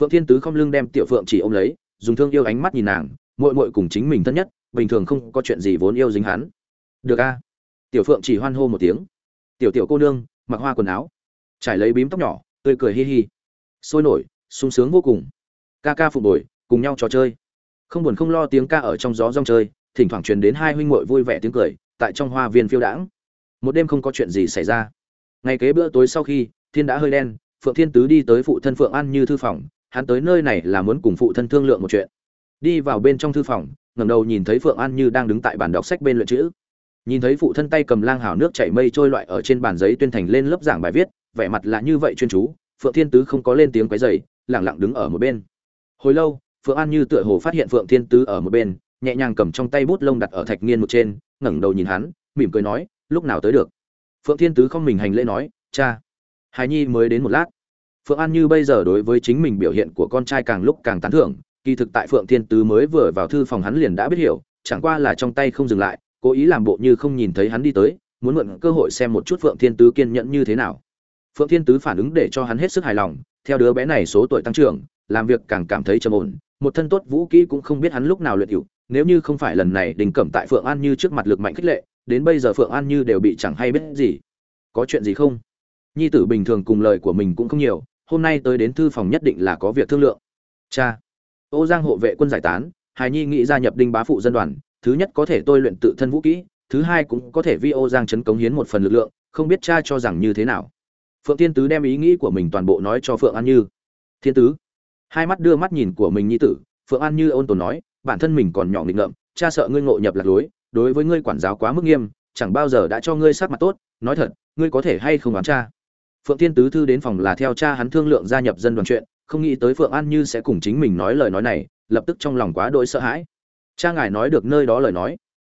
Phượng thiên tứ không lưng đem tiểu phượng chỉ ôm lấy, dùng thương yêu ánh mắt nhìn nàng, muội muội cùng chính mình thân nhất, bình thường không có chuyện gì vốn yêu dính hắn. Được a. Tiểu phượng chỉ hoan hô một tiếng. Tiểu tiểu cô nương, mặc hoa quần áo. Trải lấy bím tóc nhỏ, tươi cười hi hi. Sôi nổi, sung sướng vô cùng ca ca phụ bồi, cùng nhau trò chơi. Không buồn không lo tiếng ca ở trong gió rong chơi, thỉnh thoảng truyền đến hai huynh muội vui vẻ tiếng cười, tại trong hoa viên phiêu đãng. Một đêm không có chuyện gì xảy ra. Ngày kế bữa tối sau khi, thiên đã hơi đen, phượng thiên tứ đi tới phụ thân phượng an như thư phòng, hắn tới nơi này là muốn cùng phụ thân thương lượng một chuyện. Đi vào bên trong thư phòng, ngẩng đầu nhìn thấy phượng an như đang đứng tại bàn đọc sách bên luyện chữ. Nhìn thấy phụ thân tay cầm lang hào nước chảy mây trôi loại ở trên bàn giấy tuyên thành lên lớp giảng bài viết, vẻ mặt là như vậy chuyên chú, phượng thiên tứ không có lên tiếng quấy rầy, lẳng lặng đứng ở một bên hồi lâu, phượng an như tựa hồ phát hiện phượng thiên tứ ở một bên, nhẹ nhàng cầm trong tay bút lông đặt ở thạch nghiên một trên, ngẩng đầu nhìn hắn, mỉm cười nói, lúc nào tới được? Phượng thiên tứ không mình hành lễ nói, cha. Hài nhi mới đến một lát. Phượng an như bây giờ đối với chính mình biểu hiện của con trai càng lúc càng tán thưởng, kỳ thực tại phượng thiên tứ mới vừa vào thư phòng hắn liền đã biết hiểu, chẳng qua là trong tay không dừng lại, cố ý làm bộ như không nhìn thấy hắn đi tới, muốn mượn cơ hội xem một chút phượng thiên tứ kiên nhẫn như thế nào. Phượng thiên tứ phản ứng để cho hắn hết sức hài lòng, theo đứa bé này số tuổi tăng trưởng làm việc càng cảm thấy trầm ổn. Một thân tốt vũ kỹ cũng không biết hắn lúc nào luyện hữu nếu như không phải lần này đình cẩm tại phượng an như trước mặt lực mạnh khích lệ, đến bây giờ phượng an như đều bị chẳng hay biết gì. Có chuyện gì không? Nhi tử bình thường cùng lời của mình cũng không nhiều, hôm nay tới đến thư phòng nhất định là có việc thương lượng. Cha, ô giang hộ vệ quân giải tán hài nhi nghĩ gia nhập đinh bá phụ dân đoàn, thứ nhất có thể tôi luyện tự thân vũ kỹ, thứ hai cũng có thể vi ô giang chấn cống hiến một phần lực lượng, không biết cha cho rằng như thế nào. Phượng thiên tứ đem ý nghĩ của mình toàn bộ nói cho phượng an như. Thiên tứ hai mắt đưa mắt nhìn của mình nhi tử, phượng an như ôn tồn nói, bản thân mình còn nhỏ nghịch ngợm, cha sợ ngươi ngộ nhập lạc lối, đối với ngươi quản giáo quá mức nghiêm, chẳng bao giờ đã cho ngươi sắc mặt tốt, nói thật, ngươi có thể hay không đoán cha? Phượng thiên tứ thư đến phòng là theo cha hắn thương lượng gia nhập dân đoàn chuyện, không nghĩ tới phượng an như sẽ cùng chính mình nói lời nói này, lập tức trong lòng quá đỗi sợ hãi. Cha ngài nói được nơi đó lời nói.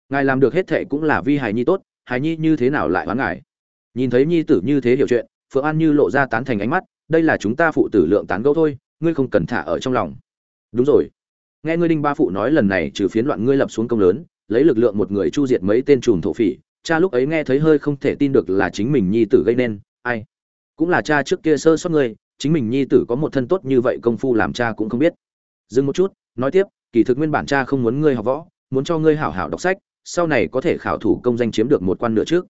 Ngài làm được hết thệ cũng là vi hài nhi tốt, hài nhi như thế nào lại hoán ngài? Nhìn thấy nhi tử như thế hiểu chuyện, phượng an như lộ ra tán thành ánh mắt, đây là chúng ta phụ tử lượng tán gẫu thôi ngươi không cần thả ở trong lòng. Đúng rồi. Nghe ngươi đinh ba phụ nói lần này trừ phiến loạn ngươi lập xuống công lớn, lấy lực lượng một người chu diệt mấy tên trùm thổ phỉ, cha lúc ấy nghe thấy hơi không thể tin được là chính mình nhi tử gây nên, ai? Cũng là cha trước kia sơ sót ngươi, chính mình nhi tử có một thân tốt như vậy công phu làm cha cũng không biết. Dừng một chút, nói tiếp, kỳ thực nguyên bản cha không muốn ngươi học võ, muốn cho ngươi hảo hảo đọc sách, sau này có thể khảo thủ công danh chiếm được một quan nữa trước.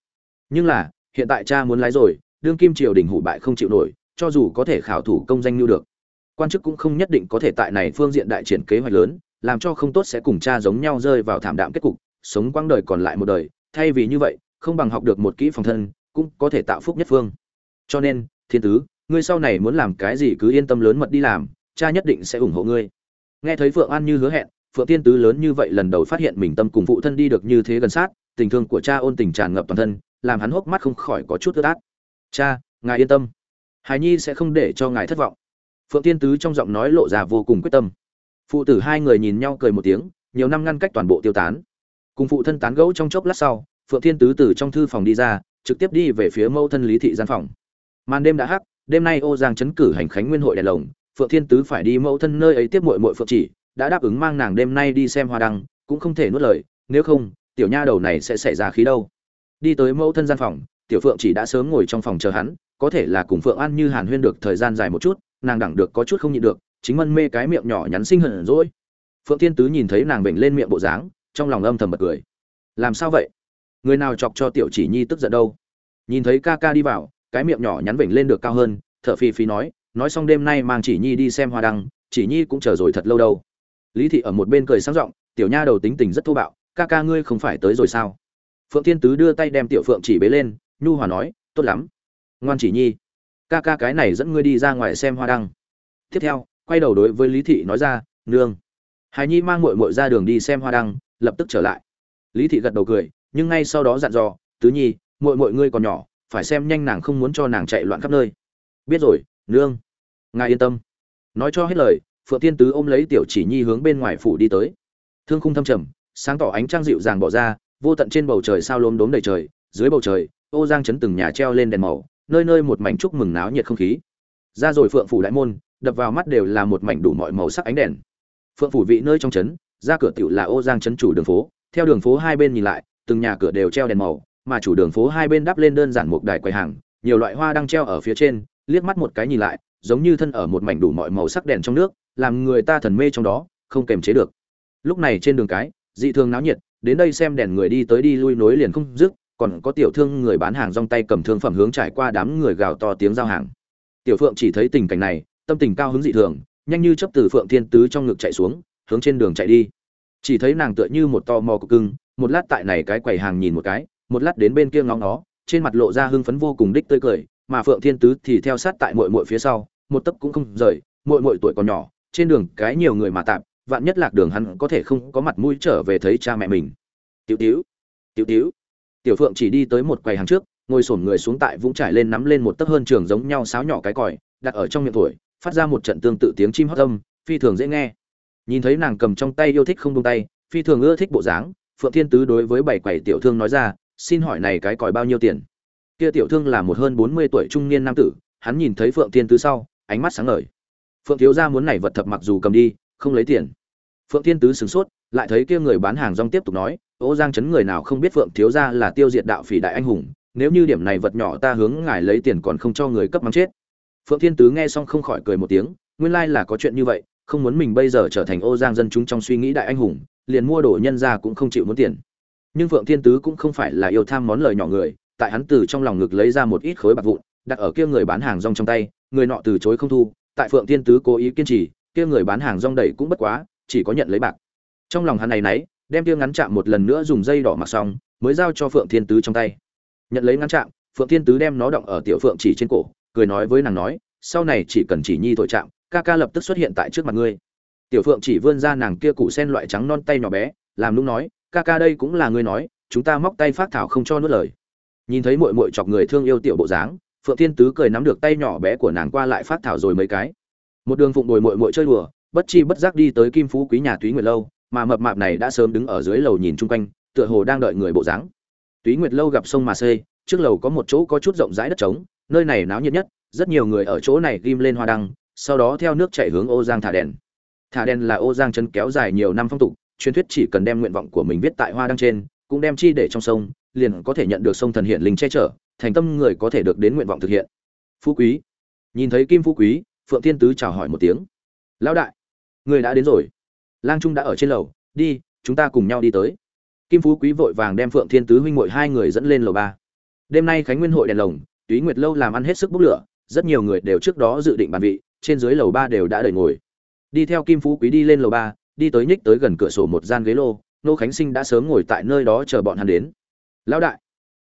Nhưng là, hiện tại cha muốn lái rồi, đương kim triều đình hủ bại không chịu nổi, cho dù có thể khảo thủ công danh như được quan chức cũng không nhất định có thể tại này phương diện đại triển kế hoạch lớn, làm cho không tốt sẽ cùng cha giống nhau rơi vào thảm đạm kết cục, sống quãng đời còn lại một đời, thay vì như vậy, không bằng học được một kỹ phòng thân, cũng có thể tạo phúc nhất phương. Cho nên, thiên tứ, ngươi sau này muốn làm cái gì cứ yên tâm lớn mật đi làm, cha nhất định sẽ ủng hộ ngươi. Nghe thấy phượng an như hứa hẹn, phượng tiên tứ lớn như vậy lần đầu phát hiện mình tâm cùng phụ thân đi được như thế gần sát, tình thương của cha ôn tình tràn ngập toàn thân, làm hắn hốc mắt không khỏi có chút ướt át. Cha, ngài yên tâm. Hài nhi sẽ không để cho ngài thất vọng phượng tiên tứ trong giọng nói lộ ra vô cùng quyết tâm. Phụ tử hai người nhìn nhau cười một tiếng, nhiều năm ngăn cách toàn bộ tiêu tán. Cùng phụ thân tán gẫu trong chốc lát sau, phượng thiên tứ từ trong thư phòng đi ra, trực tiếp đi về phía mẫu thân lý thị gian phòng. Màn đêm đã hắc, đêm nay ô giang chấn cử hành khánh nguyên hội đèn lồng, phượng thiên tứ phải đi mẫu thân nơi ấy tiếp muội muội phượng chỉ, đã đáp ứng mang nàng đêm nay đi xem hoa đăng, cũng không thể nuốt lời, nếu không, tiểu nha đầu này sẽ xảy ra khí đâu. Đi tới mẫu thân gian phòng, tiểu phượng chỉ đã sớm ngồi trong phòng chờ hắn, có thể là cùng phượng an như hàn huyên được thời gian dài một chút nàng đẳng được có chút không nhịn được, chính mân mê cái miệng nhỏ nhắn sinh hận rồi phượng thiên tứ nhìn thấy nàng bệnh lên miệng bộ dáng, trong lòng âm thầm bật cười. Làm sao vậy? Người nào chọc cho tiểu chỉ nhi tức giận đâu? Nhìn thấy ca ca đi vào, cái miệng nhỏ nhắn vểnh lên được cao hơn, thở phì phì nói nói xong đêm nay mang chỉ nhi đi xem hoa đăng, chỉ nhi cũng chờ rồi thật lâu đâu. Lý thị ở một bên cười sáng g tiểu nha đầu tính tình rất thô bạo, ca ca ngươi không phải tới rồi sao? Phượng thiên tứ đưa tay đem tiểu phượng chỉ bế lên, nhu hòa nói, tốt lắm. Ngoan chỉ nhi ca ca cái này dẫn ngươi đi ra ngoài xem hoa đăng. Tiếp theo, quay đầu đối với lý thị nói ra, nương. Hài nhi mang muội muội ra đường đi xem hoa đăng, lập tức trở lại. Lý thị gật đầu cười, nhưng ngay sau đó dặn dò, tứ nhi, muội muội ngươi còn nhỏ, phải xem nhanh nàng không muốn cho nàng chạy loạn khắp nơi. Biết rồi, nương. Ngài yên tâm. Nói cho hết lời, phượng tiên tứ ôm lấy tiểu chỉ nhi hướng bên ngoài phủ đi tới. Thương khung thâm trầm, sáng tỏ ánh trăng dịu dàng bỏ ra, vô tận trên bầu trời sao lốm đốm đầy trời, dưới bầu trời, ô giang chấn từng nhà treo lên đèn màu nơi nơi một mảnh chúc mừng náo nhiệt không khí. Ra rồi phượng phủ đại môn, đập vào mắt đều là một mảnh đủ mọi màu sắc ánh đèn. Phượng phủ vị nơi trong trấn, ra cửa tiểu là ô giang trấn chủ đường phố. Theo đường phố hai bên nhìn lại, từng nhà cửa đều treo đèn màu, mà chủ đường phố hai bên đắp lên đơn giản một đài quầy hàng, nhiều loại hoa đang treo ở phía trên, liếc mắt một cái nhìn lại, giống như thân ở một mảnh đủ mọi màu sắc đèn trong nước, làm người ta thần mê trong đó, không kềm chế được. Lúc này trên đường cái, dị thường náo nhiệt, đến đây xem đèn người đi tới đi lui nối liền không dứt còn có tiểu thương người bán hàng rong tay cầm thương phẩm hướng trải qua đám người gào to tiếng giao hàng. Tiểu phượng chỉ thấy tình cảnh này, tâm tình cao hứng dị thường, nhanh như chấp từ phượng thiên tứ trong ngực chạy xuống, hướng trên đường chạy đi. Chỉ thấy nàng tựa như một to mò cục cưng, một lát tại này cái quầy hàng nhìn một cái, một lát đến bên kia ngóng nó, trên mặt lộ ra hưng phấn vô cùng đích tươi cười, mà phượng thiên tứ thì theo sát tại muội muội phía sau, một tấc cũng không rời, muội muội tuổi còn nhỏ, trên đường cái nhiều người mà tạm, vạn nhất lạc đường hắn có thể không có mặt mũi trở về thấy cha mẹ mình. Tiểu tiểu tiểu tiểu tiểu phượng chỉ đi tới một quầy hàng trước, ngồi xổm người xuống tại vũng trải lên nắm lên một tấc hơn trường giống nhau sáo nhỏ cái còi, đặt ở trong miệng tuổi, phát ra một trận tương tự tiếng chim hót âm, phi thường dễ nghe. Nhìn thấy nàng cầm trong tay yêu thích không buông tay, phi thường ưa thích bộ dáng, phượng thiên tứ đối với bảy quầy tiểu thương nói ra, xin hỏi này cái còi bao nhiêu tiền? Kia tiểu thương là một hơn bốn mươi tuổi trung niên nam tử, hắn nhìn thấy phượng thiên tứ sau, ánh mắt sáng ngời. Phượng thiếu gia muốn này vật thập mặc dù cầm đi, không lấy tiền. Phượng thiên tứ sửng sốt, lại thấy kia người bán hàng rong tiếp tục nói ô giang chấn người nào không biết phượng thiếu gia là tiêu diệt đạo phỉ đại anh hùng, nếu như điểm này vật nhỏ ta hướng ngài lấy tiền còn không cho người cấp mắng chết. Phượng thiên tứ nghe xong không khỏi cười một tiếng, nguyên lai là có chuyện như vậy, không muốn mình bây giờ trở thành ô giang dân chúng trong suy nghĩ đại anh hùng, liền mua đồ nhân ra cũng không chịu muốn tiền. Nhưng phượng thiên tứ cũng không phải là yêu tham món lời nhỏ người, tại hắn từ trong lòng ngực lấy ra một ít khối bạc vụn, đặt ở kia người bán hàng rong trong tay, người nọ từ chối không thu, tại phượng thiên tứ cố ý kiên trì, kia người bán hàng rong đẩy cũng bất quá, chỉ có nhận lấy bạc. Trong lòng hắn này nấy đem tiêu ngắn chạm một lần nữa dùng dây đỏ mặc xong, mới giao cho phượng thiên tứ trong tay. Nhận lấy ngắn chạm, phượng thiên tứ đem nó động ở tiểu phượng chỉ trên cổ, cười nói với nàng nói, sau này chỉ cần chỉ nhi tội trạng ca ca lập tức xuất hiện tại trước mặt ngươi. Tiểu phượng chỉ vươn ra nàng kia củ sen loại trắng non tay nhỏ bé, làm lúc nói, ca ca đây cũng là ngươi nói, chúng ta móc tay phát thảo không cho nuốt lời. Nhìn thấy muội muội chọc người thương yêu tiểu bộ dáng, phượng thiên tứ cười nắm được tay nhỏ bé của nàng qua lại phát thảo rồi mấy cái. Một đường phụng đồi muội muội chơi đùa, bất chi bất giác đi tới kim phú quý nhà túy nguyệt lâu mà mập mạp này đã sớm đứng ở dưới lầu nhìn chung quanh, tựa hồ đang đợi người bộ dáng. Túy nguyệt lâu gặp sông mà xê, trước lầu có một chỗ có chút rộng rãi đất trống, nơi này náo nhiệt nhất, rất nhiều người ở chỗ này ghim lên hoa đăng, sau đó theo nước chảy hướng ô giang thả đèn. Thả đèn là ô giang chân kéo dài nhiều năm phong tục, truyền thuyết chỉ cần đem nguyện vọng của mình viết tại hoa đăng trên, cũng đem chi để trong sông, liền có thể nhận được sông thần hiện linh che chở, thành tâm người có thể được đến nguyện vọng thực hiện. Phú quý. Nhìn thấy kim phú quý, phượng thiên tứ chào hỏi một tiếng. Lão đại, người đã đến rồi lang trung đã ở trên lầu, đi, chúng ta cùng nhau đi tới. Kim phú quý vội vàng đem phượng thiên tứ huynh muội hai người dẫn lên lầu ba. Đêm nay khánh nguyên hội đèn lồng, túy nguyệt lâu làm ăn hết sức bốc lửa, rất nhiều người đều trước đó dự định bàn vị, trên dưới lầu ba đều đã đợi ngồi. Đi theo kim phú quý đi lên lầu ba, đi tới nhích tới gần cửa sổ một gian ghế lô, nô khánh sinh đã sớm ngồi tại nơi đó chờ bọn hắn đến. Lão đại,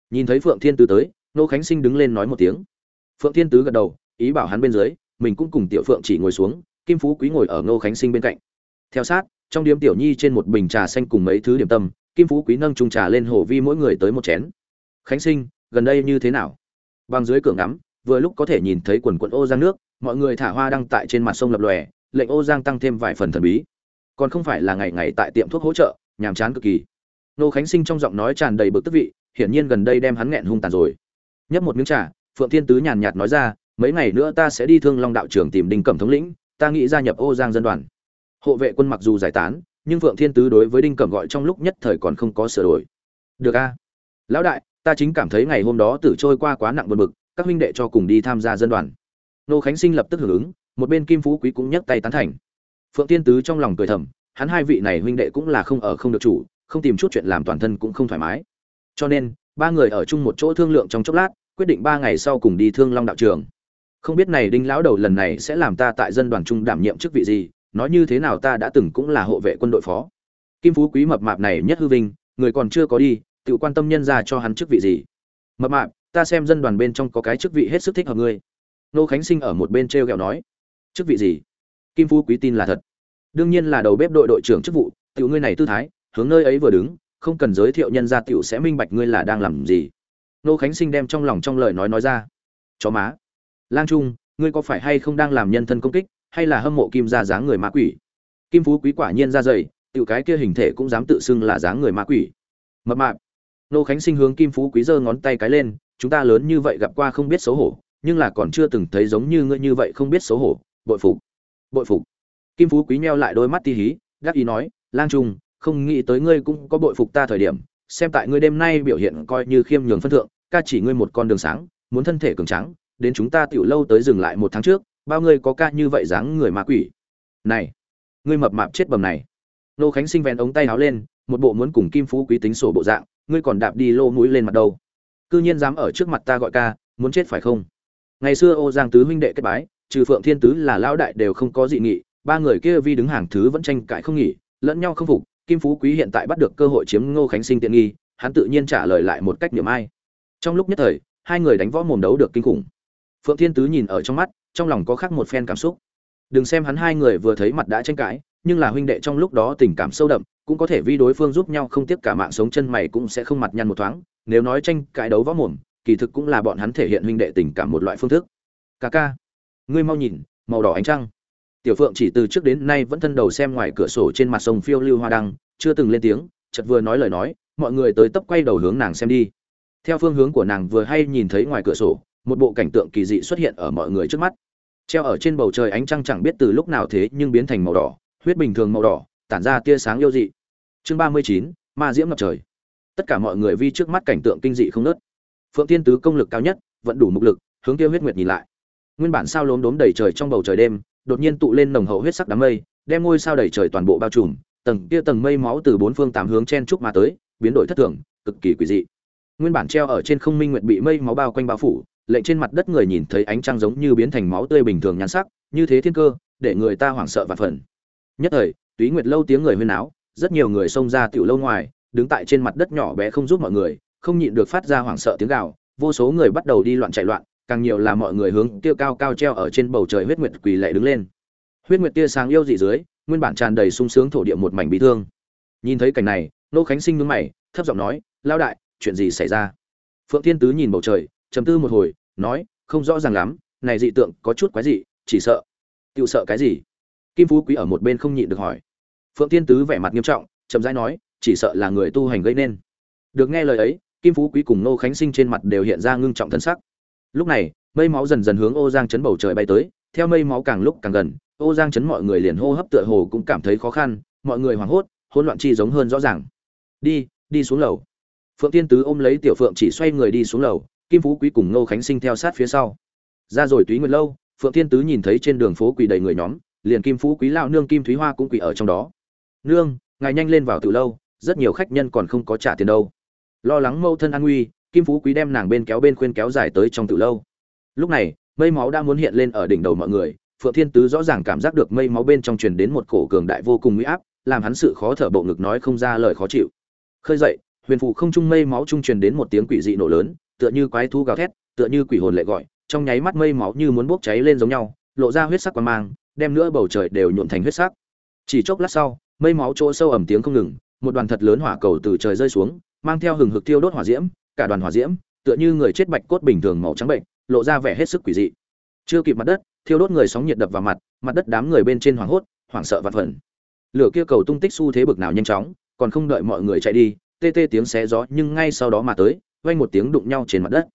nhìn thấy phượng thiên tứ tới, nô khánh sinh đứng lên nói một tiếng. Phượng thiên tứ gật đầu, ý bảo hắn bên dưới, mình cũng cùng tiểu phượng chỉ ngồi xuống, kim phú quý ngồi ở nô khánh sinh bên cạnh. Theo sát trong điếm tiểu nhi trên một bình trà xanh cùng mấy thứ điểm tâm, kim phú quý nâng chung trà lên hồ vi mỗi người tới một chén. Khánh sinh, gần đây như thế nào? Bằng dưới cửa ngắm, vừa lúc có thể nhìn thấy quần quận ô giang nước, mọi người thả hoa đăng tại trên mặt sông lập lòe, lệnh ô giang tăng thêm vài phần thần bí. Còn không phải là ngày ngày tại tiệm thuốc hỗ trợ, nhàm chán cực kỳ. Nô khánh sinh trong giọng nói tràn đầy bực tức vị, hiển nhiên gần đây đem hắn nghẹn hung tàn rồi. Nhấp một miếng trà, phượng thiên tứ nhàn nhạt nói ra, mấy ngày nữa ta sẽ đi thương long đạo trường tìm đinh cẩm thống lĩnh, ta nghĩ gia nhập ô giang dân đoàn hộ vệ quân mặc dù giải tán, nhưng phượng thiên tứ đối với đinh cẩm gọi trong lúc nhất thời còn không có sửa đổi. Được a. Lão đại, ta chính cảm thấy ngày hôm đó tử trôi qua quá nặng buồn bực, các huynh đệ cho cùng đi tham gia dân đoàn. Nô khánh sinh lập tức hưởng ứng, một bên kim phú quý cũng nhấc tay tán thành. Phượng thiên tứ trong lòng cười thầm, hắn hai vị này huynh đệ cũng là không ở không được chủ, không tìm chút chuyện làm toàn thân cũng không thoải mái. Cho nên, ba người ở chung một chỗ thương lượng trong chốc lát, quyết định ba ngày sau cùng đi thương long đạo trường. Không biết này đinh lão đầu lần này sẽ làm ta tại dân đoàn trung đảm nhiệm chức vị gì nói như thế nào ta đã từng cũng là hộ vệ quân đội phó. Kim phú quý mập mạp này nhất hư vinh, người còn chưa có đi, tự quan tâm nhân ra cho hắn chức vị gì? Mập mạp, ta xem dân đoàn bên trong có cái chức vị hết sức thích hợp ngươi. Nô khánh sinh ở một bên t r e o g ẹ o nói. Chức vị gì? Kim phú quý tin là thật. Đương nhiên là đầu bếp đội đội trưởng chức vụ, tiểu ngươi này tư thái, hướng nơi ấy vừa đứng, không cần giới thiệu nhân gia tiểu sẽ minh bạch ngươi là đang làm gì. Nô khánh sinh đem trong lòng trong lời nói nói ra. Chó má. Lang trung, ngươi có phải hay không đang làm nhân thân công kích? Hay là hâm mộ kim ra dáng người ma quỷ? Kim phú quý quả nhiên ra dày tự cái kia hình thể cũng dám tự xưng là dáng người ma quỷ. Mập mạp. Nô khánh sinh hướng kim phú quý giơ ngón tay cái lên, chúng ta lớn như vậy gặp qua không biết xấu hổ, nhưng là còn chưa từng thấy giống như ngươi như vậy không biết xấu hổ. Bội phục. Bội phục. Kim phú quý meo lại đôi mắt ti hí, gác ý nói, lang trung, không nghĩ tới ngươi cũng có bội phục ta thời điểm, xem tại ngươi đêm nay biểu hiện coi như khiêm nhường phân thượng, ca chỉ ngươi một con đường sáng, muốn thân thể cường tráng, đến chúng ta tiểu lâu tới dừng lại một tháng trước bao ngươi có ca như vậy dáng người ma quỷ. Này, ngươi mập mạp chết bầm này. Nô khánh sinh vén ống tay áo lên, một bộ muốn cùng kim phú quý tính sổ bộ dạng, ngươi còn đạp đi lô mũi lên mặt đâu. Cư nhiên dám ở trước mặt ta gọi ca, muốn chết phải không? Ngày xưa ô giang tứ huynh đệ kết bái, trừ phượng thiên tứ là lão đại đều không có dị nghị, ba người kia vi đứng hàng thứ vẫn tranh cãi không nghỉ, lẫn nhau không phục, kim phú quý hiện tại bắt được cơ hội chiếm ngô khánh sinh tiện nghi, hắn tự nhiên trả lời lại một cách niềm ai. Trong lúc nhất thời, hai người đánh võ mồm đấu được kinh khủng. Phượng thiên tứ nhìn ở trong mắt trong lòng có khác một phen cảm xúc. Đừng xem hắn hai người vừa thấy mặt đã tranh cãi, nhưng là huynh đệ trong lúc đó tình cảm sâu đậm, cũng có thể vi đối phương giúp nhau không tiếc cả mạng sống chân mày cũng sẽ không mặt nhăn một thoáng. Nếu nói tranh cãi đấu võ mồm, kỳ thực cũng là bọn hắn thể hiện huynh đệ tình cảm một loại phương thức. Ca ca, ngươi mau nhìn, màu đỏ ánh trăng. Tiểu phượng chỉ từ trước đến nay vẫn thân đầu xem ngoài cửa sổ trên mặt sông phiêu lưu hoa đăng, chưa từng lên tiếng, chợt vừa nói lời nói, mọi người tới tấp quay đầu hướng nàng xem đi. Theo phương hướng của nàng vừa hay nhìn thấy ngoài cửa sổ một bộ cảnh tượng kỳ dị xuất hiện ở mọi người trước mắt. Treo ở trên bầu trời ánh trăng chẳng biết từ lúc nào thế nhưng biến thành màu đỏ, huyết bình thường màu đỏ, tản ra tia sáng yêu dị. Chương ba mươi chín, ma diễm ngập trời. Tất cả mọi người vi trước mắt cảnh tượng kinh dị không nớt phượng tiên tứ công lực cao nhất vẫn đủ mục lực, hướng kia huyết nguyệt nhìn lại. Nguyên bản sao lốm đốm đầy trời trong bầu trời đêm, đột nhiên tụ lên nồng hậu huyết sắc đám mây, đem ngôi sao đầy trời toàn bộ bao trùm, tầng kia tầng mây máu từ bốn phương tám hướng chen trúc mà tới, biến đổi thất thường, cực kỳ quỷ dị. Nguyên bản treo ở trên không minh nguyệt bị mây máu bao quanh bao phủ lệnh trên mặt đất người nhìn thấy ánh trăng giống như biến thành máu tươi bình thường nhan sắc, như thế thiên cơ, để người ta hoảng sợ và phần nhất thời, túy nguyệt lâu tiếng người huyên áo rất nhiều người xông ra tiểu lâu ngoài, đứng tại trên mặt đất nhỏ bé không giúp mọi người, không nhịn được phát ra hoảng sợ tiếng gào, vô số người bắt đầu đi loạn chạy loạn, càng nhiều là mọi người hướng tiêu cao cao treo ở trên bầu trời huyết nguyệt quỳ lệ đứng lên. Huyết nguyệt tia sáng yêu dị dưới, nguyên bản tràn đầy sung sướng thổ địa một mảnh bị thương. Nhìn thấy cảnh này, nô khánh sinh nhướng mày, thấp giọng nói, Lão đại, chuyện gì xảy ra? Phượng thiên tứ nhìn bầu trời trầm tư một hồi, nói, không rõ ràng lắm, này dị tượng có chút quái dị, chỉ sợ. Tiểu sợ cái gì? Kim phú quý ở một bên không nhịn được hỏi. Phượng thiên tứ vẻ mặt nghiêm trọng, chậm rãi nói, chỉ sợ là người tu hành gây nên. Được nghe lời ấy, kim phú quý cùng nô khánh sinh trên mặt đều hiện ra ngưng trọng thân sắc. Lúc này, mây máu dần dần hướng ô giang chấn bầu trời bay tới, theo mây máu càng lúc càng gần, ô giang chấn mọi người liền hô hấp tựa hồ cũng cảm thấy khó khăn, mọi người hoảng hốt, hỗn loạn chi giống hơn rõ ràng. Đi đi xuống lầu. Phượng tiên tứ ôm lấy tiểu phượng chỉ xoay người đi xuống lầu kim phú quý cùng nô khánh sinh theo sát phía sau. Ra rồi túy nguyệt lâu, phượng Thiên tứ nhìn thấy trên đường phố quỳ đầy người nhóm, liền kim phú quý lão nương kim thúy hoa cũng quỳ ở trong đó. Nương, ngài nhanh lên vào từ lâu, rất nhiều khách nhân còn không có trả tiền đâu. Lo lắng mâu thân an nguy, kim phú quý đem nàng bên kéo bên khuyên kéo dài tới trong từ lâu. Lúc này, mây máu đã muốn hiện lên ở đỉnh đầu mọi người, phượng thiên tứ rõ ràng cảm giác được mây máu bên trong truyền đến một cổ cường đại vô cùng uy áp, làm hắn sự khó thở bộ ngực nói không ra lời khó chịu. Khơi dậy, huyền phụ không trung mây máu trung truyền đến một tiếng quỷ dị nổ lớn tựa như quái thú gào thét, tựa như quỷ hồn lệ gọi, trong nháy mắt mây máu như muốn bốc cháy lên giống nhau, lộ ra huyết sắc quằn mang, đem nữa bầu trời đều nhuộm thành huyết sắc. Chỉ chốc lát sau, mây máu chỗ sâu ẩm tiếng không ngừng, một đoàn thật lớn hỏa cầu từ trời rơi xuống, mang theo hừng hực thiêu đốt hỏa diễm, cả đoàn hỏa diễm, tựa như người chết bạch cốt bình thường màu trắng bệnh, lộ ra vẻ hết sức quỷ dị. Chưa kịp mặt đất, thiêu đốt người sóng nhiệt đập vào mặt mặt đất đám người bên trên hoảng hốt, hoảng sợ vật vẩn lửa kia cầu tung tích xu thế bực nào nhanh chóng, còn không đợi mọi người chạy đi, tê tê tiếng xé gió nhưng ngay sau đó mà tới vang một tiếng đụng nhau trên mặt đất.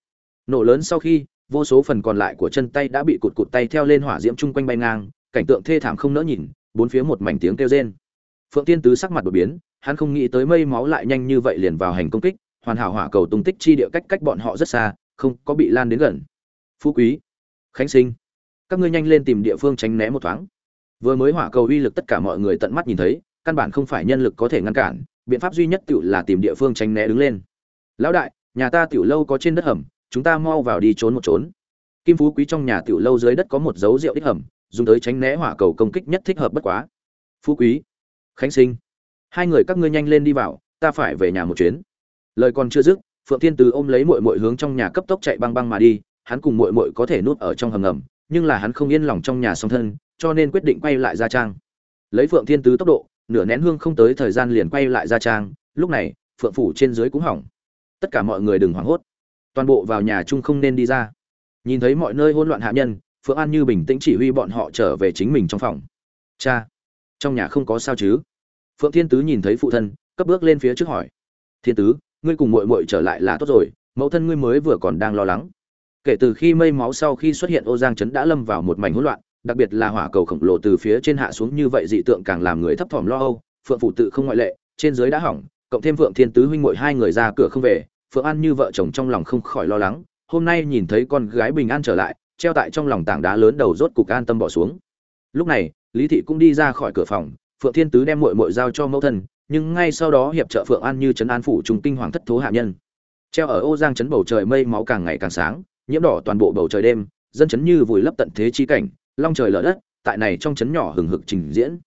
Nổ lớn sau khi, vô số phần còn lại của chân tay đã bị cụt cụt tay theo lên hỏa diễm chung quanh bay ngang, cảnh tượng thê thảm không nỡ nhìn, bốn phía một mảnh tiếng kêu rên. Phượng tiên tứ sắc mặt đột biến, hắn không nghĩ tới mây máu lại nhanh như vậy liền vào hành công kích, hoàn hảo hỏa cầu tung tích chi địa cách cách bọn họ rất xa, không có bị lan đến gần. Phú quý, khánh sinh, các ngươi nhanh lên tìm địa phương tránh né một thoáng. Vừa mới hỏa cầu uy lực tất cả mọi người tận mắt nhìn thấy, căn bản không phải nhân lực có thể ngăn cản, biện pháp duy nhất tự là tìm địa phương tránh né đứng lên. Lão đại nhà ta tiểu lâu có trên đất hầm, chúng ta mau vào đi trốn một trốn. Kim phú quý trong nhà tiểu lâu dưới đất có một dấu rượu đích hầm, dùng tới tránh né hỏa cầu công kích nhất thích hợp bất quá. Phú quý, khánh sinh, hai người các ngươi nhanh lên đi vào, ta phải về nhà một chuyến. Lời còn chưa dứt, phượng thiên từ ôm lấy muội muội hướng trong nhà cấp tốc chạy băng băng mà đi, hắn cùng muội muội có thể núp ở trong hầm ngầm, nhưng là hắn không yên lòng trong nhà song thân, cho nên quyết định quay lại gia trang. Lấy phượng thiên tứ tốc độ, nửa nén hương không tới thời gian liền quay lại gia trang, lúc này, phượng phủ trên dưới cũng hỏng tất cả mọi người đừng hoảng hốt. Toàn bộ vào nhà chung không nên đi ra. Nhìn thấy mọi nơi hỗn loạn hạ nhân, phượng an như bình tĩnh chỉ huy bọn họ trở về chính mình trong phòng. Cha, trong nhà không có sao chứ? Phượng thiên tứ nhìn thấy phụ thân, cấp bước lên phía trước hỏi. Thiên tứ, ngươi cùng muội muội trở lại là tốt rồi, mẫu thân ngươi mới vừa còn đang lo lắng. Kể từ khi mây máu sau khi xuất hiện, ô giang trấn đã lâm vào một mảnh hỗn loạn, đặc biệt là hỏa cầu khổng lồ từ phía trên hạ xuống như vậy dị tượng càng làm người thấp thỏm lo âu, phượng phụ tự không ngoại lệ, trên dưới đã hỏng cộng thêm phượng thiên tứ huynh muội hai người ra cửa không về, phượng an như vợ chồng trong lòng không khỏi lo lắng, hôm nay nhìn thấy con gái bình an trở lại, treo tại trong lòng tảng đá lớn đầu rốt cục an tâm bỏ xuống. Lúc này, lý thị cũng đi ra khỏi cửa phòng, phượng thiên tứ đem muội muội giao cho mẫu thân, nhưng ngay sau đó hiệp trợ phượng an như trấn an phủ trùng kinh hoàng thất thố hạ nhân. Treo ở ô giang trấn bầu trời mây máu càng ngày càng sáng, nhiễm đỏ toàn bộ bầu trời đêm, dân chấn như vùi lấp tận thế chi cảnh, long trời lở đất, tại này trong chấn nhỏ hừng hực trình diễn.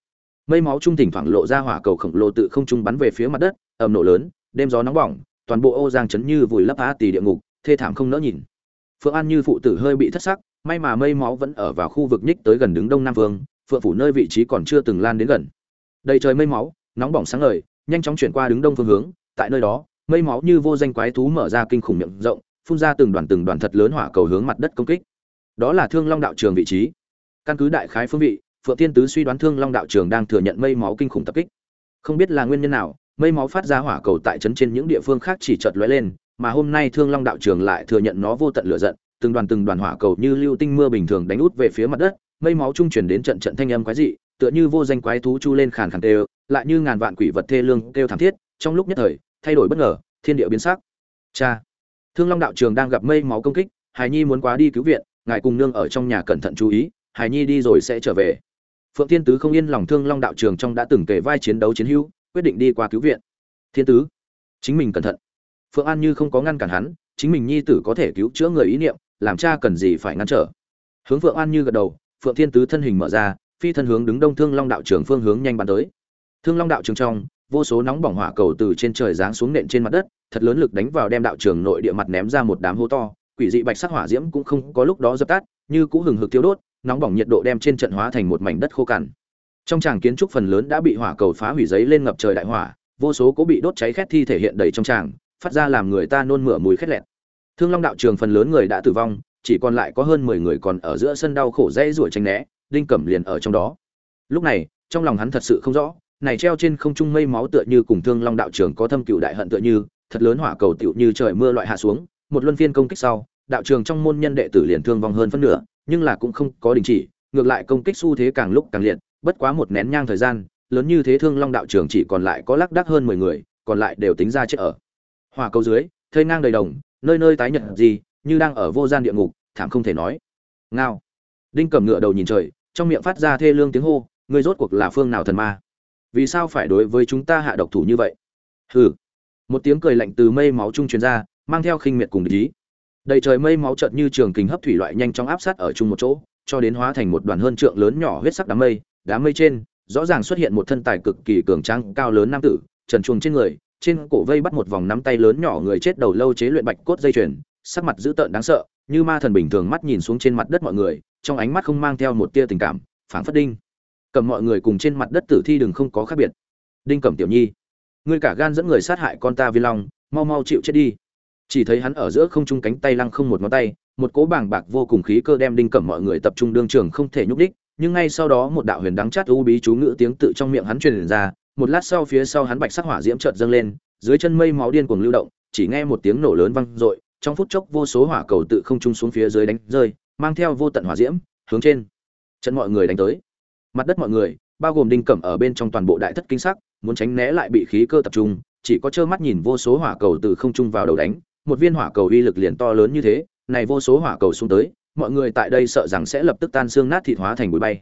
Mây máu trung thỉnh thoảng lộ ra hỏa cầu khổng lồ tự không trung bắn về phía mặt đất ầm nổ lớn, đêm gió nóng bỏng, toàn bộ ô giang chấn như vùi lấp á tì địa ngục, thê thảm không nỡ nhìn. Phượng an như phụ tử hơi bị thất sắc, may mà mây máu vẫn ở vào khu vực nhích tới gần đứng đông nam vương, phượng phủ nơi vị trí còn chưa từng lan đến gần. Đầy trời mây máu, nóng bỏng sáng ngời, nhanh chóng chuyển qua đứng đông phương hướng, tại nơi đó, mây máu như vô danh quái thú mở ra kinh khủng miệng rộng, phun ra từng đoàn từng đoàn thật lớn hỏa cầu hướng mặt đất công kích. Đó là thương long đạo trường vị trí. Căn cứ đại khái phương vị, phượng tiên tứ suy đoán thương long đạo trường đang thừa nhận mây máu kinh khủng tập kích. Không biết là nguyên nhân nào mây máu phát ra hỏa cầu tại trấn trên những địa phương khác chỉ chợt lóe lên, mà hôm nay thương long đạo trường lại thừa nhận nó vô tận lửa giận, từng đoàn từng đoàn hỏa cầu như lưu tinh mưa bình thường đánh út về phía mặt đất, mây máu trung chuyển đến trận trận thanh âm quái dị, tựa như vô danh quái thú chu lên khàn khàn kêu lại như ngàn vạn quỷ vật thê lương kêu thảm thiết, trong lúc nhất thời, thay đổi bất ngờ, thiên địa biến sắc. Cha! Thương long đạo trường đang gặp mây máu công kích, hải nhi muốn quá đi cứu viện, ngài cùng nương ở trong nhà cẩn thận chú ý, hải nhi đi rồi sẽ trở về. Phượng thiên tứ không yên lòng thương long đạo trường trong đã từng kể vai chiến đấu chiến hữu quyết định đi qua cứu viện. Thiên tứ, chính mình cẩn thận. Phượng an như không có ngăn cản hắn, chính mình nhi tử có thể cứu chữa người ý niệm, làm cha cần gì phải ngăn trở. Hướng phượng an như gật đầu, phượng thiên tứ thân hình mở ra, phi thân hướng đứng đông thương long đạo trường phương hướng nhanh bắn tới. Thương long đạo trường trong, vô số nóng bỏng hỏa cầu từ trên trời giáng xuống nện trên mặt đất, thật lớn lực đánh vào đem đạo trường nội địa mặt ném ra một đám hố to, quỷ dị bạch sắc hỏa diễm cũng không có lúc đó dập tắt, như cũ hừng hực thiêu đốt, nóng bỏng nhiệt độ đem trên trận hóa thành một mảnh đất khô cằn trong tràng kiến trúc phần lớn đã bị hỏa cầu phá hủy giấy lên ngập trời đại hỏa, vô số cố bị đốt cháy khét thi thể hiện đầy trong tràng, phát ra làm người ta nôn mửa mùi khét lẹt. Thương long đạo trường phần lớn người đã tử vong, chỉ còn lại có hơn mười người còn ở giữa sân đau khổ dây ruổi tranh né, đinh cẩm liền ở trong đó. Lúc này, trong lòng hắn thật sự không rõ, này treo trên không trung mây máu tựa như cùng thương long đạo trường có thâm cựu đại hận tựa như, thật lớn hỏa cầu tựu như trời mưa loại hạ xuống, một luân phiên công kích sau, đạo trường trong môn nhân đệ tử liền thương vong hơn phân nửa, nhưng là cũng không có đình chỉ, ngược lại công kích xu thế càng lúc càng liệt bất quá một nén nhang thời gian, lớn như thế thương long đạo trường chỉ còn lại có lác đác hơn mười người, còn lại đều tính ra chết ở. Hòa cầu dưới, thây ngang đầy đồng, nơi nơi tái nhật gì, như đang ở vô gian địa ngục, thảm không thể nói. Ngao. Đinh cầm ngựa đầu nhìn trời, trong miệng phát ra thê lương tiếng hô ngươi rốt cuộc là phương nào thần ma? Vì sao phải đối với chúng ta hạ độc thủ như vậy? Hừ. Một tiếng cười lạnh từ mây máu trung truyền ra, mang theo khinh miệt cùng ý. Đầy trời mây máu chợt như trường kình hấp thủy loại nhanh chóng áp sát ở chung một chỗ, cho đến hóa thành một đoàn hơn trượng lớn nhỏ huyết sắc đám mây đám mây trên, rõ ràng xuất hiện một thân tài cực kỳ cường tráng cao lớn nam tử, trần chuồng trên người, trên cổ vây bắt một vòng nắm tay lớn nhỏ người chết đầu lâu chế luyện bạch cốt dây chuyền, sắc mặt dữ tợn đáng sợ, như ma thần bình thường mắt nhìn xuống trên mặt đất mọi người, trong ánh mắt không mang theo một tia tình cảm, phảng phất đinh. Cầm mọi người cùng trên mặt đất tử thi đừng không có khác biệt. Đinh cẩm tiểu nhi, ngươi cả gan dẫn người sát hại con ta viên long, mau mau chịu chết đi. Chỉ thấy hắn ở giữa không trung cánh tay lăng không một ngón tay, một cỗ bảng bạc vô cùng khí cơ đem đinh cẩm mọi người tập trung đương trường không thể nhúc đích nhưng ngay sau đó một đạo huyền đắng chát u bí chú ngữ tiếng tự trong miệng hắn truyền ra, một lát sau phía sau hắn bạch sắc hỏa diễm chợt dâng lên, dưới chân mây máu điên cuồng lưu động, chỉ nghe một tiếng nổ lớn vang dội, trong phút chốc vô số hỏa cầu tự không trung xuống phía dưới đánh rơi, mang theo vô tận hỏa diễm, hướng trên chân mọi người đánh tới. Mặt đất mọi người, bao gồm đinh cẩm ở bên trong toàn bộ đại thất kinh sắc, muốn tránh né lại bị khí cơ tập trung, chỉ có trơ mắt nhìn vô số hỏa cầu từ không trung vào đầu đánh, một viên hỏa cầu uy lực liền to lớn như thế, này vô số hỏa cầu xuống tới mọi người tại đây sợ rằng sẽ lập tức tan xương nát thịt hóa thành bụi bay.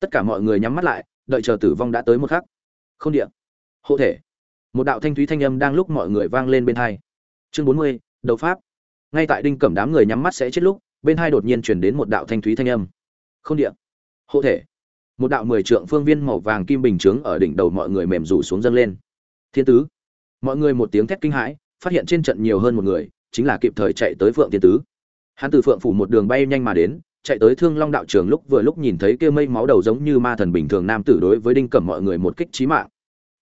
Tất cả mọi người nhắm mắt lại, đợi chờ tử vong đã tới một khắc. Không điện hộ thể. Một đạo thanh thúy thanh âm đang lúc mọi người vang lên bên hai. Chương bốn mươi đầu pháp. Ngay tại đinh cẩm đám người nhắm mắt sẽ chết lúc, bên hai đột nhiên chuyển đến một đạo thanh thúy thanh âm. Không điện hộ thể. Một đạo mười trượng phương viên màu vàng kim bình chướng ở đỉnh đầu mọi người mềm rủ xuống dâng lên. Thiên tứ. Mọi người một tiếng thét kinh hãi, phát hiện trên trận nhiều hơn một người, chính là kịp thời chạy tới phượng thiên tứ hắn từ phượng phủ một đường bay nhanh mà đến, chạy tới thương long đạo trường lúc vừa lúc nhìn thấy kia mây máu đầu giống như ma thần bình thường nam tử đối với đinh cẩm mọi người một kích trí mạng.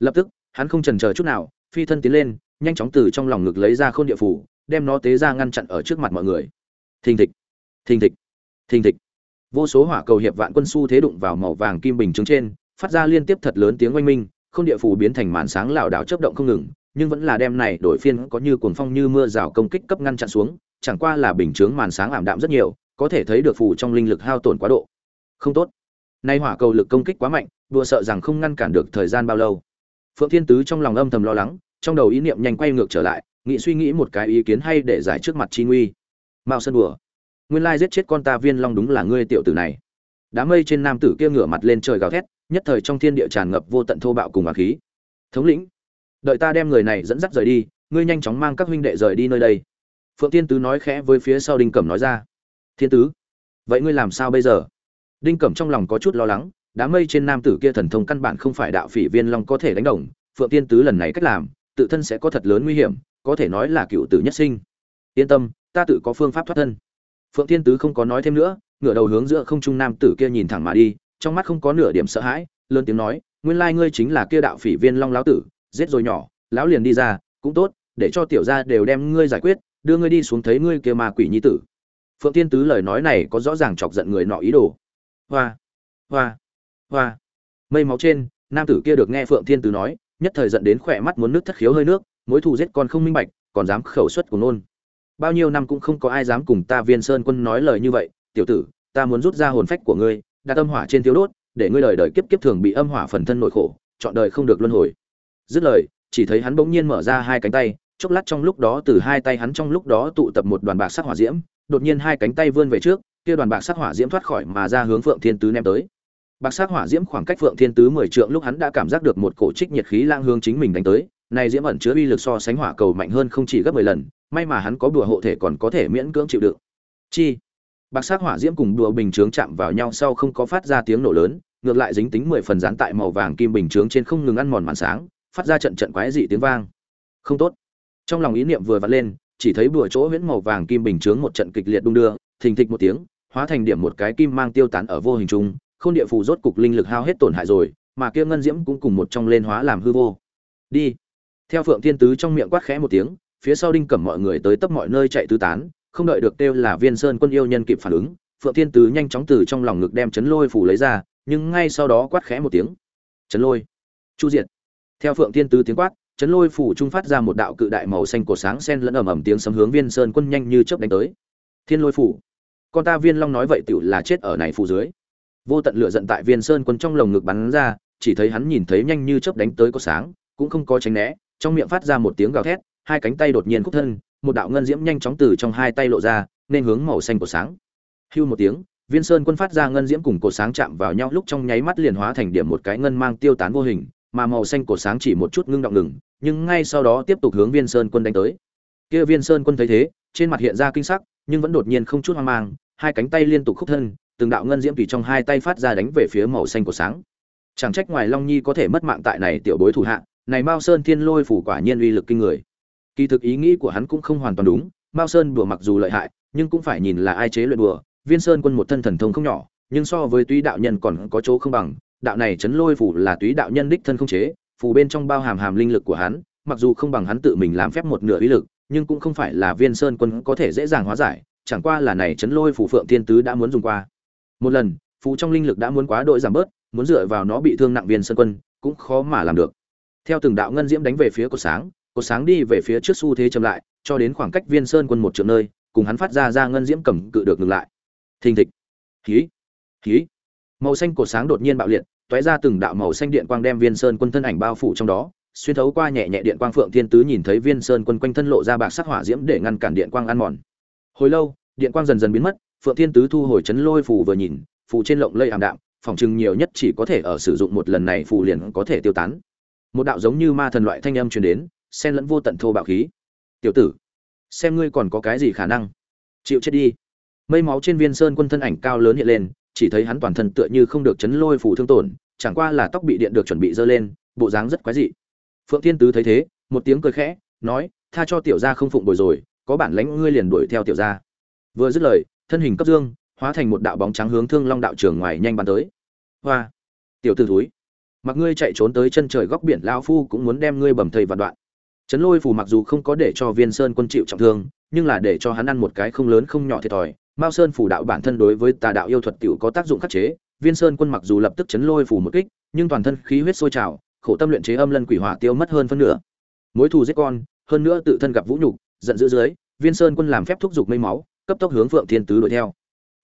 Lập tức, hắn không chần chờ chút nào, phi thân tiến lên, nhanh chóng từ trong lòng ngực lấy ra khôn địa phủ, đem nó tế ra ngăn chặn ở trước mặt mọi người. Thình thịch thình thịch thình thịch. Vô số hỏa cầu hiệp vạn quân su thế đụng vào màu vàng kim bình chứng trên, phát ra liên tiếp thật lớn tiếng oanh minh, khôn địa phủ biến thành màn sáng lảo đảo chớp động không ngừng nhưng vẫn là đem này đổi phiên có như cuồng phong như mưa rào công kích cấp ngăn chặn xuống, chẳng qua là bình chướng màn sáng ảm đạm rất nhiều, có thể thấy được phù trong linh lực hao tổn quá độ. Không tốt. Nay hỏa cầu lực công kích quá mạnh đùa sợ rằng không ngăn cản được thời gian bao lâu. Phượng thiên tứ trong lòng âm thầm lo lắng, trong đầu ý niệm nhanh quay ngược trở lại, nghĩ suy nghĩ một cái ý kiến hay để giải trước mặt chi nguy. Mao sơn đùa. Nguyên lai giết chết con ta viên long đúng là ngươi tiểu tử này. Đám mây trên nam tử kia ngửa mặt lên trời gào thét, nhất thời trong thiên địa tràn ngập vô tận thô bạo cùng hỏa khí. Thống lĩnh đợi ta đem người này dẫn dắt rời đi, ngươi nhanh chóng mang các huynh đệ rời đi nơi đây. Phượng thiên tứ nói khẽ với phía sau đinh cẩm nói ra. Thiên tứ, vậy ngươi làm sao bây giờ? Đinh cẩm trong lòng có chút lo lắng, đám mây trên nam tử kia thần thông căn bản không phải đạo phỉ viên long có thể đánh đồng, phượng thiên tứ lần này cách làm, tự thân sẽ có thật lớn nguy hiểm, có thể nói là cựu tử nhất sinh. Yên tâm, ta tự có phương pháp thoát thân. Phượng thiên tứ không có nói thêm nữa, ngửa đầu hướng giữa không trung nam tử kia nhìn thẳng mà đi, trong mắt không có nửa điểm sợ hãi, lớn tiếng nói, nguyên lai ngươi chính là kia đạo phỉ viên long lão tử giết rồi nhỏ, lão liền đi ra, cũng tốt, để cho tiểu gia đều đem ngươi giải quyết, đưa ngươi đi xuống thấy ngươi kia ma quỷ nhi tử. Phượng thiên tứ lời nói này có rõ ràng chọc giận người nọ ý đồ. Hoa hoa hoa. Mây máu trên, nam tử kia được nghe phượng thiên tứ nói, nhất thời giận đến khỏe mắt muốn nước thất khiếu hơi nước, mối thù giết con không minh bạch, còn dám khẩu xuất của nôn. Bao nhiêu năm cũng không có ai dám cùng ta viên sơn quân nói lời như vậy, tiểu tử, ta muốn rút ra hồn phách của ngươi, đặt âm hỏa trên thiếu đốt, để ngươi đời đời kiếp kiếp thường bị âm hỏa phần thân nội khổ, chọn đời không được luân hồi dứt lời, chỉ thấy hắn bỗng nhiên mở ra hai cánh tay, chốc lát trong lúc đó từ hai tay hắn trong lúc đó tụ tập một đoàn bạc sắc hỏa diễm, đột nhiên hai cánh tay vươn về trước, kia đoàn bạc sắc hỏa diễm thoát khỏi mà ra hướng phượng thiên tứ ném tới. Bạc sắc hỏa diễm khoảng cách phượng thiên tứ mười trượng lúc hắn đã cảm giác được một cổ trích nhiệt khí lang hướng chính mình đánh tới, này diễm ẩn chứa uy lực so sánh hỏa cầu mạnh hơn không chỉ gấp mười lần, may mà hắn có đùa hộ thể còn có thể miễn cưỡng chịu đựng. Chi? Bạc sắc hỏa diễm cùng đùa bình chướng chạm vào nhau sau không có phát ra tiếng nổ lớn, ngược lại dính tính mười phần dán tại màu vàng kim bình chướng trên không ngừng ăn mòn màn sáng phát ra trận trận quái dị tiếng vang. Không tốt. Trong lòng ý niệm vừa vặn lên, chỉ thấy bùa chỗ huyễn màu vàng kim bình chướng một trận kịch liệt đung đưa, thình thịch một tiếng, hóa thành điểm một cái kim mang tiêu tán ở vô hình trung khôn địa phù rốt cục linh lực hao hết tổn hại rồi, mà kia ngân diễm cũng cùng một trong lên hóa làm hư vô. Đi. Theo phượng thiên tứ trong miệng quát khẽ một tiếng, phía sau đinh cẩm mọi người tới tấp mọi nơi chạy tứ tán, không đợi được kêu là viên sơn quân yêu nhân kịp phản ứng, phượng thiên tứ nhanh chóng từ trong lòng ngực đem chấn lôi phủ lấy ra, nhưng ngay sau đó quát khẽ một tiếng. Chấn lôi. Chu diệt theo phượng thiên tứ tiếng quát chấn lôi phủ trung phát ra một đạo cự đại màu xanh cổ sáng sen lẫn ầm ầm tiếng sấm hướng viên sơn quân nhanh như chớp đánh tới. Thiên lôi phủ, con ta viên long nói vậy tựu là chết ở này phủ dưới. Vô tận lửa giận tại viên sơn quân trong lồng ngực bắn ra, chỉ thấy hắn nhìn thấy nhanh như chớp đánh tới có sáng, cũng không có tránh né, trong miệng phát ra một tiếng gào thét, hai cánh tay đột nhiên khúc thân, một đạo ngân diễm nhanh chóng từ trong hai tay lộ ra, nên hướng màu xanh của sáng. Hưu một tiếng, viên sơn quân phát ra ngân diễm cùng cổ sáng chạm vào nhau, lúc trong nháy mắt liền hóa thành điểm một cái ngân mang tiêu tán vô hình mà màu xanh của sáng chỉ một chút ngưng động ngừng, nhưng ngay sau đó tiếp tục hướng viên sơn quân đánh tới. Kia viên sơn quân thấy thế, trên mặt hiện ra kinh sắc, nhưng vẫn đột nhiên không chút hoang mang, hai cánh tay liên tục khúc thân, từng đạo ngân diễm tùy trong hai tay phát ra đánh về phía màu xanh của sáng. Chẳng trách ngoài long nhi có thể mất mạng tại này tiểu bối thủ hạ, này mao sơn thiên lôi phủ quả nhiên uy lực kinh người. Kỳ thực ý nghĩ của hắn cũng không hoàn toàn đúng, mao sơn đùa mặc dù lợi hại, nhưng cũng phải nhìn là ai chế luyện đùa. Viên sơn quân một thân thần thông không nhỏ, nhưng so với tuy đạo nhân còn có chỗ không bằng đạo này chấn lôi phủ là túy đạo nhân đích thân không chế phù bên trong bao hàm hàm linh lực của hắn, mặc dù không bằng hắn tự mình làm phép một nửa uy lực, nhưng cũng không phải là viên sơn quân có thể dễ dàng hóa giải, chẳng qua là này chấn lôi phủ phượng thiên tứ đã muốn dùng qua. Một lần phù trong linh lực đã muốn quá đội giảm bớt, muốn dựa vào nó bị thương nặng viên sơn quân, cũng khó mà làm được. Theo từng đạo ngân diễm đánh về phía cột sáng cột sáng đi về phía trước xu thế chậm lại, cho đến khoảng cách viên sơn quân một trượng nơi, cùng hắn phát ra ra ngân diễm cầm cự được ngừng lại. Thình thịch. Khí khí màu xanh cột sáng đột nhiên bạo liệt tóe ra từng đạo màu xanh điện quang đem viên sơn quân thân ảnh bao phủ trong đó, xuyên thấu qua nhẹ nhẹ điện quang phượng thiên tứ nhìn thấy viên sơn quân quanh thân lộ ra bạc sắc hỏa diễm để ngăn cản điện quang ăn mòn. Hồi lâu, điện quang dần dần biến mất, phượng thiên tứ thu hồi chấn lôi phù vừa nhìn, phù trên lộng lây ảm đạm, phòng trưng nhiều nhất chỉ có thể ở sử dụng một lần này phù liền có thể tiêu tán. Một đạo giống như ma thần loại thanh âm truyền đến, xen lẫn vô tận thô bạo khí. Tiểu tử, xem ngươi còn có cái gì khả năng? Chịu chết đi. Mây máu trên viên sơn quân thân ảnh cao lớn hiện lên chỉ thấy hắn toàn thân tựa như không được chấn lôi phủ thương tổn, chẳng qua là tóc bị điện được chuẩn bị dơ lên, bộ dáng rất quái dị. Phượng thiên tứ thấy thế, một tiếng cười khẽ, nói, tha cho tiểu gia không phụng bồi rồi, có bản lãnh ngươi liền đuổi theo tiểu gia. Vừa dứt lời, thân hình cấp dương, hóa thành một đạo bóng trắng hướng thương long đạo trường ngoài nhanh bắn tới. Hoa, tiểu tử thúi, mặc ngươi chạy trốn tới chân trời góc biển lão phu cũng muốn đem ngươi bầm thây vạn đoạn. Trấn lôi phủ mặc dù không có để cho viên sơn quân chịu trọng thương, nhưng là để cho hắn ăn một cái không lớn không nhỏ thiệt thòi mao sơn phủ đạo bản thân đối với tà đạo yêu thuật tiểu có tác dụng khắc chế, viên sơn quân mặc dù lập tức chấn lôi phủ một kích, nhưng toàn thân khí huyết sôi trào, khổ tâm luyện chế âm lân quỷ hỏa tiêu mất hơn phân nửa. Mối thù giết con, hơn nữa tự thân gặp vũ nhục, giận dữ dưới, viên sơn quân làm phép thúc giục mây máu, cấp tốc hướng phượng thiên tứ đuổi theo.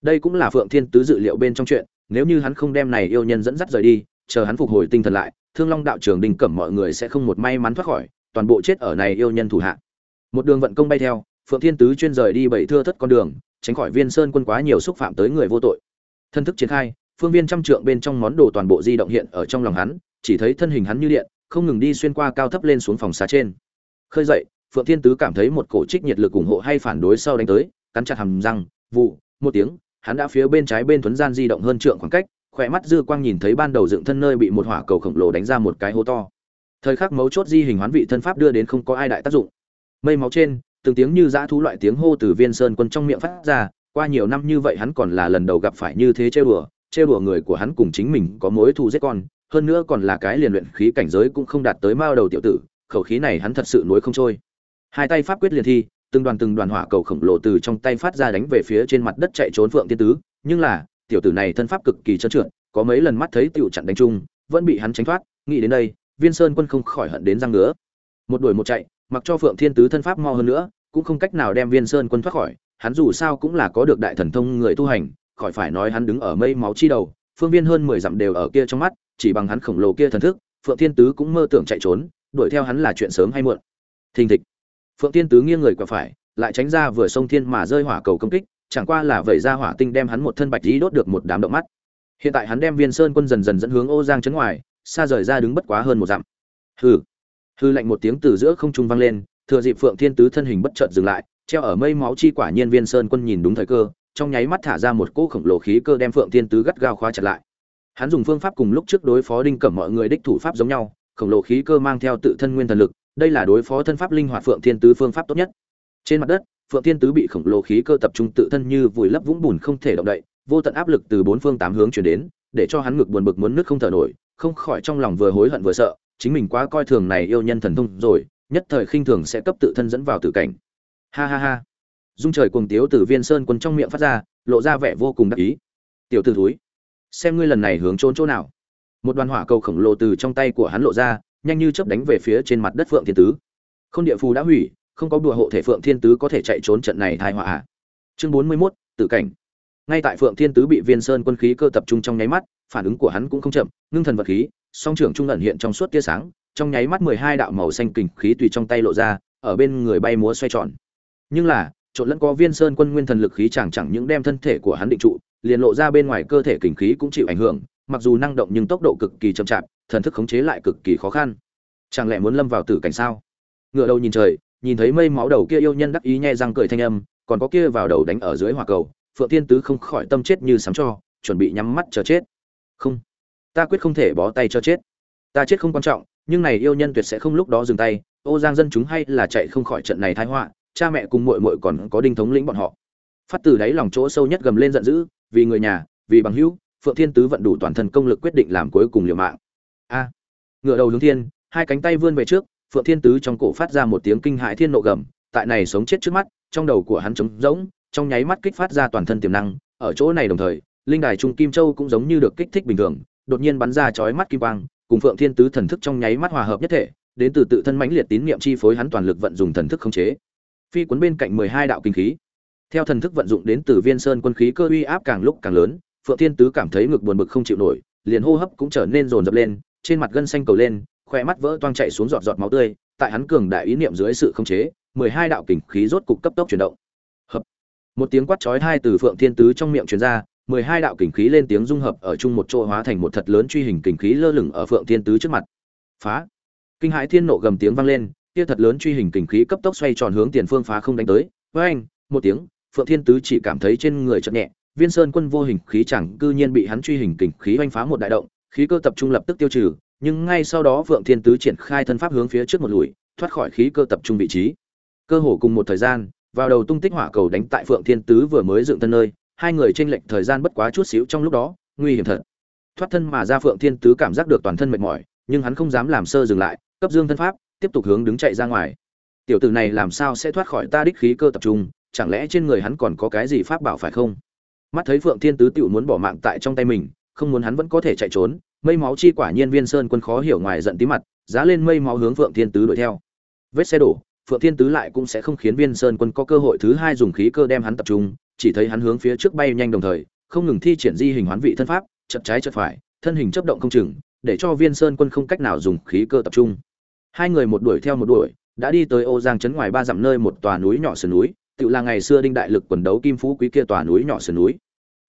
Đây cũng là phượng thiên tứ dự liệu bên trong chuyện, nếu như hắn không đem này yêu nhân dẫn dắt rời đi, chờ hắn phục hồi tinh thần lại, thương long đạo trường đình cẩm mọi người sẽ không một may mắn thoát khỏi, toàn bộ chết ở này yêu nhân thủ hạ. Một đường vận công bay theo, phượng thiên tứ chuyên rời đi bảy thưa thất con đường tránh khỏi viên sơn quân quá nhiều xúc phạm tới người vô tội. Thân thức triển khai, phương viên trăm trượng bên trong món đồ toàn bộ di động hiện ở trong lòng hắn, chỉ thấy thân hình hắn như điện, không ngừng đi xuyên qua cao thấp lên xuống phòng xá trên. Khơi dậy, phượng thiên tứ cảm thấy một cổ trích nhiệt lực ủng hộ hay phản đối sau đánh tới, cắn chặt hàm răng, vụ, một tiếng, hắn đã phía bên trái bên thuấn gian di động hơn trượng khoảng cách, khỏe mắt dư quang nhìn thấy ban đầu dựng thân nơi bị một hỏa cầu khổng lồ đánh ra một cái hố to. Thời khắc mấu chốt di hình hoán vị thân pháp đưa đến không có ai đại tác dụng. Mây máu trên từng tiếng như dã thú loại tiếng hô từ viên sơn quân trong miệng phát ra, qua nhiều năm như vậy hắn còn là lần đầu gặp phải như thế trêu đùa trêu đùa người của hắn cùng chính mình có mối thù giết con, hơn nữa còn là cái liền luyện khí cảnh giới cũng không đạt tới mao đầu tiểu tử, khẩu khí này hắn thật sự nuối không trôi. Hai tay pháp quyết liền thi, từng đoàn từng đoàn hỏa cầu khổng lồ từ trong tay phát ra đánh về phía trên mặt đất chạy trốn phượng tiên tứ, nhưng là, tiểu tử này thân pháp cực kỳ trơn trượt, có mấy lần mắt thấy tiểu chặn đánh chung, vẫn bị hắn tránh thoát, nghĩ đến đây, viên sơn quân không khỏi hận đến răng nữa một đuổi một chạy mặc cho phượng thiên tứ thân pháp mo hơn nữa, cũng không cách nào đem viên sơn quân thoát khỏi, hắn dù sao cũng là có được đại thần thông người tu hành, khỏi phải nói hắn đứng ở mây máu chi đầu, phương viên hơn mười dặm đều ở kia trong mắt, chỉ bằng hắn khổng lồ kia thần thức, phượng thiên tứ cũng mơ tưởng chạy trốn, đuổi theo hắn là chuyện sớm hay muộn. Thình thịch. Phượng thiên tứ nghiêng người quả phải, lại tránh ra vừa sông thiên mà rơi hỏa cầu công kích, chẳng qua là vẩy ra hỏa tinh đem hắn một thân bạch lý đốt được một đám động mắt. Hiện tại hắn đem viên sơn quân dần dần dẫn hướng ô giang chấn ngoài, xa rời ra đứng bất quá hơn một dặm. Hừ hư lạnh một tiếng từ giữa không trung vang lên, thừa dịp phượng thiên tứ thân hình bất chợt dừng lại, treo ở mây máu chi quả nhiên viên sơn quân nhìn đúng thời cơ, trong nháy mắt thả ra một cỗ khổng lồ khí cơ đem phượng thiên tứ gắt gao khóa chặt lại. Hắn dùng phương pháp cùng lúc trước đối phó đinh cẩm mọi người đích thủ pháp giống nhau, khổng lồ khí cơ mang theo tự thân nguyên thần lực, đây là đối phó thân pháp linh hoạt phượng thiên tứ phương pháp tốt nhất. Trên mặt đất, phượng thiên tứ bị khổng lồ khí cơ tập trung tự thân như vùi lấp vũng bùn không thể động đậy, vô tận áp lực từ bốn phương tám hướng chuyển đến, để cho hắn ngực buồn bực muốn nước không thở nổi, không khỏi trong lòng vừa hối hận vừa sợ chính mình quá coi thường này yêu nhân thần thông rồi nhất thời khinh thường sẽ cấp tự thân dẫn vào tử cảnh. Ha ha ha. Dung trời cuồng tiếu từ viên sơn quân trong miệng phát ra lộ ra vẻ vô cùng đắc ý. Tiểu tử thúi xem ngươi lần này hướng trốn chỗ nào. Một đoàn hỏa cầu khổng lồ từ trong tay của hắn lộ ra nhanh như chớp đánh về phía trên mặt đất phượng thiên tứ. Không địa phù đã hủy không có đùa hộ thể phượng thiên tứ có thể chạy trốn trận này tai họa à. chương bốn mươi 41, tử cảnh. Ngay tại phượng thiên tứ bị viên sơn quân khí cơ tập trung trong nháy mắt phản ứng của hắn cũng không chậm ngưng thần vật khí song trưởng trung ẩn hiện trong suốt tia sáng, trong nháy mắt mười hai đạo màu xanh kình khí tùy trong tay lộ ra, ở bên người bay múa xoay tròn. Nhưng là, trộn lẫn có viên sơn quân nguyên thần lực khí chẳng chẳng những đem thân thể của hắn định trụ, liền lộ ra bên ngoài cơ thể kình khí cũng chịu ảnh hưởng, mặc dù năng động nhưng tốc độ cực kỳ chậm chạp, thần thức khống chế lại cực kỳ khó khăn. Chẳng lẽ muốn lâm vào tử cảnh sao? Ngựa đầu nhìn trời, nhìn thấy mây máu đầu kia yêu nhân đắc ý nhẹ răng cười thanh âm, còn có kia vào đầu đánh ở dưới hỏa cầu, phượng thiên tứ không khỏi tâm chết như sấm cho, chuẩn bị nhắm mắt chờ chết. Không ta quyết không thể bó tay cho chết. Ta chết không quan trọng, nhưng này yêu nhân tuyệt sẽ không lúc đó dừng tay. Ô giang dân chúng hay là chạy không khỏi trận này thái họa, cha mẹ cùng muội muội còn có đinh thống lĩnh bọn họ. Phát từ đáy lòng chỗ sâu nhất gầm lên giận dữ, vì người nhà, vì bằng hữu, phượng thiên tứ vận đủ toàn thân công lực quyết định làm cuối cùng liều mạng. A. Ngựa đầu hướng thiên, hai cánh tay vươn về trước, phượng thiên tứ trong cổ phát ra một tiếng kinh hãi thiên nộ gầm, tại này sống chết trước mắt, trong đầu của hắn trống rỗng, trong nháy mắt kích phát ra toàn thân tiềm năng, ở chỗ này đồng thời, linh đài trung kim châu cũng giống như được kích thích bình thường đột nhiên bắn ra chói mắt kim quang, cùng phượng thiên tứ thần thức trong nháy mắt hòa hợp nhất thể, đến từ tự thân mãnh liệt tín niệm chi phối hắn toàn lực vận dụng thần thức khống chế. Phi cuốn bên cạnh mười hai đạo kinh khí. Theo thần thức vận dụng đến từ viên sơn quân khí cơ uy áp càng lúc càng lớn, phượng thiên tứ cảm thấy ngực buồn bực không chịu nổi, liền hô hấp cũng trở nên rồn dập lên, trên mặt gân xanh cầu lên khoe mắt vỡ toang chảy xuống giọt giọt máu tươi, tại hắn cường đại ý niệm dưới sự khống chế, mười hai đạo kình khí rốt cục cấp tốc chuyển động. Hợp một tiếng quát chói tai từ phượng thiên tứ trong miệng truyền ra mười hai đạo kình khí lên tiếng dung hợp ở chung một chỗ hóa thành một thật lớn truy hình kình khí lơ lửng ở phượng thiên tứ trước mặt. Phá! Kinh hãi thiên nộ gầm tiếng vang lên, kia thật lớn truy hình kình khí cấp tốc xoay tròn hướng tiền phương phá không đánh tới. Với anh một tiếng, phượng thiên tứ chỉ cảm thấy trên người chợt nhẹ, viên sơn quân vô hình khí chẳng cư nhiên bị hắn truy hình kình khí oanh phá một đại động, khí cơ tập trung lập tức tiêu trừ, nhưng ngay sau đó phượng thiên tứ triển khai thân pháp hướng phía trước một lùi, thoát khỏi khí cơ tập trung vị trí. Cơ hồ cùng một thời gian, vào đầu tung tích hỏa cầu đánh tại phượng thiên tứ vừa mới dựng thân nơi hai người chênh lệch thời gian bất quá chút xíu trong lúc đó, nguy hiểm thật. Thoát thân mà ra phượng thiên tứ cảm giác được toàn thân mệt mỏi, nhưng hắn không dám làm sơ dừng lại, cấp dương thân pháp, tiếp tục hướng đứng chạy ra ngoài. Tiểu tử này làm sao sẽ thoát khỏi ta đích khí cơ tập trung, chẳng lẽ trên người hắn còn có cái gì pháp bảo phải không? Mắt thấy phượng thiên tứ tiểu muốn bỏ mạng tại trong tay mình, không muốn hắn vẫn có thể chạy trốn, mây máu chi quả nhiên viên sơn quân khó hiểu ngoài giận tí mặt, giá lên mây máu hướng phượng thiên tứ đuổi theo. Vết xe đổ, phượng thiên tứ lại cũng sẽ không khiến viên sơn quân có cơ hội thứ hai dùng khí cơ đem hắn tập trung chỉ thấy hắn hướng phía trước bay nhanh đồng thời, không ngừng thi triển di hình hoán vị thân pháp chật trái chật phải, thân hình chấp động không chừng, để cho viên sơn quân không cách nào dùng khí cơ tập trung. Hai người một đuổi theo một đuổi, đã đi tới ô giang trấn ngoài ba dặm nơi một tòa núi nhỏ sườn núi tự là ngày xưa đinh đại lực quần đấu kim phú quý kia tòa núi nhỏ sườn núi.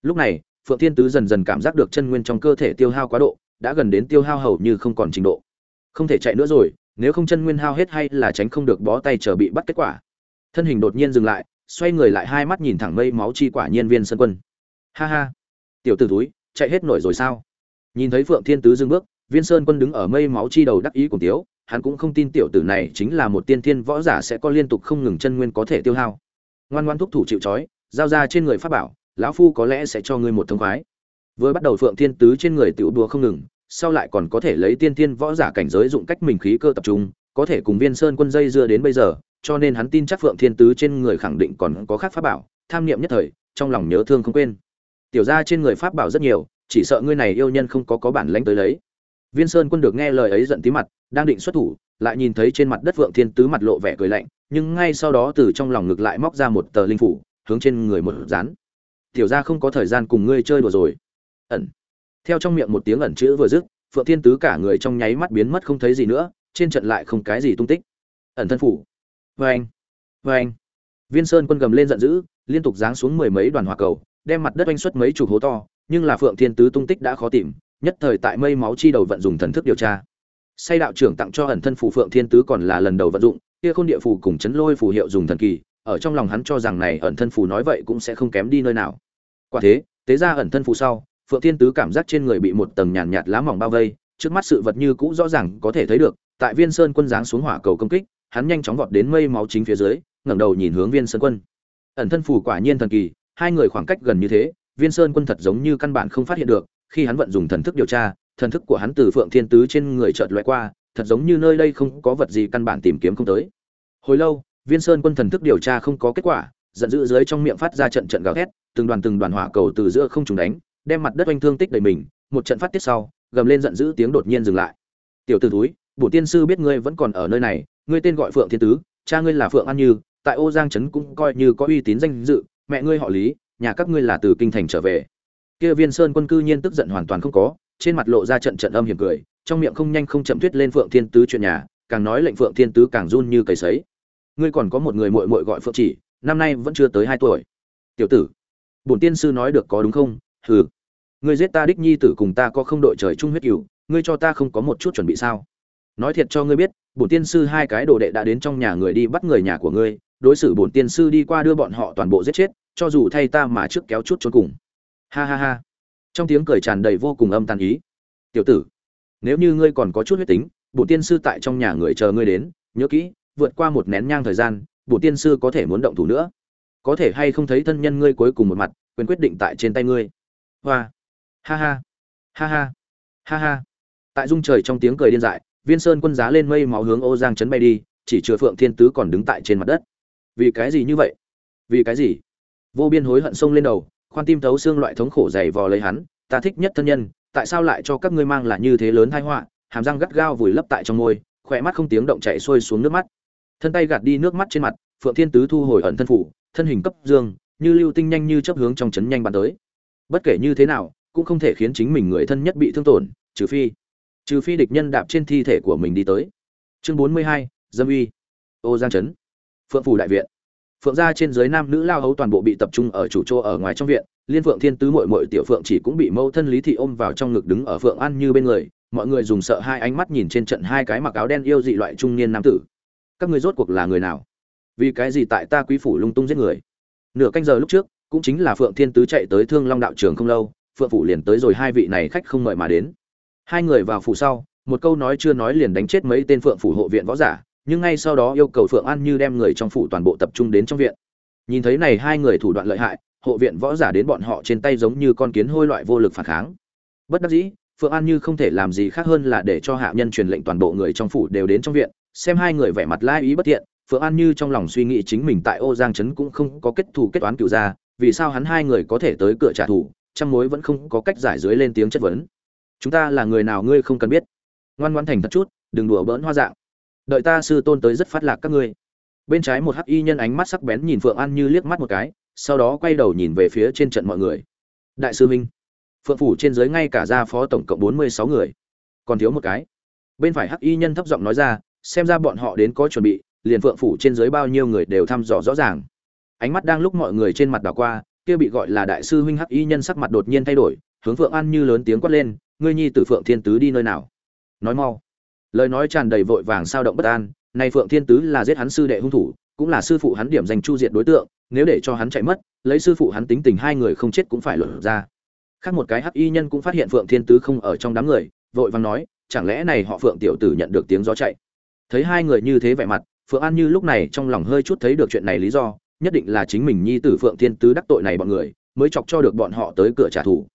Lúc này, phượng thiên tứ dần dần cảm giác được chân nguyên trong cơ thể tiêu hao quá độ, đã gần đến tiêu hao hầu như không còn trình độ. Không thể chạy nữa rồi, nếu không chân nguyên hao hết hay là tránh không được bó tay chờ bị bắt kết quả. Thân hình đột nhiên dừng lại xoay người lại hai mắt nhìn thẳng mây máu chi quả nhiên viên sân quân. Ha ha. Tiểu tử túi chạy hết nổi rồi sao? Nhìn thấy phượng thiên tứ dừng bước, viên sơn quân đứng ở mây máu chi đầu đắc ý cùng tiếu, hắn cũng không tin tiểu tử này chính là một tiên thiên võ giả sẽ có liên tục không ngừng chân nguyên có thể tiêu hao. Ngoan ngoan thúc thủ chịu chói giao ra trên người pháp bảo, lão phu có lẽ sẽ cho ngươi một thông khoái. Vừa bắt đầu phượng thiên tứ trên người tiểu đùa không ngừng, sau lại còn có thể lấy tiên thiên võ giả cảnh giới dụng cách mình khí cơ tập trung, có thể cùng viên sơn quân dây dưa đến bây giờ cho nên hắn tin chắc phượng thiên tứ trên người khẳng định còn có khác pháp bảo, tham niệm nhất thời, trong lòng nhớ thương không quên. Tiểu gia trên người pháp bảo rất nhiều, chỉ sợ ngươi này yêu nhân không có có bản lãnh tới lấy. Viên sơn quân được nghe lời ấy giận tí mặt, đang định xuất thủ, lại nhìn thấy trên mặt đất phượng thiên tứ mặt lộ vẻ cười lạnh, nhưng ngay sau đó từ trong lòng ngực lại móc ra một tờ linh phủ, hướng trên người một dán. Tiểu gia không có thời gian cùng ngươi chơi đùa rồi. Ẩn. Theo trong miệng một tiếng ẩn chữ vừa dứt, phượng thiên tứ cả người trong nháy mắt biến mất không thấy gì nữa, trên trận lại không cái gì tung tích. Ẩn thân phủ vê anh vê anh. Viên sơn quân gầm lên giận dữ liên tục giáng xuống mười mấy đoàn hỏa cầu đem mặt đất oanh xuất mấy chục hố to nhưng là phượng thiên tứ tung tích đã khó tìm nhất thời tại mây máu chi đầu vận dụng thần thức điều tra. Say đạo trưởng tặng cho ẩn thân phù phượng thiên tứ còn là lần đầu vận dụng kia khôn địa phù cùng chấn lôi phù hiệu dùng thần kỳ ở trong lòng hắn cho rằng này ẩn thân phù nói vậy cũng sẽ không kém đi nơi nào. Quả thế tế ra ẩn thân phù sau phượng thiên tứ cảm giác trên người bị một tầng nhàn nhạt, nhạt lá mỏng bao vây trước mắt sự vật như cũ rõ ràng có thể thấy được tại viên sơn quân giáng xuống hỏa cầu công kích hắn nhanh chóng vọt đến mây máu chính phía dưới, ngẩng đầu nhìn hướng viên sơn quân. Ẩn thân phù quả nhiên thần kỳ, hai người khoảng cách gần như thế, viên sơn quân thật giống như căn bản không phát hiện được, khi hắn vận dùng thần thức điều tra, thần thức của hắn từ phượng thiên tứ trên người chợt loại qua, thật giống như nơi đây không có vật gì căn bản tìm kiếm không tới. Hồi lâu, viên sơn quân thần thức điều tra không có kết quả, giận dữ dưới trong miệng phát ra trận trận gào thét, từng đoàn từng đoàn hỏa cầu từ giữa không trùng đánh, đem mặt đất oanh thương tích đầy mình, một trận phát tiết sau, gầm lên giận dữ tiếng đột nhiên dừng lại. Tiểu t ử túi bổ tiên sư biết ngươi vẫn còn ở nơi này ngươi tên gọi phượng thiên tứ, cha ngươi là phượng an như, tại ô giang trấn cũng coi như có uy tín danh dự, mẹ ngươi họ lý, nhà các ngươi là từ kinh thành trở về. Kia viên sơn quân cư nhiên tức giận hoàn toàn không có, trên mặt lộ ra trận trận âm hiểm cười, trong miệng không nhanh không chậm thuyết lên phượng thiên tứ chuyện nhà, càng nói lệnh phượng thiên tứ càng run như cầy sấy. Ngươi còn có một người muội muội gọi phượng chỉ, năm nay vẫn chưa tới hai tuổi. Tiểu tử, bổn tiên sư nói được có đúng không? Hừ. Ngươi giết ta đích nhi tử cùng ta có không đội trời chung huyết cửu ngươi cho ta không có một chút chuẩn bị sao? Nói thiệt cho ngươi biết, bổn tiên sư hai cái đồ đệ đã đến trong nhà người đi bắt người nhà của ngươi, đối xử bổn tiên sư đi qua đưa bọn họ toàn bộ giết chết, cho dù thay ta mà trước kéo chút trốn cùng. Ha ha ha. Trong tiếng cười tràn đầy vô cùng âm tàn ý. Tiểu tử, nếu như ngươi còn có chút huyết tính, bổn tiên sư tại trong nhà người chờ ngươi đến, nhớ kỹ, vượt qua một nén nhang thời gian, bổn tiên sư có thể muốn động thủ nữa. Có thể hay không thấy thân nhân ngươi cuối cùng một mặt, quyền quyết định tại trên tay ngươi. Hoa. Ha ha. Ha ha. Ha ha. Tại dung trời trong tiếng cười điên dại viên sơn quân giá lên mây máu hướng ô giang chấn bay đi, chỉ chừa phượng thiên tứ còn đứng tại trên mặt đất. Vì cái gì như vậy? Vì cái gì? Vô biên hối hận sông lên đầu, khoan tim thấu xương loại thống khổ dày vò lấy hắn, ta thích nhất thân nhân, tại sao lại cho các ngươi mang là như thế lớn tai họa? Hàm răng gắt gao vùi lấp tại trong môi, khỏe mắt không tiếng động chạy xuôi xuống nước mắt. Thân tay gạt đi nước mắt trên mặt, phượng thiên tứ thu hồi ẩn thân phủ, thân hình cấp dương, như lưu tinh nhanh như chấp hướng trong chấn nhanh bắn tới. Bất kể như thế nào, cũng không thể khiến chính mình người thân nhất bị thương tổn, trừ phi trừ phi địch nhân đạp trên thi thể của mình đi tới. Chương bốn mươi hai, dâm uy. Ô giang trấn phượng phủ đại viện. Phượng gia trên dưới nam nữ lao hấu toàn bộ bị tập trung ở chủ chỗ ở ngoài trong viện, liên phượng thiên tứ mội mội tiểu phượng chỉ cũng bị mâu thân lý thị ôm vào trong ngực đứng ở phượng ăn như bên người, mọi người dùng sợ hai ánh mắt nhìn trên trận hai cái mặc áo đen yêu dị loại trung niên nam tử. Các người rốt cuộc là người nào? Vì cái gì tại ta quý phủ lung tung giết người? Nửa canh giờ lúc trước, cũng chính là phượng thiên tứ chạy tới thương long đạo trường không lâu, phượng phủ liền tới rồi hai vị này khách không mời mà đến hai người vào phủ sau, một câu nói chưa nói liền đánh chết mấy tên phượng phủ hộ viện võ giả, nhưng ngay sau đó yêu cầu phượng an như đem người trong phủ toàn bộ tập trung đến trong viện. Nhìn thấy này hai người thủ đoạn lợi hại, hộ viện võ giả đến bọn họ trên tay giống như con kiến hôi loại vô lực phản kháng. Bất đắc dĩ, phượng an như không thể làm gì khác hơn là để cho hạ nhân truyền lệnh toàn bộ người trong phủ đều đến trong viện, xem hai người vẻ mặt lai ý bất thiện. Phượng an như trong lòng suy nghĩ chính mình tại ô giang trấn cũng không có kết thù kết toán cựu gia, vì sao hắn hai người có thể tới cửa trả thù, trăm mối vẫn không có cách giải dưới lên tiếng chất vấn chúng ta là người nào ngươi không cần biết. Ngoan ngoan thành thật chút, đừng đùa bỡn hoa dạng. Đợi ta sư tôn tới rất phát lạc các ngươi. Bên trái một hắc y nhân ánh mắt sắc bén nhìn phượng an như liếc mắt một cái, sau đó quay đầu nhìn về phía trên trận mọi người. Đại sư minh, phượng phủ trên dưới ngay cả gia phó tổng cộng bốn mươi sáu người. Còn thiếu một cái. Bên phải hắc y nhân thấp giọng nói ra, xem ra bọn họ đến có chuẩn bị, liền phượng phủ trên dưới bao nhiêu người đều thăm dò rõ ràng. Ánh mắt đang lúc mọi người trên mặt đảo qua, kia bị gọi là đại sư huynh hắc y nhân sắc mặt đột nhiên thay đổi hướng phượng an như lớn tiếng quát lên, ngươi nhi tử phượng thiên tứ đi nơi nào? Nói mau. Lời nói tràn đầy vội vàng sao động bất an này phượng thiên tứ là giết hắn sư đệ hung thủ, cũng là sư phụ hắn điểm danh chu diệt đối tượng, nếu để cho hắn chạy mất, lấy sư phụ hắn tính tình hai người không chết cũng phải lột ra. Khác một cái hắc y nhân cũng phát hiện phượng thiên tứ không ở trong đám người, vội vàng nói, chẳng lẽ này họ phượng tiểu tử nhận được tiếng gió chạy? Thấy hai người như thế vẻ mặt, phượng an như lúc này trong lòng hơi chút thấy được chuyện này lý do, nhất định là chính mình nhi tử phượng thiên tứ đắc tội này bọn người, mới chọc cho được bọn họ tới cửa trả thù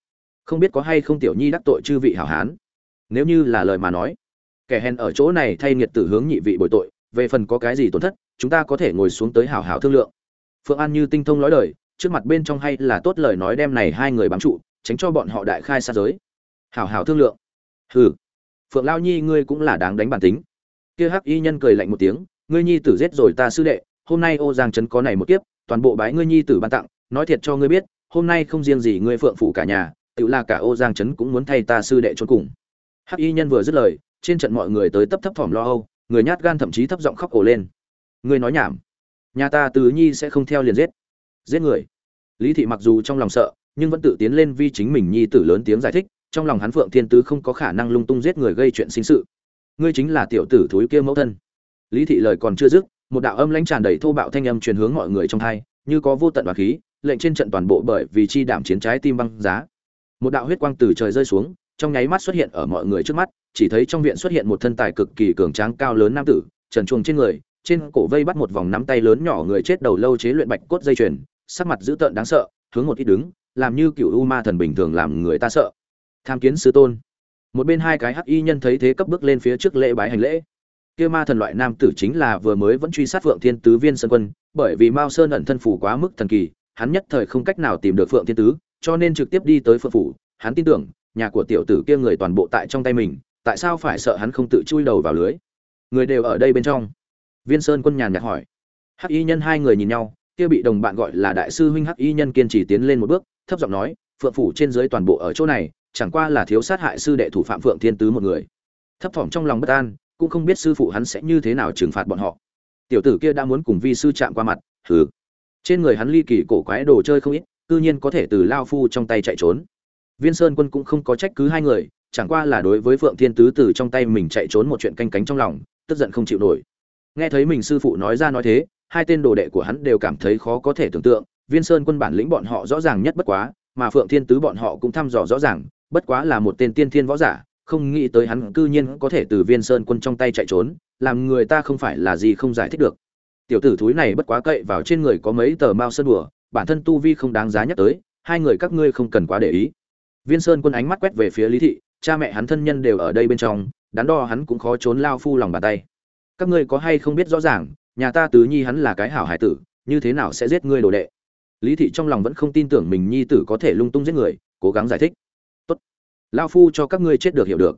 không biết có hay không tiểu nhi đắc tội chư vị hảo hán. Nếu như là lời mà nói, kẻ hèn ở chỗ này thay nghiệt tử hướng nhị vị bồi tội, về phần có cái gì tổn thất, chúng ta có thể ngồi xuống tới hảo hảo thương lượng. Phượng an như tinh thông nói lời trước mặt bên trong hay là tốt lời nói đem này hai người bám trụ, tránh cho bọn họ đại khai xa giới. Hảo hảo thương lượng. Hừ. Phượng lao nhi ngươi cũng là đáng đánh bản tính. Kia hắc y nhân cười lạnh một tiếng, ngươi nhi tử giết rồi ta sư đệ, hôm nay ô giang trấn có này một kiếp, toàn bộ bái ngươi nhi tử ban tặng, nói thiệt cho ngươi biết, hôm nay không riêng gì ngươi phượng phủ cả nhà tự là cả ô giang trấn cũng muốn thay ta sư đệ trốn cùng. Hắc y nhân vừa dứt lời, trên trận mọi người tới tấp thấp thỏm lo âu, người nhát gan thậm chí thấp giọng khóc ổ lên. Người nói nhảm. Nhà ta tứ nhi sẽ không theo liền giết. Giết người. Lý thị mặc dù trong lòng sợ, nhưng vẫn tự tiến lên vì chính mình nhi tử lớn tiếng giải thích, trong lòng hắn phượng thiên tứ không có khả năng lung tung giết người gây chuyện sinh sự. Ngươi chính là tiểu tử thúi kia mẫu thân. Lý thị lời còn chưa dứt, một đạo âm lãnh tràn đầy thô bạo thanh âm truyền hướng mọi người trong thai như có vô tận đoạt khí, lệnh trên trận toàn bộ bởi vì chi đảm chiến trái tim băng giá một đạo huyết quang từ trời rơi xuống, trong nháy mắt xuất hiện ở mọi người trước mắt, chỉ thấy trong viện xuất hiện một thân tài cực kỳ cường tráng cao lớn nam tử, trần chuồng trên người, trên cổ vây bắt một vòng nắm tay lớn nhỏ người chết đầu lâu chế luyện bạch cốt dây chuyền, sắc mặt dữ tợn đáng sợ, hướng một ít đứng, làm như cựu u ma thần bình thường làm người ta sợ. Tham kiến sư tôn. Một bên hai cái hắc y nhân thấy thế cấp bước lên phía trước lễ bái hành lễ. Kia ma thần loại nam tử chính là vừa mới vẫn truy sát phượng thiên tứ viên sơn quân, bởi vì mao sơn ẩn thân phủ quá mức thần kỳ, hắn nhất thời không cách nào tìm được phượng thiên tứ cho nên trực tiếp đi tới phượng phủ, hắn tin tưởng, nhà của tiểu tử kia người toàn bộ tại trong tay mình, tại sao phải sợ hắn không tự chui đầu vào lưới? Người đều ở đây bên trong. Viên sơn quân nhàn nhạt hỏi. Hắc y nhân hai người nhìn nhau, kia bị đồng bạn gọi là đại sư huynh hắc y nhân kiên trì tiến lên một bước, thấp giọng nói, phượng phủ trên dưới toàn bộ ở chỗ này, chẳng qua là thiếu sát hại sư đệ thủ phạm phượng thiên tứ một người. Thấp thỏm trong lòng bất an, cũng không biết sư phụ hắn sẽ như thế nào trừng phạt bọn họ. Tiểu tử kia đã muốn cùng vi sư chạm qua mặt, hừ. Trên người hắn ly kỳ cổ quái đồ chơi không ít cư nhiên có thể từ lao phu trong tay chạy trốn. Viên sơn quân cũng không có trách cứ hai người, chẳng qua là đối với phượng thiên tứ từ trong tay mình chạy trốn một chuyện canh cánh trong lòng, tức giận không chịu nổi. Nghe thấy mình sư phụ nói ra nói thế, hai tên đồ đệ của hắn đều cảm thấy khó có thể tưởng tượng, viên sơn quân bản lĩnh bọn họ rõ ràng nhất bất quá, mà phượng thiên tứ bọn họ cũng thăm dò rõ ràng, bất quá là một tên tiên thiên võ giả, không nghĩ tới hắn cư nhiên có thể từ viên sơn quân trong tay chạy trốn, làm người ta không phải là gì không giải thích được. Tiểu tử thúi này bất quá cậy vào trên người có mấy tờ mao sơn đùa bản thân tu vi không đáng giá nhắc tới, hai người các ngươi không cần quá để ý. Viên sơn quân ánh mắt quét về phía lý thị, cha mẹ hắn thân nhân đều ở đây bên trong, đắn đo hắn cũng khó trốn lao phu lòng bàn tay. Các ngươi có hay không biết rõ ràng, nhà ta tứ nhi hắn là cái hảo hải tử, như thế nào sẽ giết ngươi đồ đệ? Lý thị trong lòng vẫn không tin tưởng mình nhi tử có thể lung tung giết người, cố gắng giải thích. Tốt. Lao phu cho các ngươi chết được hiểu được.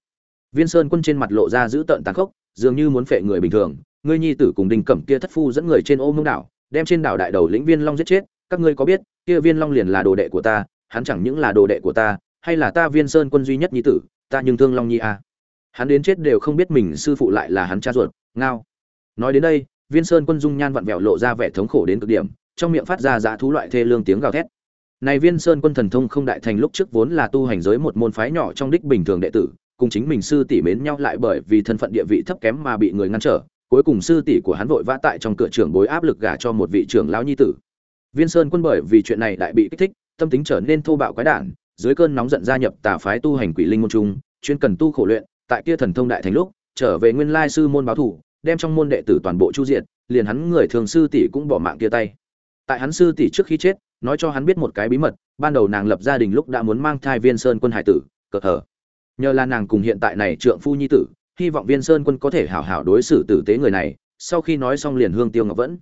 Viên sơn quân trên mặt lộ ra giữ tợn tàn khốc, dường như muốn phệ người bình thường. Ngươi nhi tử cùng đình cẩm kia thất phu dẫn người trên ô mông đảo, đem trên đảo đại đầu lĩnh viên long giết chết các ngươi có biết, kia viên long liền là đồ đệ của ta, hắn chẳng những là đồ đệ của ta, hay là ta viên sơn quân duy nhất nhi tử, ta nhưng thương long nhi à. hắn đến chết đều không biết mình sư phụ lại là hắn cha ruột, ngao. Nói đến đây, viên sơn quân dung nhan vặn vẹo lộ ra vẻ thống khổ đến cực điểm, trong miệng phát ra dã thú loại thê lương tiếng gào thét. Này viên sơn quân thần thông không đại thành lúc trước vốn là tu hành giới một môn phái nhỏ trong đích bình thường đệ tử, cùng chính mình sư tỷ mến nhau lại bởi vì thân phận địa vị thấp kém mà bị người ngăn trở, cuối cùng sư tỷ của hắn vội vã tại trong cửa trưởng bối áp lực gả cho một vị trưởng lão nhi tử viên sơn quân bởi vì chuyện này lại bị kích thích, tâm tính trở nên thô bạo quái đản, dưới cơn nóng giận gia nhập tà phái tu hành quỷ linh môn trung, chuyên cần tu khổ luyện, tại kia thần thông đại thành lúc, trở về nguyên lai sư môn báo thủ, đem trong môn đệ tử toàn bộ chu diệt, liền hắn người thường sư tỷ cũng bỏ mạng kia tay. Tại hắn sư tỷ trước khi chết, nói cho hắn biết một cái bí mật, ban đầu nàng lập gia đình lúc đã muốn mang thai viên sơn quân hải tử cợt hở nhờ là nàng cùng hiện tại này trượng phu nhi tử, hy vọng viên sơn quân có thể hảo hảo đối xử tử tế người này, sau khi nói xong liền hương tiêu ngọc vẫn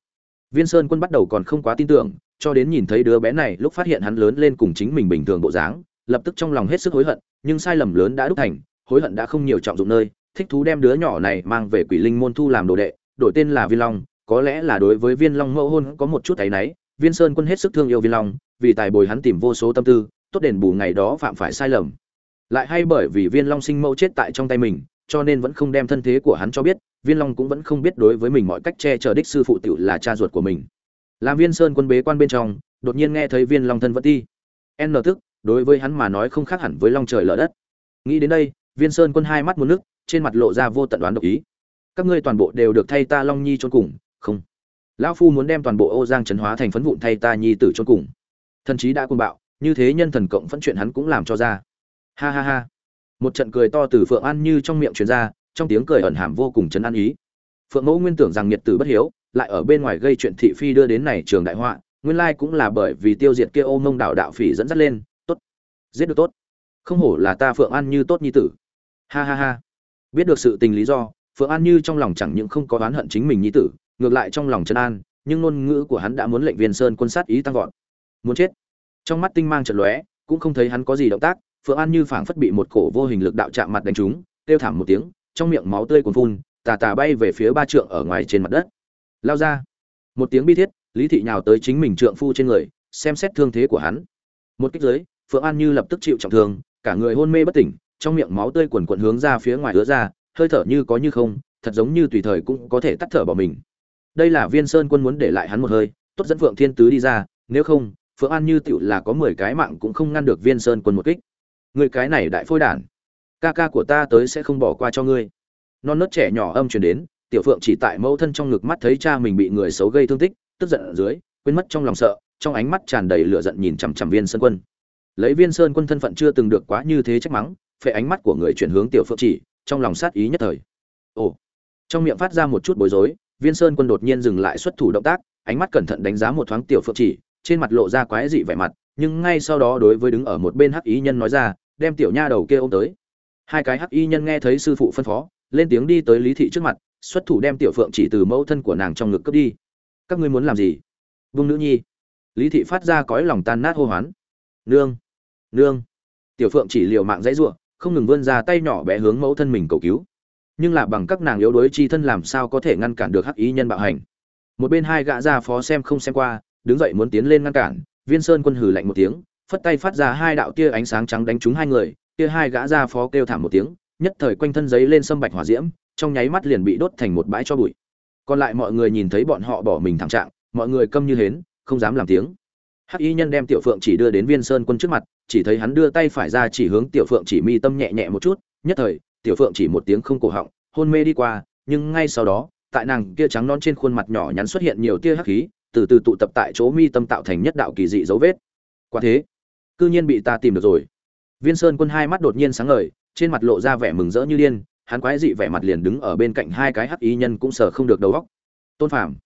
viên sơn quân bắt đầu còn không quá tin tưởng, cho đến nhìn thấy đứa bé này, lúc phát hiện hắn lớn lên cùng chính mình bình thường bộ dáng, lập tức trong lòng hết sức hối hận, nhưng sai lầm lớn đã đúc thành, hối hận đã không nhiều trọng dụng nơi, thích thú đem đứa nhỏ này mang về quỷ linh môn thu làm đồ đệ, đổi tên là viên long, có lẽ là đối với viên long mẫu hôn có một chút thấy náy, viên sơn quân hết sức thương yêu viên long, vì tài bồi hắn tìm vô số tâm tư, tốt đền bù ngày đó phạm phải sai lầm. Lại hay bởi vì viên long sinh mẫu chết tại trong tay mình, cho nên vẫn không đem thân thế của hắn cho biết viên long cũng vẫn không biết đối với mình mọi cách che chở đích sư phụ tiểu là cha ruột của mình. Làm viên sơn quân bế quan bên trong, đột nhiên nghe thấy viên long thân vẫn ti. N tức, đối với hắn mà nói không khác hẳn với long trời lở đất. Nghĩ đến đây, viên sơn quân hai mắt một nước, trên mặt lộ ra vô tận đoán độc ý. Các ngươi toàn bộ đều được thay ta long nhi chôn cùng. Không. Lão phu muốn đem toàn bộ ô giang trấn hóa thành phấn vụn thay ta nhi tử chôn cùng. Thần chí đã cuồng bạo, như thế nhân thần cộng phẫn chuyện hắn cũng làm cho ra. Ha ha ha. Một trận cười to từ phượng an như trong miệng truyền ra trong tiếng cười ẩn hàm vô cùng chấn an ý. Phượng mẫu nguyên tưởng rằng nhiệt tử bất hiếu, lại ở bên ngoài gây chuyện thị phi đưa đến này trường đại họa, nguyên lai cũng là bởi vì tiêu diệt kia ô mông đạo đạo phỉ dẫn dắt lên, tốt, giết được tốt. Không hổ là ta phượng an như tốt nhi tử. Ha ha ha. Biết được sự tình lý do, phượng an như trong lòng chẳng những không có oán hận chính mình nhi tử, ngược lại trong lòng trấn an, nhưng ngôn ngữ của hắn đã muốn lệnh viên sơn quân sát ý tăng vọt. Muốn chết. Trong mắt tinh mang trận lóe, cũng không thấy hắn có gì động tác, phượng an như phảng phất bị một cổ vô hình lực đạo chạm mặt đánh trúng, kêu thảm một tiếng trong miệng máu tươi cuồn phun, tà tà bay về phía ba trượng ở ngoài trên mặt đất. Lao ra. Một tiếng bi thiết, lý thị nhào tới chính mình trượng phu trên người, xem xét thương thế của hắn. Một kích dưới, phượng an như lập tức chịu trọng thương, cả người hôn mê bất tỉnh, trong miệng máu tươi cuồn cuộn hướng ra phía ngoài ứa ra, hơi thở như có như không, thật giống như tùy thời cũng có thể tắt thở bỏ mình. Đây là viên sơn quân muốn để lại hắn một hơi, tốt dẫn phượng thiên tứ đi ra, nếu không, phượng an như tiểu là có mười cái mạng cũng không ngăn được viên sơn quân một kích. Người cái này đại phôi đản ca ca của ta tới sẽ không bỏ qua cho ngươi. Non nớt trẻ nhỏ âm truyền đến, tiểu phượng chỉ tại mẫu thân trong ngực mắt thấy cha mình bị người xấu gây thương tích, tức giận ở dưới, quên mất trong lòng sợ, trong ánh mắt tràn đầy lửa giận nhìn chằm chằm viên sơn quân. Lấy viên sơn quân thân phận chưa từng được quá như thế trách mắng, phệ ánh mắt của người chuyển hướng tiểu phượng chỉ, trong lòng sát ý nhất thời. Ồ. Trong miệng phát ra một chút bối rối, viên sơn quân đột nhiên dừng lại xuất thủ động tác, ánh mắt cẩn thận đánh giá một thoáng tiểu phượng chỉ, trên mặt lộ ra quái dị vẻ mặt, nhưng ngay sau đó đối với đứng ở một bên hắc ý nhân nói ra, đem tiểu nha đầu kia ôm tới hai cái hắc y nhân nghe thấy sư phụ phân phó, lên tiếng đi tới lý thị trước mặt, xuất thủ đem tiểu phượng chỉ từ mẫu thân của nàng trong ngực cướp đi. Các ngươi muốn làm gì? Vương nữ nhi. Lý thị phát ra cõi lòng tan nát hô hoán. Nương nương. Tiểu phượng chỉ liều mạng dãy giụa, không ngừng vươn ra tay nhỏ bé hướng mẫu thân mình cầu cứu. Nhưng là bằng các nàng yếu đuối chi thân làm sao có thể ngăn cản được hắc ý nhân bạo hành? Một bên hai gã gia phó xem không xem qua, đứng dậy muốn tiến lên ngăn cản, viên sơn quân hừ lạnh một tiếng, phất tay phát ra hai đạo tia ánh sáng trắng đánh trúng hai người kia hai gã gia phó kêu thảm một tiếng, nhất thời quanh thân giấy lên sâm bạch hỏa diễm, trong nháy mắt liền bị đốt thành một bãi cho bụi. Còn lại mọi người nhìn thấy bọn họ bỏ mình thảm trạng, mọi người câm như hến, không dám làm tiếng. Hắc y nhân đem tiểu phượng chỉ đưa đến viên sơn quân trước mặt, chỉ thấy hắn đưa tay phải ra chỉ hướng tiểu phượng chỉ mi tâm nhẹ nhẹ một chút, nhất thời, tiểu phượng chỉ một tiếng không cổ họng, hôn mê đi qua, nhưng ngay sau đó, tại nàng kia trắng non trên khuôn mặt nhỏ nhắn xuất hiện nhiều tia hắc khí, từ từ tụ tập tại chỗ mi tâm tạo thành nhất đạo kỳ dị dấu vết. Quả thế, cư nhiên bị ta tìm được rồi viên sơn quân hai mắt đột nhiên sáng ngời, trên mặt lộ ra vẻ mừng rỡ như điên, hắn quái dị vẻ mặt liền đứng ở bên cạnh hai cái hắc y nhân cũng sở không được đầu óc. Tôn phàm,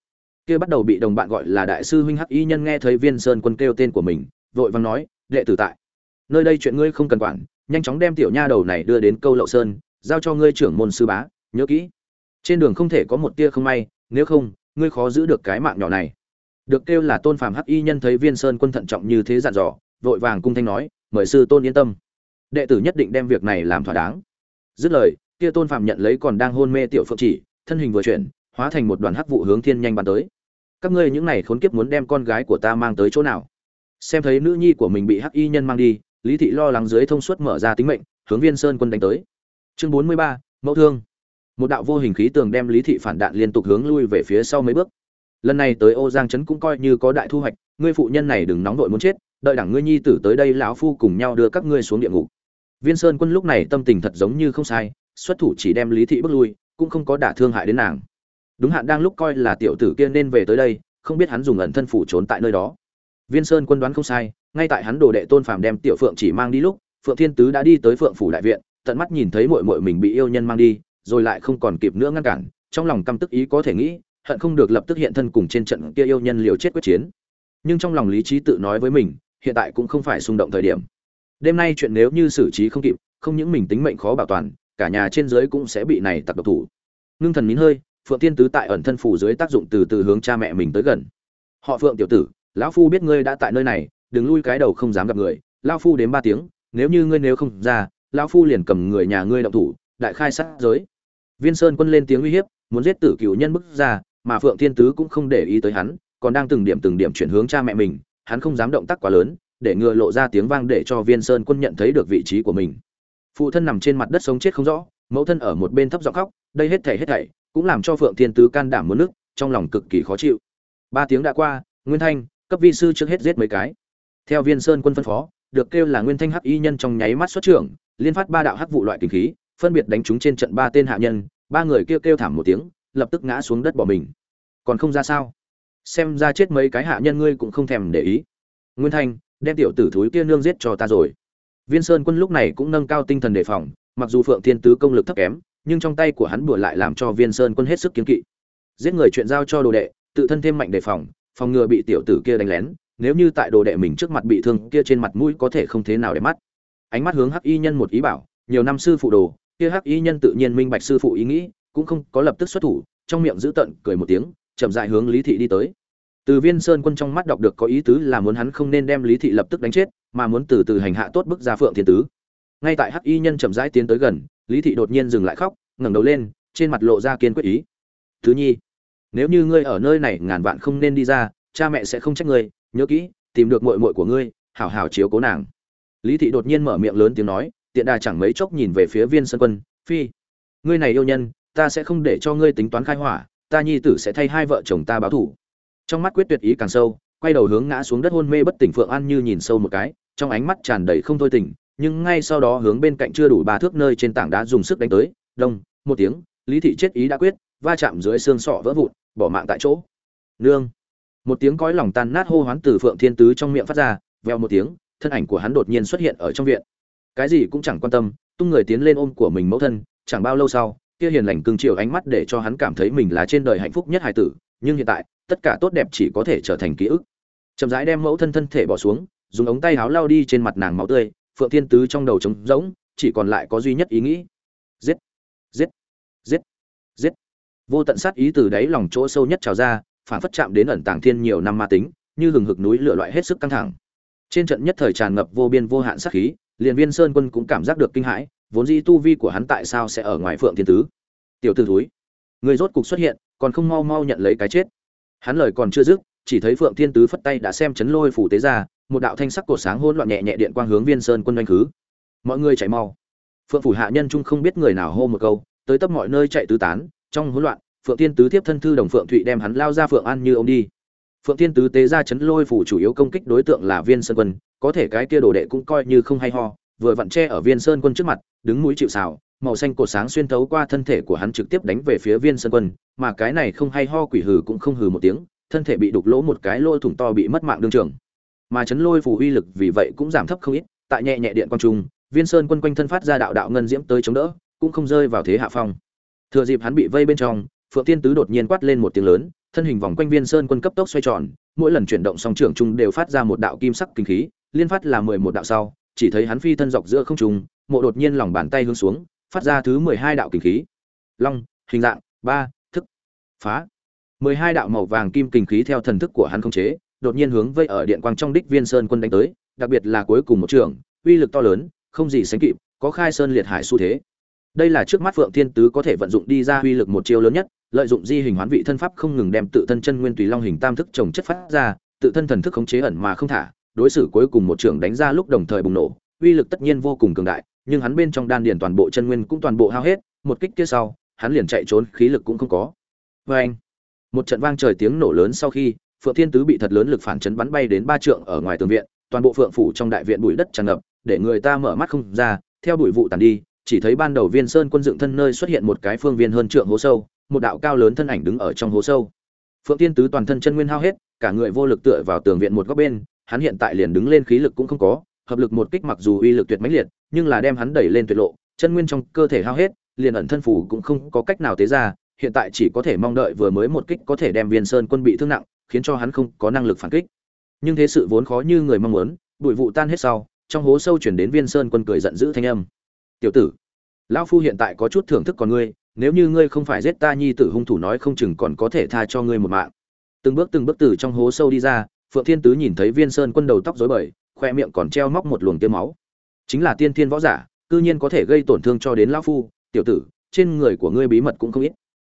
kia bắt đầu bị đồng bạn gọi là đại sư huynh hắc y nhân nghe thấy viên sơn quân kêu tên của mình, vội vàng nói, đệ tử tại, nơi đây chuyện ngươi không cần quản, nhanh chóng đem tiểu nha đầu này đưa đến câu lậu sơn, giao cho ngươi trưởng môn sư bá, nhớ kỹ. Trên đường không thể có một tia không may, nếu không, ngươi khó giữ được cái mạng nhỏ này. Được kêu là tôn phàm hắc y nhân thấy viên sơn quân thận trọng như thế dặn dò, vội vàng cung thanh nói mời sư tôn yên tâm. Đệ tử nhất định đem việc này làm thỏa đáng. Dứt lời, kia tôn phạm nhận lấy còn đang hôn mê tiểu phượng chỉ, thân hình vừa chuyển, hóa thành một đoàn hắc vụ hướng thiên nhanh bắn tới. Các ngươi những này khốn kiếp muốn đem con gái của ta mang tới chỗ nào? Xem thấy nữ nhi của mình bị hắc y nhân mang đi, lý thị lo lắng dưới thông suốt mở ra tính mệnh, hướng viên sơn quân đánh tới. Chương bốn mươi ba, mẫu thương. Một đạo vô hình khí tường đem lý thị phản đạn liên tục hướng lui về phía sau mấy bước. Lần này tới ô giang trấn cũng coi như có đại thu hoạch, ngươi phụ nhân này đừng nóng vội muốn chết đợi đẳng ngươi nhi tử tới đây lão phu cùng nhau đưa các ngươi xuống địa ngục. Viên sơn quân lúc này tâm tình thật giống như không sai, xuất thủ chỉ đem lý thị bước lui, cũng không có đả thương hại đến nàng. Đúng hạn đang lúc coi là tiểu tử kia nên về tới đây, không biết hắn dùng ẩn thân phủ trốn tại nơi đó. Viên sơn quân đoán không sai, ngay tại hắn đồ đệ tôn phàm đem tiểu phượng chỉ mang đi lúc, phượng thiên tứ đã đi tới phượng phủ đại viện, tận mắt nhìn thấy muội muội mình bị yêu nhân mang đi, rồi lại không còn kịp nữa ngăn cản, trong lòng căm tức ý có thể nghĩ, hận không được lập tức hiện thân cùng trên trận kia yêu nhân liều chết quyết chiến. Nhưng trong lòng lý trí tự nói với mình hiện tại cũng không phải xung động thời điểm. Đêm nay chuyện nếu như xử trí không kịp, không những mình tính mệnh khó bảo toàn, cả nhà trên dưới cũng sẽ bị này tặc độc thủ. Ngưng thần nín hơi, phượng tiên tứ tại ẩn thân phủ dưới tác dụng từ từ hướng cha mẹ mình tới gần. Họ phượng tiểu tử, lão phu biết ngươi đã tại nơi này, đừng lui cái đầu không dám gặp người. Lão phu đến ba tiếng, nếu như ngươi nếu không ra, lão phu liền cầm người nhà ngươi động thủ, đại khai sát giới. Viên sơn quân lên tiếng uy hiếp, muốn giết tử cửu nhân bức ra, mà phượng thiên tứ cũng không để ý tới hắn, còn đang từng điểm từng điểm chuyển hướng cha mẹ mình hắn không dám động tác quá lớn, để ngừa lộ ra tiếng vang để cho viên sơn quân nhận thấy được vị trí của mình. Phụ thân nằm trên mặt đất sống chết không rõ, mẫu thân ở một bên thấp giọng khóc, đây hết thảy hết thảy cũng làm cho phượng thiên tứ can đảm muốn nước, trong lòng cực kỳ khó chịu. Ba tiếng đã qua, nguyên thanh, cấp vi sư trước hết giết mấy cái. Theo viên sơn quân phân phó, được kêu là nguyên thanh hắc y nhân trong nháy mắt xuất trưởng, liên phát ba đạo hắc vụ loại kinh khí, phân biệt đánh chúng trên trận ba tên hạ nhân, ba người kêu kêu thảm một tiếng, lập tức ngã xuống đất bỏ mình. Còn không ra sao? Xem ra chết mấy cái hạ nhân ngươi cũng không thèm để ý. Nguyên thanh, đem tiểu tử thúi kia nương giết cho ta rồi. Viên sơn quân lúc này cũng nâng cao tinh thần đề phòng, mặc dù phượng thiên tứ công lực thấp kém, nhưng trong tay của hắn bùa lại làm cho viên sơn quân hết sức kiếm kỵ. Giết người chuyện giao cho đồ đệ, tự thân thêm mạnh đề phòng phòng ngừa bị tiểu tử kia đánh lén, nếu như tại đồ đệ mình trước mặt bị thương, kia trên mặt mũi có thể không thế nào để mắt. Ánh mắt hướng hắc y nhân một ý bảo, nhiều năm sư phụ đồ, kia hắc y nhân tự nhiên minh bạch sư phụ ý nghĩ, cũng không có lập tức xuất thủ, trong miệng giữ tận cười một tiếng chậm dại hướng lý thị đi tới. Từ viên sơn quân trong mắt đọc được có ý tứ là muốn hắn không nên đem lý thị lập tức đánh chết, mà muốn từ từ hành hạ tốt bức ra phượng thiên tứ. Ngay tại hắc y nhân chậm rãi tiến tới gần, lý thị đột nhiên dừng lại khóc, ngẩng đầu lên, trên mặt lộ ra kiên quyết ý. Thứ nhi, nếu như ngươi ở nơi này ngàn vạn không nên đi ra, cha mẹ sẽ không trách ngươi, nhớ kỹ, tìm được muội muội của ngươi, hảo hảo chiếu cố nàng. Lý thị đột nhiên mở miệng lớn tiếng nói, tiện đà chẳng mấy chốc nhìn về phía viên sơn quân, phi, ngươi này yêu nhân, ta sẽ không để cho ngươi tính toán khai hỏa ta nhi tử sẽ thay hai vợ chồng ta báo thủ. Trong mắt quyết tuyệt ý càng sâu, quay đầu hướng ngã xuống đất hôn mê bất tỉnh phượng an như nhìn sâu một cái, trong ánh mắt tràn đầy không thôi tỉnh, nhưng ngay sau đó hướng bên cạnh chưa đủ ba thước nơi trên tảng đá dùng sức đánh tới, đông, một tiếng, lý thị chết ý đã quyết, va chạm dưới xương sọ vỡ vụn, bỏ mạng tại chỗ. Nương. Một tiếng cõi lòng tan nát hô hoán từ phượng thiên tứ trong miệng phát ra veo một tiếng, thân ảnh của hắn đột nhiên xuất hiện ở trong viện. Cái gì cũng chẳng quan tâm, tung người tiến lên ôm của mình mẫu thân, chẳng bao lâu sau kia hiền lành cương triều ánh mắt để cho hắn cảm thấy mình là trên đời hạnh phúc nhất hải tử, nhưng hiện tại, tất cả tốt đẹp chỉ có thể trở thành ký ức. Chậm rãi đem mẫu thân thân thể bỏ xuống, dùng ống tay áo lao đi trên mặt nàng máu tươi, phượng thiên tứ trong đầu trống rỗng, chỉ còn lại có duy nhất ý nghĩ. Giết giết giết giết. Vô tận sát ý từ đáy lòng chỗ sâu nhất trào ra phản phất chạm đến ẩn tàng thiên nhiều năm ma tính, như hừng hực núi lửa loại hết sức căng thẳng. Trên trận nhất thời tràn ngập vô biên vô hạn sát khí, liền viên sơn quân cũng cảm giác được kinh hãi vốn dĩ tu vi của hắn tại sao sẽ ở ngoài phượng thiên tứ? Tiểu tử thúi người rốt cục xuất hiện, còn không mau mau nhận lấy cái chết. Hắn lời còn chưa dứt, chỉ thấy phượng thiên tứ phất tay đã xem chấn lôi phủ tế ra, một đạo thanh sắc cột sáng hỗn loạn nhẹ nhẹ điện quang hướng viên sơn quân doanh khứ. Mọi người chạy mau. Phượng phủ hạ nhân trung không biết người nào hô một câu, tới tấp mọi nơi chạy tứ tán, trong hỗn loạn, phượng thiên tứ tiếp thân thư đồng phượng thụy đem hắn lao ra phượng an như ông đi. Phượng thiên tứ tế ra chấn lôi phủ chủ yếu công kích đối tượng là viên sơn quân, có thể cái kia đồ đệ cũng coi như không hay ho vừa vặn che ở viên sơn quân trước mặt, đứng mũi chịu xào màu xanh cột sáng xuyên thấu qua thân thể của hắn trực tiếp đánh về phía viên sơn quân, mà cái này không hay ho quỷ hừ cũng không hừ một tiếng, thân thể bị đục lỗ một cái lỗ thủng to bị mất mạng đương trường. Mà chấn lôi phủ uy lực vì vậy cũng giảm thấp không ít, tại nhẹ nhẹ điện quang trung, viên sơn quân quanh thân phát ra đạo đạo ngân diễm tới chống đỡ, cũng không rơi vào thế hạ phong. Thừa dịp hắn bị vây bên trong, phượng tiên tứ đột nhiên quát lên một tiếng lớn, thân hình vòng quanh viên sơn quân cấp tốc xoay tròn, mỗi lần chuyển động song trưởng trung đều phát ra một đạo kim sắc kinh khí, liên phát là mười một đạo sau chỉ thấy hắn phi thân dọc giữa không trung, mộ đột nhiên lòng bàn tay hướng xuống, phát ra thứ mười hai đạo kinh khí. Long, hình dạng, ba, thức, phá. Mười hai đạo màu vàng kim kinh khí theo thần thức của hắn không chế, đột nhiên hướng vây ở điện quang trong đích viên sơn quân đánh tới, đặc biệt là cuối cùng một trường, uy lực to lớn, không gì sánh kịp, có khai sơn liệt hải xu thế. Đây là trước mắt phượng thiên tứ có thể vận dụng đi ra uy lực một chiêu lớn nhất, lợi dụng di hình hoán vị thân pháp không ngừng đem tự thân chân nguyên tùy long hình tam thức trồng chất phát ra, tự thân thần thức khống chế ẩn mà không thả đối xử cuối cùng một trưởng đánh ra lúc đồng thời bùng nổ, uy lực tất nhiên vô cùng cường đại, nhưng hắn bên trong đan điền toàn bộ chân nguyên cũng toàn bộ hao hết, một kích kia sau, hắn liền chạy trốn, khí lực cũng không có. Vê anh, một trận vang trời tiếng nổ lớn sau khi, phượng thiên tứ bị thật lớn lực phản chấn bắn bay đến ba trượng ở ngoài tường viện, toàn bộ phượng phủ trong đại viện bụi đất tràn ngập, để người ta mở mắt không ra, theo bụi vụ tàn đi, chỉ thấy ban đầu viên sơn quân dựng thân nơi xuất hiện một cái phương viên hơn trượng hố sâu, một đạo cao lớn thân ảnh đứng ở trong hố sâu. Phượng thiên tứ toàn thân chân nguyên hao hết, cả người vô lực tựa vào tường viện một góc bên hắn hiện tại liền đứng lên khí lực cũng không có, hợp lực một kích mặc dù uy lực tuyệt mãnh liệt, nhưng là đem hắn đẩy lên tuyệt lộ, chân nguyên trong cơ thể hao hết, liền ẩn thân phủ cũng không có cách nào tế ra, hiện tại chỉ có thể mong đợi vừa mới một kích có thể đem viên sơn quân bị thương nặng, khiến cho hắn không có năng lực phản kích. Nhưng thế sự vốn khó như người mong muốn, bụi vụ tan hết sau, trong hố sâu chuyển đến viên sơn quân cười giận dữ thanh âm. Tiểu tử, lão phu hiện tại có chút thưởng thức còn ngươi, nếu như ngươi không phải giết ta nhi tử hung thủ nói không chừng còn có thể tha cho ngươi một mạng. Từng bước từng bước từ trong hố sâu đi ra phượng thiên tứ nhìn thấy viên sơn quân đầu tóc rối bời, khoe miệng còn treo móc một luồng tiêm máu. Chính là tiên thiên võ giả, cư nhiên có thể gây tổn thương cho đến lão phu, tiểu tử, trên người của ngươi bí mật cũng không ít.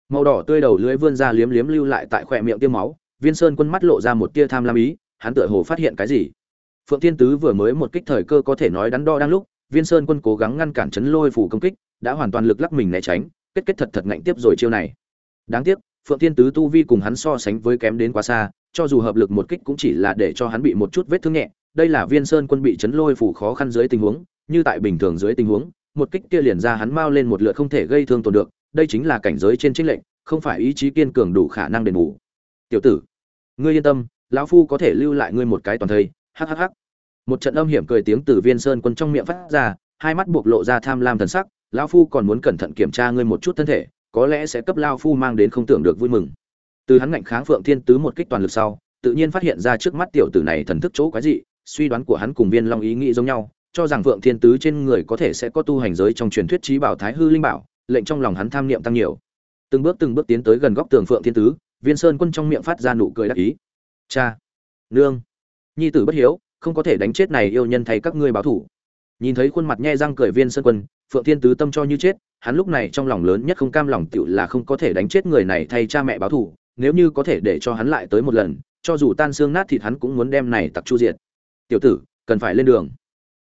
Màu đỏ tươi đầu lưỡi vươn ra liếm liếm lưu lại tại khoe miệng tiêm máu, viên sơn quân mắt lộ ra một tia tham lam ý, hắn tựa hồ phát hiện cái gì? Phượng thiên tứ vừa mới một kích thời cơ có thể nói đắn đo đang lúc, viên sơn quân cố gắng ngăn cản chấn lôi phủ công kích, đã hoàn toàn lực lắc mình né tránh, kết kết thật thật ngạnh tiếp rồi chiêu này. Đáng tiếc, phượng thiên tứ tu vi cùng hắn so sánh với kém đến quá xa cho dù hợp lực một kích cũng chỉ là để cho hắn bị một chút vết thương nhẹ. Đây là viên sơn quân bị chấn lôi phủ khó khăn dưới tình huống như tại bình thường dưới tình huống một kích kia liền ra hắn mau lên một lượt không thể gây thương tổn được. Đây chính là cảnh giới trên trinh lệnh không phải ý chí kiên cường đủ khả năng đền bù. Tiểu tử ngươi yên tâm lão phu có thể lưu lại ngươi một cái toàn thây. Hắc, một trận âm hiểm cười tiếng từ viên sơn quân trong miệng phát ra hai mắt buộc lộ ra tham lam thần sắc. Lão phu còn muốn cẩn thận kiểm tra ngươi một chút thân thể có lẽ sẽ cấp lão phu mang đến không tưởng được vui mừng từ hắn ngạnh kháng phượng thiên tứ một kích toàn lực sau, tự nhiên phát hiện ra trước mắt tiểu tử này thần thức chỗ quái dị, suy đoán của hắn cùng viên long ý nghĩ giống nhau, cho rằng phượng thiên tứ trên người có thể sẽ có tu hành giới trong truyền thuyết trí bảo thái hư linh bảo, lệnh trong lòng hắn tham niệm tăng nhiều. Từng bước từng bước tiến tới gần góc tường phượng thiên tứ, viên sơn quân trong miệng phát ra nụ cười đắc ý. Cha, nương, nhi tử bất hiếu, không có thể đánh chết này yêu nhân thay các ngươi báo thủ. Nhìn thấy khuôn mặt nhe răng cười viên sơn quân, phượng thiên tứ tâm cho như chết, hắn lúc này trong lòng lớn nhất không cam lòng tựu là không có thể đánh chết người này thay cha mẹ báo thủ nếu như có thể để cho hắn lại tới một lần cho dù tan xương nát thịt hắn cũng muốn đem này tặc chu diệt. Tiểu tử cần phải lên đường.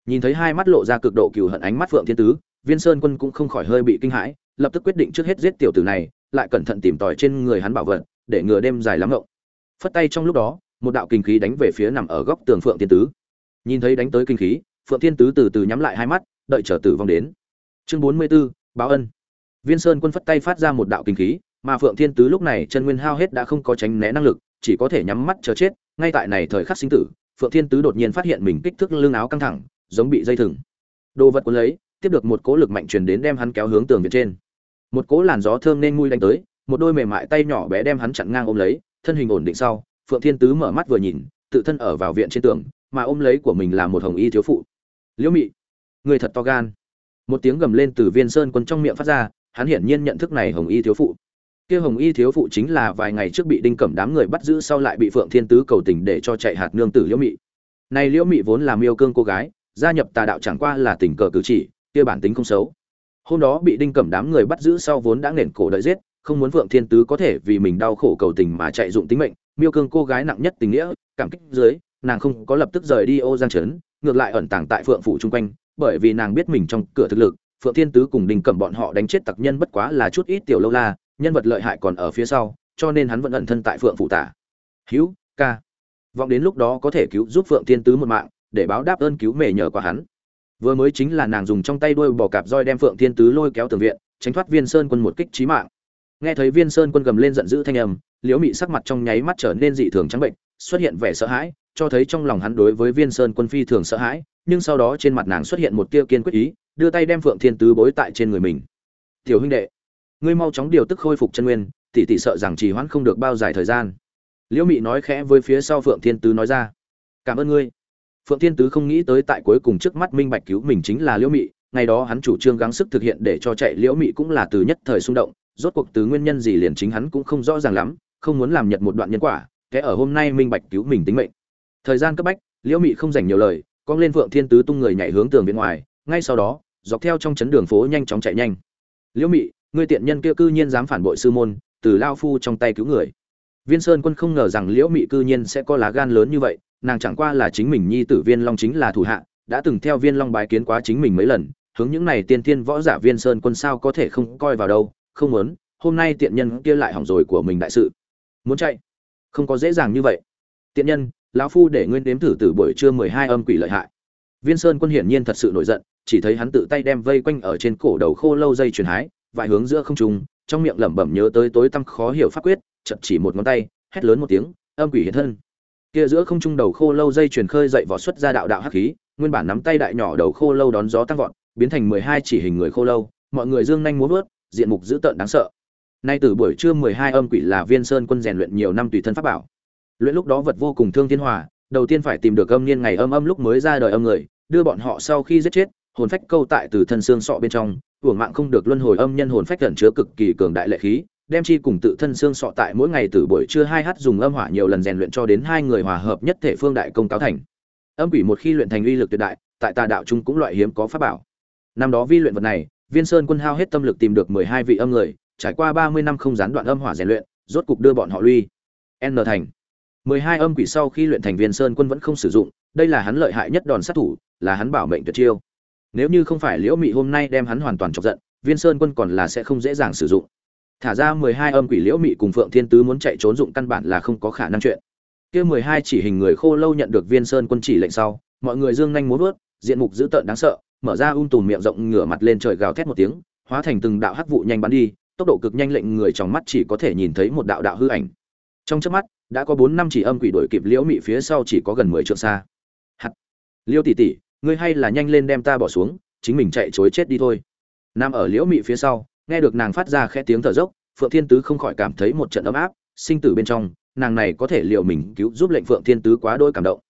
Nhìn thấy hai mắt lộ ra cực độ cừu hận ánh mắt phượng thiên tứ viên sơn quân cũng không khỏi hơi bị kinh hãi lập tức quyết định trước hết giết tiểu tử này lại cẩn thận tìm tòi trên người hắn bảo vật để ngừa đêm dài lắm ngộng. Phất tay trong lúc đó một đạo kinh khí đánh về phía nằm ở góc tường phượng thiên tứ. Nhìn thấy đánh tới kinh khí phượng thiên tứ từ từ nhắm lại hai mắt đợi chờ tử vong đến. Chương bốn mươi 44, báo ân. Viên sơn quân phất tay phát ra một đạo kinh khí mà phượng thiên tứ lúc này chân nguyên hao hết đã không có tránh né năng lực, chỉ có thể nhắm mắt chờ chết. Ngay tại này thời khắc sinh tử, phượng thiên tứ đột nhiên phát hiện mình kích thước lưng áo căng thẳng, giống bị dây thừng. Đồ vật cuốn lấy, tiếp được một cỗ lực mạnh truyền đến đem hắn kéo hướng tường viện trên. Một cỗ làn gió thơm nên mùi đánh tới, một đôi mềm mại tay nhỏ bé đem hắn chặn ngang ôm lấy, thân hình ổn định sau, phượng thiên tứ mở mắt vừa nhìn, tự thân ở vào viện trên tường, mà ôm lấy của mình là một hồng y thiếu phụ. Liễu mị, người thật to gan. Một tiếng gầm lên từ viên sơn quân trong miệng phát ra, hắn hiển nhiên nhận thức này hồng y thiếu phụ kia hồng y thiếu phụ chính là vài ngày trước bị đinh cẩm đám người bắt giữ sau lại bị phượng thiên tứ cầu tình để cho chạy hạt nương tử liễu mị. Này liễu mị vốn là miêu cương cô gái, gia nhập tà đạo chẳng qua là tình cờ cử chỉ, kia bản tính không xấu. Hôm đó bị đinh cẩm đám người bắt giữ sau vốn đã nền cổ đợi giết, không muốn phượng thiên tứ có thể vì mình đau khổ cầu tình mà chạy dụng tính mệnh, miêu cương cô gái nặng nhất tình nghĩa, cảm kích dưới, nàng không có lập tức rời đi ô giang trấn, ngược lại ẩn tàng tại phượng phủ chung quanh, bởi vì nàng biết mình trong cửa thực lực, phượng thiên tứ cùng đinh cẩm bọn họ đánh chết tặc nhân bất quá là chút ít tiểu lâu la nhân vật lợi hại còn ở phía sau, cho nên hắn vẫn ẩn thân tại phượng phủ tả. Hữu, ca. Vọng đến lúc đó có thể cứu giúp phượng thiên tứ một mạng, để báo đáp ơn cứu mề nhờ qua hắn. Vừa mới chính là nàng dùng trong tay đuôi bò cạp roi đem phượng thiên tứ lôi kéo tường viện, tránh thoát viên sơn quân một kích chí mạng. Nghe thấy viên sơn quân gầm lên giận dữ thanh âm, liễu mị sắc mặt trong nháy mắt trở nên dị thường trắng bệnh, xuất hiện vẻ sợ hãi, cho thấy trong lòng hắn đối với viên sơn quân phi thường sợ hãi, nhưng sau đó trên mặt nàng xuất hiện một tia kiên quyết ý, đưa tay đem phượng thiên tứ bối tại trên người mình. Tiểu huynh đệ ngươi mau chóng điều tức khôi phục chân nguyên, tỷ tỷ sợ rằng trì hoãn không được bao dài thời gian. Liễu mị nói khẽ với phía sau phượng thiên tứ nói ra. Cảm ơn ngươi. Phượng thiên tứ không nghĩ tới tại cuối cùng trước mắt minh bạch cứu mình chính là liễu mị, ngày đó hắn chủ trương gắng sức thực hiện để cho chạy liễu mị cũng là từ nhất thời xung động, rốt cuộc từ nguyên nhân gì liền chính hắn cũng không rõ ràng lắm, không muốn làm nhật một đoạn nhân quả, kẻ ở hôm nay minh bạch cứu mình tính mệnh. Thời gian cấp bách, liễu mị không dành nhiều lời con lên phượng thiên tứ tung người nhảy hướng tường bên ngoài, ngay sau đó, dọc theo trong chấn đường phố nhanh chóng chạy nhanh. Liễu mị ngươi tiện nhân kia cư nhiên dám phản bội sư môn, từ lao phu trong tay cứu người. Viên sơn quân không ngờ rằng liễu mị cư nhiên sẽ có lá gan lớn như vậy, nàng chẳng qua là chính mình nhi tử viên long chính là thủ hạ, đã từng theo viên long bái kiến quá chính mình mấy lần, hướng những này tiên tiên võ giả viên sơn quân sao có thể không coi vào đâu, không muốn, hôm nay tiện nhân kia lại hỏng rồi của mình đại sự. Muốn chạy? Không có dễ dàng như vậy. Tiện nhân, lão phu để nguyên đếm thử từ buổi trưa mười hai âm quỷ lợi hại. Viên sơn quân hiển nhiên thật sự nổi giận, chỉ thấy hắn tự tay đem vây quanh ở trên cổ đầu khô lâu dây truyền hái vài hướng giữa không trung, trong miệng lẩm bẩm nhớ tới tối tăm khó hiểu pháp quyết, chợt chỉ một ngón tay, hét lớn một tiếng, âm quỷ hiện thân. Kia giữa không trung đầu khô lâu dây truyền khơi dậy vỏ xuất ra đạo đạo hắc khí, nguyên bản nắm tay đại nhỏ đầu khô lâu đón gió tăng vọt, biến thành mười hai chỉ hình người khô lâu, mọi người dương nhanh múa vớt, diện mục dữ tợn đáng sợ. Nay từ buổi trưa mười hai âm quỷ là viên sơn quân rèn luyện nhiều năm tùy thân pháp bảo. Luyện lúc đó vật vô cùng thương thiên hòa, đầu tiên phải tìm được âm niên ngày âm âm lúc mới ra đời âm người, đưa bọn họ sau khi giết chết, hồn phách câu tại từ thân xương sọ bên trong hưởng mạng không được luân hồi âm nhân hồn phách gần chứa cực kỳ cường đại lệ khí, đem chi cùng tự thân xương sọ tại mỗi ngày từ buổi trưa hai h dùng âm hỏa nhiều lần rèn luyện cho đến hai người hòa hợp nhất thể phương đại công cáo thành. Âm quỷ một khi luyện thành uy lực tuyệt đại, tại tà đạo trung cũng loại hiếm có pháp bảo. Năm đó vi luyện vật này, viên sơn quân hao hết tâm lực tìm được mười hai vị âm người, trải qua ba mươi năm không gián đoạn âm hỏa rèn luyện, rốt cục đưa bọn họ lui. N thành. Mười hai âm quỷ sau khi luyện thành viên sơn quân vẫn không sử dụng, đây là hắn lợi hại nhất đòn sát thủ, là hắn bảo mệnh tuyệt chiêu nếu như không phải liễu mị hôm nay đem hắn hoàn toàn chọc giận, viên sơn quân còn là sẽ không dễ dàng sử dụng. Thả ra mười hai âm quỷ liễu mị cùng phượng thiên tứ muốn chạy trốn dụng căn bản là không có khả năng chuyện. Kia mười hai chỉ hình người khô lâu nhận được viên sơn quân chỉ lệnh sau, mọi người dương nhanh muốn vớt diện mục dữ tợn đáng sợ, mở ra um tùm miệng rộng ngửa mặt lên trời gào thét một tiếng, hóa thành từng đạo hắc vụ nhanh bắn đi, tốc độ cực nhanh lệnh người trong mắt chỉ có thể nhìn thấy một đạo đạo hư ảnh. Trong chớp mắt, đã có bốn năm chỉ âm quỷ đuổi kịp liễu mị phía sau chỉ có gần mười trượng xa. Hắt liêu tỷ tỷ ngươi hay là nhanh lên đem ta bỏ xuống, chính mình chạy chối chết đi thôi. Nam ở liễu mị phía sau, nghe được nàng phát ra khẽ tiếng thở dốc, phượng thiên tứ không khỏi cảm thấy một trận ấm áp, sinh tử bên trong, nàng này có thể liệu mình cứu giúp lệnh phượng thiên tứ quá đôi cảm động.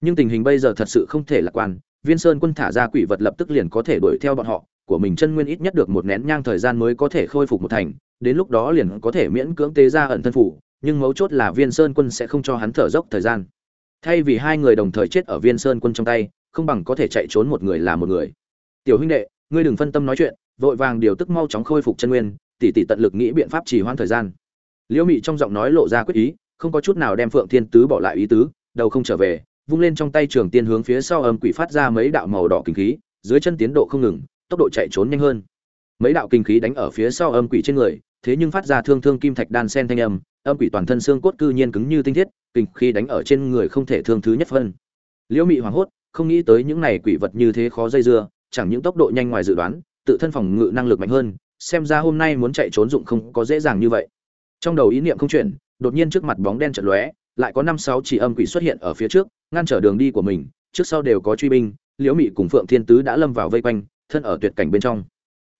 Nhưng tình hình bây giờ thật sự không thể lạc quan, viên sơn quân thả ra quỷ vật lập tức liền có thể đuổi theo bọn họ, của mình chân nguyên ít nhất được một nén nhang thời gian mới có thể khôi phục một thành, đến lúc đó liền có thể miễn cưỡng tế ra ẩn thân phủ, nhưng mấu chốt là viên sơn quân sẽ không cho hắn thở dốc thời gian. Thay vì hai người đồng thời chết ở viên sơn quân trong tay không bằng có thể chạy trốn một người là một người. Tiểu huynh đệ, ngươi đừng phân tâm nói chuyện, vội vàng điều tức mau chóng khôi phục chân nguyên, tỉ tỉ tận lực nghĩ biện pháp trì hoãn thời gian. Liễu mị trong giọng nói lộ ra quyết ý, không có chút nào đem phượng thiên tứ bỏ lại ý tứ, đầu không trở về, vung lên trong tay trường tiên hướng phía sau âm quỷ phát ra mấy đạo màu đỏ kinh khí, dưới chân tiến độ không ngừng, tốc độ chạy trốn nhanh hơn. Mấy đạo kinh khí đánh ở phía sau âm quỷ trên người, thế nhưng phát ra thương thương kim thạch đan sen thanh âm âm quỷ toàn thân xương cốt cư nhiên cứng như tinh thiết, kinh khí đánh ở trên người không thể thương thứ nhất phân. Liễu mị hoảng hốt không nghĩ tới những này quỷ vật như thế khó dây dưa, chẳng những tốc độ nhanh ngoài dự đoán, tự thân phòng ngự năng lực mạnh hơn, xem ra hôm nay muốn chạy trốn dụng không có dễ dàng như vậy. Trong đầu ý niệm không chuyển, đột nhiên trước mặt bóng đen chợt lóe, lại có năm sáu chỉ âm quỷ xuất hiện ở phía trước, ngăn trở đường đi của mình, trước sau đều có truy binh, liễu mị cùng phượng thiên tứ đã lâm vào vây quanh, thân ở tuyệt cảnh bên trong.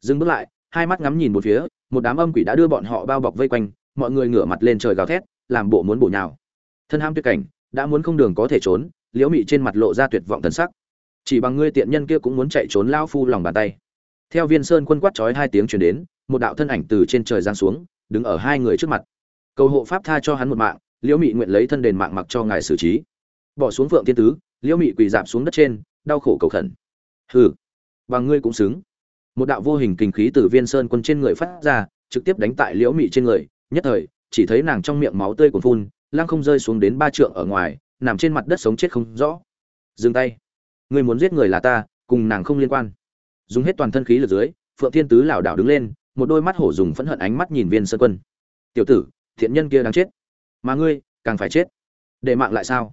Dừng bước lại, hai mắt ngắm nhìn một phía, một đám âm quỷ đã đưa bọn họ bao bọc vây quanh, mọi người ngửa mặt lên trời gào thét, làm bộ muốn bổ nhào. Thân ham tuyệt cảnh, đã muốn không đường có thể trốn liễu mị trên mặt lộ ra tuyệt vọng thần sắc. Chỉ bằng ngươi tiện nhân kia cũng muốn chạy trốn lao phu lòng bàn tay. Theo viên sơn quân quát chói hai tiếng chuyển đến, một đạo thân ảnh từ trên trời giáng xuống, đứng ở hai người trước mặt. Cầu hộ pháp tha cho hắn một mạng, liễu mị nguyện lấy thân đền mạng mặc cho ngài xử trí. Bỏ xuống phượng thiên tứ, liễu mị quỳ dạp xuống đất trên, đau khổ cầu khẩn. Hừ, bằng ngươi cũng xứng. Một đạo vô hình kinh khí từ viên sơn quân trên người phát ra, trực tiếp đánh tại liễu mị trên người, nhất thời, chỉ thấy nàng trong miệng máu tươi cuồn phun lang không rơi xuống đến ba trượng ở ngoài nằm trên mặt đất sống chết không rõ. Dừng tay. Người muốn giết người là ta, cùng nàng không liên quan. Dùng hết toàn thân khí lực dưới, phượng thiên tứ lảo đảo đứng lên, một đôi mắt hổ dùng phẫn hận ánh mắt nhìn viên sơn quân. Tiểu tử, thiện nhân kia đang chết. Mà ngươi, càng phải chết. Để mạng lại sao?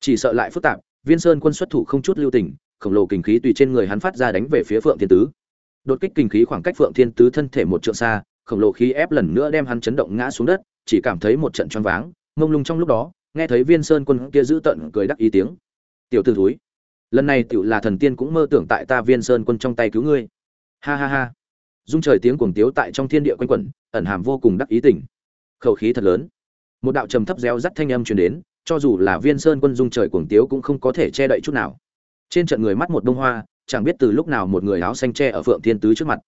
Chỉ sợ lại phức tạp, viên sơn quân xuất thủ không chút lưu tình, khổng lồ kinh khí tùy trên người hắn phát ra đánh về phía phượng thiên tứ. Đột kích kinh khí khoảng cách phượng thiên tứ thân thể một trượng xa, khổng lồ khí ép lần nữa đem hắn chấn động ngã xuống đất, chỉ cảm thấy một trận choáng váng ngông lung trong lúc đó nghe thấy viên sơn quân kia giữ tận cười đắc ý tiếng. Tiểu t ử thúi, lần này tiểu là thần tiên cũng mơ tưởng tại ta viên sơn quân trong tay cứu ngươi. Ha ha ha. Dung trời tiếng cuồng tiếu tại trong thiên địa quanh quẩn, ẩn hàm vô cùng đắc ý tình. Khẩu khí thật lớn. Một đạo trầm thấp reo rắt thanh âm truyền đến, cho dù là viên sơn quân dung trời cuồng tiếu cũng không có thể che đậy chút nào. Trên trận người mắt một đông hoa, chẳng biết từ lúc nào một người áo xanh che ở phượng thiên tứ trước mặt.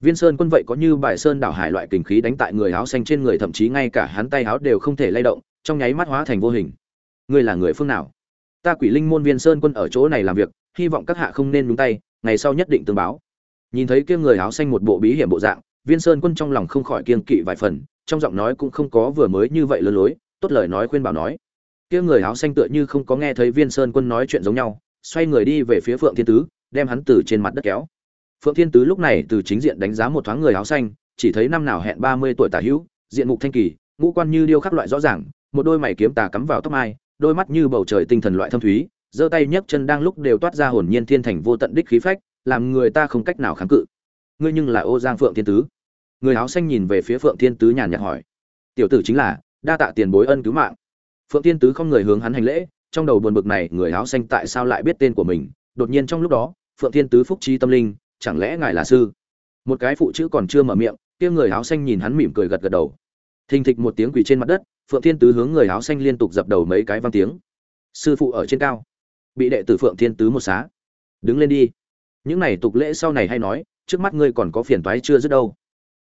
Viên sơn quân vậy có như bài sơn đảo hải loại kình khí đánh tại người áo xanh trên người, thậm chí ngay cả hắn tay áo đều không thể lay động trong nháy mắt hóa thành vô hình. Ngươi là người phương nào? Ta quỷ linh môn viên sơn quân ở chỗ này làm việc, hy vọng các hạ không nên nhúng tay, ngày sau nhất định tương báo. Nhìn thấy kia người áo xanh một bộ bí hiểm bộ dạng, viên sơn quân trong lòng không khỏi kiêng kỵ vài phần, trong giọng nói cũng không có vừa mới như vậy lơ lối, tốt lời nói khuyên bảo nói. Kia người áo xanh tựa như không có nghe thấy viên sơn quân nói chuyện giống nhau, xoay người đi về phía phượng thiên tứ, đem hắn từ trên mặt đất kéo. Phượng thiên tứ lúc này từ chính diện đánh giá một thoáng người áo xanh, chỉ thấy năm nào hẹn ba mươi tuổi tả hữu, diện mục thanh kỳ, ngũ quan như điêu khắc loại rõ ràng một đôi mày kiếm tà cắm vào tóc mai, đôi mắt như bầu trời tinh thần loại thâm thúy, giơ tay nhấc chân đang lúc đều toát ra hồn nhiên thiên thành vô tận đích khí phách, làm người ta không cách nào kháng cự. Ngươi nhưng là ô giang phượng thiên tứ. Người áo xanh nhìn về phía phượng thiên tứ nhàn nhạt hỏi. Tiểu tử chính là, đa tạ tiền bối ân cứu mạng. Phượng thiên tứ không người hướng hắn hành lễ, trong đầu buồn bực này, người áo xanh tại sao lại biết tên của mình? Đột nhiên trong lúc đó, phượng thiên tứ phúc trí tâm linh, chẳng lẽ ngài là sư? Một cái phụ chữ còn chưa mở miệng, kia người áo xanh nhìn hắn mỉm cười gật gật đầu. Thình thịch một tiếng quỳ trên mặt đất phượng thiên tứ hướng người áo xanh liên tục dập đầu mấy cái vang tiếng. Sư phụ ở trên cao. Bị đệ tử phượng thiên tứ một xá. Đứng lên đi. Những này tục lễ sau này hay nói, trước mắt ngươi còn có phiền toái chưa dứt đâu.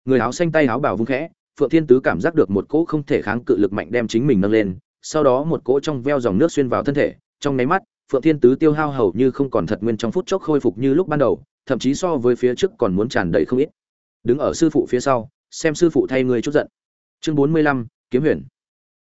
Người áo xanh tay áo bảo vung khẽ, phượng thiên tứ cảm giác được một cỗ không thể kháng cự lực mạnh đem chính mình nâng lên, sau đó một cỗ trong veo dòng nước xuyên vào thân thể, trong nháy mắt, phượng thiên tứ tiêu hao hầu như không còn thật nguyên trong phút chốc khôi phục như lúc ban đầu, thậm chí so với phía trước còn muốn tràn đầy không ít. Đứng ở sư phụ phía sau, xem sư phụ thay người chút giận. Chương bốn mươi lăm, kiếm huyền.